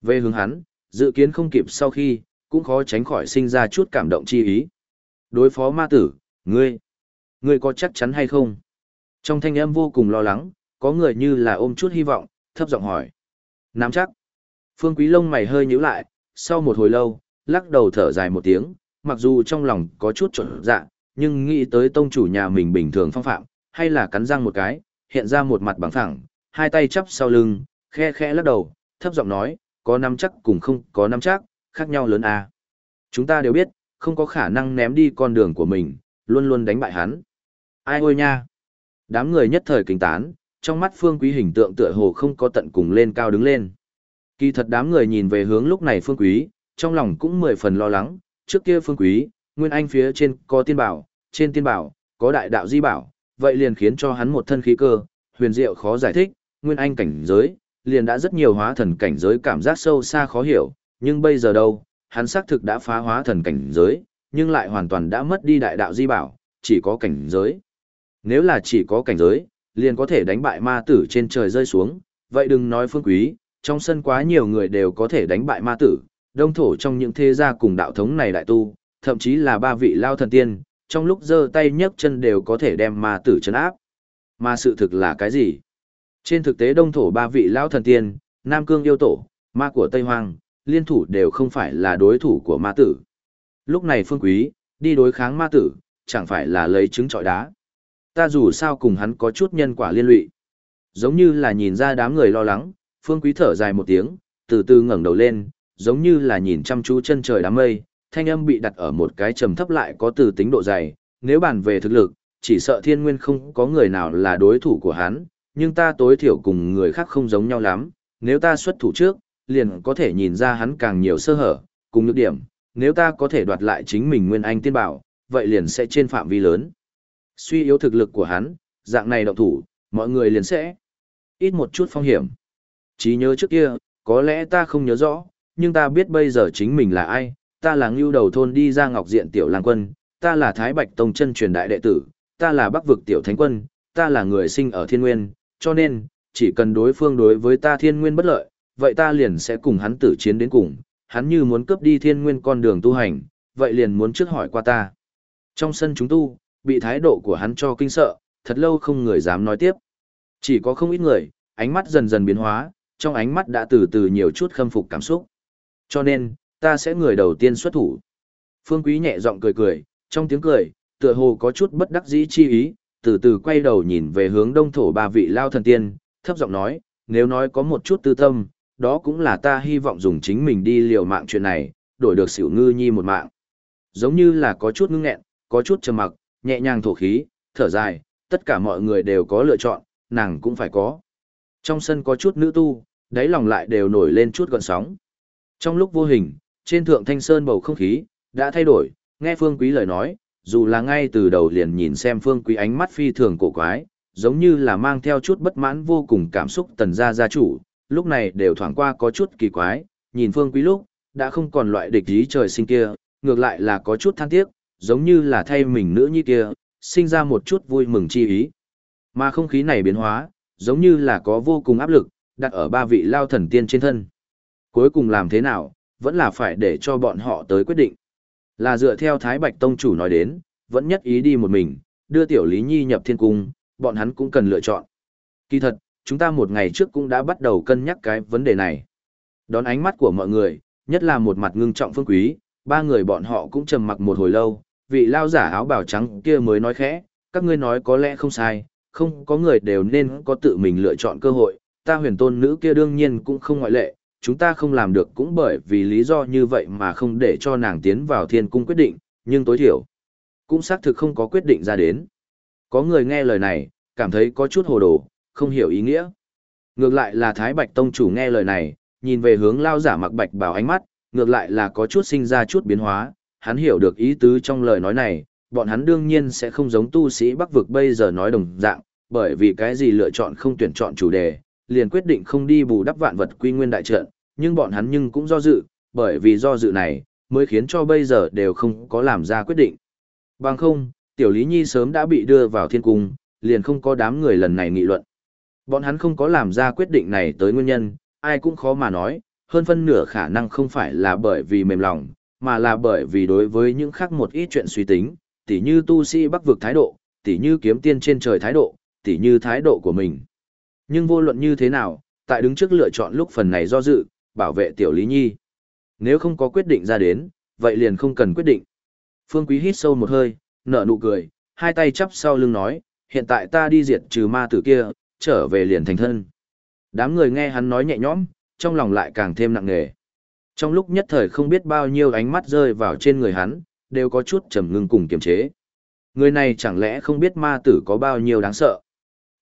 Về hướng hắn, dự kiến không kịp sau khi, cũng khó tránh khỏi sinh ra chút cảm động chi ý. Đối phó ma tử, ngươi, ngươi có chắc chắn hay không? Trong thanh âm vô cùng lo lắng, có người như là ôm chút hy vọng, thấp giọng hỏi. Nắm chắc. Phương Quý long mày hơi nhíu lại, sau một hồi lâu, lắc đầu thở dài một tiếng, mặc dù trong lòng có chút trộn dạ, nhưng nghĩ tới tông chủ nhà mình bình thường phong phạm, hay là cắn răng một cái, hiện ra một mặt bằng thẳng, hai tay chắp sau lưng, khe khẽ lắc đầu, thấp giọng nói, có nắm chắc cùng không có nắm chắc, khác nhau lớn à. Chúng ta đều biết, không có khả năng ném đi con đường của mình, luôn luôn đánh bại hắn. Ai ôi nha! Đám người nhất thời kinh tán, trong mắt phương quý hình tượng tựa hồ không có tận cùng lên cao đứng lên. Kỳ thật đám người nhìn về hướng lúc này phương quý, trong lòng cũng mười phần lo lắng, trước kia phương quý, nguyên anh phía trên có tiên bảo, trên tiên bảo, có đại đạo di bảo, vậy liền khiến cho hắn một thân khí cơ, huyền diệu khó giải thích, nguyên anh cảnh giới, liền đã rất nhiều hóa thần cảnh giới cảm giác sâu xa khó hiểu, nhưng bây giờ đâu, hắn xác thực đã phá hóa thần cảnh giới, nhưng lại hoàn toàn đã mất đi đại đạo di bảo, chỉ có cảnh giới. Nếu là chỉ có cảnh giới, liền có thể đánh bại ma tử trên trời rơi xuống, vậy đừng nói phương quý, trong sân quá nhiều người đều có thể đánh bại ma tử, đông thổ trong những thế gia cùng đạo thống này đại tu, thậm chí là ba vị lao thần tiên, trong lúc giơ tay nhấc chân đều có thể đem ma tử chấn áp. Mà sự thực là cái gì? Trên thực tế đông thổ ba vị lao thần tiên, Nam Cương yêu tổ, ma của Tây Hoang, liên thủ đều không phải là đối thủ của ma tử. Lúc này phương quý, đi đối kháng ma tử, chẳng phải là lấy trứng trọi đá. Ta dù sao cùng hắn có chút nhân quả liên lụy. Giống như là nhìn ra đám người lo lắng, phương quý thở dài một tiếng, từ từ ngẩng đầu lên, giống như là nhìn chăm chú chân trời đám mây, thanh âm bị đặt ở một cái trầm thấp lại có từ tính độ dày, nếu bàn về thực lực, chỉ sợ thiên nguyên không có người nào là đối thủ của hắn, nhưng ta tối thiểu cùng người khác không giống nhau lắm, nếu ta xuất thủ trước, liền có thể nhìn ra hắn càng nhiều sơ hở, cùng nhược điểm, nếu ta có thể đoạt lại chính mình nguyên anh tiên bảo, vậy liền sẽ trên phạm vi lớn. Suy yếu thực lực của hắn, dạng này động thủ, mọi người liền sẽ ít một chút phong hiểm. Chỉ nhớ trước kia, có lẽ ta không nhớ rõ, nhưng ta biết bây giờ chính mình là ai, ta là ngưu đầu thôn đi ra ngọc diện tiểu lang quân, ta là Thái Bạch Tông chân truyền đại đệ tử, ta là bắc vực tiểu thánh quân, ta là người sinh ở thiên nguyên, cho nên, chỉ cần đối phương đối với ta thiên nguyên bất lợi, vậy ta liền sẽ cùng hắn tử chiến đến cùng, hắn như muốn cướp đi thiên nguyên con đường tu hành, vậy liền muốn trước hỏi qua ta. Trong sân chúng tu, bị thái độ của hắn cho kinh sợ, thật lâu không người dám nói tiếp. Chỉ có không ít người, ánh mắt dần dần biến hóa, trong ánh mắt đã từ từ nhiều chút khâm phục cảm xúc. Cho nên, ta sẽ người đầu tiên xuất thủ. Phương Quý nhẹ giọng cười cười, trong tiếng cười, tựa hồ có chút bất đắc dĩ chi ý, từ từ quay đầu nhìn về hướng đông thổ ba vị lao thần tiên, thấp giọng nói, nếu nói có một chút tư tâm, đó cũng là ta hy vọng dùng chính mình đi liều mạng chuyện này, đổi được xỉu ngư nhi một mạng. Giống như là có chút ngưng nghẹn, có chút trầm mặc, nhẹ nhàng thổ khí, thở dài, tất cả mọi người đều có lựa chọn, nàng cũng phải có. Trong sân có chút nữ tu, đáy lòng lại đều nổi lên chút gọn sóng. Trong lúc vô hình, trên thượng thanh sơn bầu không khí, đã thay đổi, nghe phương quý lời nói, dù là ngay từ đầu liền nhìn xem phương quý ánh mắt phi thường cổ quái, giống như là mang theo chút bất mãn vô cùng cảm xúc tần gia gia chủ, lúc này đều thoảng qua có chút kỳ quái, nhìn phương quý lúc, đã không còn loại địch ý trời sinh kia, ngược lại là có chút than tiếc, giống như là thay mình nữ nhi kia, sinh ra một chút vui mừng chi ý. Mà không khí này biến hóa, giống như là có vô cùng áp lực, đặt ở ba vị lao thần tiên trên thân. Cuối cùng làm thế nào, vẫn là phải để cho bọn họ tới quyết định. Là dựa theo Thái Bạch Tông chủ nói đến, vẫn nhất ý đi một mình, đưa Tiểu Lý Nhi nhập thiên cung, bọn hắn cũng cần lựa chọn. Kỳ thật, chúng ta một ngày trước cũng đã bắt đầu cân nhắc cái vấn đề này. Đón ánh mắt của mọi người, nhất là một mặt ngưng trọng phương quý, ba người bọn họ cũng trầm mặc một hồi lâu, vị lao giả áo bào trắng kia mới nói khẽ, các ngươi nói có lẽ không sai, không có người đều nên có tự mình lựa chọn cơ hội, ta huyền tôn nữ kia đương nhiên cũng không ngoại lệ, chúng ta không làm được cũng bởi vì lý do như vậy mà không để cho nàng tiến vào thiên cung quyết định, nhưng tối thiểu, cũng xác thực không có quyết định ra đến. Có người nghe lời này, cảm thấy có chút hồ đồ, không hiểu ý nghĩa. Ngược lại là Thái Bạch Tông chủ nghe lời này, nhìn về hướng lao giả mặc bạch bảo ánh mắt, ngược lại là có chút sinh ra chút biến hóa, hắn hiểu được ý tứ trong lời nói này, bọn hắn đương nhiên sẽ không giống tu sĩ Bắc vực bây giờ nói đồng dạng, bởi vì cái gì lựa chọn không tuyển chọn chủ đề, liền quyết định không đi bù đắp vạn vật quy nguyên đại trận, nhưng bọn hắn nhưng cũng do dự, bởi vì do dự này, mới khiến cho bây giờ đều không có làm ra quyết định. Bằng không, Tiểu Lý Nhi sớm đã bị đưa vào thiên cung, liền không có đám người lần này nghị luận. Bọn hắn không có làm ra quyết định này tới nguyên nhân, ai cũng khó mà nói, hơn phân nửa khả năng không phải là bởi vì mềm lòng, mà là bởi vì đối với những khác một ít chuyện suy tính, tỉ như tu sĩ bắc vực thái độ, tỉ như kiếm tiên trên trời thái độ, tỉ như thái độ của mình. Nhưng vô luận như thế nào, tại đứng trước lựa chọn lúc phần này do dự, bảo vệ tiểu Lý Nhi. Nếu không có quyết định ra đến, vậy liền không cần quyết định. Phương Quý hít sâu một hơi, nở nụ cười, hai tay chắp sau lưng nói, hiện tại ta đi diệt trừ ma tử kia, trở về liền thành thân. Đám người nghe hắn nói nhẹ nhõm, trong lòng lại càng thêm nặng nề. Trong lúc nhất thời không biết bao nhiêu ánh mắt rơi vào trên người hắn, đều có chút trầm ngưng cùng kiềm chế. Người này chẳng lẽ không biết ma tử có bao nhiêu đáng sợ?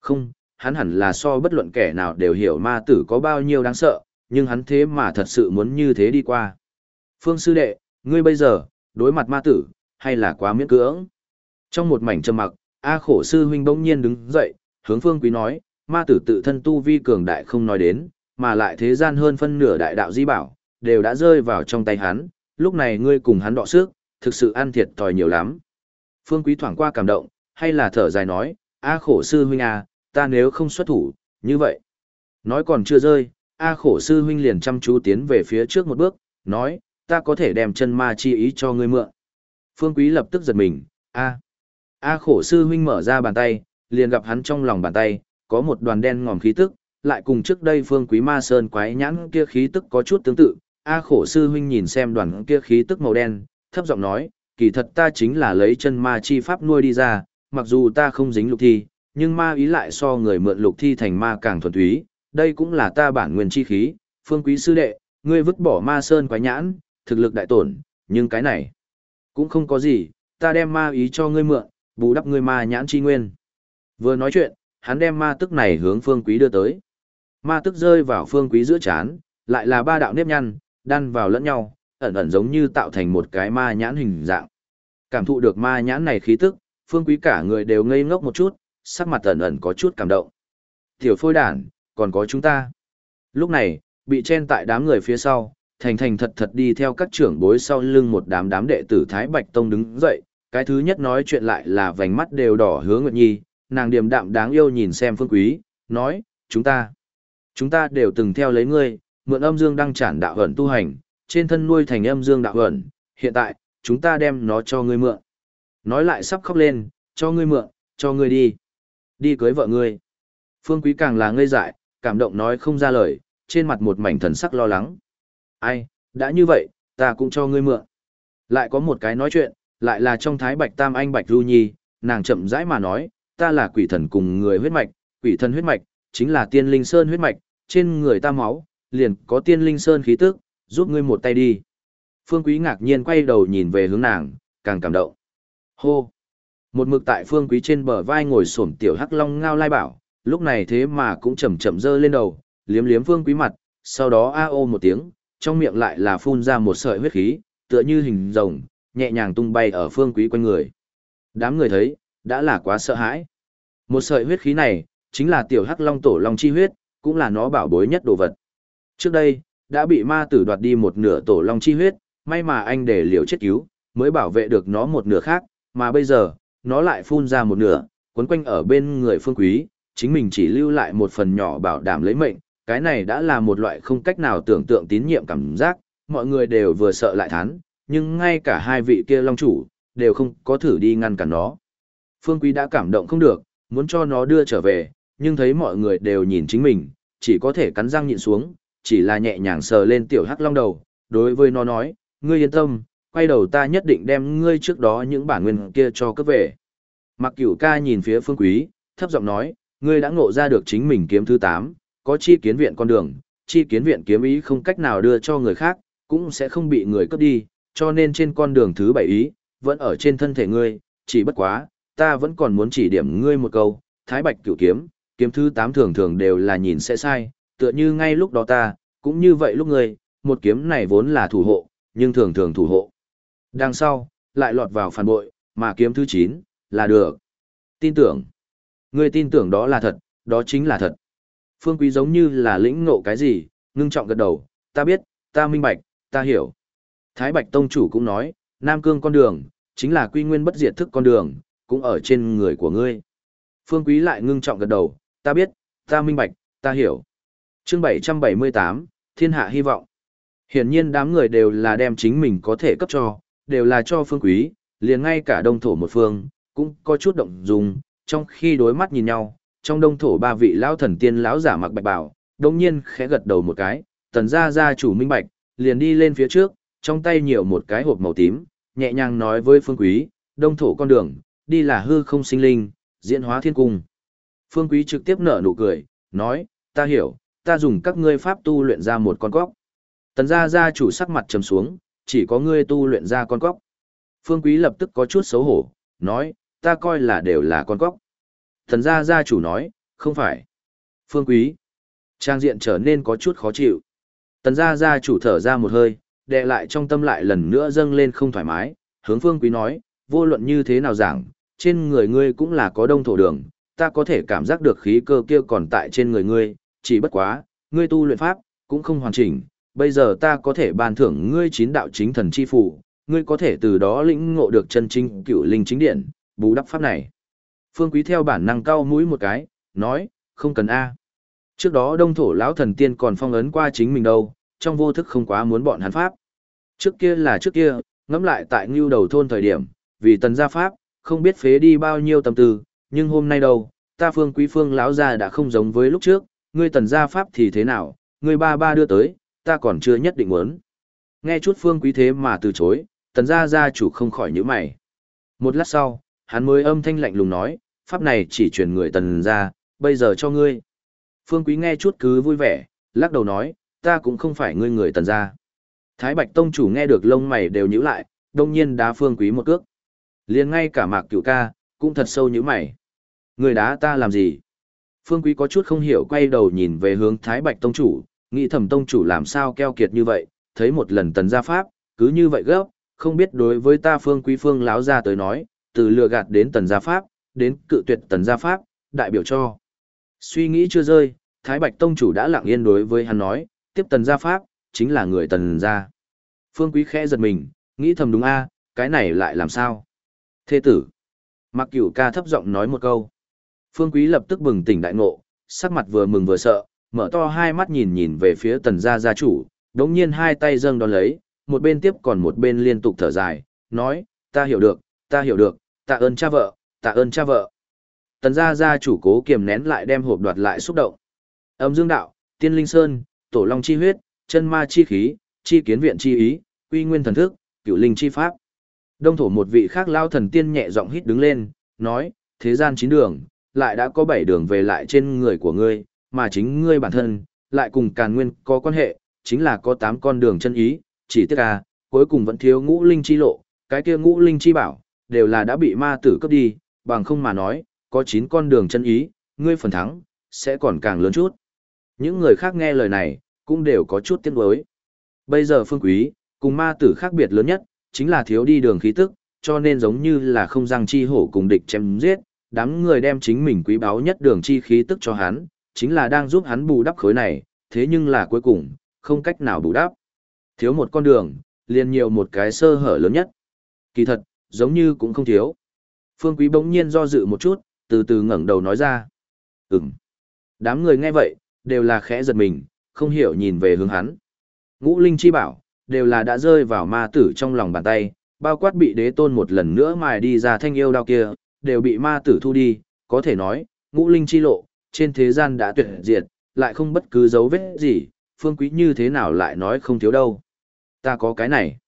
Không, hắn hẳn là so bất luận kẻ nào đều hiểu ma tử có bao nhiêu đáng sợ, nhưng hắn thế mà thật sự muốn như thế đi qua. Phương sư đệ, ngươi bây giờ, đối mặt ma tử, hay là quá miễn cưỡng? Trong một mảnh trầm mặc, A khổ sư huynh bỗng nhiên đứng dậy, hướng phương quý nói, ma tử tự thân tu vi cường đại không nói đến, mà lại thế gian hơn phân nửa đại đạo di bảo, đều đã rơi vào trong tay hắn, lúc này ngươi cùng hắn đọ sức, thực sự ăn thiệt thòi nhiều lắm. Phương quý thoảng qua cảm động, hay là thở dài nói, A khổ sư huynh à, ta nếu không xuất thủ, như vậy. Nói còn chưa rơi, A khổ sư huynh liền chăm chú tiến về phía trước một bước, nói, ta có thể đem chân ma chi ý cho ngươi mượn. Phương quý lập tức giật mình, A. A khổ sư huynh mở ra bàn tay, liền gặp hắn trong lòng bàn tay, có một đoàn đen ngòm khí tức, lại cùng trước đây phương quý ma sơn quái nhãn kia khí tức có chút tương tự. A khổ sư huynh nhìn xem đoàn kia khí tức màu đen, thấp giọng nói, kỳ thật ta chính là lấy chân ma chi pháp nuôi đi ra, mặc dù ta không dính lục thi, nhưng ma ý lại so người mượn lục thi thành ma càng thuần túy, đây cũng là ta bản nguyên chi khí, phương quý sư đệ, ngươi vứt bỏ ma sơn quái nhãn, thực lực đại tổn, nhưng cái này cũng không có gì, ta đem ma ý cho ngươi mượn, bù đắp ngươi ma nhãn chi nguyên. Vừa nói chuyện, hắn đem ma tức này hướng phương quý đưa tới. Ma tức rơi vào phương quý giữa chán, lại là ba đạo nếp nhăn, đan vào lẫn nhau, ẩn ẩn giống như tạo thành một cái ma nhãn hình dạng. Cảm thụ được ma nhãn này khí tức, phương quý cả người đều ngây ngốc một chút, sắc mặt ẩn ẩn có chút cảm động. Tiểu phôi đản, còn có chúng ta. Lúc này, bị chen tại đám người phía sau, thành thành thật thật đi theo các trưởng bối sau lưng một đám đám đệ tử Thái Bạch Tông đứng dậy, cái thứ nhất nói chuyện lại là vành mắt đều đỏ hứa Nguyệt Nhi, nàng điềm đạm đáng yêu nhìn xem phương quý, nói, chúng ta, chúng ta đều từng theo lấy ngươi, mượn âm dương đăng chản đạo hẩn tu hành, trên thân nuôi thành âm dương đạo hẩn, hiện tại, chúng ta đem nó cho ngươi mượn. Nói lại sắp khóc lên, cho ngươi mượn, cho ngươi đi. Đi cưới vợ ngươi. Phương quý càng là ngây dại, cảm động nói không ra lời, trên mặt một mảnh thần sắc lo lắng. Ai, đã như vậy, ta cũng cho ngươi mượn. Lại có một cái nói chuyện, lại là trong thái bạch tam anh bạch du nhi, nàng chậm rãi mà nói, ta là quỷ thần cùng người huyết mạch, quỷ thần huyết mạch, chính là tiên linh sơn huyết mạch, trên người ta máu, liền có tiên linh sơn khí tức, giúp ngươi một tay đi. Phương Quý ngạc nhiên quay đầu nhìn về hướng nàng, càng cảm động. Hô! Một mực tại Phương Quý trên bờ vai ngồi xổm tiểu hắc long ngao lai bảo, lúc này thế mà cũng chậm chậm dơ lên đầu, liếm liếm Phương Quý mặt, sau đó a ô một tiếng, trong miệng lại là phun ra một sợi huyết khí, tựa như hình rồng, nhẹ nhàng tung bay ở Phương Quý quanh người. Đám người thấy, đã là quá sợ hãi. Một sợi huyết khí này, chính là tiểu hắc long tổ long chi huyết, cũng là nó bảo bối nhất đồ vật. Trước đây, đã bị ma tử đoạt đi một nửa tổ long chi huyết, may mà anh để liều chết cứu, mới bảo vệ được nó một nửa khác, mà bây giờ, nó lại phun ra một nửa, quấn quanh ở bên người phương quý, chính mình chỉ lưu lại một phần nhỏ bảo đảm lấy mệnh, cái này đã là một loại không cách nào tưởng tượng tín nhiệm cảm giác, mọi người đều vừa sợ lại thán, nhưng ngay cả hai vị kia long chủ, đều không có thử đi ngăn cản nó. Phương Quý đã cảm động không được, muốn cho nó đưa trở về, nhưng thấy mọi người đều nhìn chính mình, chỉ có thể cắn răng nhịn xuống, chỉ là nhẹ nhàng sờ lên tiểu hắc long đầu, đối với nó nói, ngươi yên tâm, quay đầu ta nhất định đem ngươi trước đó những bản nguyên kia cho cấp về. Mặc cửu ca nhìn phía phương quý, thấp giọng nói, ngươi đã ngộ ra được chính mình kiếm thứ 8, có chi kiến viện con đường, chi kiến viện kiếm ý không cách nào đưa cho người khác, cũng sẽ không bị người cướp đi, cho nên trên con đường thứ 7 ý, vẫn ở trên thân thể ngươi, chỉ bất quá, ta vẫn còn muốn chỉ điểm ngươi một câu, thái bạch cửu kiếm, kiếm thứ 8 thường thường đều là nhìn sẽ sai, tựa như ngay lúc đó ta, cũng như vậy lúc ngươi, một kiếm này vốn là thủ hộ, nhưng thường thường thủ hộ. Đằng sau, lại lọt vào phản bội, mà kiếm thứ 9, là được. Tin tưởng. người tin tưởng đó là thật, đó chính là thật. Phương Quý giống như là lĩnh ngộ cái gì, ngưng trọng gật đầu, ta biết, ta minh bạch, ta hiểu. Thái Bạch Tông chủ cũng nói, Nam Cương con đường, chính là quy nguyên bất diệt thức con đường, cũng ở trên người của ngươi. Phương Quý lại ngưng trọng gật đầu, ta biết, ta minh bạch, ta hiểu. Chương 778, Thiên hạ hy vọng. Hiển nhiên đám người đều là đem chính mình có thể cấp cho, đều là cho Phương Quý, liền ngay cả đông thổ một phương, cũng có chút động dung, trong khi đối mắt nhìn nhau, trong đông thổ ba vị lão thần tiên lão giả mặc bạch bào, đồng nhiên khẽ gật đầu một cái, tần gia gia chủ minh bạch, liền đi lên phía trước, trong tay nhiều một cái hộp màu tím, nhẹ nhàng nói với Phương Quý, đông thổ con đường, đi là hư không sinh linh, diễn hóa thiên cung. Phương Quý trực tiếp nở nụ cười, nói, ta hiểu, ta dùng các ngươi pháp tu luyện ra một con góc. Tần gia gia chủ sắc mặt trầm xuống, chỉ có ngươi tu luyện ra con cóc. Phương Quý lập tức có chút xấu hổ, nói, ta coi là đều là con cóc. Tần gia gia chủ nói, không phải. Phương Quý. Trang diện trở nên có chút khó chịu. Tần gia gia chủ thở ra một hơi, đè lại trong tâm lại lần nữa dâng lên không thoải mái, hướng Phương Quý nói, vô luận như thế nào giảng, trên người ngươi cũng là có đông thổ đường, ta có thể cảm giác được khí cơ kia còn tại trên người ngươi, chỉ bất quá, ngươi tu luyện pháp, cũng không hoàn chỉnh, bây giờ ta có thể ban thưởng ngươi chín đạo chính thần chi phủ, ngươi có thể từ đó lĩnh ngộ được chân chính cựu linh chính điện, bù đắp pháp này. Phương Quý theo bản năng cao mũi một cái, nói, không cần A. Trước đó đông thổ lão thần tiên còn phong ấn qua chính mình đâu, trong vô thức không quá muốn bọn hắn pháp. Trước kia là trước kia, ngẫm lại tại ngưu đầu thôn thời điểm, vì tần gia pháp, không biết phế đi bao nhiêu tâm tư, nhưng hôm nay đâu, ta phương quý phương lão gia đã không giống với lúc trước, ngươi tần gia pháp thì thế nào, ngươi ba ba đưa tới, ta còn chưa nhất định muốn. Nghe chút phương quý thế mà từ chối, tần gia gia chủ không khỏi nhíu mày. Một lát sau, hắn mới âm thanh lạnh lùng nói, pháp này chỉ truyền người tần gia, bây giờ cho ngươi. Phương quý nghe chút cứ vui vẻ, lắc đầu nói, ta cũng không phải ngươi người tần gia. Thái Bạch Tông chủ nghe được lông mày đều nhíu lại, đông nhiên đá phương quý một cước. liền ngay cả mạc cửu ca, cũng thật sâu nhíu mày. Người đá ta làm gì? Phương quý có chút không hiểu quay đầu nhìn về hướng Thái Bạch Tông chủ, nghĩ thẩm tông chủ làm sao keo kiệt như vậy, thấy một lần tần gia pháp, cứ như vậy gấp, không biết đối với ta phương quý phương láo ra tới nói, từ lừa gạt đến tần gia pháp, đến cự tuyệt tần gia pháp, đại biểu cho. Suy nghĩ chưa rơi, Thái Bạch Tông chủ đã lặng yên đối với hắn nói, tiếp tần gia pháp, chính là người tần gia. Phương quý khẽ giật mình, nghĩ thầm đúng a cái này lại làm sao? Thế tử. Mặc cửu ca thấp giọng nói một câu. Phương quý lập tức bừng tỉnh đại ngộ, sắc mặt vừa mừng vừa sợ, mở to hai mắt nhìn nhìn về phía tần gia gia chủ, đống nhiên hai tay dâng đón lấy, một bên tiếp còn một bên liên tục thở dài, nói, ta hiểu được, ta hiểu được, tạ ơn cha vợ, tạ ơn cha vợ. Tần gia gia chủ cố kiềm nén lại đem hộp đoạt lại xúc động. Âm dương đạo, tiên linh sơn, tổ long chi huyết, chân ma chi khí, chi kiến viện chi ý, uy nguyên thần thức, cửu linh chi pháp. Đông thổ một vị khác lao thần tiên nhẹ giọng hít đứng lên, nói, thế gian chín đường, lại đã có bảy đường về lại trên người của ngươi, mà chính ngươi bản thân, lại cùng càn nguyên có quan hệ, chính là có tám con đường chân ý, chỉ tiếc à, cuối cùng vẫn thiếu ngũ linh chi lộ, cái kia ngũ linh chi bảo, đều là đã bị ma tử cướp đi, bằng không mà nói, có chín con đường chân ý, ngươi phần thắng, sẽ còn càng lớn chút. Những người khác nghe lời này, cũng đều có chút tiếc nuối. Bây giờ phương quý, cùng ma tử khác biệt lớn nhất, chính là thiếu đi đường khí tức, cho nên giống như là không răng chi hổ cùng địch chém giết, đám người đem chính mình quý báu nhất đường chi khí tức cho hắn, chính là đang giúp hắn bù đắp khối này, thế nhưng là cuối cùng, không cách nào bù đắp. Thiếu một con đường, liền nhiều một cái sơ hở lớn nhất. Kỳ thật, giống như cũng không thiếu. Phương Quý bỗng nhiên do dự một chút, từ từ ngẩng đầu nói ra. Ừm. Đám người nghe vậy, đều là khẽ giật mình, không hiểu nhìn về hướng hắn. Ngũ linh chi bảo, đều là đã rơi vào ma tử trong lòng bàn tay, bao quát bị đế tôn một lần nữa mài đi ra thanh yêu đao kia, đều bị ma tử thu đi, có thể nói, ngũ linh chi lộ, trên thế gian đã tuyệt diệt, lại không bất cứ dấu vết gì, phương quý như thế nào lại nói không thiếu đâu. Ta có cái này.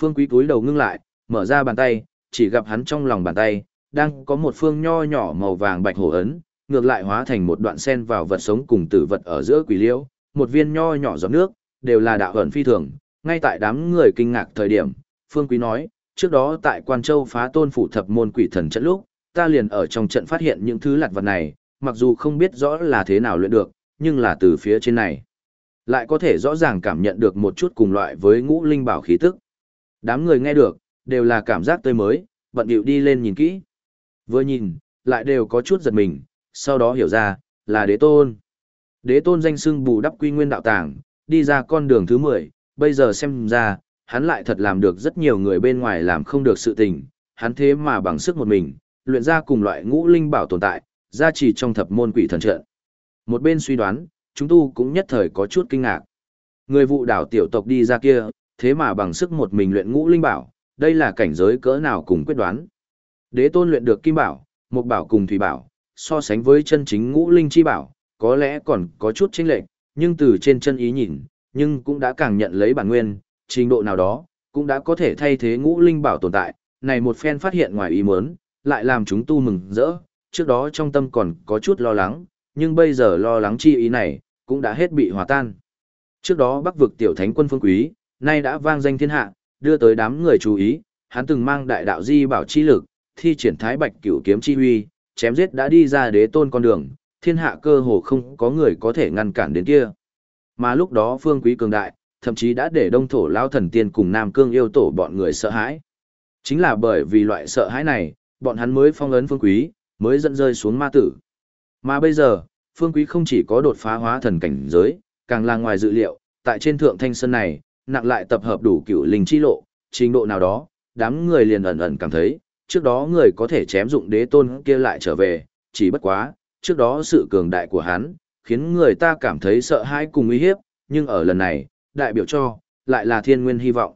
Phương quý cúi đầu ngưng lại, mở ra bàn tay, chỉ gặp hắn trong lòng bàn tay, đang có một phương nho nhỏ màu vàng bạch hổ ấn, ngược lại hóa thành một đoạn sen vào vật sống cùng tử vật ở giữa quỷ liễu, một viên nho nhỏ giọt nước, đều là đạo ẩn phi thường, ngay tại đám người kinh ngạc thời điểm, Phương Quý nói, trước đó tại Quan Châu phá tôn phủ thập môn quỷ thần trận lúc, ta liền ở trong trận phát hiện những thứ lặt vật này, mặc dù không biết rõ là thế nào luyện được, nhưng là từ phía trên này. Lại có thể rõ ràng cảm nhận được một chút cùng loại với ngũ linh bảo khí tức. Đám người nghe được, đều là cảm giác tươi mới, bận điệu đi lên nhìn kỹ. Vừa nhìn, lại đều có chút giật mình, sau đó hiểu ra, là đế tôn. Đế tôn danh xưng bù đắp quy nguyên đạo tàng, đi ra con đường thứ 10, bây giờ xem ra, hắn lại thật làm được rất nhiều người bên ngoài làm không được sự tình, hắn thế mà bằng sức một mình, luyện ra cùng loại ngũ linh bảo tồn tại, gia trì trong thập môn quỷ thần trận. Một bên suy đoán, chúng tu cũng nhất thời có chút kinh ngạc. Người vụ đảo tiểu tộc đi ra kia, thế mà bằng sức một mình luyện ngũ linh bảo, đây là cảnh giới cỡ nào cùng quyết đoán. Đế tôn luyện được kim bảo, một bảo cùng thủy bảo, so sánh với chân chính ngũ linh chi bảo, có lẽ còn có chút chênh lệch, nhưng từ trên chân ý nhìn, nhưng cũng đã càng nhận lấy bản nguyên, trình độ nào đó, cũng đã có thể thay thế ngũ linh bảo tồn tại, này một phen phát hiện ngoài ý muốn, lại làm chúng tu mừng rỡ, trước đó trong tâm còn có chút lo lắng, nhưng bây giờ lo lắng chi ý này, cũng đã hết bị hòa tan. Trước đó bắc vực tiểu thánh quân phương quý, nay đã vang danh thiên hạ, đưa tới đám người chú ý, hắn từng mang đại đạo di bảo chi lực, thi triển thái bạch cửu kiếm chi huy, chém giết đã đi ra đế tôn con đường, thiên hạ cơ hồ không có người có thể ngăn cản đến kia. Mà lúc đó phương quý cường đại, thậm chí đã để đông thổ lao thần tiên cùng nam cương yêu tổ bọn người sợ hãi. Chính là bởi vì loại sợ hãi này, bọn hắn mới phong ấn phương quý, mới dẫn rơi xuống ma tử. Mà bây giờ, phương quý không chỉ có đột phá hóa thần cảnh giới, càng là ngoài dự liệu, tại trên thượng thanh sơn này, nặng lại tập hợp đủ cửu linh chi lộ, trình độ nào đó, đám người liền ẩn ẩn cảm thấy, trước đó người có thể chém dụng đế tôn kia lại trở về, chỉ bất quá, trước đó sự cường đại của hắn, khiến người ta cảm thấy sợ hãi cùng uy hiếp, nhưng ở lần này, đại biểu cho, lại là thiên nguyên hy vọng.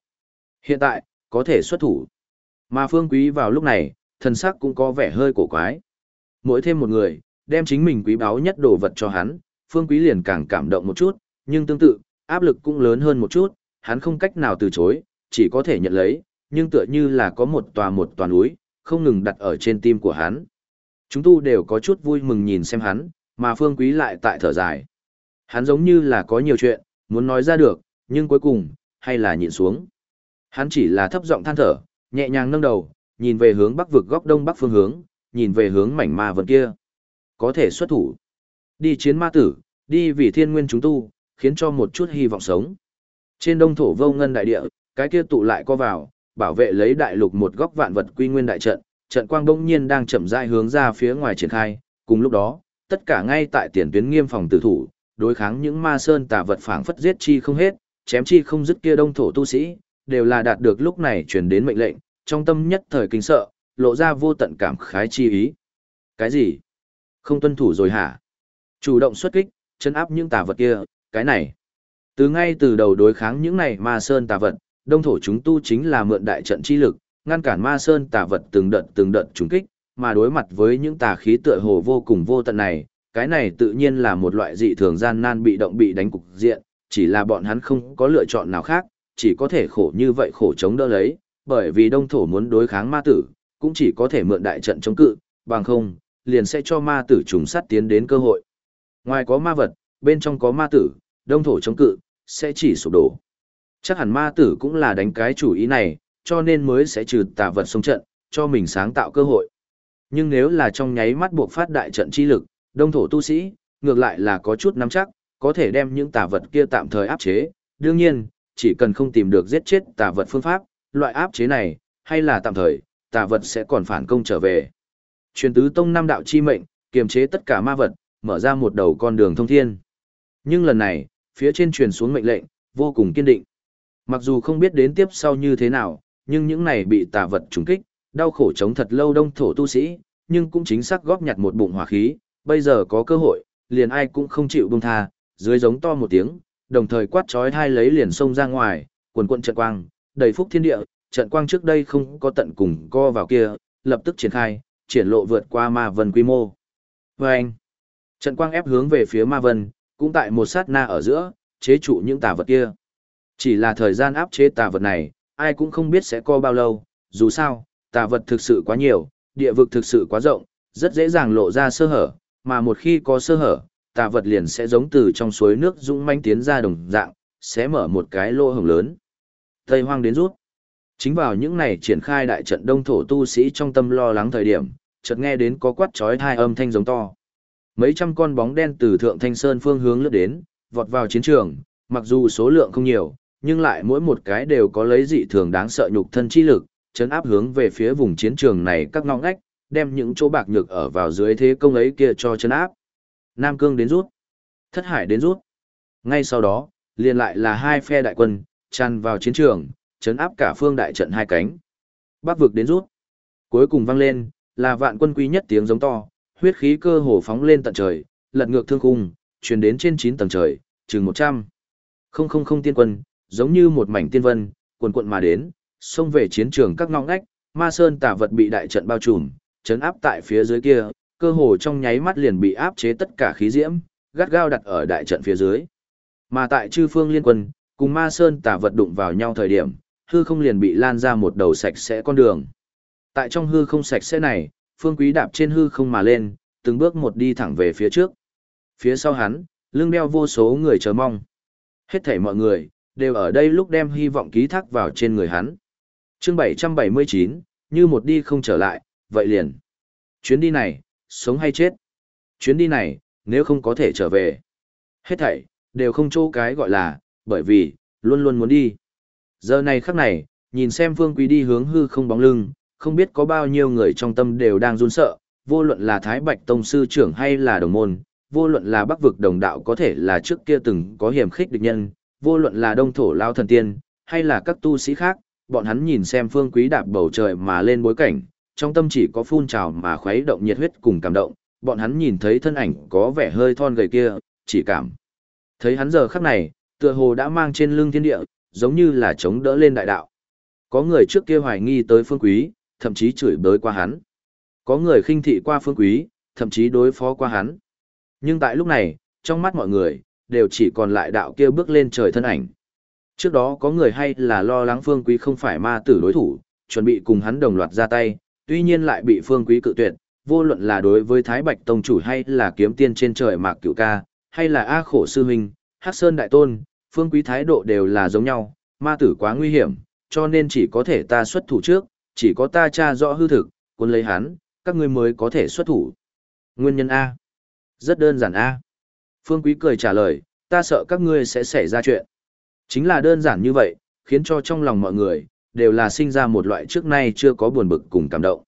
Hiện tại, có thể xuất thủ. Mà phương quý vào lúc này, thần sắc cũng có vẻ hơi cổ quái. Mỗi thêm một người, đem chính mình quý báu nhất đồ vật cho hắn, phương quý liền càng cảm động một chút, nhưng tương tự, áp lực cũng lớn hơn một chút, hắn không cách nào từ chối, chỉ có thể nhận lấy, nhưng tựa như là có một tòa một toàn núi, không ngừng đặt ở trên tim của hắn. Chúng tu đều có chút vui mừng nhìn xem hắn, mà phương quý lại tại thở dài. Hắn giống như là có nhiều chuyện, muốn nói ra được, nhưng cuối cùng, hay là nhịn xuống. Hắn chỉ là thấp giọng than thở, nhẹ nhàng nâng đầu, nhìn về hướng bắc vực góc đông bắc phương hướng, nhìn về hướng mảnh ma vật kia. Có thể xuất thủ. Đi chiến ma tử, đi vì thiên nguyên chúng tu, khiến cho một chút hy vọng sống. Trên đông thổ vô ngân đại địa, cái kia tụ lại co vào, bảo vệ lấy đại lục một góc vạn vật quy nguyên đại trận, trận quang đông nhiên đang chậm rãi hướng ra phía ngoài triển khai, cùng lúc đó, tất cả ngay tại tiền tuyến nghiêm phòng tử thủ, đối kháng những ma sơn tà vật phảng phất giết chi không hết, chém chi không dứt kia đông thổ tu sĩ, đều là đạt được lúc này truyền đến mệnh lệnh, trong tâm nhất thời kinh sợ, lộ ra vô tận cảm khái chi ý. Cái gì? Không tuân thủ rồi hả? Chủ động xuất kích, chân áp những tà vật kia, cái này. Từ ngay từ đầu đối kháng những này ma sơn tà vật, đông thổ chúng tu chính là mượn đại trận chi lực, ngăn cản ma sơn tà vật từng đợt từng đợt trúng kích, mà đối mặt với những tà khí tựa hồ vô cùng vô tận này, cái này tự nhiên là một loại dị thường gian nan bị động bị đánh cục diện, chỉ là bọn hắn không có lựa chọn nào khác, chỉ có thể khổ như vậy khổ chống đỡ lấy, bởi vì đông thổ muốn đối kháng ma tử, cũng chỉ có thể mượn đại trận chống cự, bằng không, liền sẽ cho ma tử trùng sát tiến đến cơ hội. Ngoài có ma vật, bên trong có ma tử, đông thổ chống cự, sẽ chỉ sụp đổ. Chắc hẳn ma tử cũng là đánh cái chủ ý này, cho nên mới sẽ trừ tà vật xông trận, cho mình sáng tạo cơ hội. Nhưng nếu là trong nháy mắt buộc phát đại trận chi lực, đông thổ tu sĩ, ngược lại là có chút nắm chắc, có thể đem những tà vật kia tạm thời áp chế. Đương nhiên, chỉ cần không tìm được giết chết tà vật phương pháp, loại áp chế này, hay là tạm thời, tà vật sẽ còn phản công trở về. Truyền tứ tông năm đạo chi mệnh, kiềm chế tất cả ma vật, mở ra một đầu con đường thông thiên. Nhưng lần này, phía trên truyền xuống mệnh lệnh, vô cùng kiên định. Mặc dù không biết đến tiếp sau như thế nào, nhưng những này bị tà vật trùng kích, đau khổ chống thật lâu đông thổ tu sĩ, nhưng cũng chính xác góp nhặt một bụng hỏa khí, bây giờ có cơ hội, liền ai cũng không chịu buông tha, dưới giống to một tiếng, đồng thời quát chói hai lấy liền xông ra ngoài, quần quận trận quang, đầy phúc thiên địa, trận quang trước đây không có tận cùng co vào kia, lập tức triển khai, triển lộ vượt qua ma vân quy mô. Và anh, trận quang ép hướng về phía ma vân, cũng tại một sát na ở giữa, chế trụ những tà vật kia. Chỉ là thời gian áp chế tà vật này, ai cũng không biết sẽ co bao lâu, dù sao, tà vật thực sự quá nhiều, địa vực thực sự quá rộng, rất dễ dàng lộ ra sơ hở, mà một khi có sơ hở, tà vật liền sẽ giống từ trong suối nước dũng manh tiến ra đồng dạng, sẽ mở một cái lỗ hổng lớn. Tây hoang đến rút. Chính vào những này triển khai đại trận đông thổ tu sĩ trong tâm lo lắng thời điểm, chợt nghe đến có quát chói hai âm thanh giống to. Mấy trăm con bóng đen từ thượng thanh sơn phương hướng lướt đến, vọt vào chiến trường, mặc dù số lượng không nhiều, nhưng lại mỗi một cái đều có lấy dị thường đáng sợ nhục thân chi lực, chấn áp hướng về phía vùng chiến trường này các ngõ ngách, đem những chỗ bạc nhược ở vào dưới thế công ấy kia cho chấn áp. Nam Cương đến rút, Thất Hải đến rút. Ngay sau đó, liền lại là hai phe đại quân, tràn vào chiến trường, chấn áp cả phương đại trận hai cánh. Bắc vực đến rút. Cuối cùng vang lên, là vạn quân quý nhất tiếng giống to, huyết khí cơ hồ phóng lên tận trời, lật ngược thương khung, truyền đến trên 9 tầng trời, chừng 100. Không không không tiên quân, giống như một mảnh tiên vân, quần quận mà đến, xông về chiến trường các ngõ ngách, ma sơn tả vật bị đại trận bao trùm, chấn áp tại phía dưới kia, cơ hồ trong nháy mắt liền bị áp chế tất cả khí diễm, gắt gao đặt ở đại trận phía dưới. Mà tại chư phương liên quân, cùng ma sơn tả vật đụng vào nhau thời điểm, hư không liền bị lan ra một đầu sạch sẽ con đường. Tại trong hư không sạch sẽ này, phương quý đạp trên hư không mà lên, từng bước một đi thẳng về phía trước. Phía sau hắn, lưng đeo vô số người chờ mong. Hết thảy mọi người, đều ở đây lúc đem hy vọng ký thác vào trên người hắn. chương 779, như một đi không trở lại, vậy liền. Chuyến đi này, sống hay chết? Chuyến đi này, nếu không có thể trở về. Hết thảy, đều không chỗ cái gọi là, bởi vì, luôn luôn muốn đi. Giờ này khắc này, nhìn xem Phương Quý đi hướng hư không bóng lưng, không biết có bao nhiêu người trong tâm đều đang run sợ, vô luận là Thái Bạch Tông Sư trưởng hay là đồng môn, vô luận là Bắc vực đồng đạo có thể là trước kia từng có hiểm khích địch nhân, vô luận là Đông Thổ Lao Thần Tiên, hay là các tu sĩ khác, bọn hắn nhìn xem Phương Quý đạp bầu trời mà lên bối cảnh, trong tâm chỉ có phun trào mà khuấy động nhiệt huyết cùng cảm động, bọn hắn nhìn thấy thân ảnh có vẻ hơi thon gầy kia, chỉ cảm. Thấy hắn giờ khắc này, tựa hồ đã mang trên lưng thiên địa, giống như là chống đỡ lên đại đạo. Có người trước kia hoài nghi tới phương quý, thậm chí chửi bới qua hắn. Có người khinh thị qua phương quý, thậm chí đối phó qua hắn. Nhưng tại lúc này, trong mắt mọi người, đều chỉ còn lại đạo kia bước lên trời thân ảnh. Trước đó có người hay là lo lắng phương quý không phải ma tử đối thủ, chuẩn bị cùng hắn đồng loạt ra tay, tuy nhiên lại bị phương quý cự tuyệt, vô luận là đối với Thái Bạch Tông chủ hay là kiếm tiên trên trời mạc cửu ca, hay là A khổ sư minh, Hắc Sơn Đại Tôn, phương quý thái độ đều là giống nhau, ma tử quá nguy hiểm, cho nên chỉ có thể ta xuất thủ trước, chỉ có ta tra rõ hư thực, quân lấy hắn, các ngươi mới có thể xuất thủ. Nguyên nhân A. Rất đơn giản A. Phương quý cười trả lời, ta sợ các ngươi sẽ xảy ra chuyện. Chính là đơn giản như vậy, khiến cho trong lòng mọi người, đều là sinh ra một loại trước nay chưa có buồn bực cùng cảm động.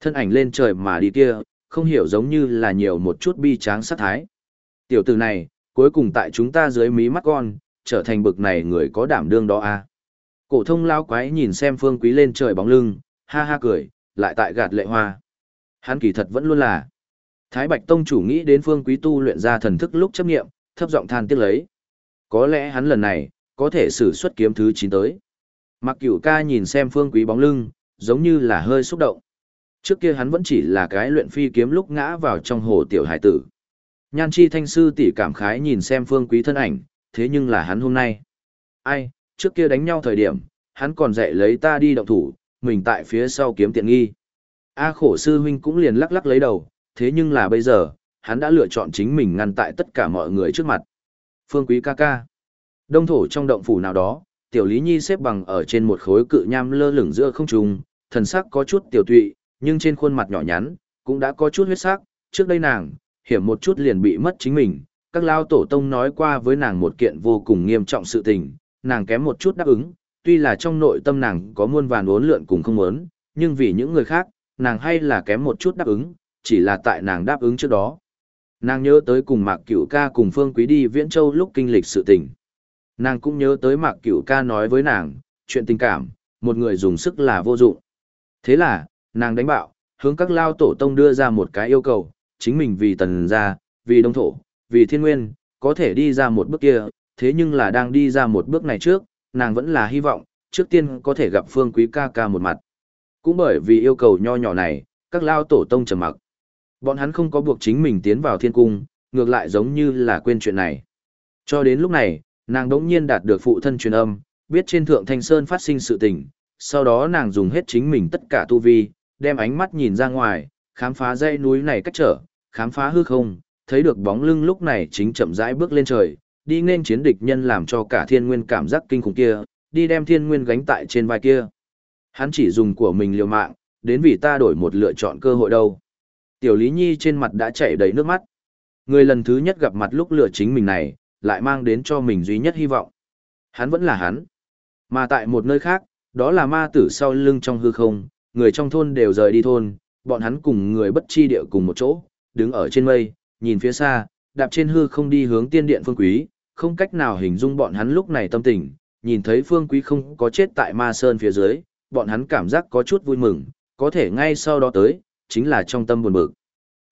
Thân ảnh lên trời mà đi kia, không hiểu giống như là nhiều một chút bi tráng sát thái. Tiểu tử này, cuối cùng tại chúng ta dưới mí mắt con, trở thành bực này người có đảm đương đó a à. Cổ thông lao quái nhìn xem phương quý lên trời bóng lưng, ha ha cười, lại tại gạt lệ hoa. Hắn kỳ thật vẫn luôn là. Thái Bạch Tông chủ nghĩ đến phương quý tu luyện ra thần thức lúc chấp nghiệm, thấp giọng than tiếc lấy. Có lẽ hắn lần này, có thể sử xuất kiếm thứ 9 tới. Mặc cửu ca nhìn xem phương quý bóng lưng, giống như là hơi xúc động. Trước kia hắn vẫn chỉ là cái luyện phi kiếm lúc ngã vào trong hồ tiểu hải tử. Nhan chi thanh sư tỷ cảm khái nhìn xem phương quý thân ảnh, thế nhưng là hắn hôm nay. Ai, trước kia đánh nhau thời điểm, hắn còn dạy lấy ta đi động thủ, mình tại phía sau kiếm tiện nghi. A khổ sư huynh cũng liền lắc lắc lấy đầu, thế nhưng là bây giờ, hắn đã lựa chọn chính mình ngăn tại tất cả mọi người trước mặt. Phương quý ca ca. Đông thổ trong động phủ nào đó, tiểu lý nhi xếp bằng ở trên một khối cự nham lơ lửng giữa không trung, thần sắc có chút tiểu tụy, nhưng trên khuôn mặt nhỏ nhắn, cũng đã có chút huyết sắc, trước đây nàng, hiểm một chút liền bị mất chính mình, các lao tổ tông nói qua với nàng một kiện vô cùng nghiêm trọng sự tình, nàng kém một chút đáp ứng, tuy là trong nội tâm nàng có muôn vàn uốn lượn cùng không muốn, nhưng vì những người khác, nàng hay là kém một chút đáp ứng, chỉ là tại nàng đáp ứng trước đó. Nàng nhớ tới cùng Mạc Cửu ca cùng Phương Quý đi Viễn Châu lúc kinh lịch sự tình. Nàng cũng nhớ tới Mạc Cửu ca nói với nàng, chuyện tình cảm, một người dùng sức là vô dụng. Thế là, nàng đánh bạo, hướng các lao tổ tông đưa ra một cái yêu cầu, chính mình vì tần gia, vì đông thổ, vì thiên nguyên, có thể đi ra một bước kia, thế nhưng là đang đi ra một bước này trước, nàng vẫn là hy vọng, trước tiên có thể gặp phương quý ca ca một mặt. Cũng bởi vì yêu cầu nho nhỏ này, các lao tổ tông trầm mặc. Bọn hắn không có buộc chính mình tiến vào thiên cung, ngược lại giống như là quên chuyện này. Cho đến lúc này, nàng đống nhiên đạt được phụ thân truyền âm, biết trên thượng thanh sơn phát sinh sự tình, sau đó nàng dùng hết chính mình tất cả tu vi, đem ánh mắt nhìn ra ngoài, khám phá dãy núi này cách trở, khám phá hư không, thấy được bóng lưng lúc này chính chậm rãi bước lên trời, đi nên chiến địch nhân làm cho cả thiên nguyên cảm giác kinh khủng kia, đi đem thiên nguyên gánh tại trên vai kia. Hắn chỉ dùng của mình liều mạng, đến vì ta đổi một lựa chọn cơ hội đâu. Tiểu Lý Nhi trên mặt đã chảy đầy nước mắt. Người lần thứ nhất gặp mặt lúc lựa chính mình này, lại mang đến cho mình duy nhất hy vọng. Hắn vẫn là hắn. Mà tại một nơi khác, đó là ma tử sau lưng trong hư không, người trong thôn đều rời đi thôn, bọn hắn cùng người bất chi địa cùng một chỗ, đứng ở trên mây, nhìn phía xa, đạp trên hư không đi hướng tiên điện phương quý, không cách nào hình dung bọn hắn lúc này tâm tình, nhìn thấy phương quý không có chết tại ma sơn phía dưới, bọn hắn cảm giác có chút vui mừng, có thể ngay sau đó tới, chính là trong tâm buồn bực.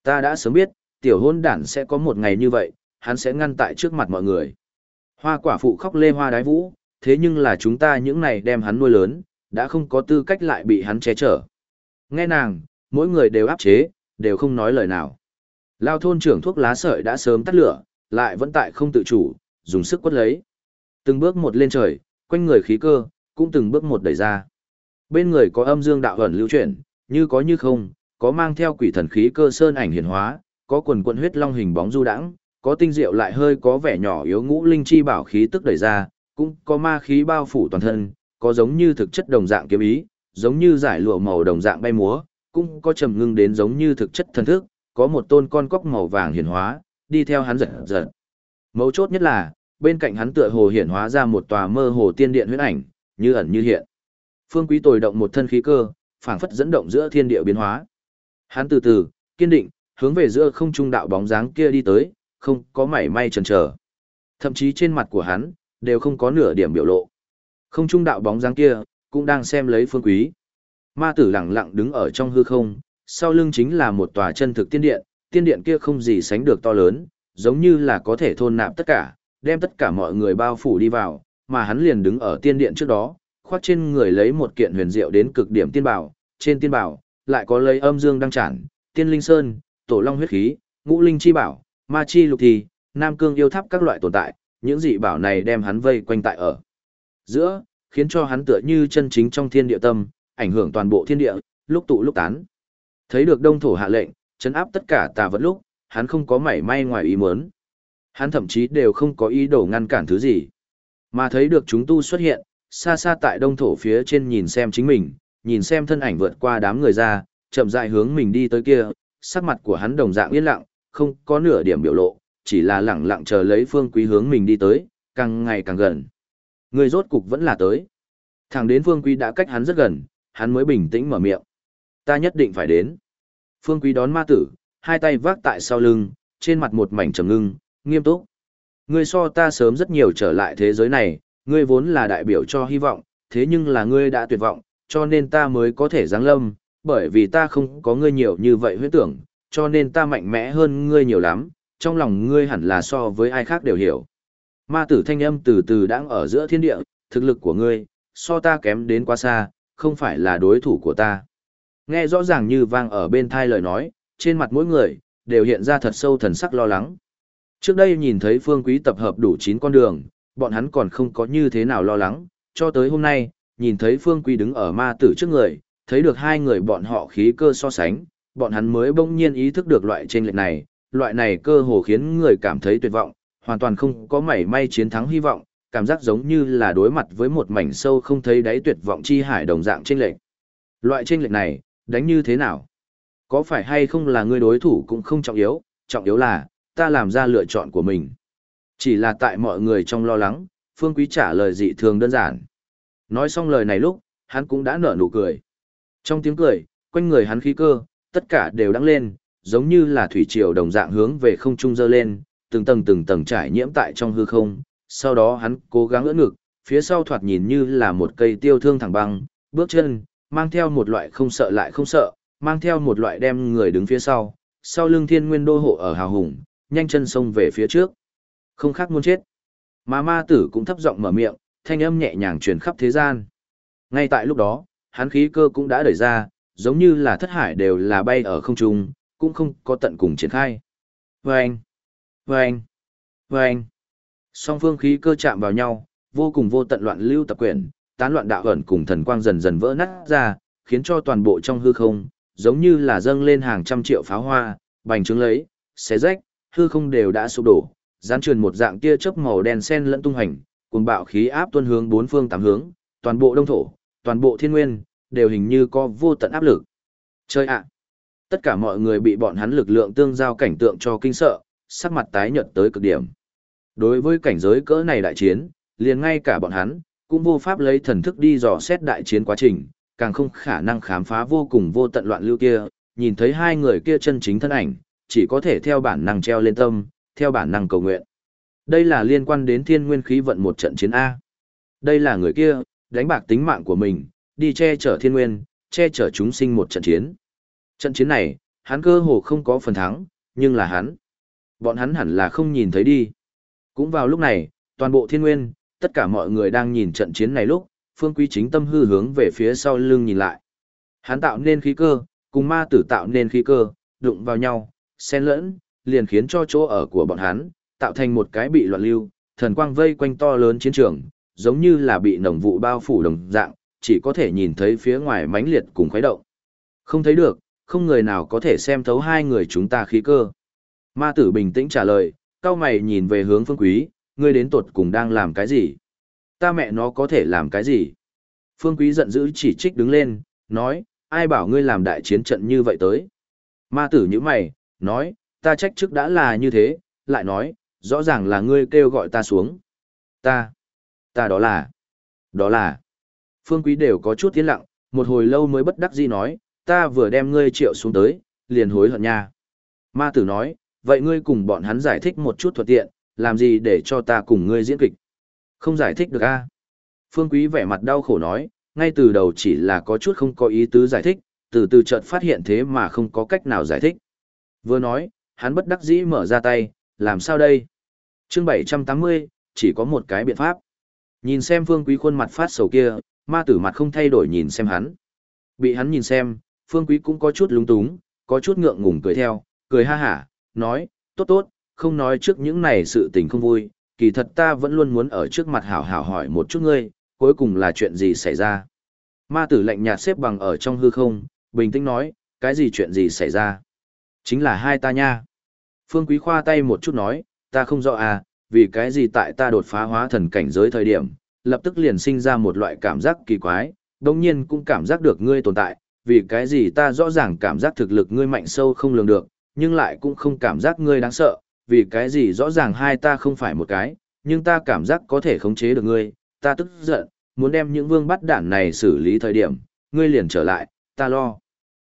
Ta đã sớm biết, tiểu hôn đản sẽ có một ngày như vậy, hắn sẽ ngăn tại trước mặt mọi người. Hoa quả phụ khóc lê hoa đái vũ, thế nhưng là chúng ta những này đem hắn nuôi lớn, đã không có tư cách lại bị hắn che chở. Nghe nàng, mỗi người đều áp chế, đều không nói lời nào. Lao thôn trưởng thuốc lá sợi đã sớm tắt lửa, lại vẫn tại không tự chủ, dùng sức quất lấy. Từng bước một lên trời, quanh người khí cơ, cũng từng bước một đẩy ra. Bên người có âm dương đạo ẩn lưu chuyển, như có như không, có mang theo quỷ thần khí cơ sơn ảnh hiển hóa, có quần quần huyết long hình bóng du đãng, có tinh diệu lại hơi có vẻ nhỏ yếu ngũ linh chi bảo khí tức đẩy ra, cũng có ma khí bao phủ toàn thân, có giống như thực chất đồng dạng kiếm ý, giống như giải lụa màu đồng dạng bay múa, cũng có trầm ngưng đến giống như thực chất thần thức, có một tôn con cóc màu vàng hiển hóa, đi theo hắn giật giật. Mấu chốt nhất là, bên cạnh hắn tựa hồ hiển hóa ra một tòa mơ hồ tiên điện huyết ảnh, như ẩn như hiện. Phương Quý tồi động một thân khí cơ, phảng phất dẫn động giữa thiên địa biến hóa. Hắn từ từ, kiên định, hướng về giữa không trung đạo bóng dáng kia đi tới, không có mảy may chần chờ. Thậm chí trên mặt của hắn đều không có nửa điểm biểu lộ. Không trung đạo bóng dáng kia cũng đang xem lấy Phương Quý. Ma tử lặng lặng đứng ở trong hư không, sau lưng chính là một tòa chân thực tiên điện, tiên điện kia không gì sánh được to lớn, giống như là có thể thôn nạp tất cả, đem tất cả mọi người bao phủ đi vào, mà hắn liền đứng ở tiên điện trước đó, khoác trên người lấy một kiện huyền diệu đến cực điểm tiên bảo, trên tiên bảo lại có lấy âm dương đăng trản, tiên linh sơn, tổ long huyết khí, ngũ linh chi bảo, ma chi lục thì, nam cương yêu tháp các loại tồn tại, những dị bảo này đem hắn vây quanh tại ở giữa, khiến cho hắn tựa như chân chính trong thiên địa tâm, ảnh hưởng toàn bộ thiên địa, lúc tụ lúc tán. Thấy được đông thổ hạ lệnh, chấn áp tất cả tà vật lúc, hắn không có mảy may ngoài ý muốn. Hắn thậm chí đều không có ý đồ ngăn cản thứ gì. Mà thấy được chúng tu xuất hiện, xa xa tại đông thổ phía trên nhìn xem chính mình, nhìn xem thân ảnh vượt qua đám người ra, chậm rãi hướng mình đi tới kia, sắc mặt của hắn đồng dạng yên lặng, không có nửa điểm biểu lộ, chỉ là lặng lặng chờ lấy phương quý hướng mình đi tới, càng ngày càng gần. Người rốt cục vẫn là tới. Thẳng đến phương quý đã cách hắn rất gần, hắn mới bình tĩnh mở miệng. Ta nhất định phải đến. Phương quý đón ma tử, hai tay vác tại sau lưng, trên mặt một mảnh trầm ngưng, nghiêm túc. Ngươi so ta sớm rất nhiều trở lại thế giới này, ngươi vốn là đại biểu cho hy vọng, thế nhưng là ngươi đã tuyệt vọng, cho nên ta mới có thể giáng lâm, bởi vì ta không có ngươi nhiều như vậy huyết tưởng, cho nên ta mạnh mẽ hơn ngươi nhiều lắm, trong lòng ngươi hẳn là so với ai khác đều hiểu. Ma tử thanh âm từ từ đang ở giữa thiên địa, thực lực của ngươi, so ta kém đến quá xa, không phải là đối thủ của ta. Nghe rõ ràng như vang ở bên thai lời nói, trên mặt mỗi người, đều hiện ra thật sâu thần sắc lo lắng. Trước đây nhìn thấy phương quý tập hợp đủ 9 con đường, bọn hắn còn không có như thế nào lo lắng, cho tới hôm nay, nhìn thấy phương quý đứng ở ma tử trước người, thấy được hai người bọn họ khí cơ so sánh, bọn hắn mới bỗng nhiên ý thức được loại trên lệch này, loại này cơ hồ khiến người cảm thấy tuyệt vọng, hoàn toàn không có mảy may chiến thắng hy vọng, cảm giác giống như là đối mặt với một mảnh sâu không thấy đáy tuyệt vọng chi hải đồng dạng trên lệch. Loại trên lệch này, đánh như thế nào? Có phải hay không là người đối thủ cũng không trọng yếu, trọng yếu là, ta làm ra lựa chọn của mình. Chỉ là tại mọi người trong lo lắng, Phương Quý trả lời dị thường đơn giản. Nói xong lời này lúc, hắn cũng đã nở nụ cười. Trong tiếng cười, quanh người hắn khí cơ, tất cả đều đắng lên, giống như là thủy triều đồng dạng hướng về không trung dơ lên, từng tầng từng tầng trải nhiễm tại trong hư không. Sau đó hắn cố gắng ưỡn ngực, phía sau thoạt nhìn như là một cây tiêu thương thẳng băng, bước chân, mang theo một loại không sợ lại không sợ, mang theo một loại đem người đứng phía sau, sau lưng thiên nguyên đô hộ ở hào hùng, nhanh chân xông về phía trước. Không khác muốn chết. Mà ma tử cũng thấp giọng mở miệng, thanh âm nhẹ nhàng truyền khắp thế gian. Ngay tại lúc đó, hắn khí cơ cũng đã đẩy ra, giống như là thất hải đều là bay ở không trung, cũng không có tận cùng triển khai. Vâng! Vâng! Vâng! Song phương khí cơ chạm vào nhau, vô cùng vô tận loạn lưu tập quyển, tán loạn đạo ẩn cùng thần quang dần dần vỡ nát ra, khiến cho toàn bộ trong hư không, giống như là dâng lên hàng trăm triệu pháo hoa, bành trướng lấy, xé rách, hư không đều đã sụp đổ, gián truyền một dạng tia chớp màu đen sen lẫn tung hành, cuồng bạo khí áp tuôn hướng bốn phương tám hướng, toàn bộ đông thổ, toàn bộ thiên nguyên, đều hình như có vô tận áp lực. Chơi ạ! Tất cả mọi người bị bọn hắn lực lượng tương giao cảnh tượng cho kinh sợ, sắc mặt tái nhợt tới cực điểm. Đối với cảnh giới cỡ này đại chiến, liền ngay cả bọn hắn, cũng vô pháp lấy thần thức đi dò xét đại chiến quá trình, càng không khả năng khám phá vô cùng vô tận loạn lưu kia, nhìn thấy hai người kia chân chính thân ảnh, chỉ có thể theo bản năng treo lên tâm, theo bản năng cầu nguyện. Đây là liên quan đến thiên nguyên khí vận một trận chiến A. Đây là người kia, đánh bạc tính mạng của mình, đi che chở thiên nguyên, che chở chúng sinh một trận chiến. Trận chiến này, hắn cơ hồ không có phần thắng, nhưng là hắn. Bọn hắn hẳn là không nhìn thấy đi. Cũng vào lúc này, toàn bộ thiên nguyên, tất cả mọi người đang nhìn trận chiến này lúc, phương quý chính tâm hư hướng về phía sau lưng nhìn lại. Hắn tạo nên khí cơ, cùng ma tử tạo nên khí cơ, đụng vào nhau, xen lẫn, liền khiến cho chỗ ở của bọn hắn, tạo thành một cái bị loạn lưu, thần quang vây quanh to lớn chiến trường, giống như là bị nồng vụ bao phủ đồng dạng, chỉ có thể nhìn thấy phía ngoài mãnh liệt cùng khuấy động. Không thấy được, không người nào có thể xem thấu hai người chúng ta khí cơ. Ma tử bình tĩnh trả lời, cao mày nhìn về hướng phương quý, ngươi đến tột cùng đang làm cái gì? Ta mẹ nó có thể làm cái gì? Phương quý giận dữ chỉ trích đứng lên, nói, ai bảo ngươi làm đại chiến trận như vậy tới? Ma tử như mày, nói, ta trách trước đã là như thế, lại nói, rõ ràng là ngươi kêu gọi ta xuống. Ta, ta đó là, đó là. Phương quý đều có chút tiến lặng, một hồi lâu mới bất đắc dĩ nói, ta vừa đem ngươi triệu xuống tới, liền hối hận nha. Ma tử nói, vậy ngươi cùng bọn hắn giải thích một chút thuận tiện, làm gì để cho ta cùng ngươi diễn kịch. Không giải thích được a Phương Quý vẻ mặt đau khổ nói, ngay từ đầu chỉ là có chút không có ý tứ giải thích, từ từ chợt phát hiện thế mà không có cách nào giải thích. Vừa nói, hắn bất đắc dĩ mở ra tay, làm sao đây? chương 780, chỉ có một cái biện pháp. Nhìn xem Phương Quý khuôn mặt phát sầu kia, ma tử mặt không thay đổi nhìn xem hắn. Bị hắn nhìn xem, Phương Quý cũng có chút lúng túng, có chút ngượng ngùng cười theo, cười ha hả, nói, tốt tốt, không nói trước những này sự tình không vui, kỳ thật ta vẫn luôn muốn ở trước mặt hảo hảo hỏi một chút ngươi, cuối cùng là chuyện gì xảy ra. Ma tử lạnh nhạt xếp bằng ở trong hư không, bình tĩnh nói, cái gì chuyện gì xảy ra. Chính là hai ta nha. Phương Quý khoa tay một chút nói, ta không rõ à, vì cái gì tại ta đột phá hóa thần cảnh giới thời điểm, lập tức liền sinh ra một loại cảm giác kỳ quái, đồng nhiên cũng cảm giác được ngươi tồn tại, vì cái gì ta rõ ràng cảm giác thực lực ngươi mạnh sâu không lường được, nhưng lại cũng không cảm giác ngươi đáng sợ, vì cái gì rõ ràng hai ta không phải một cái, nhưng ta cảm giác có thể khống chế được ngươi, ta tức giận, muốn đem những vương bắt đản này xử lý thời điểm, ngươi liền trở lại, ta lo.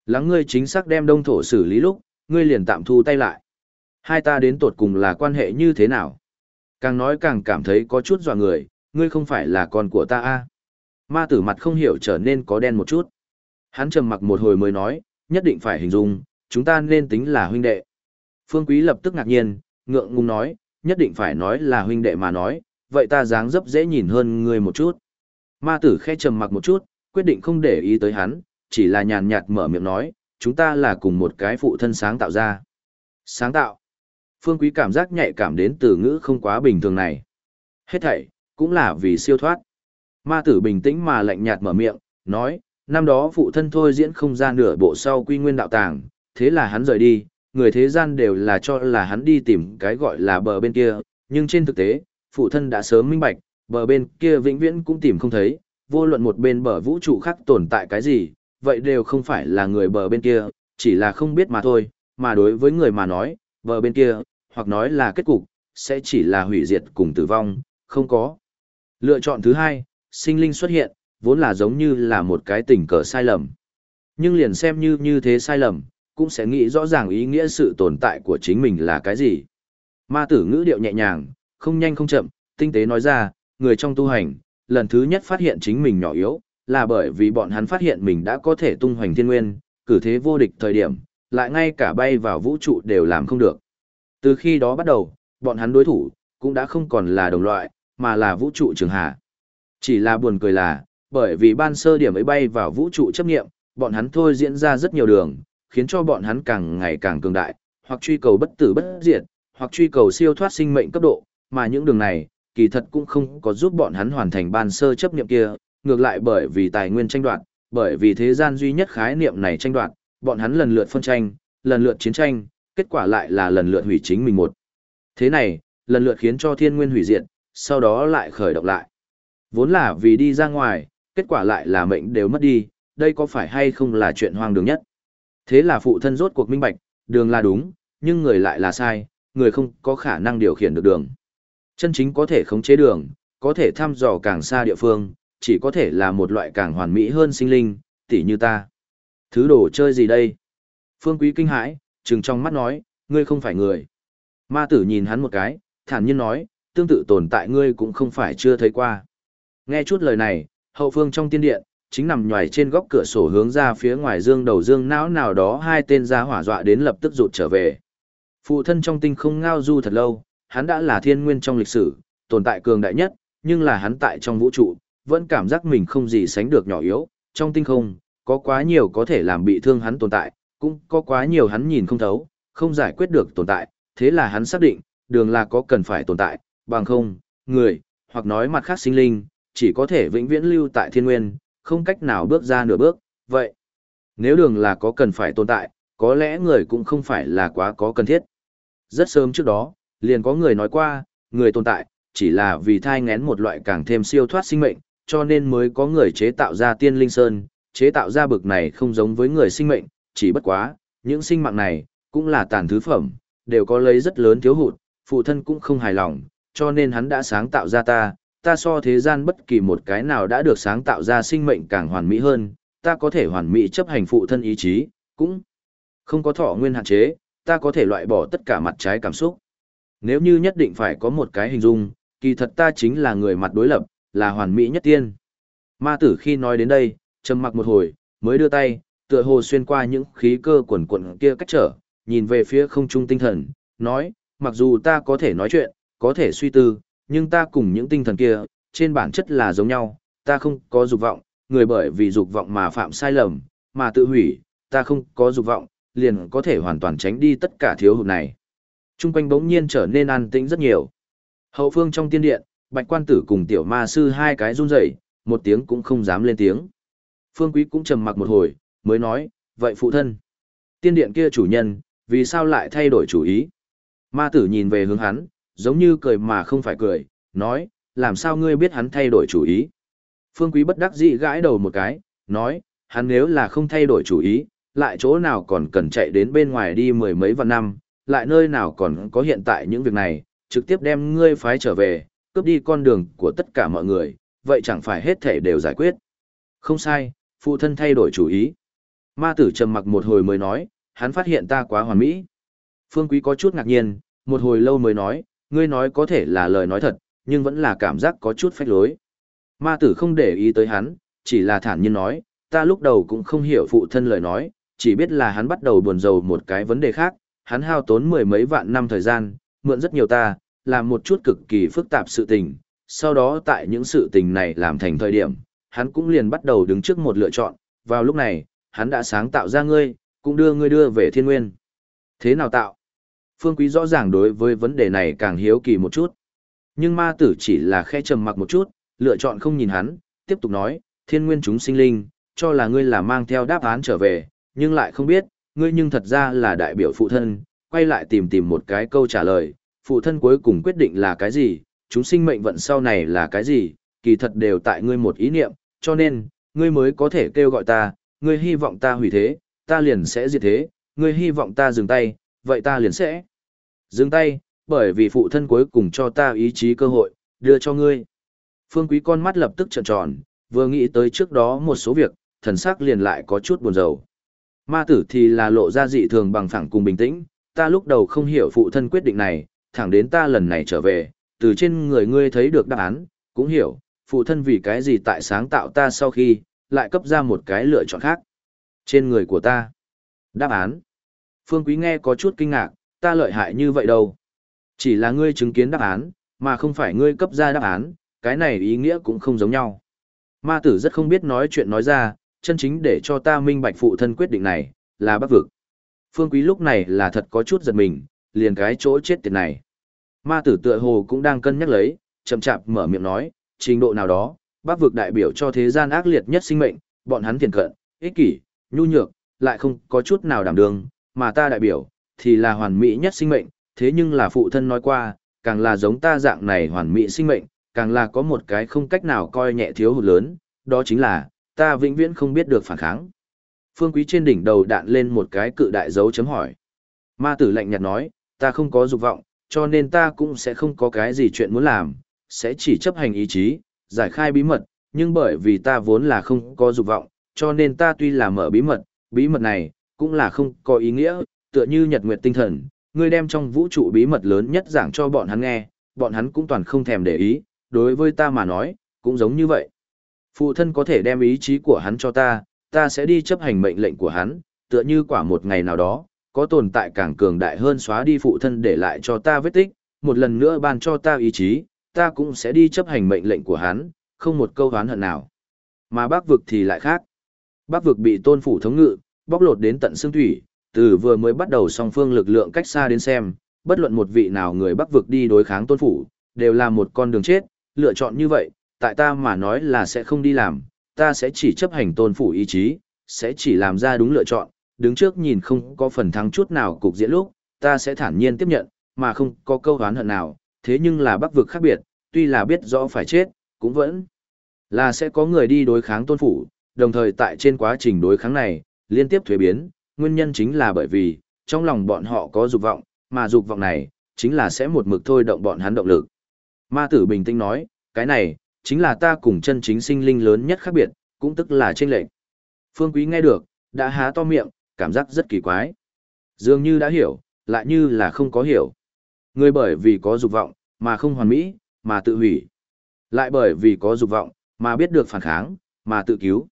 Lắng ngươi chính xác đem đông thổ xử lý lúc, ngươi liền tạm thu tay lại. Hai ta đến tột cùng là quan hệ như thế nào? Càng nói càng cảm thấy có chút dò người, ngươi không phải là con của ta a à? Ma tử mặt không hiểu trở nên có đen một chút. Hắn trầm mặc một hồi mới nói, nhất định phải hình dung, chúng ta nên tính là huynh đệ. Phương Quý lập tức ngạc nhiên, ngượng ngùng nói, nhất định phải nói là huynh đệ mà nói, vậy ta dáng dấp dễ nhìn hơn ngươi một chút. Ma tử khẽ trầm mặc một chút, quyết định không để ý tới hắn, chỉ là nhàn nhạt mở miệng nói, chúng ta là cùng một cái phụ thân sáng tạo ra. Sáng tạo. Phương Quý cảm giác nhạy cảm đến từ ngữ không quá bình thường này. Hết thảy, cũng là vì siêu thoát. Ma tử bình tĩnh mà lạnh nhạt mở miệng, nói, năm đó phụ thân thôi diễn không ra nửa bộ sau quy nguyên đạo tàng, thế là hắn rời đi, người thế gian đều là cho là hắn đi tìm cái gọi là bờ bên kia, nhưng trên thực tế, phụ thân đã sớm minh bạch, bờ bên kia vĩnh viễn cũng tìm không thấy, vô luận một bên bờ vũ trụ khác tồn tại cái gì, vậy đều không phải là người bờ bên kia, chỉ là không biết mà thôi, mà đối với người mà nói, bờ bên kia, hoặc nói là kết cục, sẽ chỉ là hủy diệt cùng tử vong, không có. Lựa chọn thứ hai, sinh linh xuất hiện, vốn là giống như là một cái tình cờ sai lầm. Nhưng liền xem như như thế sai lầm, cũng sẽ nghĩ rõ ràng ý nghĩa sự tồn tại của chính mình là cái gì. Ma tử ngữ điệu nhẹ nhàng, không nhanh không chậm, tinh tế nói ra, người trong tu hành, lần thứ nhất phát hiện chính mình nhỏ yếu, là bởi vì bọn hắn phát hiện mình đã có thể tung hoành thiên nguyên, cử thế vô địch thời điểm, lại ngay cả bay vào vũ trụ đều làm không được. Từ khi đó bắt đầu, bọn hắn đối thủ, cũng đã không còn là đồng loại, mà là vũ trụ trường hạ. Chỉ là buồn cười là, bởi vì ban sơ điểm ấy bay vào vũ trụ chấp nghiệm, bọn hắn thôi diễn ra rất nhiều đường, khiến cho bọn hắn càng ngày càng cường đại, hoặc truy cầu bất tử bất diệt, hoặc truy cầu siêu thoát sinh mệnh cấp độ, mà những đường này, kỳ thật cũng không có giúp bọn hắn hoàn thành ban sơ chấp niệm kia, ngược lại bởi vì tài nguyên tranh đoạt, bởi vì thế gian duy nhất khái niệm này tranh đoạt, bọn hắn lần lượt phân tranh, lần lượt chiến tranh, kết quả lại là lần lượt hủy chính mình một. Thế này, lần lượt khiến cho thiên nguyên hủy diệt, sau đó lại khởi động lại. Vốn là vì đi ra ngoài, kết quả lại là mệnh đều mất đi, đây có phải hay không là chuyện hoang đường nhất. Thế là phụ thân rốt cuộc minh bạch, đường là đúng, nhưng người lại là sai, người không có khả năng điều khiển được đường. Chân chính có thể khống chế đường, có thể thăm dò càng xa địa phương, chỉ có thể là một loại càng hoàn mỹ hơn sinh linh, tỉ như ta. Thứ đồ chơi gì đây? Phương Quý kinh hãi, trừng trong mắt nói, ngươi không phải người. Ma tử nhìn hắn một cái, thản nhiên nói, tương tự tồn tại ngươi cũng không phải chưa thấy qua. Nghe chút lời này, hậu phương trong tiên điện, chính nằm nhoài trên góc cửa sổ hướng ra phía ngoài dương đầu dương não nào đó hai tên gia hỏa dọa đến lập tức rụt trở về. Phụ thân trong tinh không ngao du thật lâu, hắn đã là thiên nguyên trong lịch sử, tồn tại cường đại nhất, nhưng là hắn tại trong vũ trụ, vẫn cảm giác mình không gì sánh được nhỏ yếu, trong tinh không, có quá nhiều có thể làm bị thương hắn tồn tại, cũng có quá nhiều hắn nhìn không thấu, không giải quyết được tồn tại, thế là hắn xác định, đường là có cần phải tồn tại, bằng không, người, hoặc nói mặt khác sinh linh, chỉ có thể vĩnh viễn lưu tại thiên nguyên, không cách nào bước ra nửa bước, vậy. Nếu đường là có cần phải tồn tại, có lẽ người cũng không phải là quá có cần thiết. Rất sớm trước đó, liền có người nói qua, người tồn tại, chỉ là vì thai ngén một loại càng thêm siêu thoát sinh mệnh, cho nên mới có người chế tạo ra tiên linh sơn, chế tạo ra bực này không giống với người sinh mệnh, chỉ bất quá, những sinh mạng này, cũng là tàn thứ phẩm, đều có lấy rất lớn thiếu hụt, phụ thân cũng không hài lòng, cho nên hắn đã sáng tạo ra ta, ta so thế gian bất kỳ một cái nào đã được sáng tạo ra sinh mệnh càng hoàn mỹ hơn, ta có thể hoàn mỹ chấp hành phụ thân ý chí, cũng không có thọ nguyên hạn chế, ta có thể loại bỏ tất cả mặt trái cảm xúc. Nếu như nhất định phải có một cái hình dung, kỳ thật ta chính là người mặt đối lập, là hoàn mỹ nhất tiên. Ma tử khi nói đến đây, trầm mặc một hồi, mới đưa tay, tựa hồ xuyên qua những khí cơ quần quần kia cách trở, nhìn về phía không trung tinh thần, nói, mặc dù ta có thể nói chuyện, có thể suy tư, nhưng ta cùng những tinh thần kia, trên bản chất là giống nhau, ta không có dục vọng, người bởi vì dục vọng mà phạm sai lầm, mà tự hủy, ta không có dục vọng, liền có thể hoàn toàn tránh đi tất cả thiếu hụt này. Trung quanh bỗng nhiên trở nên an tĩnh rất nhiều. Hậu phương trong tiên điện, bạch quan tử cùng tiểu ma sư hai cái run rẩy, một tiếng cũng không dám lên tiếng. Phương Quý cũng trầm mặc một hồi, mới nói, vậy phụ thân. Tiên điện kia chủ nhân, vì sao lại thay đổi chủ ý? Ma tử nhìn về hướng hắn, giống như cười mà không phải cười, nói, làm sao ngươi biết hắn thay đổi chủ ý? Phương Quý bất đắc dĩ gãi đầu một cái, nói, hắn nếu là không thay đổi chủ ý, lại chỗ nào còn cần chạy đến bên ngoài đi mười mấy vạn năm, lại nơi nào còn có hiện tại những việc này, trực tiếp đem ngươi phái trở về, cướp đi con đường của tất cả mọi người, vậy chẳng phải hết thể đều giải quyết. Không sai, phụ thân thay đổi chủ ý. Ma tử trầm mặc một hồi mới nói, hắn phát hiện ta quá hoàn mỹ. Phương Quý có chút ngạc nhiên, một hồi lâu mới nói, ngươi nói có thể là lời nói thật, nhưng vẫn là cảm giác có chút phách lối. Ma tử không để ý tới hắn, chỉ là thản nhiên nói, ta lúc đầu cũng không hiểu phụ thân lời nói, chỉ biết là hắn bắt đầu buồn rầu một cái vấn đề khác, hắn hao tốn mười mấy vạn năm thời gian, mượn rất nhiều ta, làm một chút cực kỳ phức tạp sự tình, sau đó tại những sự tình này làm thành thời điểm, hắn cũng liền bắt đầu đứng trước một lựa chọn, vào lúc này, hắn đã sáng tạo ra ngươi, cũng đưa ngươi đưa về thiên nguyên. Thế nào tạo? Phương Quý rõ ràng đối với vấn đề này càng hiếu kỳ một chút. Nhưng ma tử chỉ là khẽ trầm mặc một chút, lựa chọn không nhìn hắn, tiếp tục nói, thiên nguyên chúng sinh linh, cho là ngươi là mang theo đáp án trở về, nhưng lại không biết, ngươi nhưng thật ra là đại biểu phụ thân, quay lại tìm tìm một cái câu trả lời, phụ thân cuối cùng quyết định là cái gì, chúng sinh mệnh vận sau này là cái gì, kỳ thật đều tại ngươi một ý niệm, cho nên, ngươi mới có thể kêu gọi ta, ngươi hy vọng ta hủy thế, ta liền sẽ diệt thế, ngươi hy vọng ta dừng tay, vậy ta liền sẽ dừng tay, bởi vì phụ thân cuối cùng cho ta ý chí cơ hội, đưa cho ngươi. Phương Quý con mắt lập tức trợn tròn, vừa nghĩ tới trước đó một số việc, thần sắc liền lại có chút buồn rầu. Ma tử thì là lộ ra dị thường bằng phẳng cùng bình tĩnh, ta lúc đầu không hiểu phụ thân quyết định này, thẳng đến ta lần này trở về, từ trên người ngươi thấy được đáp án, cũng hiểu, phụ thân vì cái gì tại sáng tạo ta sau khi, lại cấp ra một cái lựa chọn khác. Trên người của ta, Đáp án. Phương Quý nghe có chút kinh ngạc, ta lợi hại như vậy đâu. Chỉ là ngươi chứng kiến đáp án, mà không phải ngươi cấp ra đáp án, cái này ý nghĩa cũng không giống nhau. Ma tử rất không biết nói chuyện nói ra, chân chính để cho ta minh bạch phụ thân quyết định này, là bắc vực. Phương Quý lúc này là thật có chút giật mình, liền cái chỗ chết tiệt này. Ma tử tựa hồ cũng đang cân nhắc lấy, chậm chạp mở miệng nói, trình độ nào đó, bắc vực đại biểu cho thế gian ác liệt nhất sinh mệnh, bọn hắn thiền cận, ích kỷ, nhu nhược, lại không có chút nào đảm đương, mà ta đại biểu, thì là hoàn mỹ nhất sinh mệnh, thế nhưng là phụ thân nói qua, càng là giống ta dạng này hoàn mỹ sinh mệnh, càng là có một cái không cách nào coi nhẹ thiếu hụt lớn, đó chính là, ta vĩnh viễn không biết được phản kháng. Phương Quý trên đỉnh đầu đạn lên một cái cự đại dấu chấm hỏi. Ma tử lạnh nhạt nói, ta không có dục vọng, cho nên ta cũng sẽ không có cái gì chuyện muốn làm, sẽ chỉ chấp hành ý chí, giải khai bí mật, nhưng bởi vì ta vốn là không có dục vọng, cho nên ta tuy là mở bí mật, bí mật này, cũng là không có ý nghĩa, tựa như nhật nguyệt tinh thần, ngươi đem trong vũ trụ bí mật lớn nhất giảng cho bọn hắn nghe, bọn hắn cũng toàn không thèm để ý, đối với ta mà nói, cũng giống như vậy. Phụ thân có thể đem ý chí của hắn cho ta, ta sẽ đi chấp hành mệnh lệnh của hắn, tựa như quả một ngày nào đó, có tồn tại càng cường đại hơn xóa đi phụ thân để lại cho ta vết tích, một lần nữa ban cho ta ý chí, ta cũng sẽ đi chấp hành mệnh lệnh của hắn, không một câu hán hận nào. Mà bác vực thì lại khác. Bác vực bị tôn phủ thống ngự, bóc lột đến tận xương thủy, từ vừa mới bắt đầu song phương lực lượng cách xa đến xem, bất luận một vị nào người bắc vực đi đối kháng tôn phủ, đều là một con đường chết, lựa chọn như vậy, tại ta mà nói là sẽ không đi làm, ta sẽ chỉ chấp hành tôn phủ ý chí, sẽ chỉ làm ra đúng lựa chọn, đứng trước nhìn không có phần thắng chút nào cục diễn lúc, ta sẽ thản nhiên tiếp nhận, mà không có câu hán hận nào, thế nhưng là bắc vực khác biệt, tuy là biết rõ phải chết, cũng vẫn là sẽ có người đi đối kháng tôn phủ, đồng thời tại trên quá trình đối kháng này, liên tiếp thuế biến, nguyên nhân chính là bởi vì, trong lòng bọn họ có dục vọng, mà dục vọng này, chính là sẽ một mực thôi động bọn hắn động lực. Ma tử bình tĩnh nói, cái này, chính là ta cùng chân chính sinh linh lớn nhất khác biệt, cũng tức là trên lệnh. Phương Quý nghe được, đã há to miệng, cảm giác rất kỳ quái. Dường như đã hiểu, lại như là không có hiểu. Người bởi vì có dục vọng, mà không hoàn mỹ, mà tự hủy. Lại bởi vì có dục vọng, mà biết được phản kháng, mà tự cứu.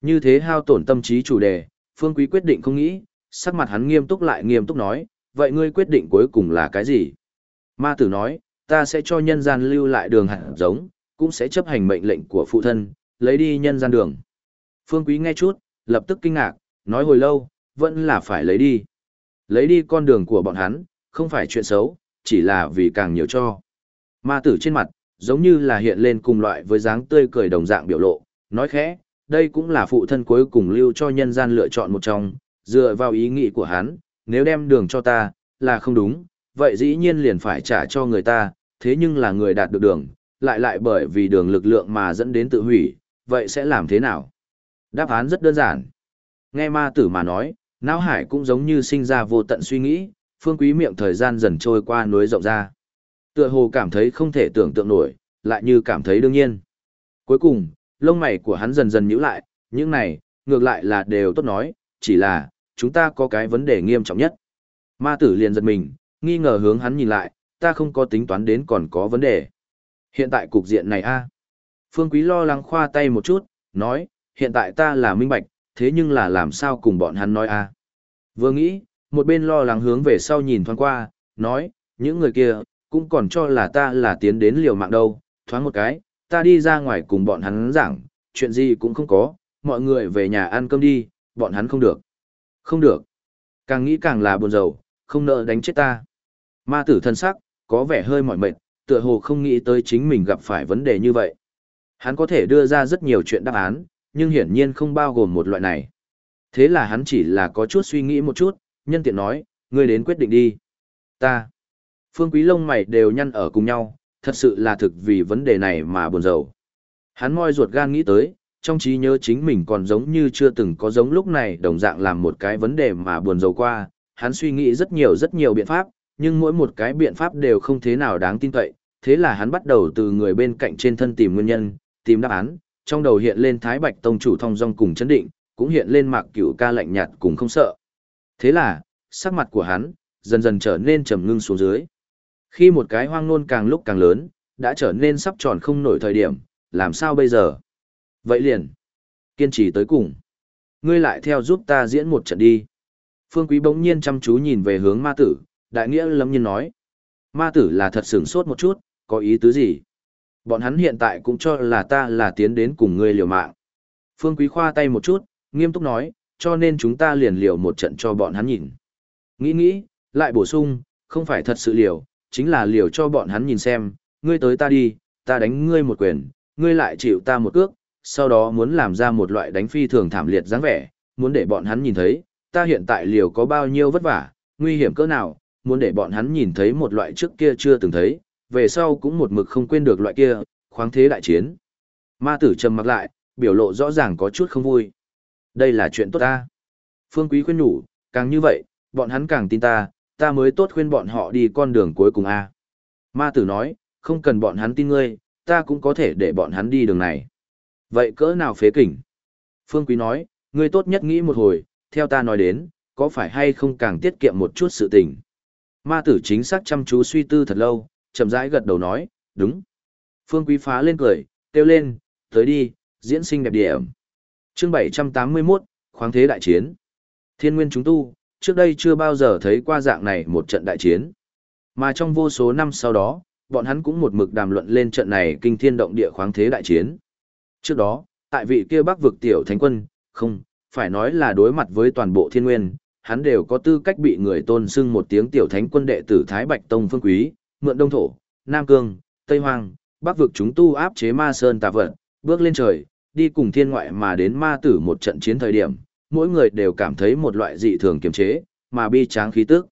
Như thế hao tổn tâm trí chủ đề, Phương Quý quyết định không nghĩ, sắc mặt hắn nghiêm túc lại nghiêm túc nói, vậy ngươi quyết định cuối cùng là cái gì? Ma tử nói, ta sẽ cho nhân gian lưu lại đường hạt giống, cũng sẽ chấp hành mệnh lệnh của phụ thân, lấy đi nhân gian đường. Phương Quý nghe chút, lập tức kinh ngạc, nói hồi lâu, vẫn là phải lấy đi. Lấy đi con đường của bọn hắn, không phải chuyện xấu, chỉ là vì càng nhiều cho. Ma tử trên mặt, giống như là hiện lên cùng loại với dáng tươi cười đồng dạng biểu lộ, nói khẽ, đây cũng là phụ thân cuối cùng lưu cho nhân gian lựa chọn một trong, dựa vào ý nghĩ của hắn, nếu đem đường cho ta, là không đúng, vậy dĩ nhiên liền phải trả cho người ta, thế nhưng là người đạt được đường, lại lại bởi vì đường lực lượng mà dẫn đến tự hủy, vậy sẽ làm thế nào? Đáp án rất đơn giản. Nghe ma tử mà nói, não hải cũng giống như sinh ra vô tận suy nghĩ, phương quý miệng thời gian dần trôi qua núi rộng ra. Tựa hồ cảm thấy không thể tưởng tượng nổi, lại như cảm thấy đương nhiên. Cuối cùng, lông mày của hắn dần dần nhíu lại, những này, ngược lại là đều tốt nói, chỉ là, chúng ta có cái vấn đề nghiêm trọng nhất. Ma tử liền giật mình, nghi ngờ hướng hắn nhìn lại, ta không có tính toán đến còn có vấn đề. Hiện tại cục diện này a Phương Quý lo lắng khoa tay một chút, nói, hiện tại ta là minh bạch, thế nhưng là làm sao cùng bọn hắn nói a Vừa nghĩ, một bên lo lắng hướng về sau nhìn thoáng qua, nói, những người kia, cũng còn cho là ta là tiến đến liều mạng đâu, thoáng một cái, ta đi ra ngoài cùng bọn hắn giảng, chuyện gì cũng không có, mọi người về nhà ăn cơm đi, bọn hắn không được. Không được. Càng nghĩ càng là buồn rầu, không nợ đánh chết ta. Ma tử thân sắc, có vẻ hơi mỏi mệt, tựa hồ không nghĩ tới chính mình gặp phải vấn đề như vậy. Hắn có thể đưa ra rất nhiều chuyện đáp án, nhưng hiển nhiên không bao gồm một loại này. Thế là hắn chỉ là có chút suy nghĩ một chút, nhân tiện nói, ngươi đến quyết định đi. Ta. Phương Quý lông mày đều nhăn ở cùng nhau, thật sự là thực vì vấn đề này mà buồn rầu. Hắn moi ruột gan nghĩ tới, trong trí nhớ chính mình còn giống như chưa từng có giống lúc này đồng dạng làm một cái vấn đề mà buồn rầu qua, hắn suy nghĩ rất nhiều rất nhiều biện pháp, nhưng mỗi một cái biện pháp đều không thế nào đáng tin cậy, thế là hắn bắt đầu từ người bên cạnh trên thân tìm nguyên nhân, tìm đáp án, trong đầu hiện lên Thái Bạch Tông chủ thông dong cùng chấn định, cũng hiện lên Mạc Cửu ca lạnh nhạt cùng không sợ. Thế là, sắc mặt của hắn dần dần trở nên trầm ngưng xuống dưới. Khi một cái hoang nôn càng lúc càng lớn, đã trở nên sắp tròn không nổi thời điểm, làm sao bây giờ? Vậy liền, kiên trì tới cùng. Ngươi lại theo giúp ta diễn một trận đi. Phương Quý bỗng nhiên chăm chú nhìn về hướng ma tử, đại nghĩa lâm nhiên nói. Ma tử là thật sửng sốt một chút, có ý tứ gì? Bọn hắn hiện tại cũng cho là ta là tiến đến cùng ngươi liều mạng. Phương Quý khoa tay một chút, nghiêm túc nói, cho nên chúng ta liền liều một trận cho bọn hắn nhìn. Nghĩ nghĩ, lại bổ sung, không phải thật sự liều, chính là liều cho bọn hắn nhìn xem, ngươi tới ta đi, ta đánh ngươi một quyền, ngươi lại chịu ta một cước, sau đó muốn làm ra một loại đánh phi thường thảm liệt dáng vẻ, muốn để bọn hắn nhìn thấy, ta hiện tại liều có bao nhiêu vất vả, nguy hiểm cỡ nào, muốn để bọn hắn nhìn thấy một loại trước kia chưa từng thấy, về sau cũng một mực không quên được loại kia, khoáng thế đại chiến. Ma tử trầm mặc lại, biểu lộ rõ ràng có chút không vui. Đây là chuyện tốt ta. Phương Quý khuyên nhủ, càng như vậy, bọn hắn càng tin ta, ta mới tốt khuyên bọn họ đi con đường cuối cùng a. Ma tử nói, không cần bọn hắn tin ngươi, ta cũng có thể để bọn hắn đi đường này. Vậy cỡ nào phế kỉnh? Phương Quý nói, ngươi tốt nhất nghĩ một hồi, theo ta nói đến, có phải hay không càng tiết kiệm một chút sự tình. Ma tử chính xác chăm chú suy tư thật lâu, chậm rãi gật đầu nói, đúng. Phương Quý phá lên cười, kêu lên, tới đi, diễn sinh đẹp điểm. Chương 781, khoáng thế đại chiến. Thiên nguyên chúng tu, trước đây chưa bao giờ thấy qua dạng này một trận đại chiến. Mà trong vô số năm sau đó, bọn hắn cũng một mực đàm luận lên trận này kinh thiên động địa khoáng thế đại chiến. Trước đó, tại vị kia bắc vực tiểu thánh quân, không, phải nói là đối mặt với toàn bộ thiên nguyên, hắn đều có tư cách bị người tôn xưng một tiếng tiểu thánh quân đệ tử Thái Bạch Tông phương quý, mượn đông thổ, Nam Cương, Tây hoàng, bắc vực chúng tu áp chế ma sơn tà vật, bước lên trời, đi cùng thiên ngoại mà đến ma tử một trận chiến thời điểm, mỗi người đều cảm thấy một loại dị thường kiềm chế, mà bi tráng khí tức.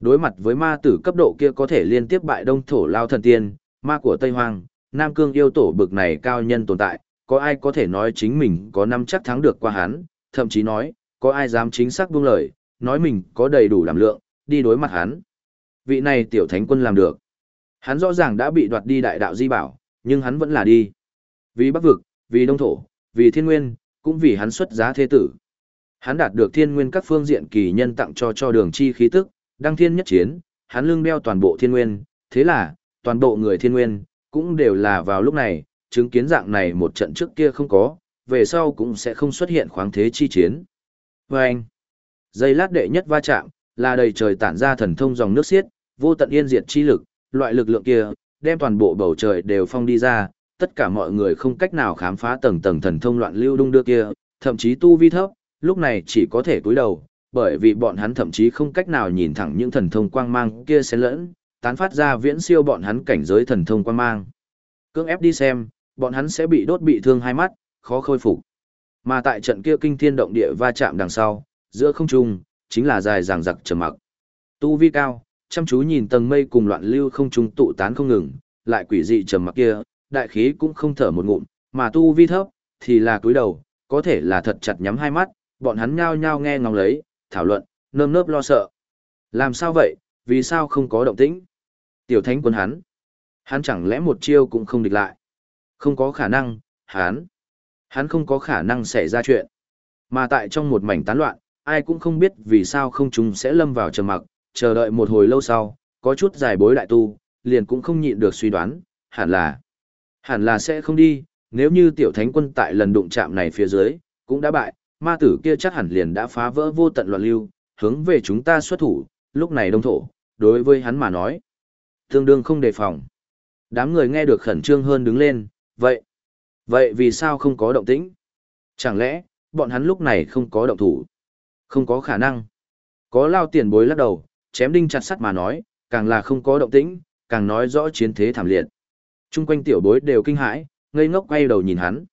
Đối mặt với ma tử cấp độ kia có thể liên tiếp bại đông thổ lao thần tiên, ma của Tây Hoang, Nam Cương yêu tổ bực này cao nhân tồn tại, có ai có thể nói chính mình có năm chắc thắng được qua hắn, thậm chí nói, có ai dám chính xác buông lời, nói mình có đầy đủ đảm lượng, đi đối mặt hắn. Vị này tiểu thánh quân làm được. Hắn rõ ràng đã bị đoạt đi đại đạo di bảo, nhưng hắn vẫn là đi. Vì bắc vực, vì đông thổ, vì thiên nguyên, cũng vì hắn xuất giá thế tử. Hắn đạt được thiên nguyên các phương diện kỳ nhân tặng cho cho đường chi khí tức, đăng thiên nhất chiến, hắn lưng đeo toàn bộ thiên nguyên, thế là, toàn bộ người thiên nguyên, cũng đều là vào lúc này, chứng kiến dạng này một trận trước kia không có, về sau cũng sẽ không xuất hiện khoáng thế chi chiến. Và anh, giây lát đệ nhất va chạm, là đầy trời tản ra thần thông dòng nước xiết, vô tận yên diệt chi lực, loại lực lượng kia, đem toàn bộ bầu trời đều phong đi ra, tất cả mọi người không cách nào khám phá tầng tầng thần thông loạn lưu đung đưa kia, thậm chí tu vi thấp, lúc này chỉ có thể cúi đầu, bởi vì bọn hắn thậm chí không cách nào nhìn thẳng những thần thông quang mang kia xen lẫn, tán phát ra viễn siêu bọn hắn cảnh giới thần thông quang mang. Cưỡng ép đi xem, bọn hắn sẽ bị đốt bị thương hai mắt, khó khôi phục. Mà tại trận kia kinh thiên động địa va chạm đằng sau, giữa không trung, chính là dài dằng dặc trầm mặc. Tu vi cao, chăm chú nhìn tầng mây cùng loạn lưu không trung tụ tán không ngừng, lại quỷ dị trầm mặc kia, đại khí cũng không thở một ngụm, mà tu vi thấp, thì là cúi đầu, có thể là thật chặt nhắm hai mắt, bọn hắn nhao nhao nghe ngóng lấy, thảo luận, nơm nớp lo sợ. Làm sao vậy, vì sao không có động tĩnh? Tiểu thánh quân hắn, hắn chẳng lẽ một chiêu cũng không địch lại? Không có khả năng, hắn, hắn không có khả năng xảy ra chuyện. Mà tại trong một mảnh tán loạn, ai cũng không biết vì sao không chúng sẽ lâm vào trầm mặc, chờ đợi một hồi lâu sau, có chút dài bối đại tu, liền cũng không nhịn được suy đoán, hẳn là, hẳn là sẽ không đi, nếu như tiểu thánh quân tại lần đụng chạm này phía dưới, cũng đã bại, ma tử kia chắc hẳn liền đã phá vỡ vô tận loạn lưu, hướng về chúng ta xuất thủ, lúc này đông thổ, đối với hắn mà nói. Tương đương không đề phòng. Đám người nghe được khẩn trương hơn đứng lên, vậy, vậy vì sao không có động tĩnh? Chẳng lẽ, bọn hắn lúc này không có động thủ? Không có khả năng. Có lao tiền bối lắc đầu, chém đinh chặt sắt mà nói, càng là không có động tĩnh, càng nói rõ chiến thế thảm liệt. Trung quanh tiểu bối đều kinh hãi, ngây ngốc quay đầu nhìn hắn.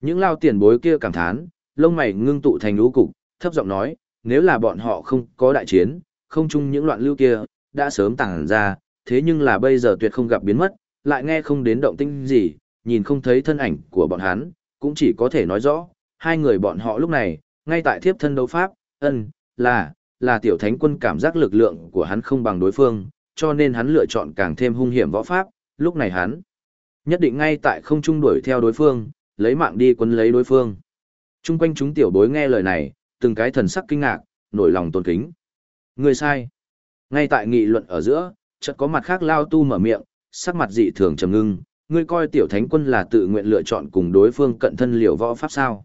Những lao tiền bối kia cảm thán, lông mày ngưng tụ thành lũ cục, thấp giọng nói, nếu là bọn họ không có đại chiến, không chung những loạn lưu kia, đã sớm tàng ra, thế nhưng là bây giờ tuyệt không gặp biến mất, lại nghe không đến động tĩnh gì, nhìn không thấy thân ảnh của bọn hắn, cũng chỉ có thể nói rõ, hai người bọn họ lúc này, ngay tại thiếp thân đấu pháp, ân, là, là tiểu thánh quân cảm giác lực lượng của hắn không bằng đối phương, cho nên hắn lựa chọn càng thêm hung hiểm võ pháp, lúc này hắn nhất định ngay tại không trung đuổi theo đối phương, lấy mạng đi quân lấy đối phương. Trung quanh chúng tiểu bối nghe lời này, từng cái thần sắc kinh ngạc, nổi lòng tôn kính. Người sai. Ngay tại nghị luận ở giữa, chợt có mặt khác lao tu mở miệng, sắc mặt dị thường trầm ngưng, ngươi coi tiểu thánh quân là tự nguyện lựa chọn cùng đối phương cận thân liều võ pháp sao.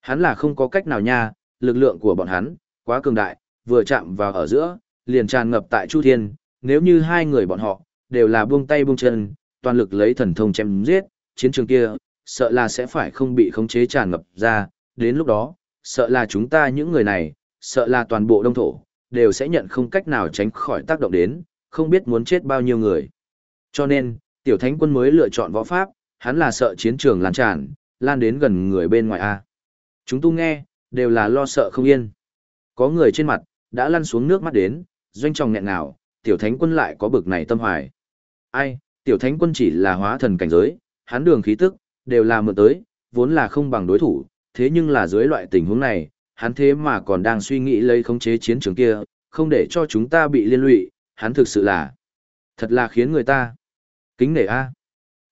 Hắn là không có cách nào nha, lực lượng của bọn hắn, quá cường đại, vừa chạm vào ở giữa, liền tràn ngập tại Chu Thiên, nếu như hai người bọn họ đều là buông tay buông chân, toàn lực lấy thần thông chém giết, chiến trường kia, sợ là sẽ phải không bị khống chế tràn ngập ra, đến lúc đó, sợ là chúng ta những người này, sợ là toàn bộ đông thổ, đều sẽ nhận không cách nào tránh khỏi tác động đến, không biết muốn chết bao nhiêu người. Cho nên, tiểu thánh quân mới lựa chọn võ pháp, hắn là sợ chiến trường lan tràn, lan đến gần người bên ngoài A. Chúng tu nghe, đều là lo sợ không yên. Có người trên mặt, đã lăn xuống nước mắt đến, doanh tròng nghẹn nào, tiểu thánh quân lại có bực này tâm hoài. Ai, tiểu thánh quân chỉ là hóa thần cảnh giới, hắn đường khí tức, đều là mượn tới, vốn là không bằng đối thủ, thế nhưng là dưới loại tình huống này, hắn thế mà còn đang suy nghĩ lấy khống chế chiến trường kia, không để cho chúng ta bị liên lụy, hắn thực sự là, thật là khiến người ta kính nể a.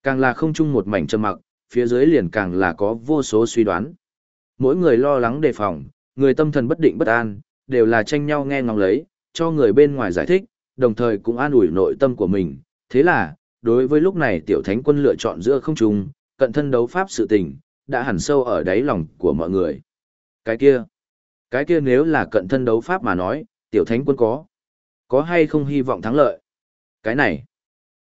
Càng là không chung một mảnh trầm mặc, phía dưới liền càng là có vô số suy đoán. Mỗi người lo lắng đề phòng, người tâm thần bất định bất an, đều là tranh nhau nghe ngóng lấy, cho người bên ngoài giải thích, đồng thời cũng an ủi nội tâm của mình. Thế là, đối với lúc này tiểu thánh quân lựa chọn giữa không trung, cận thân đấu pháp sự tình, đã hẳn sâu ở đáy lòng của mọi người. Cái kia, cái kia nếu là cận thân đấu pháp mà nói, tiểu thánh quân có, có hay không hy vọng thắng lợi? Cái này,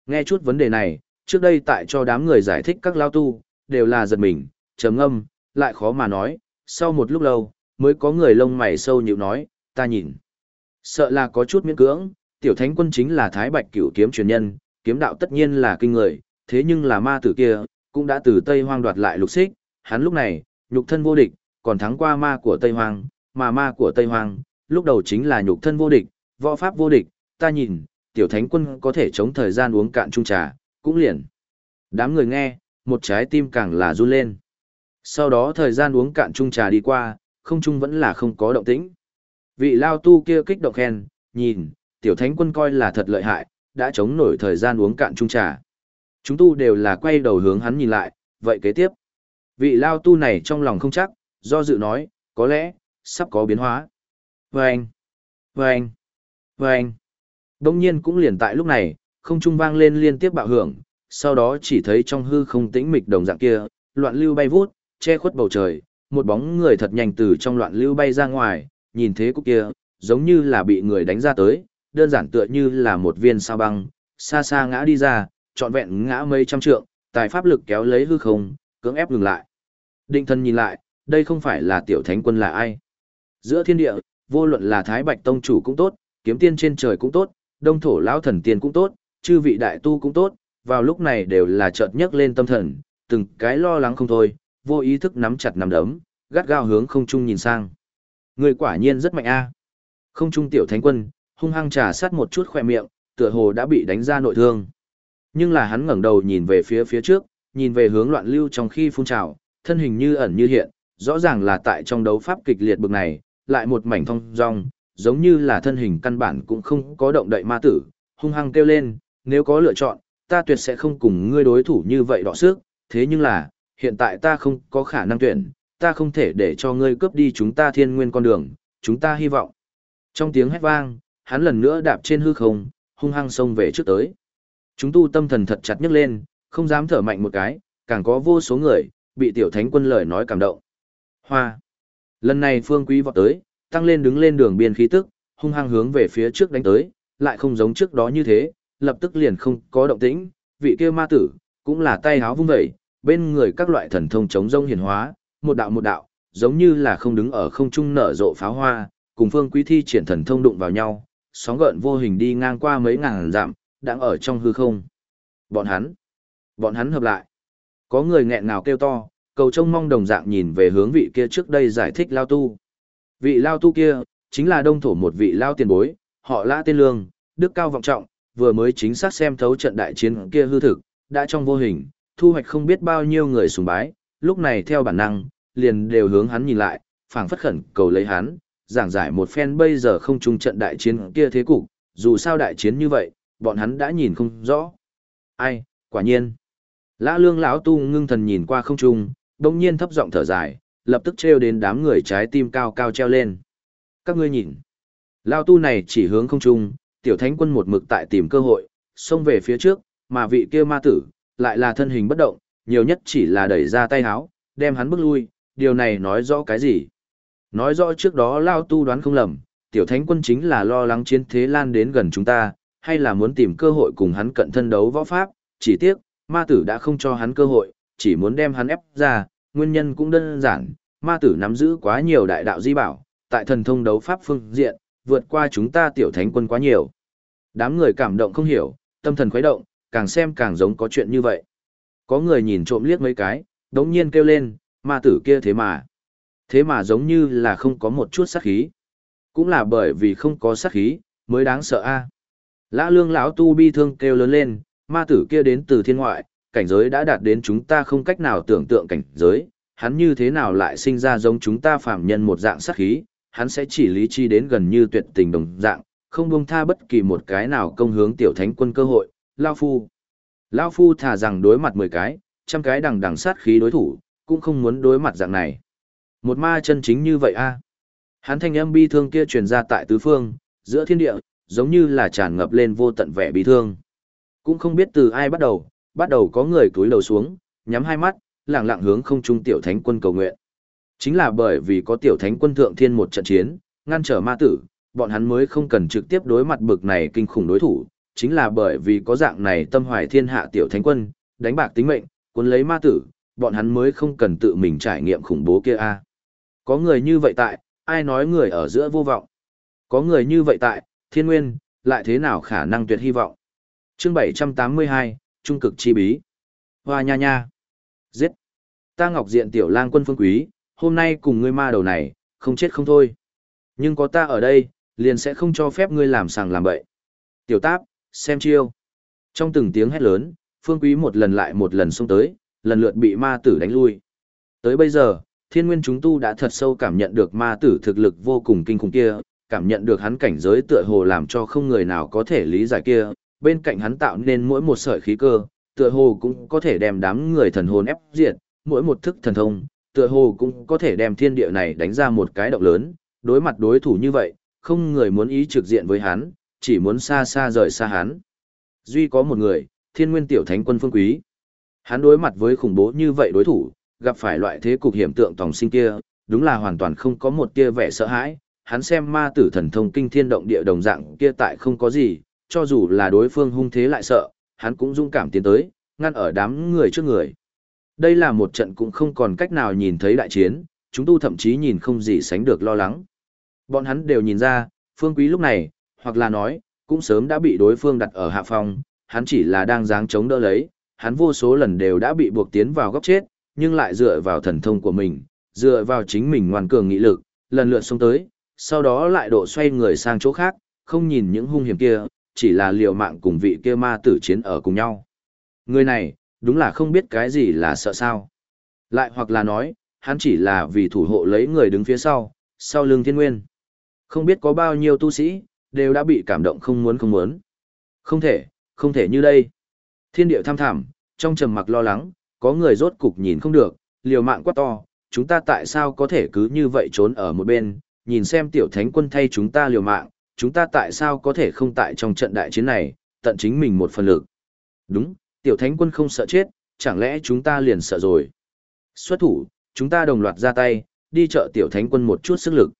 nghe chút vấn đề này, trước đây tại cho đám người giải thích các lao tu, đều là giật mình, trầm âm, lại khó mà nói, sau một lúc lâu, mới có người lông mày sâu nhịu nói, ta nhìn. Sợ là có chút miễn cưỡng, tiểu thánh quân chính là thái bạch cửu kiếm truyền nhân, kiếm đạo tất nhiên là kinh người, thế nhưng là ma tử kia, cũng đã từ Tây Hoang đoạt lại lục xích, hắn lúc này, nhục thân vô địch, còn thắng qua ma của Tây hoàng mà ma của Tây hoàng lúc đầu chính là nhục thân vô địch, võ pháp vô địch, ta nhìn, tiểu thánh quân có thể chống thời gian uống cạn chung trà, cũng liền. Đám người nghe, một trái tim càng là run lên. Sau đó thời gian uống cạn chung trà đi qua, không chung vẫn là không có động tĩnh. Vị lao tu kia kích động khen, nhìn, tiểu thánh quân coi là thật lợi hại, đã chống nổi thời gian uống cạn chung trà. Chúng tu đều là quay đầu hướng hắn nhìn lại, vậy kế tiếp. Vị lao tu này trong lòng không chắc, do dự nói, có lẽ, sắp có biến hóa. Vâng! Vâng! Vâng! Đông nhiên cũng liền tại lúc này, không trung vang lên liên tiếp bạo hưởng, sau đó chỉ thấy trong hư không tĩnh mịch đồng dạng kia, loạn lưu bay vút, che khuất bầu trời, một bóng người thật nhanh từ trong loạn lưu bay ra ngoài, nhìn thế cục kia, giống như là bị người đánh ra tới, đơn giản tựa như là một viên sao băng, xa xa ngã đi ra, trọn vẹn ngã mấy trăm trượng, tài pháp lực kéo lấy hư không, cưỡng ép ngừng lại. Định thân nhìn lại, đây không phải là tiểu thánh quân là ai. Giữa thiên địa, vô luận là Thái Bạch Tông chủ cũng tốt, kiếm tiên trên trời cũng tốt, đông thổ lão thần tiên cũng tốt, chư vị đại tu cũng tốt, vào lúc này đều là chợt nhấc lên tâm thần, từng cái lo lắng không thôi, vô ý thức nắm chặt nắm đấm, gắt gao hướng không trung nhìn sang. Người quả nhiên rất mạnh a. Không trung tiểu thánh quân, hung hăng trà sát một chút khỏe miệng, tựa hồ đã bị đánh ra nội thương. Nhưng là hắn ngẩng đầu nhìn về phía phía trước, nhìn về hướng loạn lưu trong khi phun trào, thân hình như ẩn như hiện, rõ ràng là tại trong đấu pháp kịch liệt bực này, lại một mảnh thông dong, giống như là thân hình căn bản cũng không có động đậy ma tử, hung hăng kêu lên, nếu có lựa chọn, ta tuyệt sẽ không cùng ngươi đối thủ như vậy đọ sức, thế nhưng là, hiện tại ta không có khả năng tuyển, ta không thể để cho ngươi cướp đi chúng ta thiên nguyên con đường, chúng ta hy vọng. Trong tiếng hét vang, hắn lần nữa đạp trên hư không, hung hăng xông về trước tới. Chúng tu tâm thần thật chặt nhấc lên, không dám thở mạnh một cái, càng có vô số người, bị tiểu thánh quân lời nói cảm động. Hoa. Lần này phương quý vọt tới, tăng lên đứng lên đường biên khí tức, hung hăng hướng về phía trước đánh tới, lại không giống trước đó như thế, lập tức liền không có động tĩnh, vị kia ma tử, cũng là tay háo vung vẩy, bên người các loại thần thông chống rông hiển hóa, một đạo một đạo, giống như là không đứng ở không trung nở rộ pháo hoa, cùng phương quý thi triển thần thông đụng vào nhau, sóng gợn vô hình đi ngang qua mấy ngàn dặm, đang ở trong hư không. Bọn hắn, bọn hắn hợp lại. Có người nghẹn ngào kêu to, cầu trông mong đồng dạng nhìn về hướng vị kia trước đây giải thích lao tu. Vị lao tu kia, chính là đông thổ một vị lao tiền bối, họ lã tên lương, đức cao vọng trọng, vừa mới chính xác xem thấu trận đại chiến kia hư thực, đã trong vô hình, thu hoạch không biết bao nhiêu người sùng bái, lúc này theo bản năng, liền đều hướng hắn nhìn lại, phảng phất khẩn cầu lấy hắn, giảng giải một phen bây giờ không chung trận đại chiến kia thế cục, dù sao đại chiến như vậy, bọn hắn đã nhìn không rõ. Ai, quả nhiên. Lã lương lão tu ngưng thần nhìn qua không trung, đông nhiên thấp giọng thở dài, lập tức treo đến đám người trái tim cao cao treo lên. Các ngươi nhìn. Lão tu này chỉ hướng không trung, tiểu thánh quân một mực tại tìm cơ hội, xông về phía trước, mà vị kia ma tử, lại là thân hình bất động, nhiều nhất chỉ là đẩy ra tay háo, đem hắn bước lui, điều này nói rõ cái gì? Nói rõ trước đó lão Tu đoán không lầm, tiểu thánh quân chính là lo lắng chiến thế lan đến gần chúng ta, hay là muốn tìm cơ hội cùng hắn cận thân đấu võ pháp, chỉ tiếc, ma tử đã không cho hắn cơ hội, chỉ muốn đem hắn ép ra, nguyên nhân cũng đơn giản, ma tử nắm giữ quá nhiều đại đạo di bảo, tại thần thông đấu pháp phương diện, vượt qua chúng ta tiểu thánh quân quá nhiều. Đám người cảm động không hiểu, tâm thần khuấy động, càng xem càng giống có chuyện như vậy. Có người nhìn trộm liếc mấy cái, đống nhiên kêu lên, ma tử kia thế mà. Thế mà giống như là không có một chút sát khí. Cũng là bởi vì không có sát khí, mới đáng sợ a. Lã lương lão tu bi thương kêu lớn lên, ma tử kia đến từ thiên ngoại, cảnh giới đã đạt đến chúng ta không cách nào tưởng tượng cảnh giới, hắn như thế nào lại sinh ra giống chúng ta phàm nhân một dạng sát khí, hắn sẽ chỉ lý chi đến gần như tuyệt tình đồng dạng, không buông tha bất kỳ một cái nào công hướng tiểu thánh quân cơ hội, Lao Phu. Lao Phu thả rằng đối mặt 10 cái, trăm cái đằng đằng sát khí đối thủ, cũng không muốn đối mặt dạng này. Một ma chân chính như vậy a Hắn thanh âm bi thương kia truyền ra tại tứ phương, giữa thiên địa, giống như là tràn ngập lên vô tận vẻ bi thương. Cũng không biết từ ai bắt đầu, bắt đầu có người cúi đầu xuống, nhắm hai mắt, lặng lặng hướng không trung tiểu thánh quân cầu nguyện. Chính là bởi vì có tiểu thánh quân thượng thiên một trận chiến, ngăn trở ma tử, bọn hắn mới không cần trực tiếp đối mặt bực này kinh khủng đối thủ, chính là bởi vì có dạng này tâm hoài thiên hạ tiểu thánh quân, đánh bạc tính mệnh, cuốn lấy ma tử, bọn hắn mới không cần tự mình trải nghiệm khủng bố kia a. Có người như vậy tại, ai nói người ở giữa vô vọng. Có người như vậy tại, thiên nguyên, lại thế nào khả năng tuyệt hy vọng. Chương 782, Trung cực chi bí. Hoa nha nha. Giết. Ta ngọc diện tiểu lang quân phương quý, hôm nay cùng ngươi ma đầu này, không chết không thôi. Nhưng có ta ở đây, liền sẽ không cho phép ngươi làm sàng làm bậy. Tiểu táp, xem chiêu. Trong từng tiếng hét lớn, phương quý một lần lại một lần xông tới, lần lượt bị ma tử đánh lui. Tới bây giờ, thiên nguyên chúng tu đã thật sâu cảm nhận được ma tử thực lực vô cùng kinh khủng kia, cảm nhận được hắn cảnh giới tựa hồ làm cho không người nào có thể lý giải kia, bên cạnh hắn tạo nên mỗi một sợi khí cơ, tựa hồ cũng có thể đem đám người thần hồn ép diệt, mỗi một thức thần thông, tựa hồ cũng có thể đem thiên địa này đánh ra một cái động lớn, đối mặt đối thủ như vậy, không người muốn ý trực diện với hắn, chỉ muốn xa xa rời xa hắn. Duy có một người, thiên nguyên tiểu thánh quân phương quý. Hắn đối mặt với khủng bố như vậy đối thủ, gặp phải loại thế cục hiểm tượng tòng sinh kia, đúng là hoàn toàn không có một tia vẻ sợ hãi. Hắn xem ma tử thần thông kinh thiên động địa đồng dạng kia tại không có gì, cho dù là đối phương hung thế lại sợ, hắn cũng dũng cảm tiến tới, ngăn ở đám người trước người. Đây là một trận cũng không còn cách nào nhìn thấy đại chiến, chúng tu thậm chí nhìn không gì sánh được lo lắng. Bọn hắn đều nhìn ra, phương quý lúc này, hoặc là nói, cũng sớm đã bị đối phương đặt ở hạ phòng, hắn chỉ là đang dáng chống đỡ lấy, hắn vô số lần đều đã bị buộc tiến vào góc chết, nhưng lại dựa vào thần thông của mình, dựa vào chính mình ngoan cường nghị lực, lần lượt xông tới, sau đó lại độ xoay người sang chỗ khác, không nhìn những hung hiểm kia, chỉ là liều mạng cùng vị kia ma tử chiến ở cùng nhau. Người này, đúng là không biết cái gì là sợ sao. Lại hoặc là nói, hắn chỉ là vì thủ hộ lấy người đứng phía sau, sau lưng thiên nguyên. Không biết có bao nhiêu tu sĩ, đều đã bị cảm động không muốn không muốn. Không thể, không thể như đây. Thiên điệu tham thảm, trong trầm mặc lo lắng, có người rốt cục nhìn không được, liều mạng quá to, chúng ta tại sao có thể cứ như vậy trốn ở một bên, nhìn xem tiểu thánh quân thay chúng ta liều mạng, chúng ta tại sao có thể không tại trong trận đại chiến này, tận chính mình một phần lực. Đúng, tiểu thánh quân không sợ chết, chẳng lẽ chúng ta liền sợ rồi. Xuất thủ, chúng ta đồng loạt ra tay, đi chợ tiểu thánh quân một chút sức lực.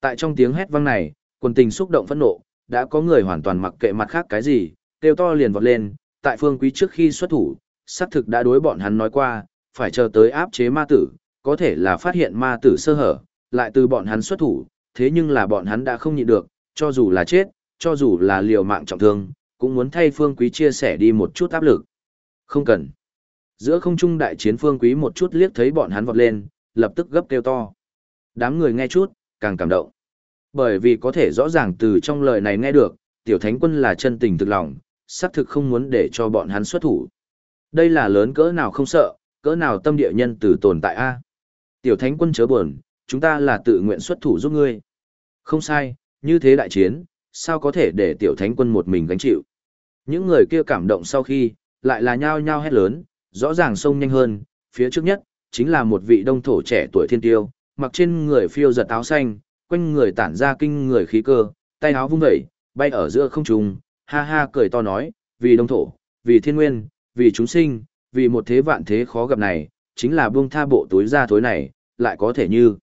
Tại trong tiếng hét vang này, quân tình xúc động phẫn nộ, đã có người hoàn toàn mặc kệ mặt khác cái gì, kêu to liền vọt lên, tại phương quý trước khi xuất thủ, xác thực đã đối bọn hắn nói qua, phải chờ tới áp chế ma tử, có thể là phát hiện ma tử sơ hở, lại từ bọn hắn xuất thủ, thế nhưng là bọn hắn đã không nhịn được, cho dù là chết, cho dù là liều mạng trọng thương, cũng muốn thay phương quý chia sẻ đi một chút áp lực. Không cần. Giữa không trung đại chiến phương quý một chút liếc thấy bọn hắn vọt lên, lập tức gấp kêu to. Đám người nghe chút, càng cảm động. Bởi vì có thể rõ ràng từ trong lời này nghe được, tiểu thánh quân là chân tình thực lòng, xác thực không muốn để cho bọn hắn xuất thủ. Đây là lớn cỡ nào không sợ, cỡ nào tâm địa nhân từ tồn tại a. Tiểu thánh quân chớ buồn, chúng ta là tự nguyện xuất thủ giúp ngươi. Không sai, như thế đại chiến, sao có thể để tiểu thánh quân một mình gánh chịu. Những người kia cảm động sau khi, lại là nhao nhao hét lớn, rõ ràng sông nhanh hơn, phía trước nhất, chính là một vị đông thổ trẻ tuổi thiên tiêu, mặc trên người phiêu giật áo xanh, quanh người tản ra kinh người khí cơ, tay áo vung vẩy, bay ở giữa không trung, ha ha cười to nói, vì đông thổ, vì thiên nguyên, vì chúng sinh, vì một thế vạn thế khó gặp này, chính là buông tha bộ túi ra thối này, lại có thể như.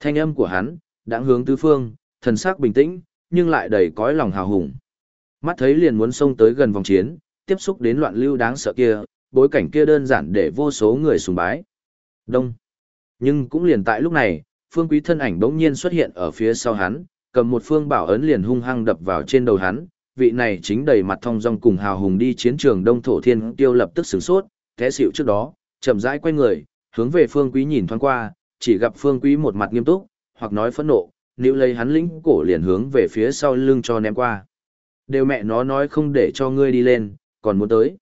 Thanh âm của hắn, đã hướng tứ phương, thần sắc bình tĩnh, nhưng lại đầy cõi lòng hào hùng. Mắt thấy liền muốn xông tới gần vòng chiến, tiếp xúc đến loạn lưu đáng sợ kia, bối cảnh kia đơn giản để vô số người sùng bái. Đông. Nhưng cũng liền tại lúc này, phương quý thân ảnh bỗng nhiên xuất hiện ở phía sau hắn, cầm một phương bảo ấn liền hung hăng đập vào trên đầu hắn, vị này chính đầy mặt thong dong cùng hào hùng đi chiến trường đông thổ thiên tiêu lập tức sửng sốt, thế xịu trước đó, chậm rãi quay người, hướng về phương quý nhìn thoáng qua, chỉ gặp phương quý một mặt nghiêm túc, hoặc nói phẫn nộ, nếu lấy hắn lĩnh cổ liền hướng về phía sau lưng cho ném qua. Đều mẹ nó nói không để cho ngươi đi lên, còn muốn tới.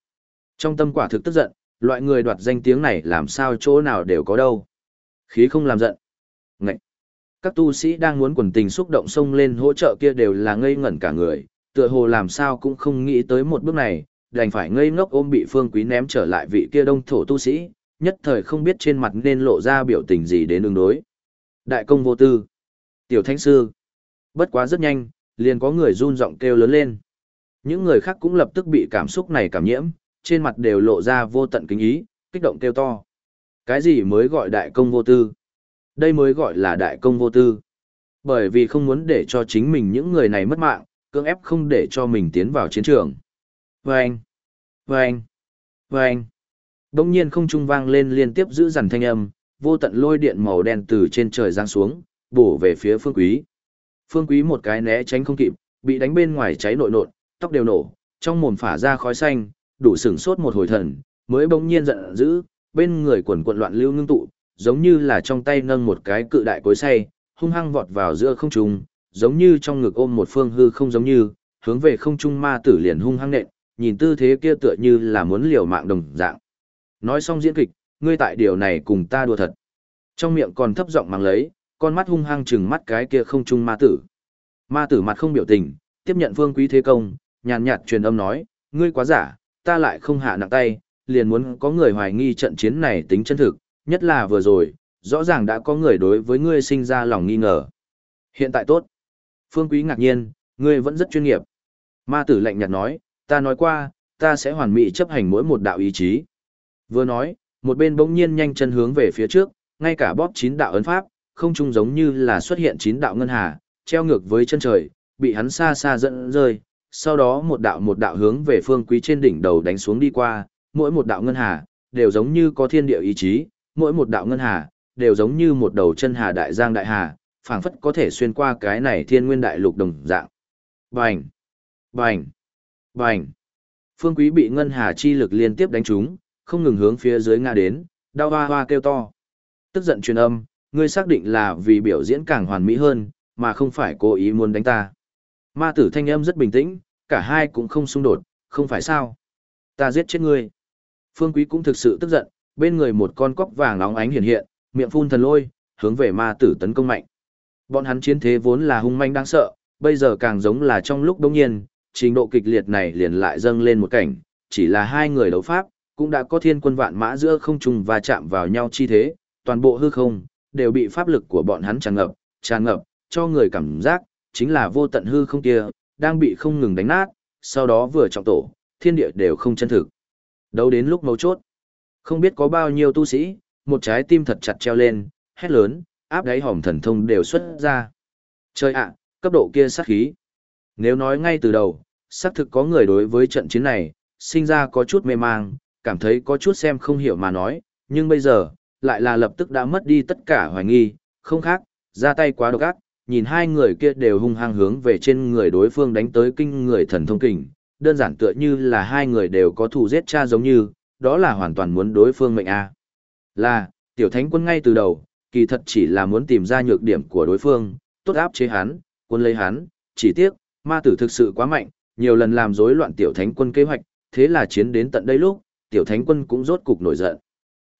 Trong tâm quả thực tức giận, loại người đoạt danh tiếng này làm sao chỗ nào đều có đâu. Khí không làm giận. Ngậy. Các tu sĩ đang muốn quần tình xúc động xông lên hỗ trợ kia đều là ngây ngẩn cả người, tựa hồ làm sao cũng không nghĩ tới một bước này, đành phải ngây ngốc ôm bị phương quý ném trở lại vị kia đông thổ tu sĩ, nhất thời không biết trên mặt nên lộ ra biểu tình gì đến ứng đối. Đại công vô tư. Tiểu thánh sư. Bất quá rất nhanh, liền có người run giọng kêu lớn lên. Những người khác cũng lập tức bị cảm xúc này cảm nhiễm, trên mặt đều lộ ra vô tận kính ý, kích động kêu to. Cái gì mới gọi đại công vô tư? Đây mới gọi là đại công vô tư. Bởi vì không muốn để cho chính mình những người này mất mạng, cưỡng ép không để cho mình tiến vào chiến trường. Vâng! Vâng! Vâng! Đông nhiên không trung vang lên liên tiếp giữ dằn thanh âm, vô tận lôi điện màu đen từ trên trời giáng xuống, bổ về phía phương quý. Phương quý một cái né tránh không kịp, bị đánh bên ngoài cháy nội nột, tóc đều nổ, trong mồm phả ra khói xanh, đủ sửng sốt một hồi thần, mới bỗng nhiên giận dữ, bên người quần quần loạn lưu ngưng tụ, giống như là trong tay nâng một cái cự đại cối xay, hung hăng vọt vào giữa không trung, giống như trong ngực ôm một phương hư không giống như, hướng về không trung ma tử liền hung hăng nện, nhìn tư thế kia tựa như là muốn liều mạng đồng dạng. Nói xong diễn kịch, ngươi tại điều này cùng ta đùa thật. Trong miệng còn thấp giọng mang lấy, con mắt hung hăng chừng mắt cái kia không trung ma tử. Ma tử mặt không biểu tình, tiếp nhận vương quý thế công, nhàn nhạt truyền âm nói, ngươi quá giả, ta lại không hạ nặng tay, liền muốn có người hoài nghi trận chiến này tính chân thực, nhất là vừa rồi, rõ ràng đã có người đối với ngươi sinh ra lòng nghi ngờ. Hiện tại tốt. Phương Quý ngạc nhiên, ngươi vẫn rất chuyên nghiệp. Ma tử lạnh nhạt nói, ta nói qua, ta sẽ hoàn mỹ chấp hành mỗi một đạo ý chí. Vừa nói, một bên bỗng nhiên nhanh chân hướng về phía trước, ngay cả bóp chín đạo ấn pháp, không trung giống như là xuất hiện chín đạo ngân hà, treo ngược với chân trời, bị hắn xa xa dẫn rơi, sau đó một đạo một đạo hướng về phương quý trên đỉnh đầu đánh xuống đi qua, mỗi một đạo ngân hà, đều giống như có thiên địa ý chí, mỗi một đạo ngân hà, đều giống như một đầu chân hà đại giang đại hà, phảng phất có thể xuyên qua cái này thiên nguyên đại lục đồng dạng. Bành! Bành! Bành! Phương quý bị ngân hà chi lực liên tiếp đánh trúng, không ngừng hướng phía dưới ngã đến, đau hoa hoa kêu to. Tức giận truyền âm, ngươi xác định là vì biểu diễn càng hoàn mỹ hơn, mà không phải cố ý muốn đánh ta. Ma tử thanh âm rất bình tĩnh, cả hai cũng không xung đột, không phải sao. Ta giết chết ngươi. Phương Quý cũng thực sự tức giận, bên người một con cóc vàng nóng ánh hiện hiện, miệng phun thần lôi, hướng về ma tử tấn công mạnh. Bọn hắn chiến thế vốn là hung manh đáng sợ, bây giờ càng giống là trong lúc đông nhiên, trình độ kịch liệt này liền lại dâng lên một cảnh, chỉ là hai người đấu pháp, cũng đã có thiên quân vạn mã giữa không trùng và chạm vào nhau chi thế, toàn bộ hư không, đều bị pháp lực của bọn hắn tràn ngập, tràn ngập, cho người cảm giác, chính là vô tận hư không kia, đang bị không ngừng đánh nát, sau đó vừa trọng tổ, thiên địa đều không chân thực. Đấu đến lúc mấu chốt, không biết có bao nhiêu tu sĩ, một trái tim thật chặt treo lên, hét lớn, áp đáy hòm thần thông đều xuất ra. Trời ạ, cấp độ kia sát khí. Nếu nói ngay từ đầu, xác thực có người đối với trận chiến này, sinh ra có chút mê mang, cảm thấy có chút xem không hiểu mà nói, nhưng bây giờ, lại là lập tức đã mất đi tất cả hoài nghi, không khác, ra tay quá độc ác, nhìn hai người kia đều hung hăng hướng về trên người đối phương đánh tới kinh người thần thông kình, đơn giản tựa như là hai người đều có thù giết cha giống như, đó là hoàn toàn muốn đối phương mệnh a. Là, tiểu thánh quân ngay từ đầu, kỳ thật chỉ là muốn tìm ra nhược điểm của đối phương, tốt áp chế hắn, quân lấy hắn, chỉ tiếc, ma tử thực sự quá mạnh, nhiều lần làm rối loạn tiểu thánh quân kế hoạch, thế là chiến đến tận đây lúc, tiểu thánh quân cũng rốt cục nổi giận.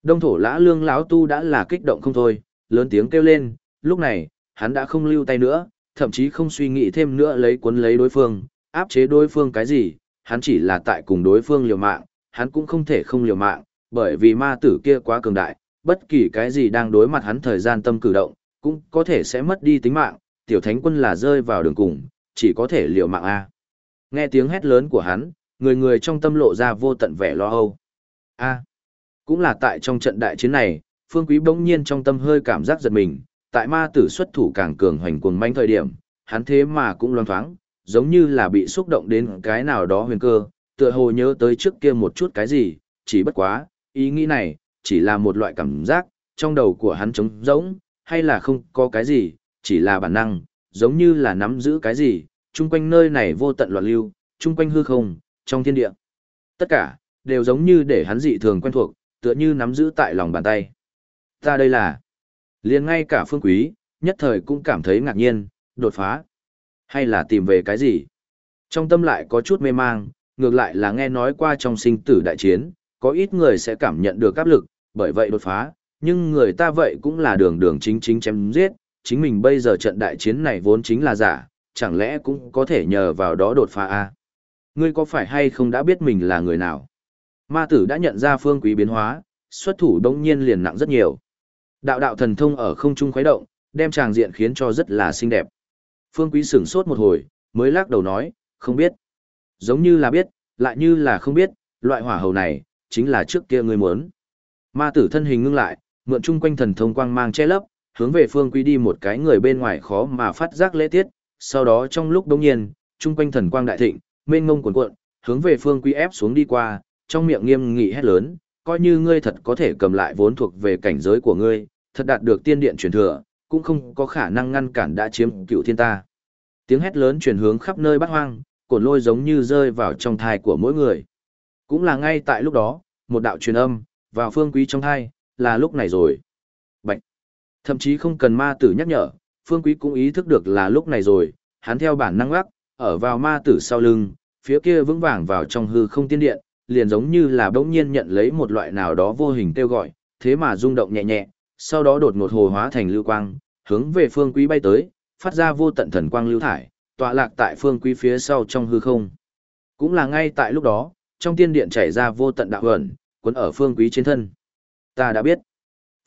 Đông thổ lã lương láo tu đã là kích động không thôi, lớn tiếng kêu lên, lúc này, hắn đã không lưu tay nữa, thậm chí không suy nghĩ thêm nữa lấy cuốn lấy đối phương, áp chế đối phương cái gì, hắn chỉ là tại cùng đối phương liều mạng, hắn cũng không thể không liều mạng, bởi vì ma tử kia quá cường đại, bất kỳ cái gì đang đối mặt hắn thời gian tâm cử động, cũng có thể sẽ mất đi tính mạng, tiểu thánh quân là rơi vào đường cùng, chỉ có thể liều mạng A. Nghe tiếng hét lớn của hắn, người người trong tâm lộ ra vô tận vẻ lo âu. A. Cũng là tại trong trận đại chiến này, Phương Quý bỗng nhiên trong tâm hơi cảm giác giật mình, tại ma tử xuất thủ càng cường hoành cuồng manh thời điểm, hắn thế mà cũng loan thoáng, giống như là bị xúc động đến cái nào đó huyền cơ, tựa hồ nhớ tới trước kia một chút cái gì, chỉ bất quá, ý nghĩ này, chỉ là một loại cảm giác, trong đầu của hắn trống rỗng, hay là không có cái gì, chỉ là bản năng, giống như là nắm giữ cái gì, chung quanh nơi này vô tận loạn lưu, chung quanh hư không, trong thiên địa. Tất cả, đều giống như để hắn dị thường quen thuộc, tựa như nắm giữ tại lòng bàn tay. Ta đây là, liền ngay cả phương quý, nhất thời cũng cảm thấy ngạc nhiên, đột phá, hay là tìm về cái gì. Trong tâm lại có chút mê mang, ngược lại là nghe nói qua trong sinh tử đại chiến, có ít người sẽ cảm nhận được áp lực, bởi vậy đột phá, nhưng người ta vậy cũng là đường đường chính chính chém giết, chính mình bây giờ trận đại chiến này vốn chính là giả, chẳng lẽ cũng có thể nhờ vào đó đột phá a? À? Ngươi có phải hay không đã biết mình là người nào? Ma tử đã nhận ra phương quý biến hóa, xuất thủ đông nhiên liền nặng rất nhiều. Đạo đạo thần thông ở không trung khuấy động, đem tràng diện khiến cho rất là xinh đẹp. Phương quý sửng sốt một hồi, mới lắc đầu nói, không biết. Giống như là biết, lại như là không biết, loại hỏa hầu này, chính là trước kia người muốn. Ma tử thân hình ngưng lại, mượn chung quanh thần thông quang mang che lấp, hướng về phương quý đi một cái người bên ngoài khó mà phát giác lễ tiết, sau đó trong lúc đống nhiên, chung quanh thần quang đại thịnh, mênh ngông cuồn cuộn, hướng về phương quý ép xuống đi qua, trong miệng nghiêm nghị hét lớn, coi như ngươi thật có thể cầm lại vốn thuộc về cảnh giới của ngươi, thật đạt được tiên điện truyền thừa, cũng không có khả năng ngăn cản đã chiếm cựu thiên ta. Tiếng hét lớn truyền hướng khắp nơi bát hoang, cồn lôi giống như rơi vào trong thai của mỗi người. Cũng là ngay tại lúc đó, một đạo truyền âm, vào phương quý trong thai, là lúc này rồi. Bạch! Thậm chí không cần ma tử nhắc nhở, phương quý cũng ý thức được là lúc này rồi, hắn theo bản năng gác, ở vào ma tử sau lưng, phía kia vững vàng vào trong hư không tiên điện, liền giống như là bỗng nhiên nhận lấy một loại nào đó vô hình kêu gọi, thế mà rung động nhẹ nhẹ, sau đó đột ngột hồ hóa thành lưu quang, hướng về phương quý bay tới, phát ra vô tận thần quang lưu thải, tọa lạc tại phương quý phía sau trong hư không. Cũng là ngay tại lúc đó, trong tiên điện chảy ra vô tận đạo ẩn, cuốn ở phương quý trên thân. Ta đã biết.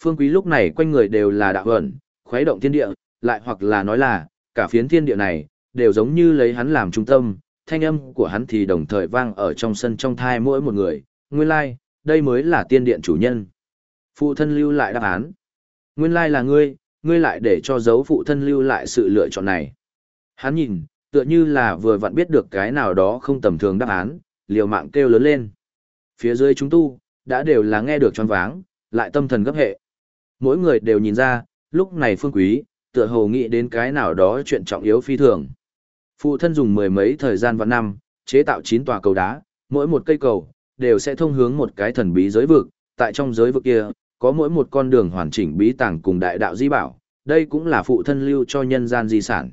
Phương quý lúc này quanh người đều là đạo ẩn, khuấy động thiên địa, lại hoặc là nói là, cả phiến thiên địa này, đều giống như lấy hắn làm trung tâm, thanh âm của hắn thì đồng thời vang ở trong sân trong thai mỗi một người, nguyên lai, like, đây mới là tiên điện chủ nhân. Phụ thân lưu lại đáp án. Nguyên lai like là ngươi, ngươi lại để cho dấu phụ thân lưu lại sự lựa chọn này. Hắn nhìn, tựa như là vừa vặn biết được cái nào đó không tầm thường đáp án, liều mạng kêu lớn lên. Phía dưới chúng tu, đã đều là nghe được tròn váng, lại tâm thần gấp hệ. Mỗi người đều nhìn ra, lúc này phương quý, tựa hồ nghĩ đến cái nào đó chuyện trọng yếu phi thường. Phụ thân dùng mười mấy thời gian và năm, chế tạo chín tòa cầu đá, mỗi một cây cầu, đều sẽ thông hướng một cái thần bí giới vực, tại trong giới vực kia, có mỗi một con đường hoàn chỉnh bí tàng cùng đại đạo di bảo, đây cũng là phụ thân lưu cho nhân gian di sản.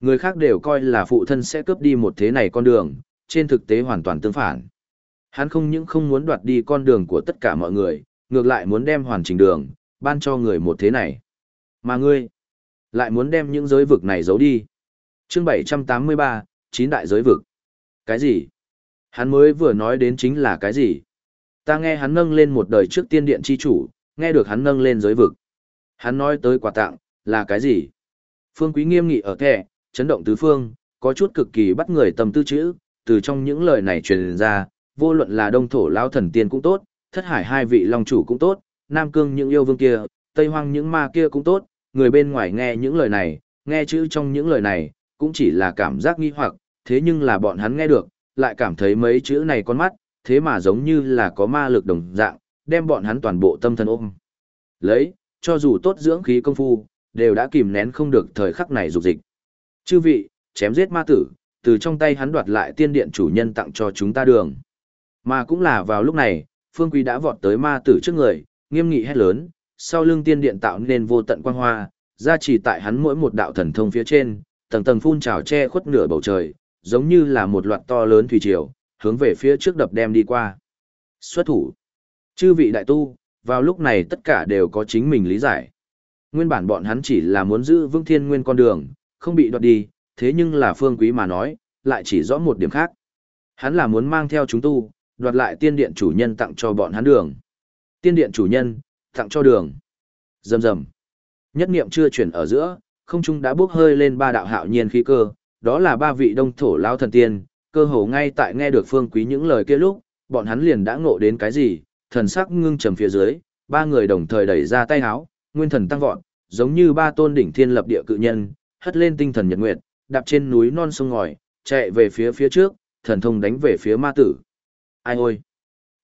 Người khác đều coi là phụ thân sẽ cướp đi một thế này con đường, trên thực tế hoàn toàn tương phản. Hắn không những không muốn đoạt đi con đường của tất cả mọi người, ngược lại muốn đem hoàn chỉnh đường, ban cho người một thế này. Mà ngươi, lại muốn đem những giới vực này giấu đi chương 783, chín đại giới vực. Cái gì? Hắn mới vừa nói đến chính là cái gì? Ta nghe hắn nâng lên một đời trước tiên điện chi chủ, nghe được hắn nâng lên giới vực. Hắn nói tới quà tặng, là cái gì? Phương Quý nghiêm nghị ở kẻ, chấn động tứ phương, có chút cực kỳ bắt người tâm tư chữ, từ trong những lời này truyền ra, vô luận là đông thổ lao thần tiên cũng tốt, thất hải hai vị long chủ cũng tốt, nam cương những yêu vương kia, tây hoang những ma kia cũng tốt, người bên ngoài nghe những lời này, nghe chữ trong những lời này, cũng chỉ là cảm giác nghi hoặc, thế nhưng là bọn hắn nghe được, lại cảm thấy mấy chữ này con mắt, thế mà giống như là có ma lực đồng dạng, đem bọn hắn toàn bộ tâm thần ôm. Lấy, cho dù tốt dưỡng khí công phu, đều đã kìm nén không được thời khắc này dục dịch. Chư vị, chém giết ma tử, từ trong tay hắn đoạt lại tiên điện chủ nhân tặng cho chúng ta đường. Mà cũng là vào lúc này, Phương Quý đã vọt tới ma tử trước người, nghiêm nghị hét lớn, sau lưng tiên điện tạo nên vô tận quang hoa, ra chỉ tại hắn mỗi một đạo thần thông phía trên, tầng tầng phun trào che khuất nửa bầu trời, giống như là một loạt to lớn thủy triều, hướng về phía trước đập đem đi qua. Xuất thủ. Chư vị đại tu, vào lúc này tất cả đều có chính mình lý giải. Nguyên bản bọn hắn chỉ là muốn giữ vững thiên nguyên con đường, không bị đoạt đi, thế nhưng là phương quý mà nói, lại chỉ rõ một điểm khác. Hắn là muốn mang theo chúng tu, đoạt lại tiên điện chủ nhân tặng cho bọn hắn đường. Tiên điện chủ nhân, tặng cho đường. Dầm dầm. Nhất niệm chưa chuyển ở giữa, không trung đã bước hơi lên ba đạo hạo nhiên khí cơ, đó là ba vị đông thổ lao thần tiên, cơ hồ ngay tại nghe được phương quý những lời kia lúc, bọn hắn liền đã ngộ đến cái gì, thần sắc ngưng trầm phía dưới, ba người đồng thời đẩy ra tay háo, nguyên thần tăng vọt, giống như ba tôn đỉnh thiên lập địa cự nhân, hất lên tinh thần nhật nguyệt, đạp trên núi non sông ngòi, chạy về phía phía trước, thần thông đánh về phía ma tử. Ai ôi!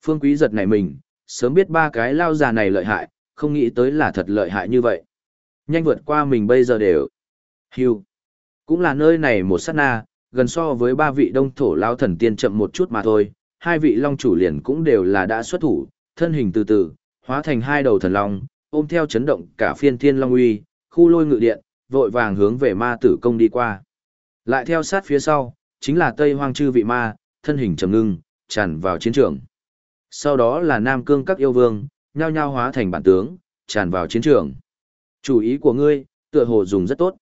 Phương Quý giật nảy mình, sớm biết ba cái lao già này lợi hại, không nghĩ tới là thật lợi hại như vậy. Nhanh vượt qua mình bây giờ đều. Hưu! Cũng là nơi này một sát na, gần so với ba vị đông thổ lao thần tiên chậm một chút mà thôi, hai vị long chủ liền cũng đều là đã xuất thủ, thân hình từ từ, hóa thành hai đầu thần long, ôm theo chấn động cả phiên thiên long uy, khu lôi ngự điện, vội vàng hướng về ma tử công đi qua. Lại theo sát phía sau, chính là Tây Hoang chư vị ma, thân hình trầm ngưng, tràn vào chiến trường. Sau đó là Nam Cương các yêu vương, nhao nhao hóa thành bản tướng, tràn vào chiến trường. Chủ ý của ngươi, tựa hồ dùng rất tốt.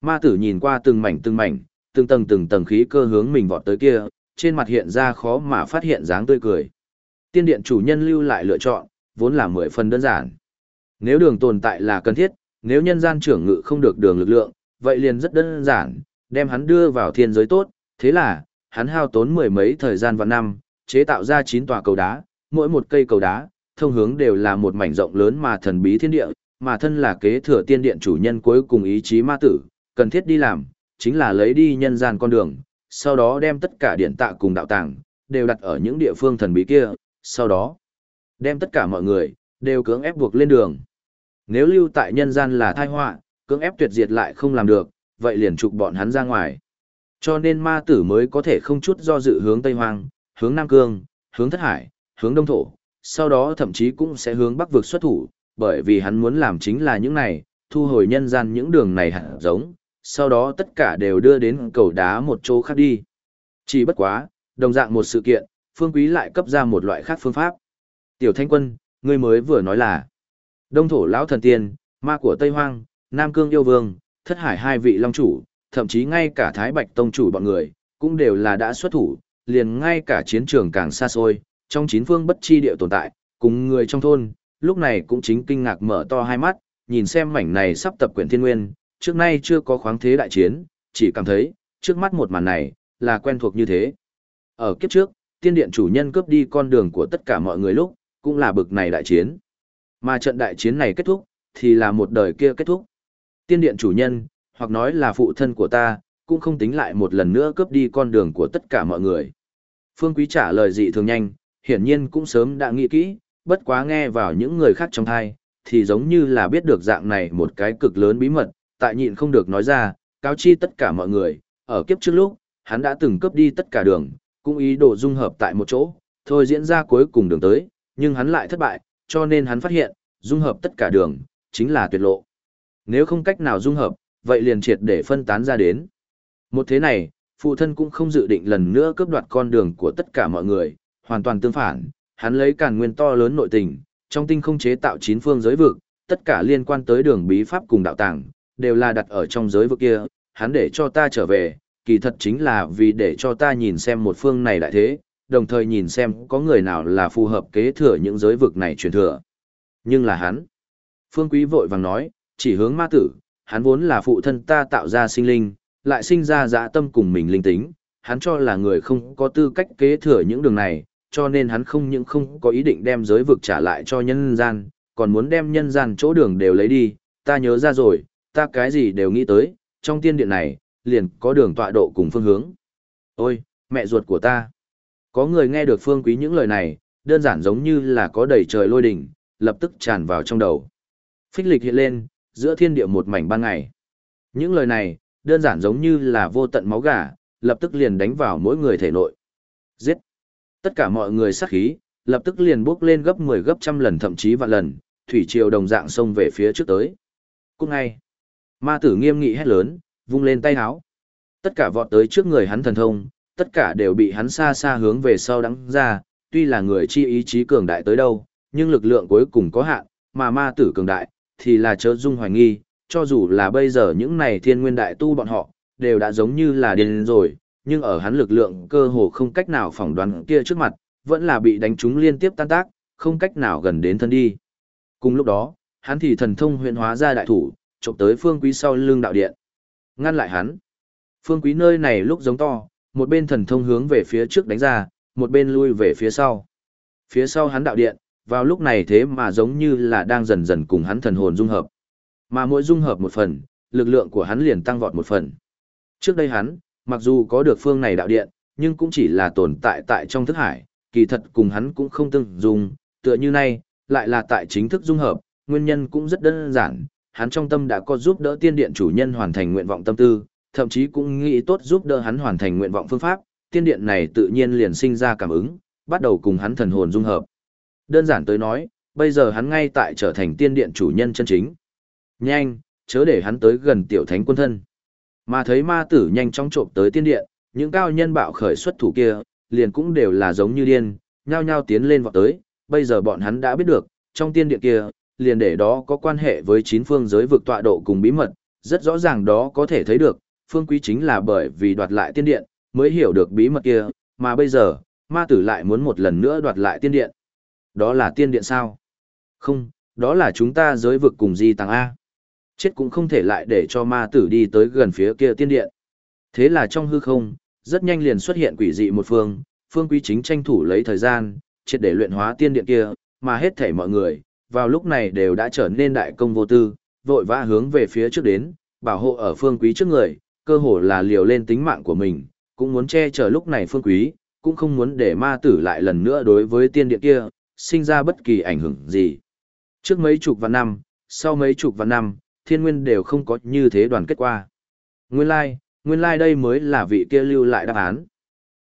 Ma tử nhìn qua từng mảnh từng mảnh, từng tầng từng tầng khí cơ hướng mình vọt tới kia, trên mặt hiện ra khó mà phát hiện dáng tươi cười. Tiên điện chủ nhân lưu lại lựa chọn, vốn là mười phần đơn giản. Nếu đường tồn tại là cần thiết, nếu nhân gian trưởng ngự không được đường lực lượng, vậy liền rất đơn giản, đem hắn đưa vào thiên giới tốt, thế là, hắn hao tốn mười mấy thời gian và năm, chế tạo ra chín tòa cầu đá, mỗi một cây cầu đá, thông hướng đều là một mảnh rộng lớn mà thần bí thiên địa, mà thân là kế thừa tiên điện chủ nhân cuối cùng ý chí ma tử, cần thiết đi làm, chính là lấy đi nhân gian con đường, sau đó đem tất cả điện tạ cùng đạo tàng, đều đặt ở những địa phương thần bí kia, sau đó, đem tất cả mọi người, đều cưỡng ép buộc lên đường. Nếu lưu tại nhân gian là tai họa, cưỡng ép tuyệt diệt lại không làm được, vậy liền trục bọn hắn ra ngoài. Cho nên ma tử mới có thể không chút do dự hướng Tây Hoang, hướng Nam Cương, hướng Thất Hải, hướng Đông Thổ, sau đó thậm chí cũng sẽ hướng Bắc vực xuất thủ, bởi vì hắn muốn làm chính là những này, thu hồi nhân gian những đường này hẳn giống, sau đó tất cả đều đưa đến cầu đá một chỗ khác đi. Chỉ bất quá, đồng dạng một sự kiện, Phương Quý lại cấp ra một loại khác phương pháp. Tiểu Thanh Quân, ngươi mới vừa nói là Đông Thổ Lão Thần Tiên, ma của Tây Hoang, Nam Cương Yêu Vương, Thất Hải hai vị Long Chủ, thậm chí ngay cả Thái Bạch Tông Chủ bọn người, cũng đều là đã xuất thủ, liền ngay cả chiến trường càng xa xôi, trong chín phương bất chi địa tồn tại, cùng người trong thôn, lúc này cũng chính kinh ngạc mở to hai mắt, nhìn xem mảnh này sắp tập quyển thiên nguyên, trước nay chưa có khoáng thế đại chiến, chỉ cảm thấy, trước mắt một màn này, là quen thuộc như thế. Ở kiếp trước, tiên điện chủ nhân cướp đi con đường của tất cả mọi người lúc, cũng là bực này đại chiến. Mà trận đại chiến này kết thúc, thì là một đời kia kết thúc. Tiên điện chủ nhân, hoặc nói là phụ thân của ta, cũng không tính lại một lần nữa cướp đi con đường của tất cả mọi người. Phương Quý trả lời dị thường nhanh, hiển nhiên cũng sớm đã nghĩ kỹ, bất quá nghe vào những người khác trong thai, thì giống như là biết được dạng này một cái cực lớn bí mật, tại nhịn không được nói ra, cáo chi tất cả mọi người, ở kiếp trước lúc, hắn đã từng cướp đi tất cả đường, cũng ý đồ dung hợp tại một chỗ, thôi diễn ra cuối cùng đường tới, nhưng hắn lại thất bại, cho nên hắn phát hiện, dung hợp tất cả đường, chính là tuyệt lộ. Nếu không cách nào dung hợp, vậy liền triệt để phân tán ra đến. Một thế này, phụ thân cũng không dự định lần nữa cướp đoạt con đường của tất cả mọi người, hoàn toàn tương phản, hắn lấy càn nguyên to lớn nội tình, trong tinh không chế tạo chín phương giới vực, tất cả liên quan tới đường bí pháp cùng đạo tàng, đều là đặt ở trong giới vực kia, hắn để cho ta trở về, kỳ thật chính là vì để cho ta nhìn xem một phương này đại thế, đồng thời nhìn xem có người nào là phù hợp kế thừa những giới vực này truyền thừa. Nhưng là hắn. Phương Quý vội vàng nói, chỉ hướng ma tử, hắn vốn là phụ thân ta tạo ra sinh linh, lại sinh ra dã tâm cùng mình linh tính, hắn cho là người không có tư cách kế thừa những đường này, cho nên hắn không những không có ý định đem giới vực trả lại cho nhân gian, còn muốn đem nhân gian chỗ đường đều lấy đi, ta nhớ ra rồi, ta cái gì đều nghĩ tới, trong tiên điện này, liền có đường tọa độ cùng phương hướng. Ôi, mẹ ruột của ta! Có người nghe được phương quý những lời này, đơn giản giống như là có đầy trời lôi đỉnh, lập tức tràn vào trong đầu. Phích lịch hiện lên, giữa thiên địa một mảnh ban ngày. Những lời này, đơn giản giống như là vô tận máu gà, lập tức liền đánh vào mỗi người thể nội. Giết! Tất cả mọi người sát khí, lập tức liền bước lên gấp 10 gấp trăm lần thậm chí vạn lần, thủy triều đồng dạng xông về phía trước tới. Cũng ngay, ma tử nghiêm nghị hét lớn, vung lên tay háo. Tất cả vọt tới trước người hắn thần thông, tất cả đều bị hắn xa xa hướng về sau đắng ra, tuy là người chi ý chí cường đại tới đâu, nhưng lực lượng cuối cùng có hạn, mà ma tử cường đại, thì là chớ dung hoài nghi, cho dù là bây giờ những này thiên nguyên đại tu bọn họ, đều đã giống như là điên rồi, nhưng ở hắn lực lượng cơ hồ không cách nào phỏng đoán kia trước mặt, vẫn là bị đánh trúng liên tiếp tan tác, không cách nào gần đến thân đi. Cùng lúc đó, hắn thì thần thông huyện hóa ra đại thủ, chụp tới phương quý sau lưng đạo điện. Ngăn lại hắn. Phương quý nơi này lúc giống to, một bên thần thông hướng về phía trước đánh ra, một bên lui về phía sau. Phía sau hắn đạo điện, vào lúc này thế mà giống như là đang dần dần cùng hắn thần hồn dung hợp. Mà mỗi dung hợp một phần, lực lượng của hắn liền tăng vọt một phần. Trước đây hắn, mặc dù có được phương này đạo điện, nhưng cũng chỉ là tồn tại tại trong thức hải, kỳ thật cùng hắn cũng không tương dung, tựa như nay, lại là tại chính thức dung hợp, nguyên nhân cũng rất đơn giản, hắn trong tâm đã có giúp đỡ tiên điện chủ nhân hoàn thành nguyện vọng tâm tư, thậm chí cũng nghĩ tốt giúp đỡ hắn hoàn thành nguyện vọng phương pháp, tiên điện này tự nhiên liền sinh ra cảm ứng, bắt đầu cùng hắn thần hồn dung hợp. Đơn giản tới nói, bây giờ hắn ngay tại trở thành tiên điện chủ nhân chân chính. Nhanh, chớ để hắn tới gần tiểu thánh quân thân. Mà thấy ma tử nhanh chóng trộm tới tiên điện, những cao nhân bạo khởi xuất thủ kia, liền cũng đều là giống như điên, nhao nhao tiến lên vọt tới, bây giờ bọn hắn đã biết được, trong tiên điện kia, liền để đó có quan hệ với chín phương giới vực tọa độ cùng bí mật, rất rõ ràng đó có thể thấy được, phương quý chính là bởi vì đoạt lại tiên điện, mới hiểu được bí mật kia, mà bây giờ, ma tử lại muốn một lần nữa đoạt lại tiên điện. Đó là tiên điện sao? Không, đó là chúng ta giới vực cùng di tăng A. Chết cũng không thể lại để cho ma tử đi tới gần phía kia tiên điện. Thế là trong hư không, rất nhanh liền xuất hiện quỷ dị một phương, phương quý chính tranh thủ lấy thời gian, triệt để luyện hóa tiên điện kia, mà hết thảy mọi người, vào lúc này đều đã trở nên đại công vô tư, vội vã hướng về phía trước đến, bảo hộ ở phương quý trước người, cơ hồ là liều lên tính mạng của mình, cũng muốn che chở lúc này phương quý, cũng không muốn để ma tử lại lần nữa đối với tiên điện kia, sinh ra bất kỳ ảnh hưởng gì. Trước mấy chục vạn năm, sau mấy chục vạn năm, thiên nguyên đều không có như thế đoàn kết qua. Nguyên lai, like, nguyên lai like đây mới là vị kia lưu lại đáp án.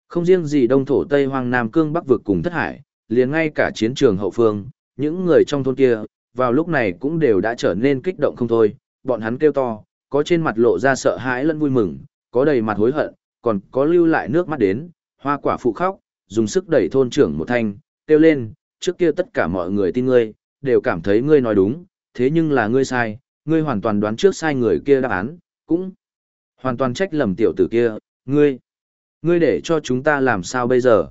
Không riêng gì đông thổ Tây Hoang Nam Cương Bắc vực cùng thất hải, liền ngay cả chiến trường hậu phương, những người trong thôn kia, vào lúc này cũng đều đã trở nên kích động không thôi, bọn hắn kêu to, có trên mặt lộ ra sợ hãi lẫn vui mừng, có đầy mặt hối hận, còn có lưu lại nước mắt đến, hoa quả phụ khóc, dùng sức đẩy thôn trưởng một thanh, kêu lên, trước kia tất cả mọi người tin ngươi, đều cảm thấy ngươi nói đúng, thế nhưng là ngươi sai, ngươi hoàn toàn đoán trước sai người kia đáp án, cũng hoàn toàn trách lầm tiểu tử kia, ngươi, ngươi để cho chúng ta làm sao bây giờ?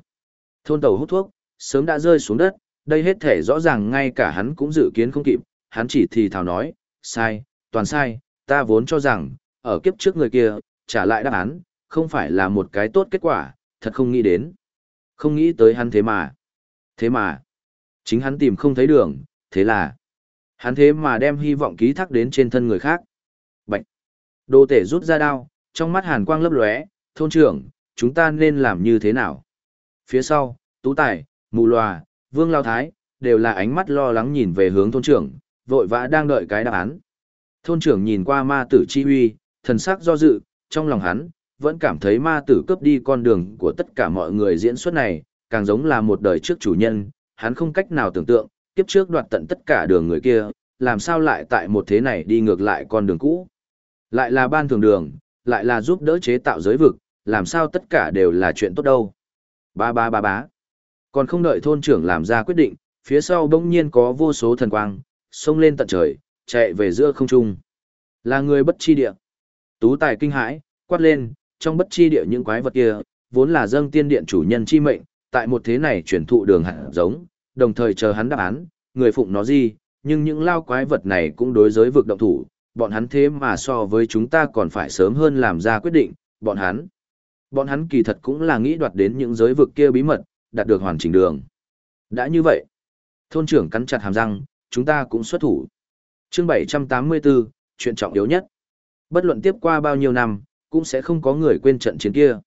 Thôn tàu hút thuốc, sớm đã rơi xuống đất, đây hết thể rõ ràng ngay cả hắn cũng dự kiến không kịp, hắn chỉ thì thào nói, sai, toàn sai, ta vốn cho rằng, ở kiếp trước người kia, trả lại đáp án, không phải là một cái tốt kết quả, thật không nghĩ đến. Không nghĩ tới hắn thế mà. Thế mà, chính hắn tìm không thấy đường, thế là, hắn thế mà đem hy vọng ký thác đến trên thân người khác. Bạch. Đồ tể rút ra đao, trong mắt hàn quang lấp lóe, thôn trưởng, chúng ta nên làm như thế nào? Phía sau, tú tài, mù loà, vương lao thái, đều là ánh mắt lo lắng nhìn về hướng thôn trưởng, vội vã đang đợi cái đáp án. Thôn trưởng nhìn qua ma tử chi huy, thần sắc do dự, trong lòng hắn, vẫn cảm thấy ma tử cướp đi con đường của tất cả mọi người diễn xuất này, càng giống là một đời trước chủ nhân, hắn không cách nào tưởng tượng, kiếp trước đoạt tận tất cả đường người kia, làm sao lại tại một thế này đi ngược lại con đường cũ. Lại là ban thường đường, lại là giúp đỡ chế tạo giới vực, làm sao tất cả đều là chuyện tốt đâu. Ba ba ba bá. Còn không đợi thôn trưởng làm ra quyết định, phía sau bỗng nhiên có vô số thần quang, xông lên tận trời, chạy về giữa không trung. Là người bất chi địa. Tú tài kinh hãi, quát lên, trong bất chi địa những quái vật kia, vốn là dâng tiên điện chủ nhân chi mệnh, tại một thế này chuyển thụ đường hạt giống, đồng thời chờ hắn đáp án, người phụng nó gì, nhưng những lao quái vật này cũng đối giới vực động thủ, bọn hắn thế mà so với chúng ta còn phải sớm hơn làm ra quyết định, bọn hắn. Bọn hắn kỳ thật cũng là nghĩ đoạt đến những giới vực kia bí mật, đạt được hoàn chỉnh đường. Đã như vậy, thôn trưởng cắn chặt hàm răng, chúng ta cũng xuất thủ. Chương 784, chuyện trọng yếu nhất. Bất luận tiếp qua bao nhiêu năm, cũng sẽ không có người quên trận chiến kia.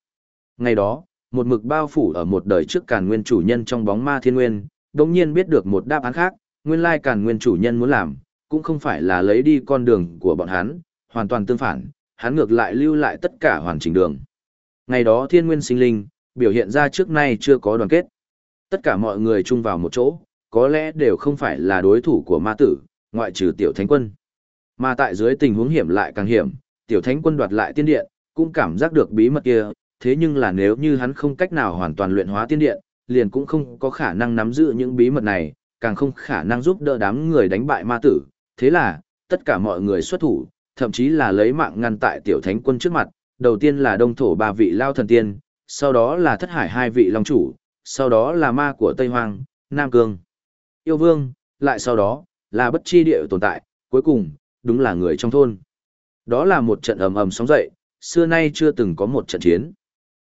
Ngày đó, một mực bao phủ ở một đời trước càn nguyên chủ nhân trong bóng ma thiên nguyên, đồng nhiên biết được một đáp án khác, nguyên lai càn nguyên chủ nhân muốn làm, cũng không phải là lấy đi con đường của bọn hắn, hoàn toàn tương phản, hắn ngược lại lưu lại tất cả hoàn chỉnh đường. Ngày đó thiên nguyên sinh linh, biểu hiện ra trước nay chưa có đoàn kết. Tất cả mọi người chung vào một chỗ, có lẽ đều không phải là đối thủ của ma tử, ngoại trừ tiểu thánh quân. Mà tại dưới tình huống hiểm lại càng hiểm, tiểu thánh quân đoạt lại tiên điện, cũng cảm giác được bí mật kia, thế nhưng là nếu như hắn không cách nào hoàn toàn luyện hóa tiên điện, liền cũng không có khả năng nắm giữ những bí mật này, càng không khả năng giúp đỡ đám người đánh bại ma tử. Thế là, tất cả mọi người xuất thủ, thậm chí là lấy mạng ngăn tại tiểu thánh quân trước mặt, đầu tiên là đông thổ ba vị lao thần tiên, sau đó là thất hải hai vị long chủ, sau đó là ma của Tây Hoang, Nam Cương, yêu vương, lại sau đó, là bất chi địa tồn tại, cuối cùng, đúng là người trong thôn. Đó là một trận ầm ầm sóng dậy, xưa nay chưa từng có một trận chiến.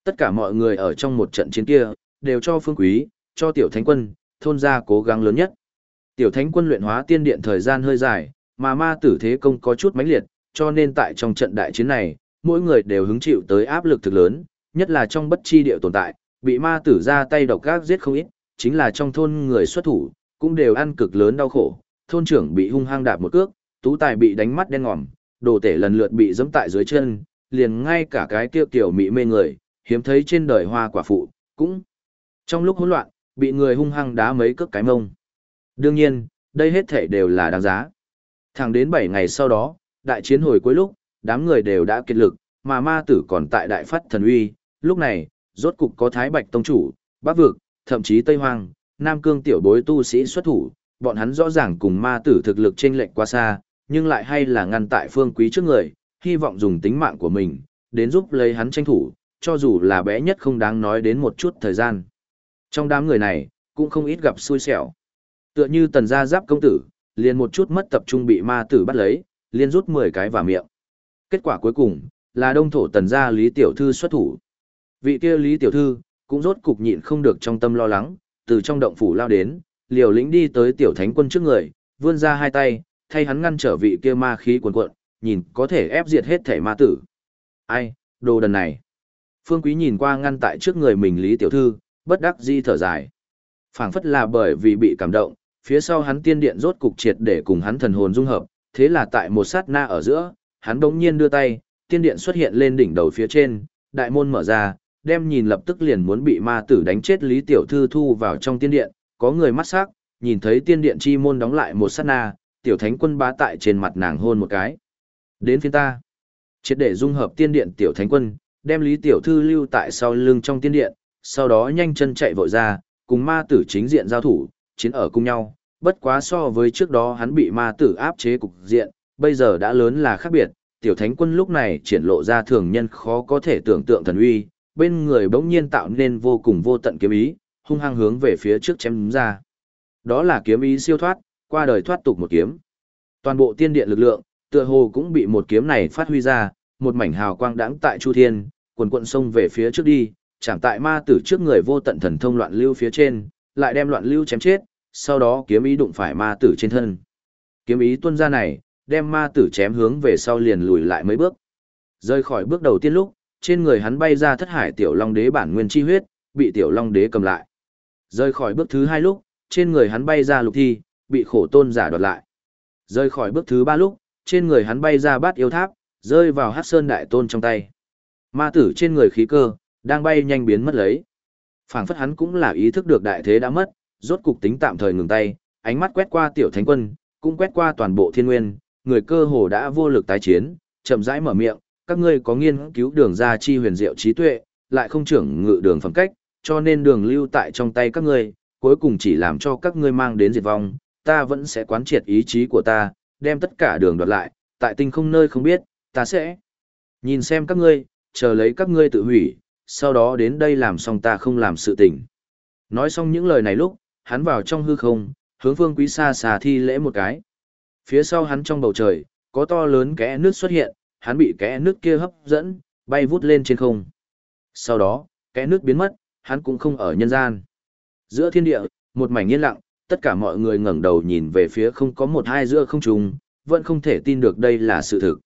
Tất cả mọi người ở trong một trận chiến kia, đều cho phương quý, cho tiểu thánh quân, thôn gia cố gắng lớn nhất. Tiểu thánh quân luyện hóa tiên điện thời gian hơi dài, mà ma tử thế công có chút mãnh liệt, cho nên tại trong trận đại chiến này, mỗi người đều hứng chịu tới áp lực thực lớn, nhất là trong bất chi địa tồn tại, bị ma tử ra tay độc gác giết không ít, chính là trong thôn người xuất thủ, cũng đều ăn cực lớn đau khổ, thôn trưởng bị hung hăng đạp một cước, tú tài bị đánh mắt đen ngòm, đồ tể lần lượt bị giẫm tại dưới chân, liền ngay cả cái kia Tiểu mị mê người, hiếm thấy trên đời hoa quả phụ, cũng trong lúc hỗn loạn, bị người hung hăng đá mấy cước cái mông. Đương nhiên, đây hết thể đều là đáng giá. Thẳng đến 7 ngày sau đó, đại chiến hồi cuối lúc, đám người đều đã kiệt lực, mà ma tử còn tại đại phát thần uy, lúc này, rốt cục có Thái Bạch Tông Chủ, Bắc Vực, thậm chí Tây Hoang, Nam Cương tiểu bối tu sĩ xuất thủ, bọn hắn rõ ràng cùng ma tử thực lực chênh lệch quá xa, nhưng lại hay là ngăn tại phương quý trước người, hy vọng dùng tính mạng của mình, đến giúp lấy hắn tranh thủ, cho dù là bé nhất không đáng nói đến một chút thời gian. Trong đám người này, cũng không ít gặp xui xẻo. Tựa như tần gia giáp công tử, liền một chút mất tập trung bị ma tử bắt lấy, liền rút 10 cái vào miệng. Kết quả cuối cùng, là đông thổ tần gia Lý Tiểu Thư xuất thủ. Vị kia Lý Tiểu Thư, cũng rốt cục nhịn không được trong tâm lo lắng, từ trong động phủ lao đến, liều lĩnh đi tới Tiểu Thánh quân trước người, vươn ra hai tay, thay hắn ngăn trở vị kia ma khí cuồn cuộn, nhìn có thể ép diệt hết thể ma tử. Ai, đồ đần này. Phương Quý nhìn qua ngăn tại trước người mình Lý Tiểu Thư, bất đắc di thở dài. phảng phất là bởi vì bị cảm động, phía sau hắn tiên điện rốt cục triệt để cùng hắn thần hồn dung hợp, thế là tại một sát na ở giữa, hắn bỗng nhiên đưa tay, tiên điện xuất hiện lên đỉnh đầu phía trên, đại môn mở ra, đem nhìn lập tức liền muốn bị ma tử đánh chết Lý Tiểu Thư thu vào trong tiên điện, có người mắt sắc, nhìn thấy tiên điện chi môn đóng lại một sát na, tiểu thánh quân bá tại trên mặt nàng hôn một cái. Đến phiên ta, triệt để dung hợp tiên điện tiểu thánh quân, đem Lý Tiểu Thư lưu tại sau lưng trong tiên điện, sau đó nhanh chân chạy vội ra, cùng ma tử chính diện giao thủ, chiến ở cùng nhau, bất quá so với trước đó hắn bị ma tử áp chế cục diện, bây giờ đã lớn là khác biệt, tiểu thánh quân lúc này triển lộ ra thường nhân khó có thể tưởng tượng thần uy, bên người bỗng nhiên tạo nên vô cùng vô tận kiếm ý, hung hăng hướng về phía trước chém ra. Đó là kiếm ý siêu thoát, qua đời thoát tục một kiếm. Toàn bộ tiên điện lực lượng, tựa hồ cũng bị một kiếm này phát huy ra, một mảnh hào quang đãng tại chu thiên, quần quận sông về phía trước đi, chẳng tại ma tử trước người vô tận thần thông loạn lưu phía trên, lại đem loạn lưu chém chết, sau đó kiếm ý đụng phải ma tử trên thân. Kiếm ý tuân ra này, đem ma tử chém hướng về sau liền lùi lại mấy bước. Rơi khỏi bước đầu tiên lúc, trên người hắn bay ra thất hải tiểu long đế bản nguyên chi huyết, bị tiểu long đế cầm lại. Rơi khỏi bước thứ hai lúc, trên người hắn bay ra lục thi, bị khổ tôn giả đoạt lại. Rơi khỏi bước thứ ba lúc, trên người hắn bay ra bát yêu tháp, rơi vào hát sơn đại tôn trong tay. Ma tử trên người khí cơ, đang bay nhanh biến mất lấy. phảng phất hắn cũng là ý thức được đại thế đã mất, rốt cục tính tạm thời ngừng tay, ánh mắt quét qua tiểu thánh quân, cũng quét qua toàn bộ thiên nguyên, người cơ hồ đã vô lực tái chiến, chậm rãi mở miệng, các ngươi có nghiên cứu đường ra chi huyền diệu trí tuệ, lại không trưởng ngự đường phẩm cách, cho nên đường lưu tại trong tay các ngươi, cuối cùng chỉ làm cho các ngươi mang đến diệt vong, ta vẫn sẽ quán triệt ý chí của ta, đem tất cả đường đoạt lại, tại tinh không nơi không biết, ta sẽ nhìn xem các ngươi, chờ lấy các ngươi tự hủy, sau đó đến đây làm xong ta không làm sự tình. Nói xong những lời này lúc, hắn vào trong hư không, hướng phương quý xa xa thi lễ một cái. Phía sau hắn trong bầu trời, có to lớn kẽ nước xuất hiện, hắn bị kẽ nước kia hấp dẫn, bay vút lên trên không. Sau đó, kẽ nước biến mất, hắn cũng không ở nhân gian. Giữa thiên địa, một mảnh yên lặng, tất cả mọi người ngẩng đầu nhìn về phía không có một hai giữa không trùng, vẫn không thể tin được đây là sự thực.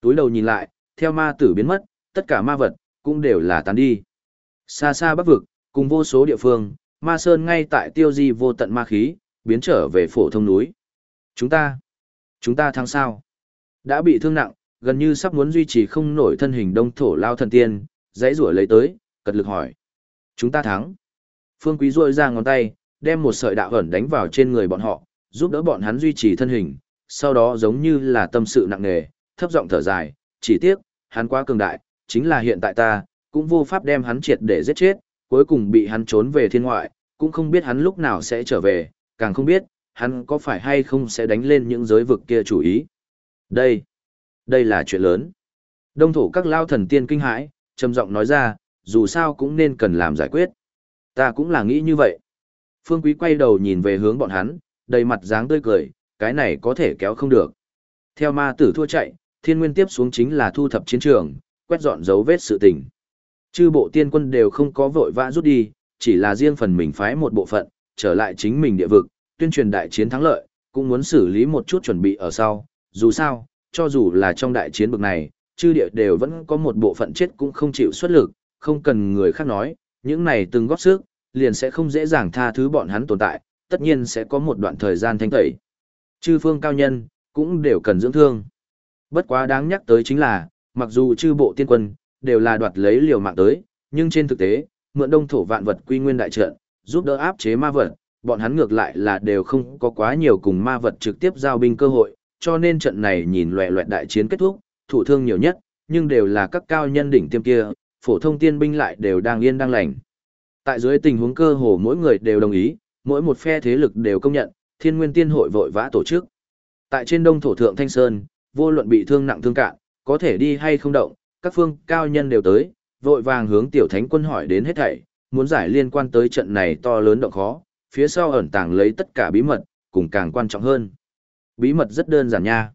Túi đầu nhìn lại, theo ma tử biến mất, tất cả ma vật, cũng đều là tán đi. Xa xa bắc vực, cùng vô số địa phương, ma sơn ngay tại tiêu di vô tận ma khí, biến trở về phổ thông núi. Chúng ta, chúng ta thắng sao? Đã bị thương nặng, gần như sắp muốn duy trì không nổi thân hình đông thổ lao thần tiên, dãy rủa lấy tới, cật lực hỏi. Chúng ta thắng. Phương Quý rôi ra ngón tay, đem một sợi đạo ẩn đánh vào trên người bọn họ, giúp đỡ bọn hắn duy trì thân hình, sau đó giống như là tâm sự nặng nề, thấp giọng thở dài, chỉ tiếc, hắn quá cường đại, chính là hiện tại ta, cũng vô pháp đem hắn triệt để giết chết, cuối cùng bị hắn trốn về thiên ngoại, cũng không biết hắn lúc nào sẽ trở về, càng không biết, hắn có phải hay không sẽ đánh lên những giới vực kia chủ ý. Đây, đây là chuyện lớn. Đông thổ các lao thần tiên kinh hãi, trầm giọng nói ra, dù sao cũng nên cần làm giải quyết. Ta cũng là nghĩ như vậy. Phương Quý quay đầu nhìn về hướng bọn hắn, đầy mặt dáng tươi cười, cái này có thể kéo không được. Theo ma tử thua chạy, thiên nguyên tiếp xuống chính là thu thập chiến trường, quét dọn dấu vết sự tình. Chư bộ tiên quân đều không có vội vã rút đi, chỉ là riêng phần mình phái một bộ phận, trở lại chính mình địa vực, tuyên truyền đại chiến thắng lợi, cũng muốn xử lý một chút chuẩn bị ở sau. Dù sao, cho dù là trong đại chiến bực này, chư địa đều vẫn có một bộ phận chết cũng không chịu xuất lực, không cần người khác nói, những này từng góp sức, liền sẽ không dễ dàng tha thứ bọn hắn tồn tại, tất nhiên sẽ có một đoạn thời gian thanh tẩy. Chư phương cao nhân, cũng đều cần dưỡng thương. Bất quá đáng nhắc tới chính là, mặc dù chư bộ tiên quân, đều là đoạt lấy liều mạng tới, nhưng trên thực tế, mượn đông thổ vạn vật quy nguyên đại trận, giúp đỡ áp chế ma vật, bọn hắn ngược lại là đều không có quá nhiều cùng ma vật trực tiếp giao binh cơ hội, cho nên trận này nhìn loẹ loẹt đại chiến kết thúc, thủ thương nhiều nhất, nhưng đều là các cao nhân đỉnh tiêm kia, phổ thông tiên binh lại đều đang yên đang lành. Tại dưới tình huống cơ hồ mỗi người đều đồng ý, mỗi một phe thế lực đều công nhận, Thiên Nguyên Tiên hội vội vã tổ chức. Tại trên đông thổ thượng Thanh Sơn, vô luận bị thương nặng thương cạn, có thể đi hay không động, các phương cao nhân đều tới, vội vàng hướng tiểu thánh quân hỏi đến hết thảy, muốn giải liên quan tới trận này to lớn động khó, phía sau ẩn tàng lấy tất cả bí mật, cùng càng quan trọng hơn. Bí mật rất đơn giản nha.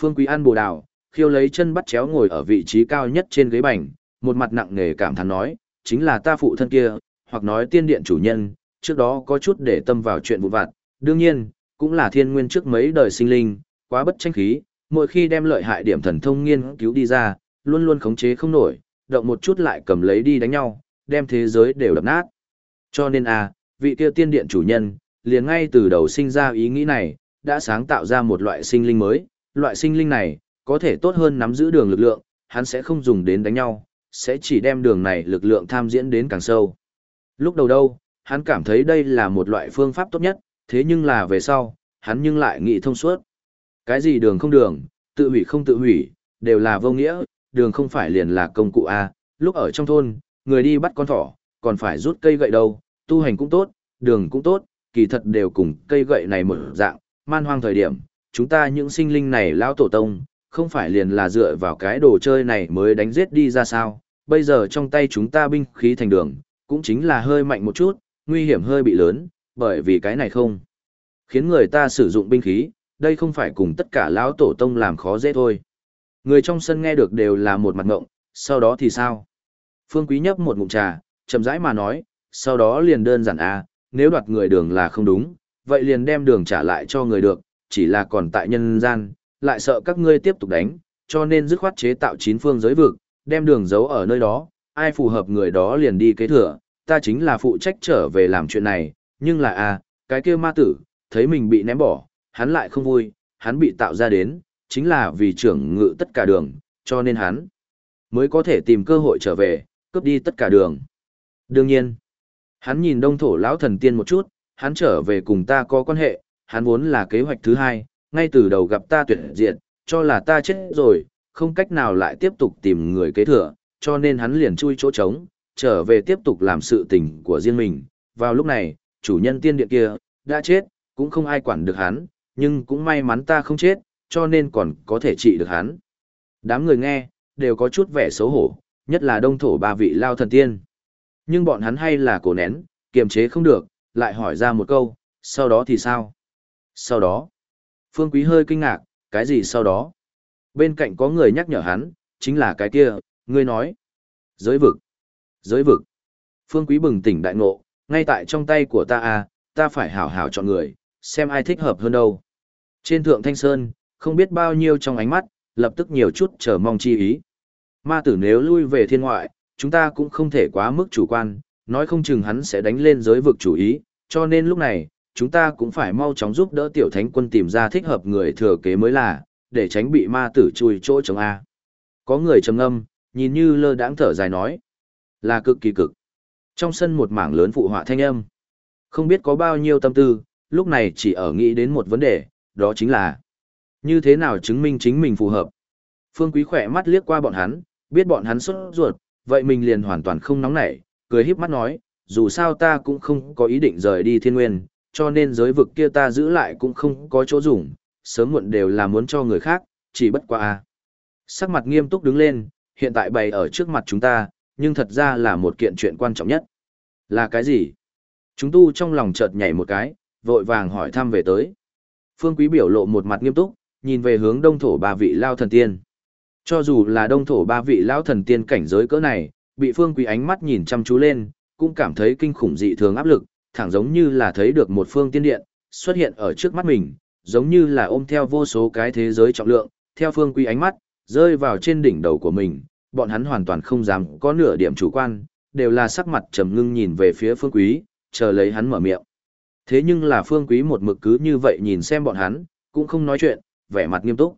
Phương Quý An bồ đào, khiêu lấy chân bắt chéo ngồi ở vị trí cao nhất trên ghế bành, một mặt nặng nề cảm thán nói, chính là ta phụ thân kia, hoặc nói tiên điện chủ nhân, trước đó có chút để tâm vào chuyện vụ vặt, đương nhiên, cũng là thiên nguyên trước mấy đời sinh linh, quá bất tranh khí, mỗi khi đem lợi hại điểm thần thông nghiên cứu đi ra, luôn luôn khống chế không nổi, động một chút lại cầm lấy đi đánh nhau, đem thế giới đều đập nát. Cho nên a, à, vị kia tiên điện chủ nhân, liền ngay từ đầu sinh ra ý nghĩ này, đã sáng tạo ra một loại sinh linh mới, loại sinh linh này, có thể tốt hơn nắm giữ đường lực lượng, hắn sẽ không dùng đến đánh nhau, sẽ chỉ đem đường này lực lượng tham diễn đến càng sâu. Lúc đầu đâu, hắn cảm thấy đây là một loại phương pháp tốt nhất, thế nhưng là về sau, hắn nhưng lại nghĩ thông suốt. Cái gì đường không đường, tự hủy không tự hủy, đều là vô nghĩa, đường không phải liền là công cụ A, lúc ở trong thôn, người đi bắt con thỏ, còn phải rút cây gậy đâu, tu hành cũng tốt, đường cũng tốt, kỳ thật đều cùng cây gậy này một dạng, man hoang thời điểm, chúng ta những sinh linh này lão tổ tông, không phải liền là dựa vào cái đồ chơi này mới đánh giết đi ra sao, bây giờ trong tay chúng ta binh khí thành đường, cũng chính là hơi mạnh một chút, nguy hiểm hơi bị lớn, bởi vì cái này không. Khiến người ta sử dụng binh khí, đây không phải cùng tất cả lão tổ tông làm khó dễ thôi. Người trong sân nghe được đều là một mặt ngộng, sau đó thì sao? Phương Quý nhấp một ngụm trà, chậm rãi mà nói, sau đó liền đơn giản à, nếu đoạt người đường là không đúng, vậy liền đem đường trả lại cho người được, chỉ là còn tại nhân gian, lại sợ các ngươi tiếp tục đánh, cho nên dứt khoát chế tạo chín phương giới vực, đem đường giấu ở nơi đó, ai phù hợp người đó liền đi kế thừa, ta chính là phụ trách trở về làm chuyện này, nhưng là à, cái kia ma tử, thấy mình bị ném bỏ, hắn lại không vui, hắn bị tạo ra đến, chính là vì trưởng ngự tất cả đường, cho nên hắn mới có thể tìm cơ hội trở về, cướp đi tất cả đường. Đương nhiên, hắn nhìn đông thổ lão thần tiên một chút, hắn trở về cùng ta có quan hệ, hắn vốn là kế hoạch thứ hai, ngay từ đầu gặp ta tuyệt diệt, cho là ta chết rồi, không cách nào lại tiếp tục tìm người kế thừa, cho nên hắn liền chui chỗ trống, trở về tiếp tục làm sự tình của riêng mình. Vào lúc này, chủ nhân tiên điện kia, đã chết, cũng không ai quản được hắn, nhưng cũng may mắn ta không chết, cho nên còn có thể trị được hắn. Đám người nghe, đều có chút vẻ xấu hổ, nhất là đông thổ ba vị lao thần tiên. Nhưng bọn hắn hay là cổ nén, kiềm chế không được, lại hỏi ra một câu, sau đó thì sao? Sau đó, Phương Quý hơi kinh ngạc, cái gì sau đó? Bên cạnh có người nhắc nhở hắn, chính là cái kia, ngươi nói. Giới vực. Giới vực. Phương Quý bừng tỉnh đại ngộ, ngay tại trong tay của ta à, ta phải hảo hảo chọn người, xem ai thích hợp hơn đâu. Trên thượng thanh sơn, không biết bao nhiêu trong ánh mắt, lập tức nhiều chút chờ mong chi ý. Ma tử nếu lui về thiên ngoại, chúng ta cũng không thể quá mức chủ quan, nói không chừng hắn sẽ đánh lên giới vực chủ ý, cho nên lúc này, chúng ta cũng phải mau chóng giúp đỡ tiểu thánh quân tìm ra thích hợp người thừa kế mới là, để tránh bị ma tử chui chỗ chống A. Có người trầm âm, nhìn như lơ đãng thở dài nói, là cực kỳ cực. Trong sân một mảng lớn phụ họa thanh âm. Không biết có bao nhiêu tâm tư, lúc này chỉ ở nghĩ đến một vấn đề, đó chính là như thế nào chứng minh chính mình phù hợp. Phương Quý khỏe mắt liếc qua bọn hắn, biết bọn hắn xuất ruột, vậy mình liền hoàn toàn không nóng nảy, cười híp mắt nói, dù sao ta cũng không có ý định rời đi thiên nguyên, cho nên giới vực kia ta giữ lại cũng không có chỗ dùng, sớm muộn đều là muốn cho người khác, chỉ bất quá a. Sắc mặt nghiêm túc đứng lên, hiện tại bày ở trước mặt chúng ta, nhưng thật ra là một kiện chuyện quan trọng nhất. Là cái gì? Chúng tu trong lòng chợt nhảy một cái, vội vàng hỏi thăm về tới. Phương Quý biểu lộ một mặt nghiêm túc, nhìn về hướng đông thổ ba vị lao thần tiên. Cho dù là đông thổ ba vị lao thần tiên cảnh giới cỡ này, bị Phương Quý ánh mắt nhìn chăm chú lên, cũng cảm thấy kinh khủng dị thường áp lực, thẳng giống như là thấy được một phương tiên điện, xuất hiện ở trước mắt mình, giống như là ôm theo vô số cái thế giới trọng lượng, theo Phương Quý ánh mắt, rơi vào trên đỉnh đầu của mình, bọn hắn hoàn toàn không dám có nửa điểm chủ quan, đều là sắc mặt trầm ngưng nhìn về phía phương quý, chờ lấy hắn mở miệng. Thế nhưng là phương quý một mực cứ như vậy nhìn xem bọn hắn, cũng không nói chuyện, vẻ mặt nghiêm túc.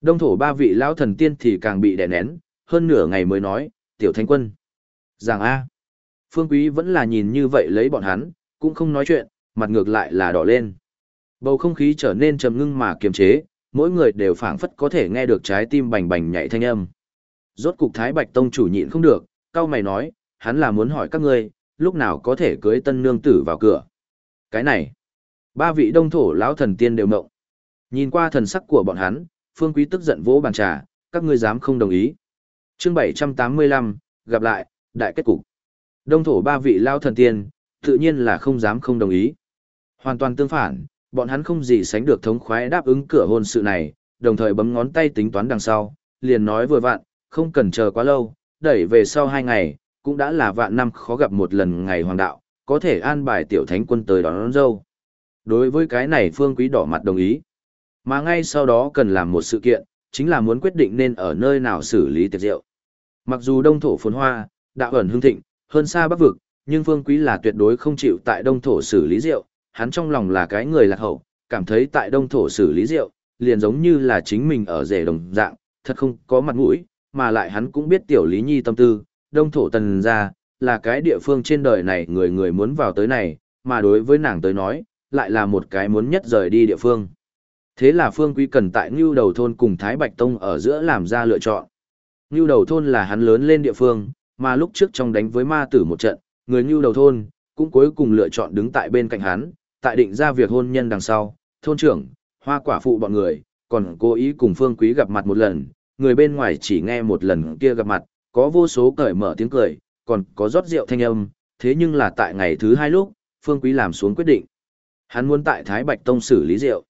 Đông thổ ba vị lão thần tiên thì càng bị đè nén, hơn nửa ngày mới nói, tiểu thánh quân. Giảng A. Phương quý vẫn là nhìn như vậy lấy bọn hắn, cũng không nói chuyện, mặt ngược lại là đỏ lên. Bầu không khí trở nên trầm ngưng mà kiềm chế, mỗi người đều phảng phất có thể nghe được trái tim bành bành nhảy thanh âm. Rốt cục Thái Bạch Tông chủ nhịn không được, cao mày nói, hắn là muốn hỏi các ngươi, lúc nào có thể cưới tân nương tử vào cửa. Cái này, ba vị đông thổ lão thần tiên đều mộng. Nhìn qua thần sắc của bọn hắn, Phương Quý tức giận vỗ bàn trà, các ngươi dám không đồng ý. Chương 785, gặp lại, đại kết cục. Đông thổ ba vị lão thần tiên, tự nhiên là không dám không đồng ý. Hoàn toàn tương phản, bọn hắn không gì sánh được thống khoái đáp ứng cửa hôn sự này, đồng thời bấm ngón tay tính toán đằng sau, liền nói vừa vặn, không cần chờ quá lâu, đẩy về sau hai ngày, cũng đã là vạn năm khó gặp một lần ngày hoàng đạo, có thể an bài tiểu thánh quân tới đón, đón dâu. Đối với cái này Phương Quý đỏ mặt đồng ý. Mà ngay sau đó cần làm một sự kiện, chính là muốn quyết định nên ở nơi nào xử lý tiệc rượu. Mặc dù đông thổ phồn hoa, đạo ẩn hương thịnh, hơn xa bắc vực, nhưng Phương Quý là tuyệt đối không chịu tại đông thổ xử lý rượu, hắn trong lòng là cái người lạc hậu, cảm thấy tại đông thổ xử lý rượu, liền giống như là chính mình ở rể đồng dạng, thật không có mặt mũi, mà lại hắn cũng biết tiểu lý nhi tâm tư, đông thổ tần ra, là cái địa phương trên đời này người người muốn vào tới này, mà đối với nàng tới nói, lại là một cái muốn nhất rời đi địa phương. Thế là Phương Quý cần tại Ngưu Đầu Thôn cùng Thái Bạch Tông ở giữa làm ra lựa chọn. Ngưu Đầu Thôn là hắn lớn lên địa phương, mà lúc trước trong đánh với ma tử một trận, người Ngưu Đầu Thôn, cũng cuối cùng lựa chọn đứng tại bên cạnh hắn, tại định ra việc hôn nhân đằng sau, thôn trưởng, hoa quả phụ bọn người, còn cố ý cùng Phương Quý gặp mặt một lần, người bên ngoài chỉ nghe một lần kia gặp mặt, có vô số cởi mở tiếng cười, còn có rót rượu thanh âm, thế nhưng là tại ngày thứ hai lúc, Phương Quý làm xuống quyết định. Hắn muốn tại Thái Bạch Tông xử lý rượu.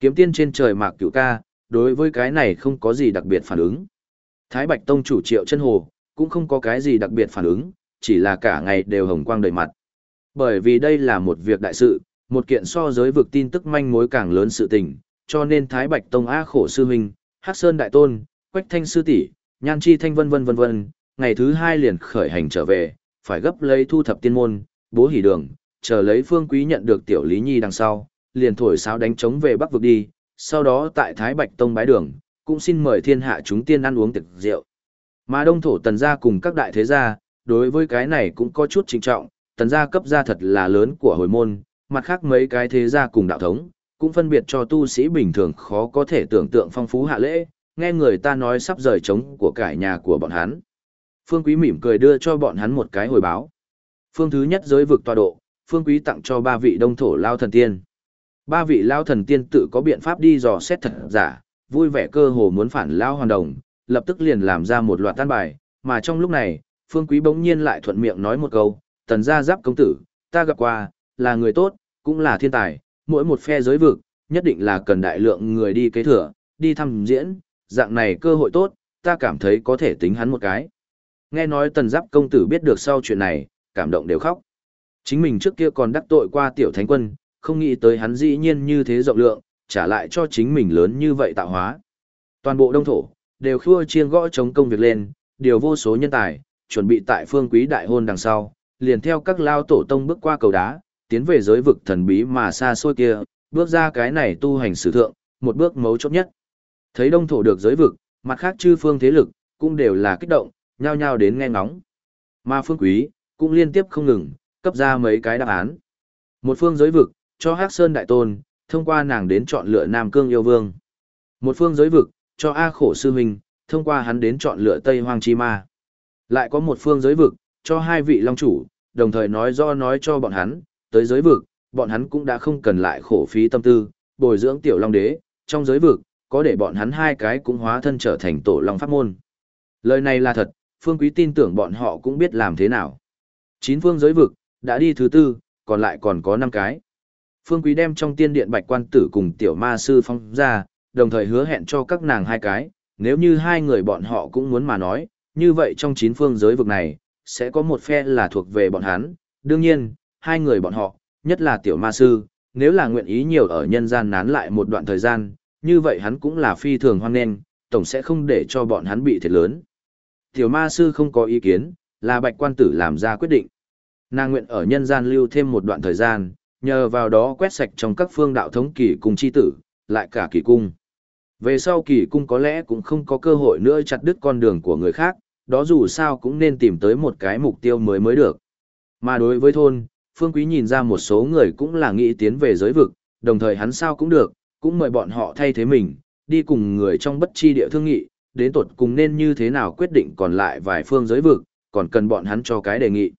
Kiếm tiên trên trời mạc cửu ca, đối với cái này không có gì đặc biệt phản ứng. Thái Bạch Tông chủ triệu chân hồ, cũng không có cái gì đặc biệt phản ứng, chỉ là cả ngày đều hồng quang đầy mặt. Bởi vì đây là một việc đại sự, một kiện so giới vực tin tức manh mối càng lớn sự tình, cho nên Thái Bạch Tông A khổ sư huynh, Hắc Sơn đại tôn, Quách Thanh sư tỷ, Nhan Chi Thanh vân vân vân vân, ngày thứ hai liền khởi hành trở về, phải gấp lấy thu thập tiên môn, bố hỉ đường, chờ lấy Phương Quý nhận được tiểu Lý Nhi đằng sau, liền thổi sáo đánh trống về Bắc vực đi, sau đó tại Thái Bạch Tông bái đường, cũng xin mời thiên hạ chúng tiên ăn uống tiệc rượu. Mà Đông thổ Tần gia cùng các đại thế gia, đối với cái này cũng có chút trinh trọng, Tần gia cấp gia thật là lớn của hồi môn, mặt khác mấy cái thế gia cùng đạo thống, cũng phân biệt cho tu sĩ bình thường khó có thể tưởng tượng phong phú hạ lễ, nghe người ta nói sắp rời trống của cải nhà của bọn hắn. Phương Quý mỉm cười đưa cho bọn hắn một cái hồi báo. Phương thứ nhất giới vực tọa độ, Phương Quý tặng cho ba vị đông thổ lao thần tiên. Ba vị lao thần tiên tự có biện pháp đi dò xét thật giả, vui vẻ cơ hồ muốn phản lao hoàn đồng, lập tức liền làm ra một loạt tan bài, mà trong lúc này, Phương Quý bỗng nhiên lại thuận miệng nói một câu, tần gia giáp công tử, ta gặp qua, là người tốt, cũng là thiên tài, mỗi một phe giới vực, nhất định là cần đại lượng người đi kế thừa, đi thăm diễn, dạng này cơ hội tốt, ta cảm thấy có thể tính hắn một cái. Nghe nói tần giáp công tử biết được sau chuyện này, cảm động đều khóc. Chính mình trước kia còn đắc tội qua tiểu thánh quân, không nghĩ tới hắn dĩ nhiên như thế rộng lượng, trả lại cho chính mình lớn như vậy tạo hóa. Toàn bộ đông thổ, đều khua chiên gõ chống công việc lên, điều vô số nhân tài, chuẩn bị tại phương quý đại hôn đằng sau, liền theo các lao tổ tông bước qua cầu đá, tiến về giới vực thần bí mà xa xôi kia, bước ra cái này tu hành sử thượng, một bước mấu chốt nhất. Thấy đông thổ được giới vực, mặt khác chư phương thế lực, cũng đều là kích động, nhao nhao đến nghe ngóng. Mà phương quý, cũng liên tiếp không ngừng, cấp ra mấy cái đáp án. Một phương giới vực, cho Hắc Sơn Đại Tôn, thông qua nàng đến chọn lựa Nam Cương Yêu Vương. Một phương giới vực, cho A Khổ Sư Huynh, thông qua hắn đến chọn lựa Tây Hoang Chi Ma. Lại có một phương giới vực, cho hai vị Long Chủ, đồng thời nói do nói cho bọn hắn, tới giới vực, bọn hắn cũng đã không cần lại khổ phí tâm tư, bồi dưỡng tiểu Long Đế, trong giới vực, có để bọn hắn hai cái cũng hóa thân trở thành tổ Long Pháp Môn. Lời này là thật, Phương Quý tin tưởng bọn họ cũng biết làm thế nào. Chín phương giới vực, đã đi thứ tư, còn lại còn có năm cái. Phương Quý đem trong tiên điện bạch quan tử cùng tiểu ma sư phong ra, đồng thời hứa hẹn cho các nàng hai cái, nếu như hai người bọn họ cũng muốn mà nói, như vậy trong chín phương giới vực này, sẽ có một phe là thuộc về bọn hắn. Đương nhiên, hai người bọn họ, nhất là tiểu ma sư, nếu là nguyện ý nhiều ở nhân gian nán lại một đoạn thời gian, như vậy hắn cũng là phi thường hoan nghênh, tổng sẽ không để cho bọn hắn bị thiệt lớn. Tiểu ma sư không có ý kiến, là bạch quan tử làm ra quyết định. Nàng nguyện ở nhân gian lưu thêm một đoạn thời gian, nhờ vào đó quét sạch trong các phương đạo thống kỳ cung chi tử, lại cả kỳ cung. Về sau kỳ cung có lẽ cũng không có cơ hội nữa chặt đứt con đường của người khác, đó dù sao cũng nên tìm tới một cái mục tiêu mới mới được. Mà đối với thôn, Phương Quý nhìn ra một số người cũng là nghĩ tiến về giới vực, đồng thời hắn sao cũng được, cũng mời bọn họ thay thế mình, đi cùng người trong bất chi địa thương nghị, đến tột cùng nên như thế nào quyết định còn lại vài phương giới vực, còn cần bọn hắn cho cái đề nghị.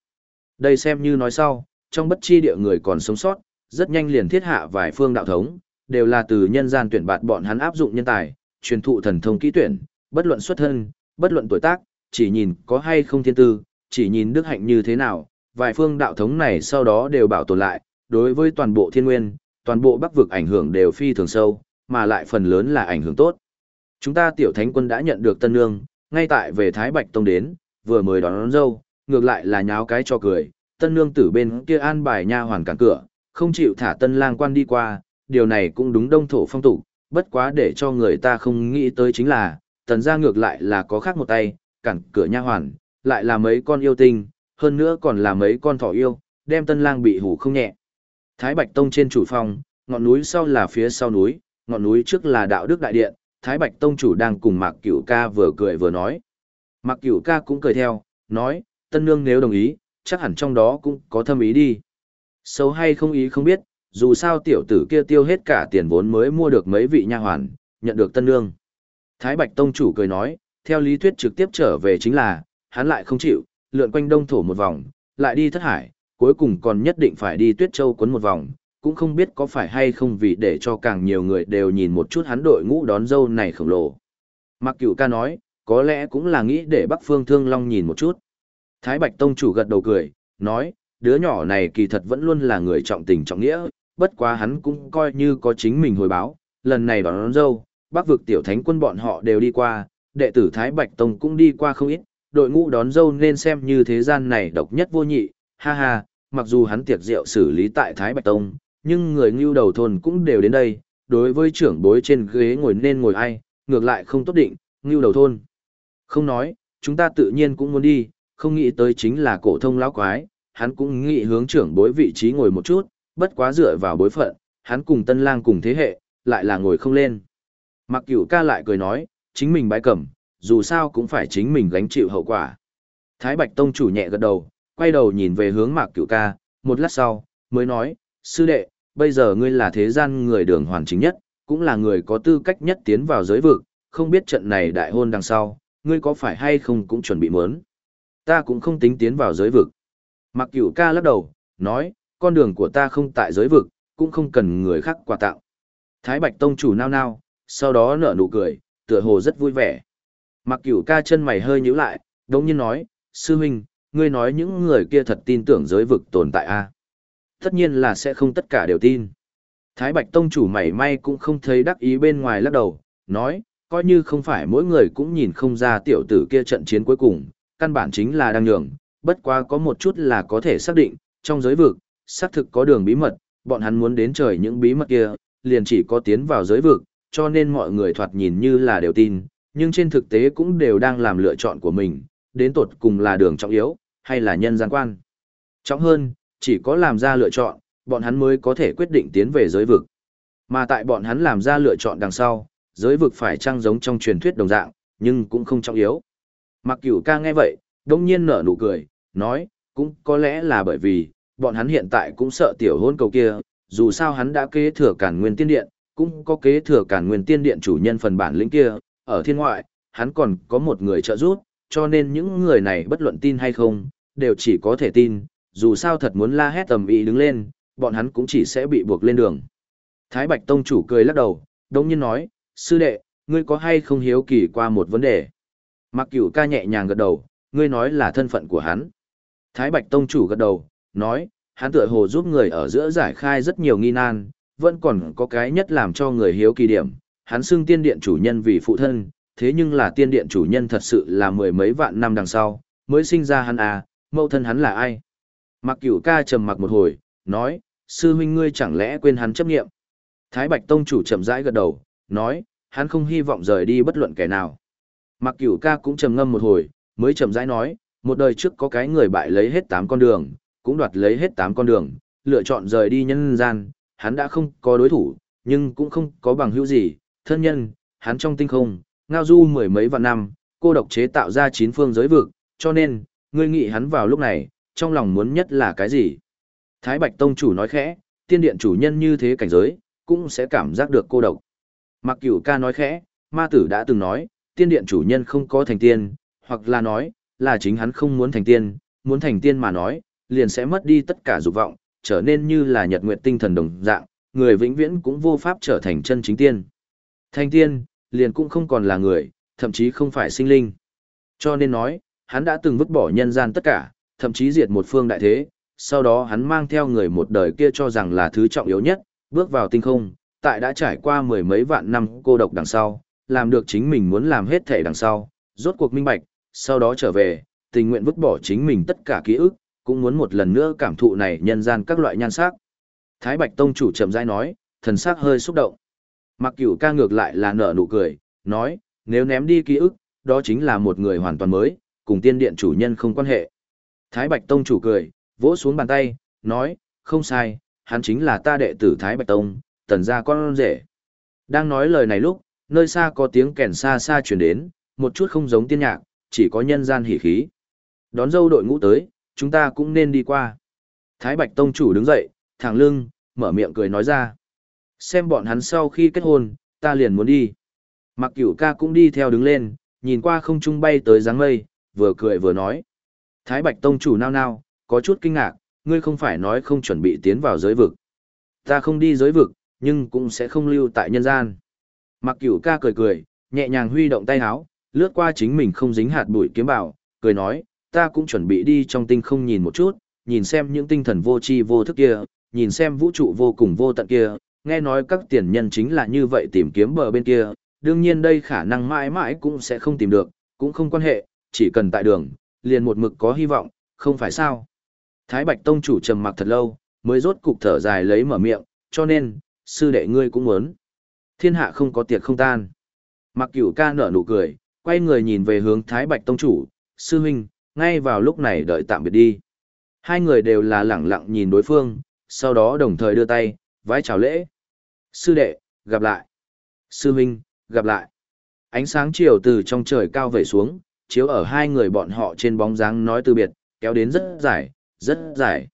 Đây xem như nói sau, trong bất chi địa người còn sống sót, rất nhanh liền thiết hạ vài phương đạo thống, đều là từ nhân gian tuyển bạt bọn hắn áp dụng nhân tài, truyền thụ thần thông kỹ tuyển, bất luận xuất thân, bất luận tuổi tác, chỉ nhìn có hay không thiên tư, chỉ nhìn đức hạnh như thế nào, vài phương đạo thống này sau đó đều bảo tồn lại, đối với toàn bộ thiên nguyên, toàn bộ bắc vực ảnh hưởng đều phi thường sâu, mà lại phần lớn là ảnh hưởng tốt. Chúng ta tiểu thánh quân đã nhận được tân nương, ngay tại về Thái Bạch Tông đến, vừa mới đón, đón dâu, ngược lại là nháo cái cho cười, tân nương tử bên kia an bài nha hoàn cản cửa, không chịu thả tân lang quan đi qua, điều này cũng đúng đông thổ phong tục, bất quá để cho người ta không nghĩ tới chính là, tần gia ngược lại là có khác một tay, cản cửa nha hoàn, lại là mấy con yêu tinh, hơn nữa còn là mấy con thỏ yêu, đem tân lang bị hủ không nhẹ. Thái Bạch Tông trên chủ phong, ngọn núi sau là phía sau núi, ngọn núi trước là đạo đức đại điện, Thái Bạch Tông chủ đang cùng Mạc Cửu ca vừa cười vừa nói. Mạc Cửu ca cũng cười theo, nói, tân nương nếu đồng ý, chắc hẳn trong đó cũng có thâm ý đi. Xấu hay không ý không biết, dù sao tiểu tử kia tiêu hết cả tiền vốn mới mua được mấy vị nha hoàn, nhận được tân nương. Thái Bạch Tông chủ cười nói, theo lý thuyết trực tiếp trở về chính là, hắn lại không chịu, lượn quanh đông thổ một vòng, lại đi thất hải, cuối cùng còn nhất định phải đi tuyết châu quấn một vòng, cũng không biết có phải hay không vì để cho càng nhiều người đều nhìn một chút hắn đội ngũ đón dâu này khổng lồ. Mặc cửu ca nói, có lẽ cũng là nghĩ để Bắc Phương Thương Long nhìn một chút. Thái Bạch Tông chủ gật đầu cười, nói, đứa nhỏ này kỳ thật vẫn luôn là người trọng tình trọng nghĩa, bất quá hắn cũng coi như có chính mình hồi báo, lần này đón, đón dâu, Bắc vực tiểu thánh quân bọn họ đều đi qua, đệ tử Thái Bạch Tông cũng đi qua không ít, đội ngũ đón dâu nên xem như thế gian này độc nhất vô nhị, ha ha, mặc dù hắn tiệc rượu xử lý tại Thái Bạch Tông, nhưng người ngưu đầu thôn cũng đều đến đây, đối với trưởng bối trên ghế ngồi nên ngồi ai, ngược lại không tốt định, ngưu đầu thôn. Không nói, chúng ta tự nhiên cũng muốn đi, không nghĩ tới chính là cổ thông lão quái, hắn cũng nghĩ hướng trưởng bối vị trí ngồi một chút, bất quá dựa vào bối phận, hắn cùng tân lang cùng thế hệ, lại là ngồi không lên. Mặc cửu ca lại cười nói, chính mình bái cẩm, dù sao cũng phải chính mình gánh chịu hậu quả. Thái Bạch Tông chủ nhẹ gật đầu, quay đầu nhìn về hướng Mạc Cửu Ca, một lát sau, mới nói, sư đệ, bây giờ ngươi là thế gian người đường hoàn chính nhất, cũng là người có tư cách nhất tiến vào giới vực, không biết trận này đại hôn đằng sau, ngươi có phải hay không cũng chuẩn bị muốn. Ta cũng không tính tiến vào giới vực. Mặc Cửu Ca lắc đầu, nói, con đường của ta không tại giới vực, cũng không cần người khác quà tặng. Thái Bạch Tông chủ nao nao, sau đó nở nụ cười, tựa hồ rất vui vẻ. Mặc cửu ca chân mày hơi nhíu lại, đống nhiên nói, sư huynh, ngươi nói những người kia thật tin tưởng giới vực tồn tại a à? Tất nhiên là sẽ không tất cả đều tin. Thái Bạch Tông chủ mảy may cũng không thấy đắc ý bên ngoài lắc đầu, nói, coi như không phải mỗi người cũng nhìn không ra tiểu tử kia trận chiến cuối cùng, căn bản chính là đang nhường, bất quá có một chút là có thể xác định, trong giới vực, xác thực có đường bí mật, bọn hắn muốn đến trời những bí mật kia, liền chỉ có tiến vào giới vực, cho nên mọi người thoạt nhìn như là đều tin, nhưng trên thực tế cũng đều đang làm lựa chọn của mình, đến tột cùng là đường trọng yếu, hay là nhân gian quan. Trọng hơn, chỉ có làm ra lựa chọn, bọn hắn mới có thể quyết định tiến về giới vực. Mà tại bọn hắn làm ra lựa chọn đằng sau, giới vực phải trang giống trong truyền thuyết đồng dạng, nhưng cũng không trọng yếu. Mặc cửu ca nghe vậy, đông nhiên nở nụ cười, nói, cũng có lẽ là bởi vì, bọn hắn hiện tại cũng sợ tiểu hôn cầu kia, dù sao hắn đã kế thừa cản nguyên tiên điện, cũng có kế thừa cản nguyên tiên điện chủ nhân phần bản lĩnh kia, ở thiên ngoại, hắn còn có một người trợ giúp, cho nên những người này bất luận tin hay không, đều chỉ có thể tin, dù sao thật muốn la hét tầm ý đứng lên, bọn hắn cũng chỉ sẽ bị buộc lên đường. Thái Bạch Tông chủ cười lắc đầu, đồng nhiên nói, sư đệ, ngươi có hay không hiếu kỳ qua một vấn đề. Mặc cửu ca nhẹ nhàng gật đầu, ngươi nói là thân phận của hắn. Thái Bạch Tông chủ gật đầu, nói, hắn tựa hồ giúp người ở giữa giải khai rất nhiều nghi nan, vẫn còn có cái nhất làm cho người hiếu kỳ điểm, hắn xưng tiên điện chủ nhân vì phụ thân, thế nhưng là tiên điện chủ nhân thật sự là mười mấy vạn năm đằng sau, mới sinh ra hắn à, mẫu thân hắn là ai? Mặc cửu ca trầm mặc một hồi, nói, sư huynh ngươi chẳng lẽ quên hắn chấp nghiệm? Thái Bạch Tông chủ chậm rãi gật đầu, nói, hắn không hy vọng rời đi bất luận kẻ nào. Mặc cửu ca cũng trầm ngâm một hồi, mới chậm rãi nói, một đời trước có cái người bại lấy hết tám con đường, cũng đoạt lấy hết tám con đường, lựa chọn rời đi nhân gian, hắn đã không có đối thủ, nhưng cũng không có bằng hữu gì, thân nhân, hắn trong tinh không, ngao du mười mấy vạn năm, cô độc chế tạo ra chín phương giới vực, cho nên, ngươi nghĩ hắn vào lúc này, trong lòng muốn nhất là cái gì? Thái Bạch Tông chủ nói khẽ, tiên điện chủ nhân như thế cảnh giới, cũng sẽ cảm giác được cô độc. Mặc cửu ca nói khẽ, ma tử đã từng nói, tiên điện chủ nhân không có thành tiên, hoặc là nói, là chính hắn không muốn thành tiên, muốn thành tiên mà nói, liền sẽ mất đi tất cả dục vọng, trở nên như là nhật nguyện tinh thần đồng dạng, người vĩnh viễn cũng vô pháp trở thành chân chính tiên. Thành tiên, liền cũng không còn là người, thậm chí không phải sinh linh. Cho nên nói, hắn đã từng vứt bỏ nhân gian tất cả, thậm chí diệt một phương đại thế, sau đó hắn mang theo người một đời kia cho rằng là thứ trọng yếu nhất, bước vào tinh không, tại đã trải qua mười mấy vạn năm cô độc đằng sau, làm được chính mình muốn làm hết thể đằng sau, rốt cuộc minh bạch, sau đó trở về, tình nguyện vứt bỏ chính mình tất cả ký ức, cũng muốn một lần nữa cảm thụ này nhân gian các loại nhan sắc. Thái Bạch Tông chủ chậm rãi nói, thần sắc hơi xúc động. Mặc cửu ca ngược lại là nở nụ cười, nói, nếu ném đi ký ức, đó chính là một người hoàn toàn mới, cùng tiên điện chủ nhân không quan hệ. Thái Bạch Tông chủ cười, vỗ xuống bàn tay, nói, không sai, hắn chính là ta đệ tử Thái Bạch Tông, tần gia con rể. Đang nói lời này lúc, nơi xa có tiếng kèn xa xa chuyển đến, một chút không giống tiên nhạc, chỉ có nhân gian hỉ khí. Đón dâu đội ngũ tới, chúng ta cũng nên đi qua. Thái Bạch Tông chủ đứng dậy, thẳng lưng, mở miệng cười nói ra. Xem bọn hắn sau khi kết hôn, ta liền muốn đi. Mặc cửu ca cũng đi theo đứng lên, nhìn qua không trung bay tới dáng mây, vừa cười vừa nói. Thái Bạch Tông chủ nao nao, có chút kinh ngạc, ngươi không phải nói không chuẩn bị tiến vào giới vực. Ta không đi giới vực, nhưng cũng sẽ không lưu tại nhân gian. Mặc cửu ca cười cười, nhẹ nhàng huy động tay háo, lướt qua chính mình không dính hạt bụi kiếm bảo, cười nói, ta cũng chuẩn bị đi trong tinh không nhìn một chút, nhìn xem những tinh thần vô tri vô thức kia, nhìn xem vũ trụ vô cùng vô tận kia, nghe nói các tiền nhân chính là như vậy tìm kiếm bờ bên kia, đương nhiên đây khả năng mãi mãi cũng sẽ không tìm được, cũng không quan hệ, chỉ cần tại đường, liền một mực có hy vọng, không phải sao. Thái Bạch Tông chủ trầm mặc thật lâu, mới rốt cục thở dài lấy mở miệng, cho nên, sư đệ ngươi cũng muốn. Thiên hạ không có tiệc không tan. Mặc cửu ca nở nụ cười, quay người nhìn về hướng Thái Bạch Tông chủ, sư huynh, ngay vào lúc này đợi tạm biệt đi. Hai người đều là lẳng lặng nhìn đối phương, sau đó đồng thời đưa tay, vái chào lễ. Sư đệ, gặp lại. Sư huynh, gặp lại. Ánh sáng chiều từ trong trời cao về xuống, chiếu ở hai người bọn họ trên bóng dáng nói từ biệt, kéo đến rất dài, rất dài.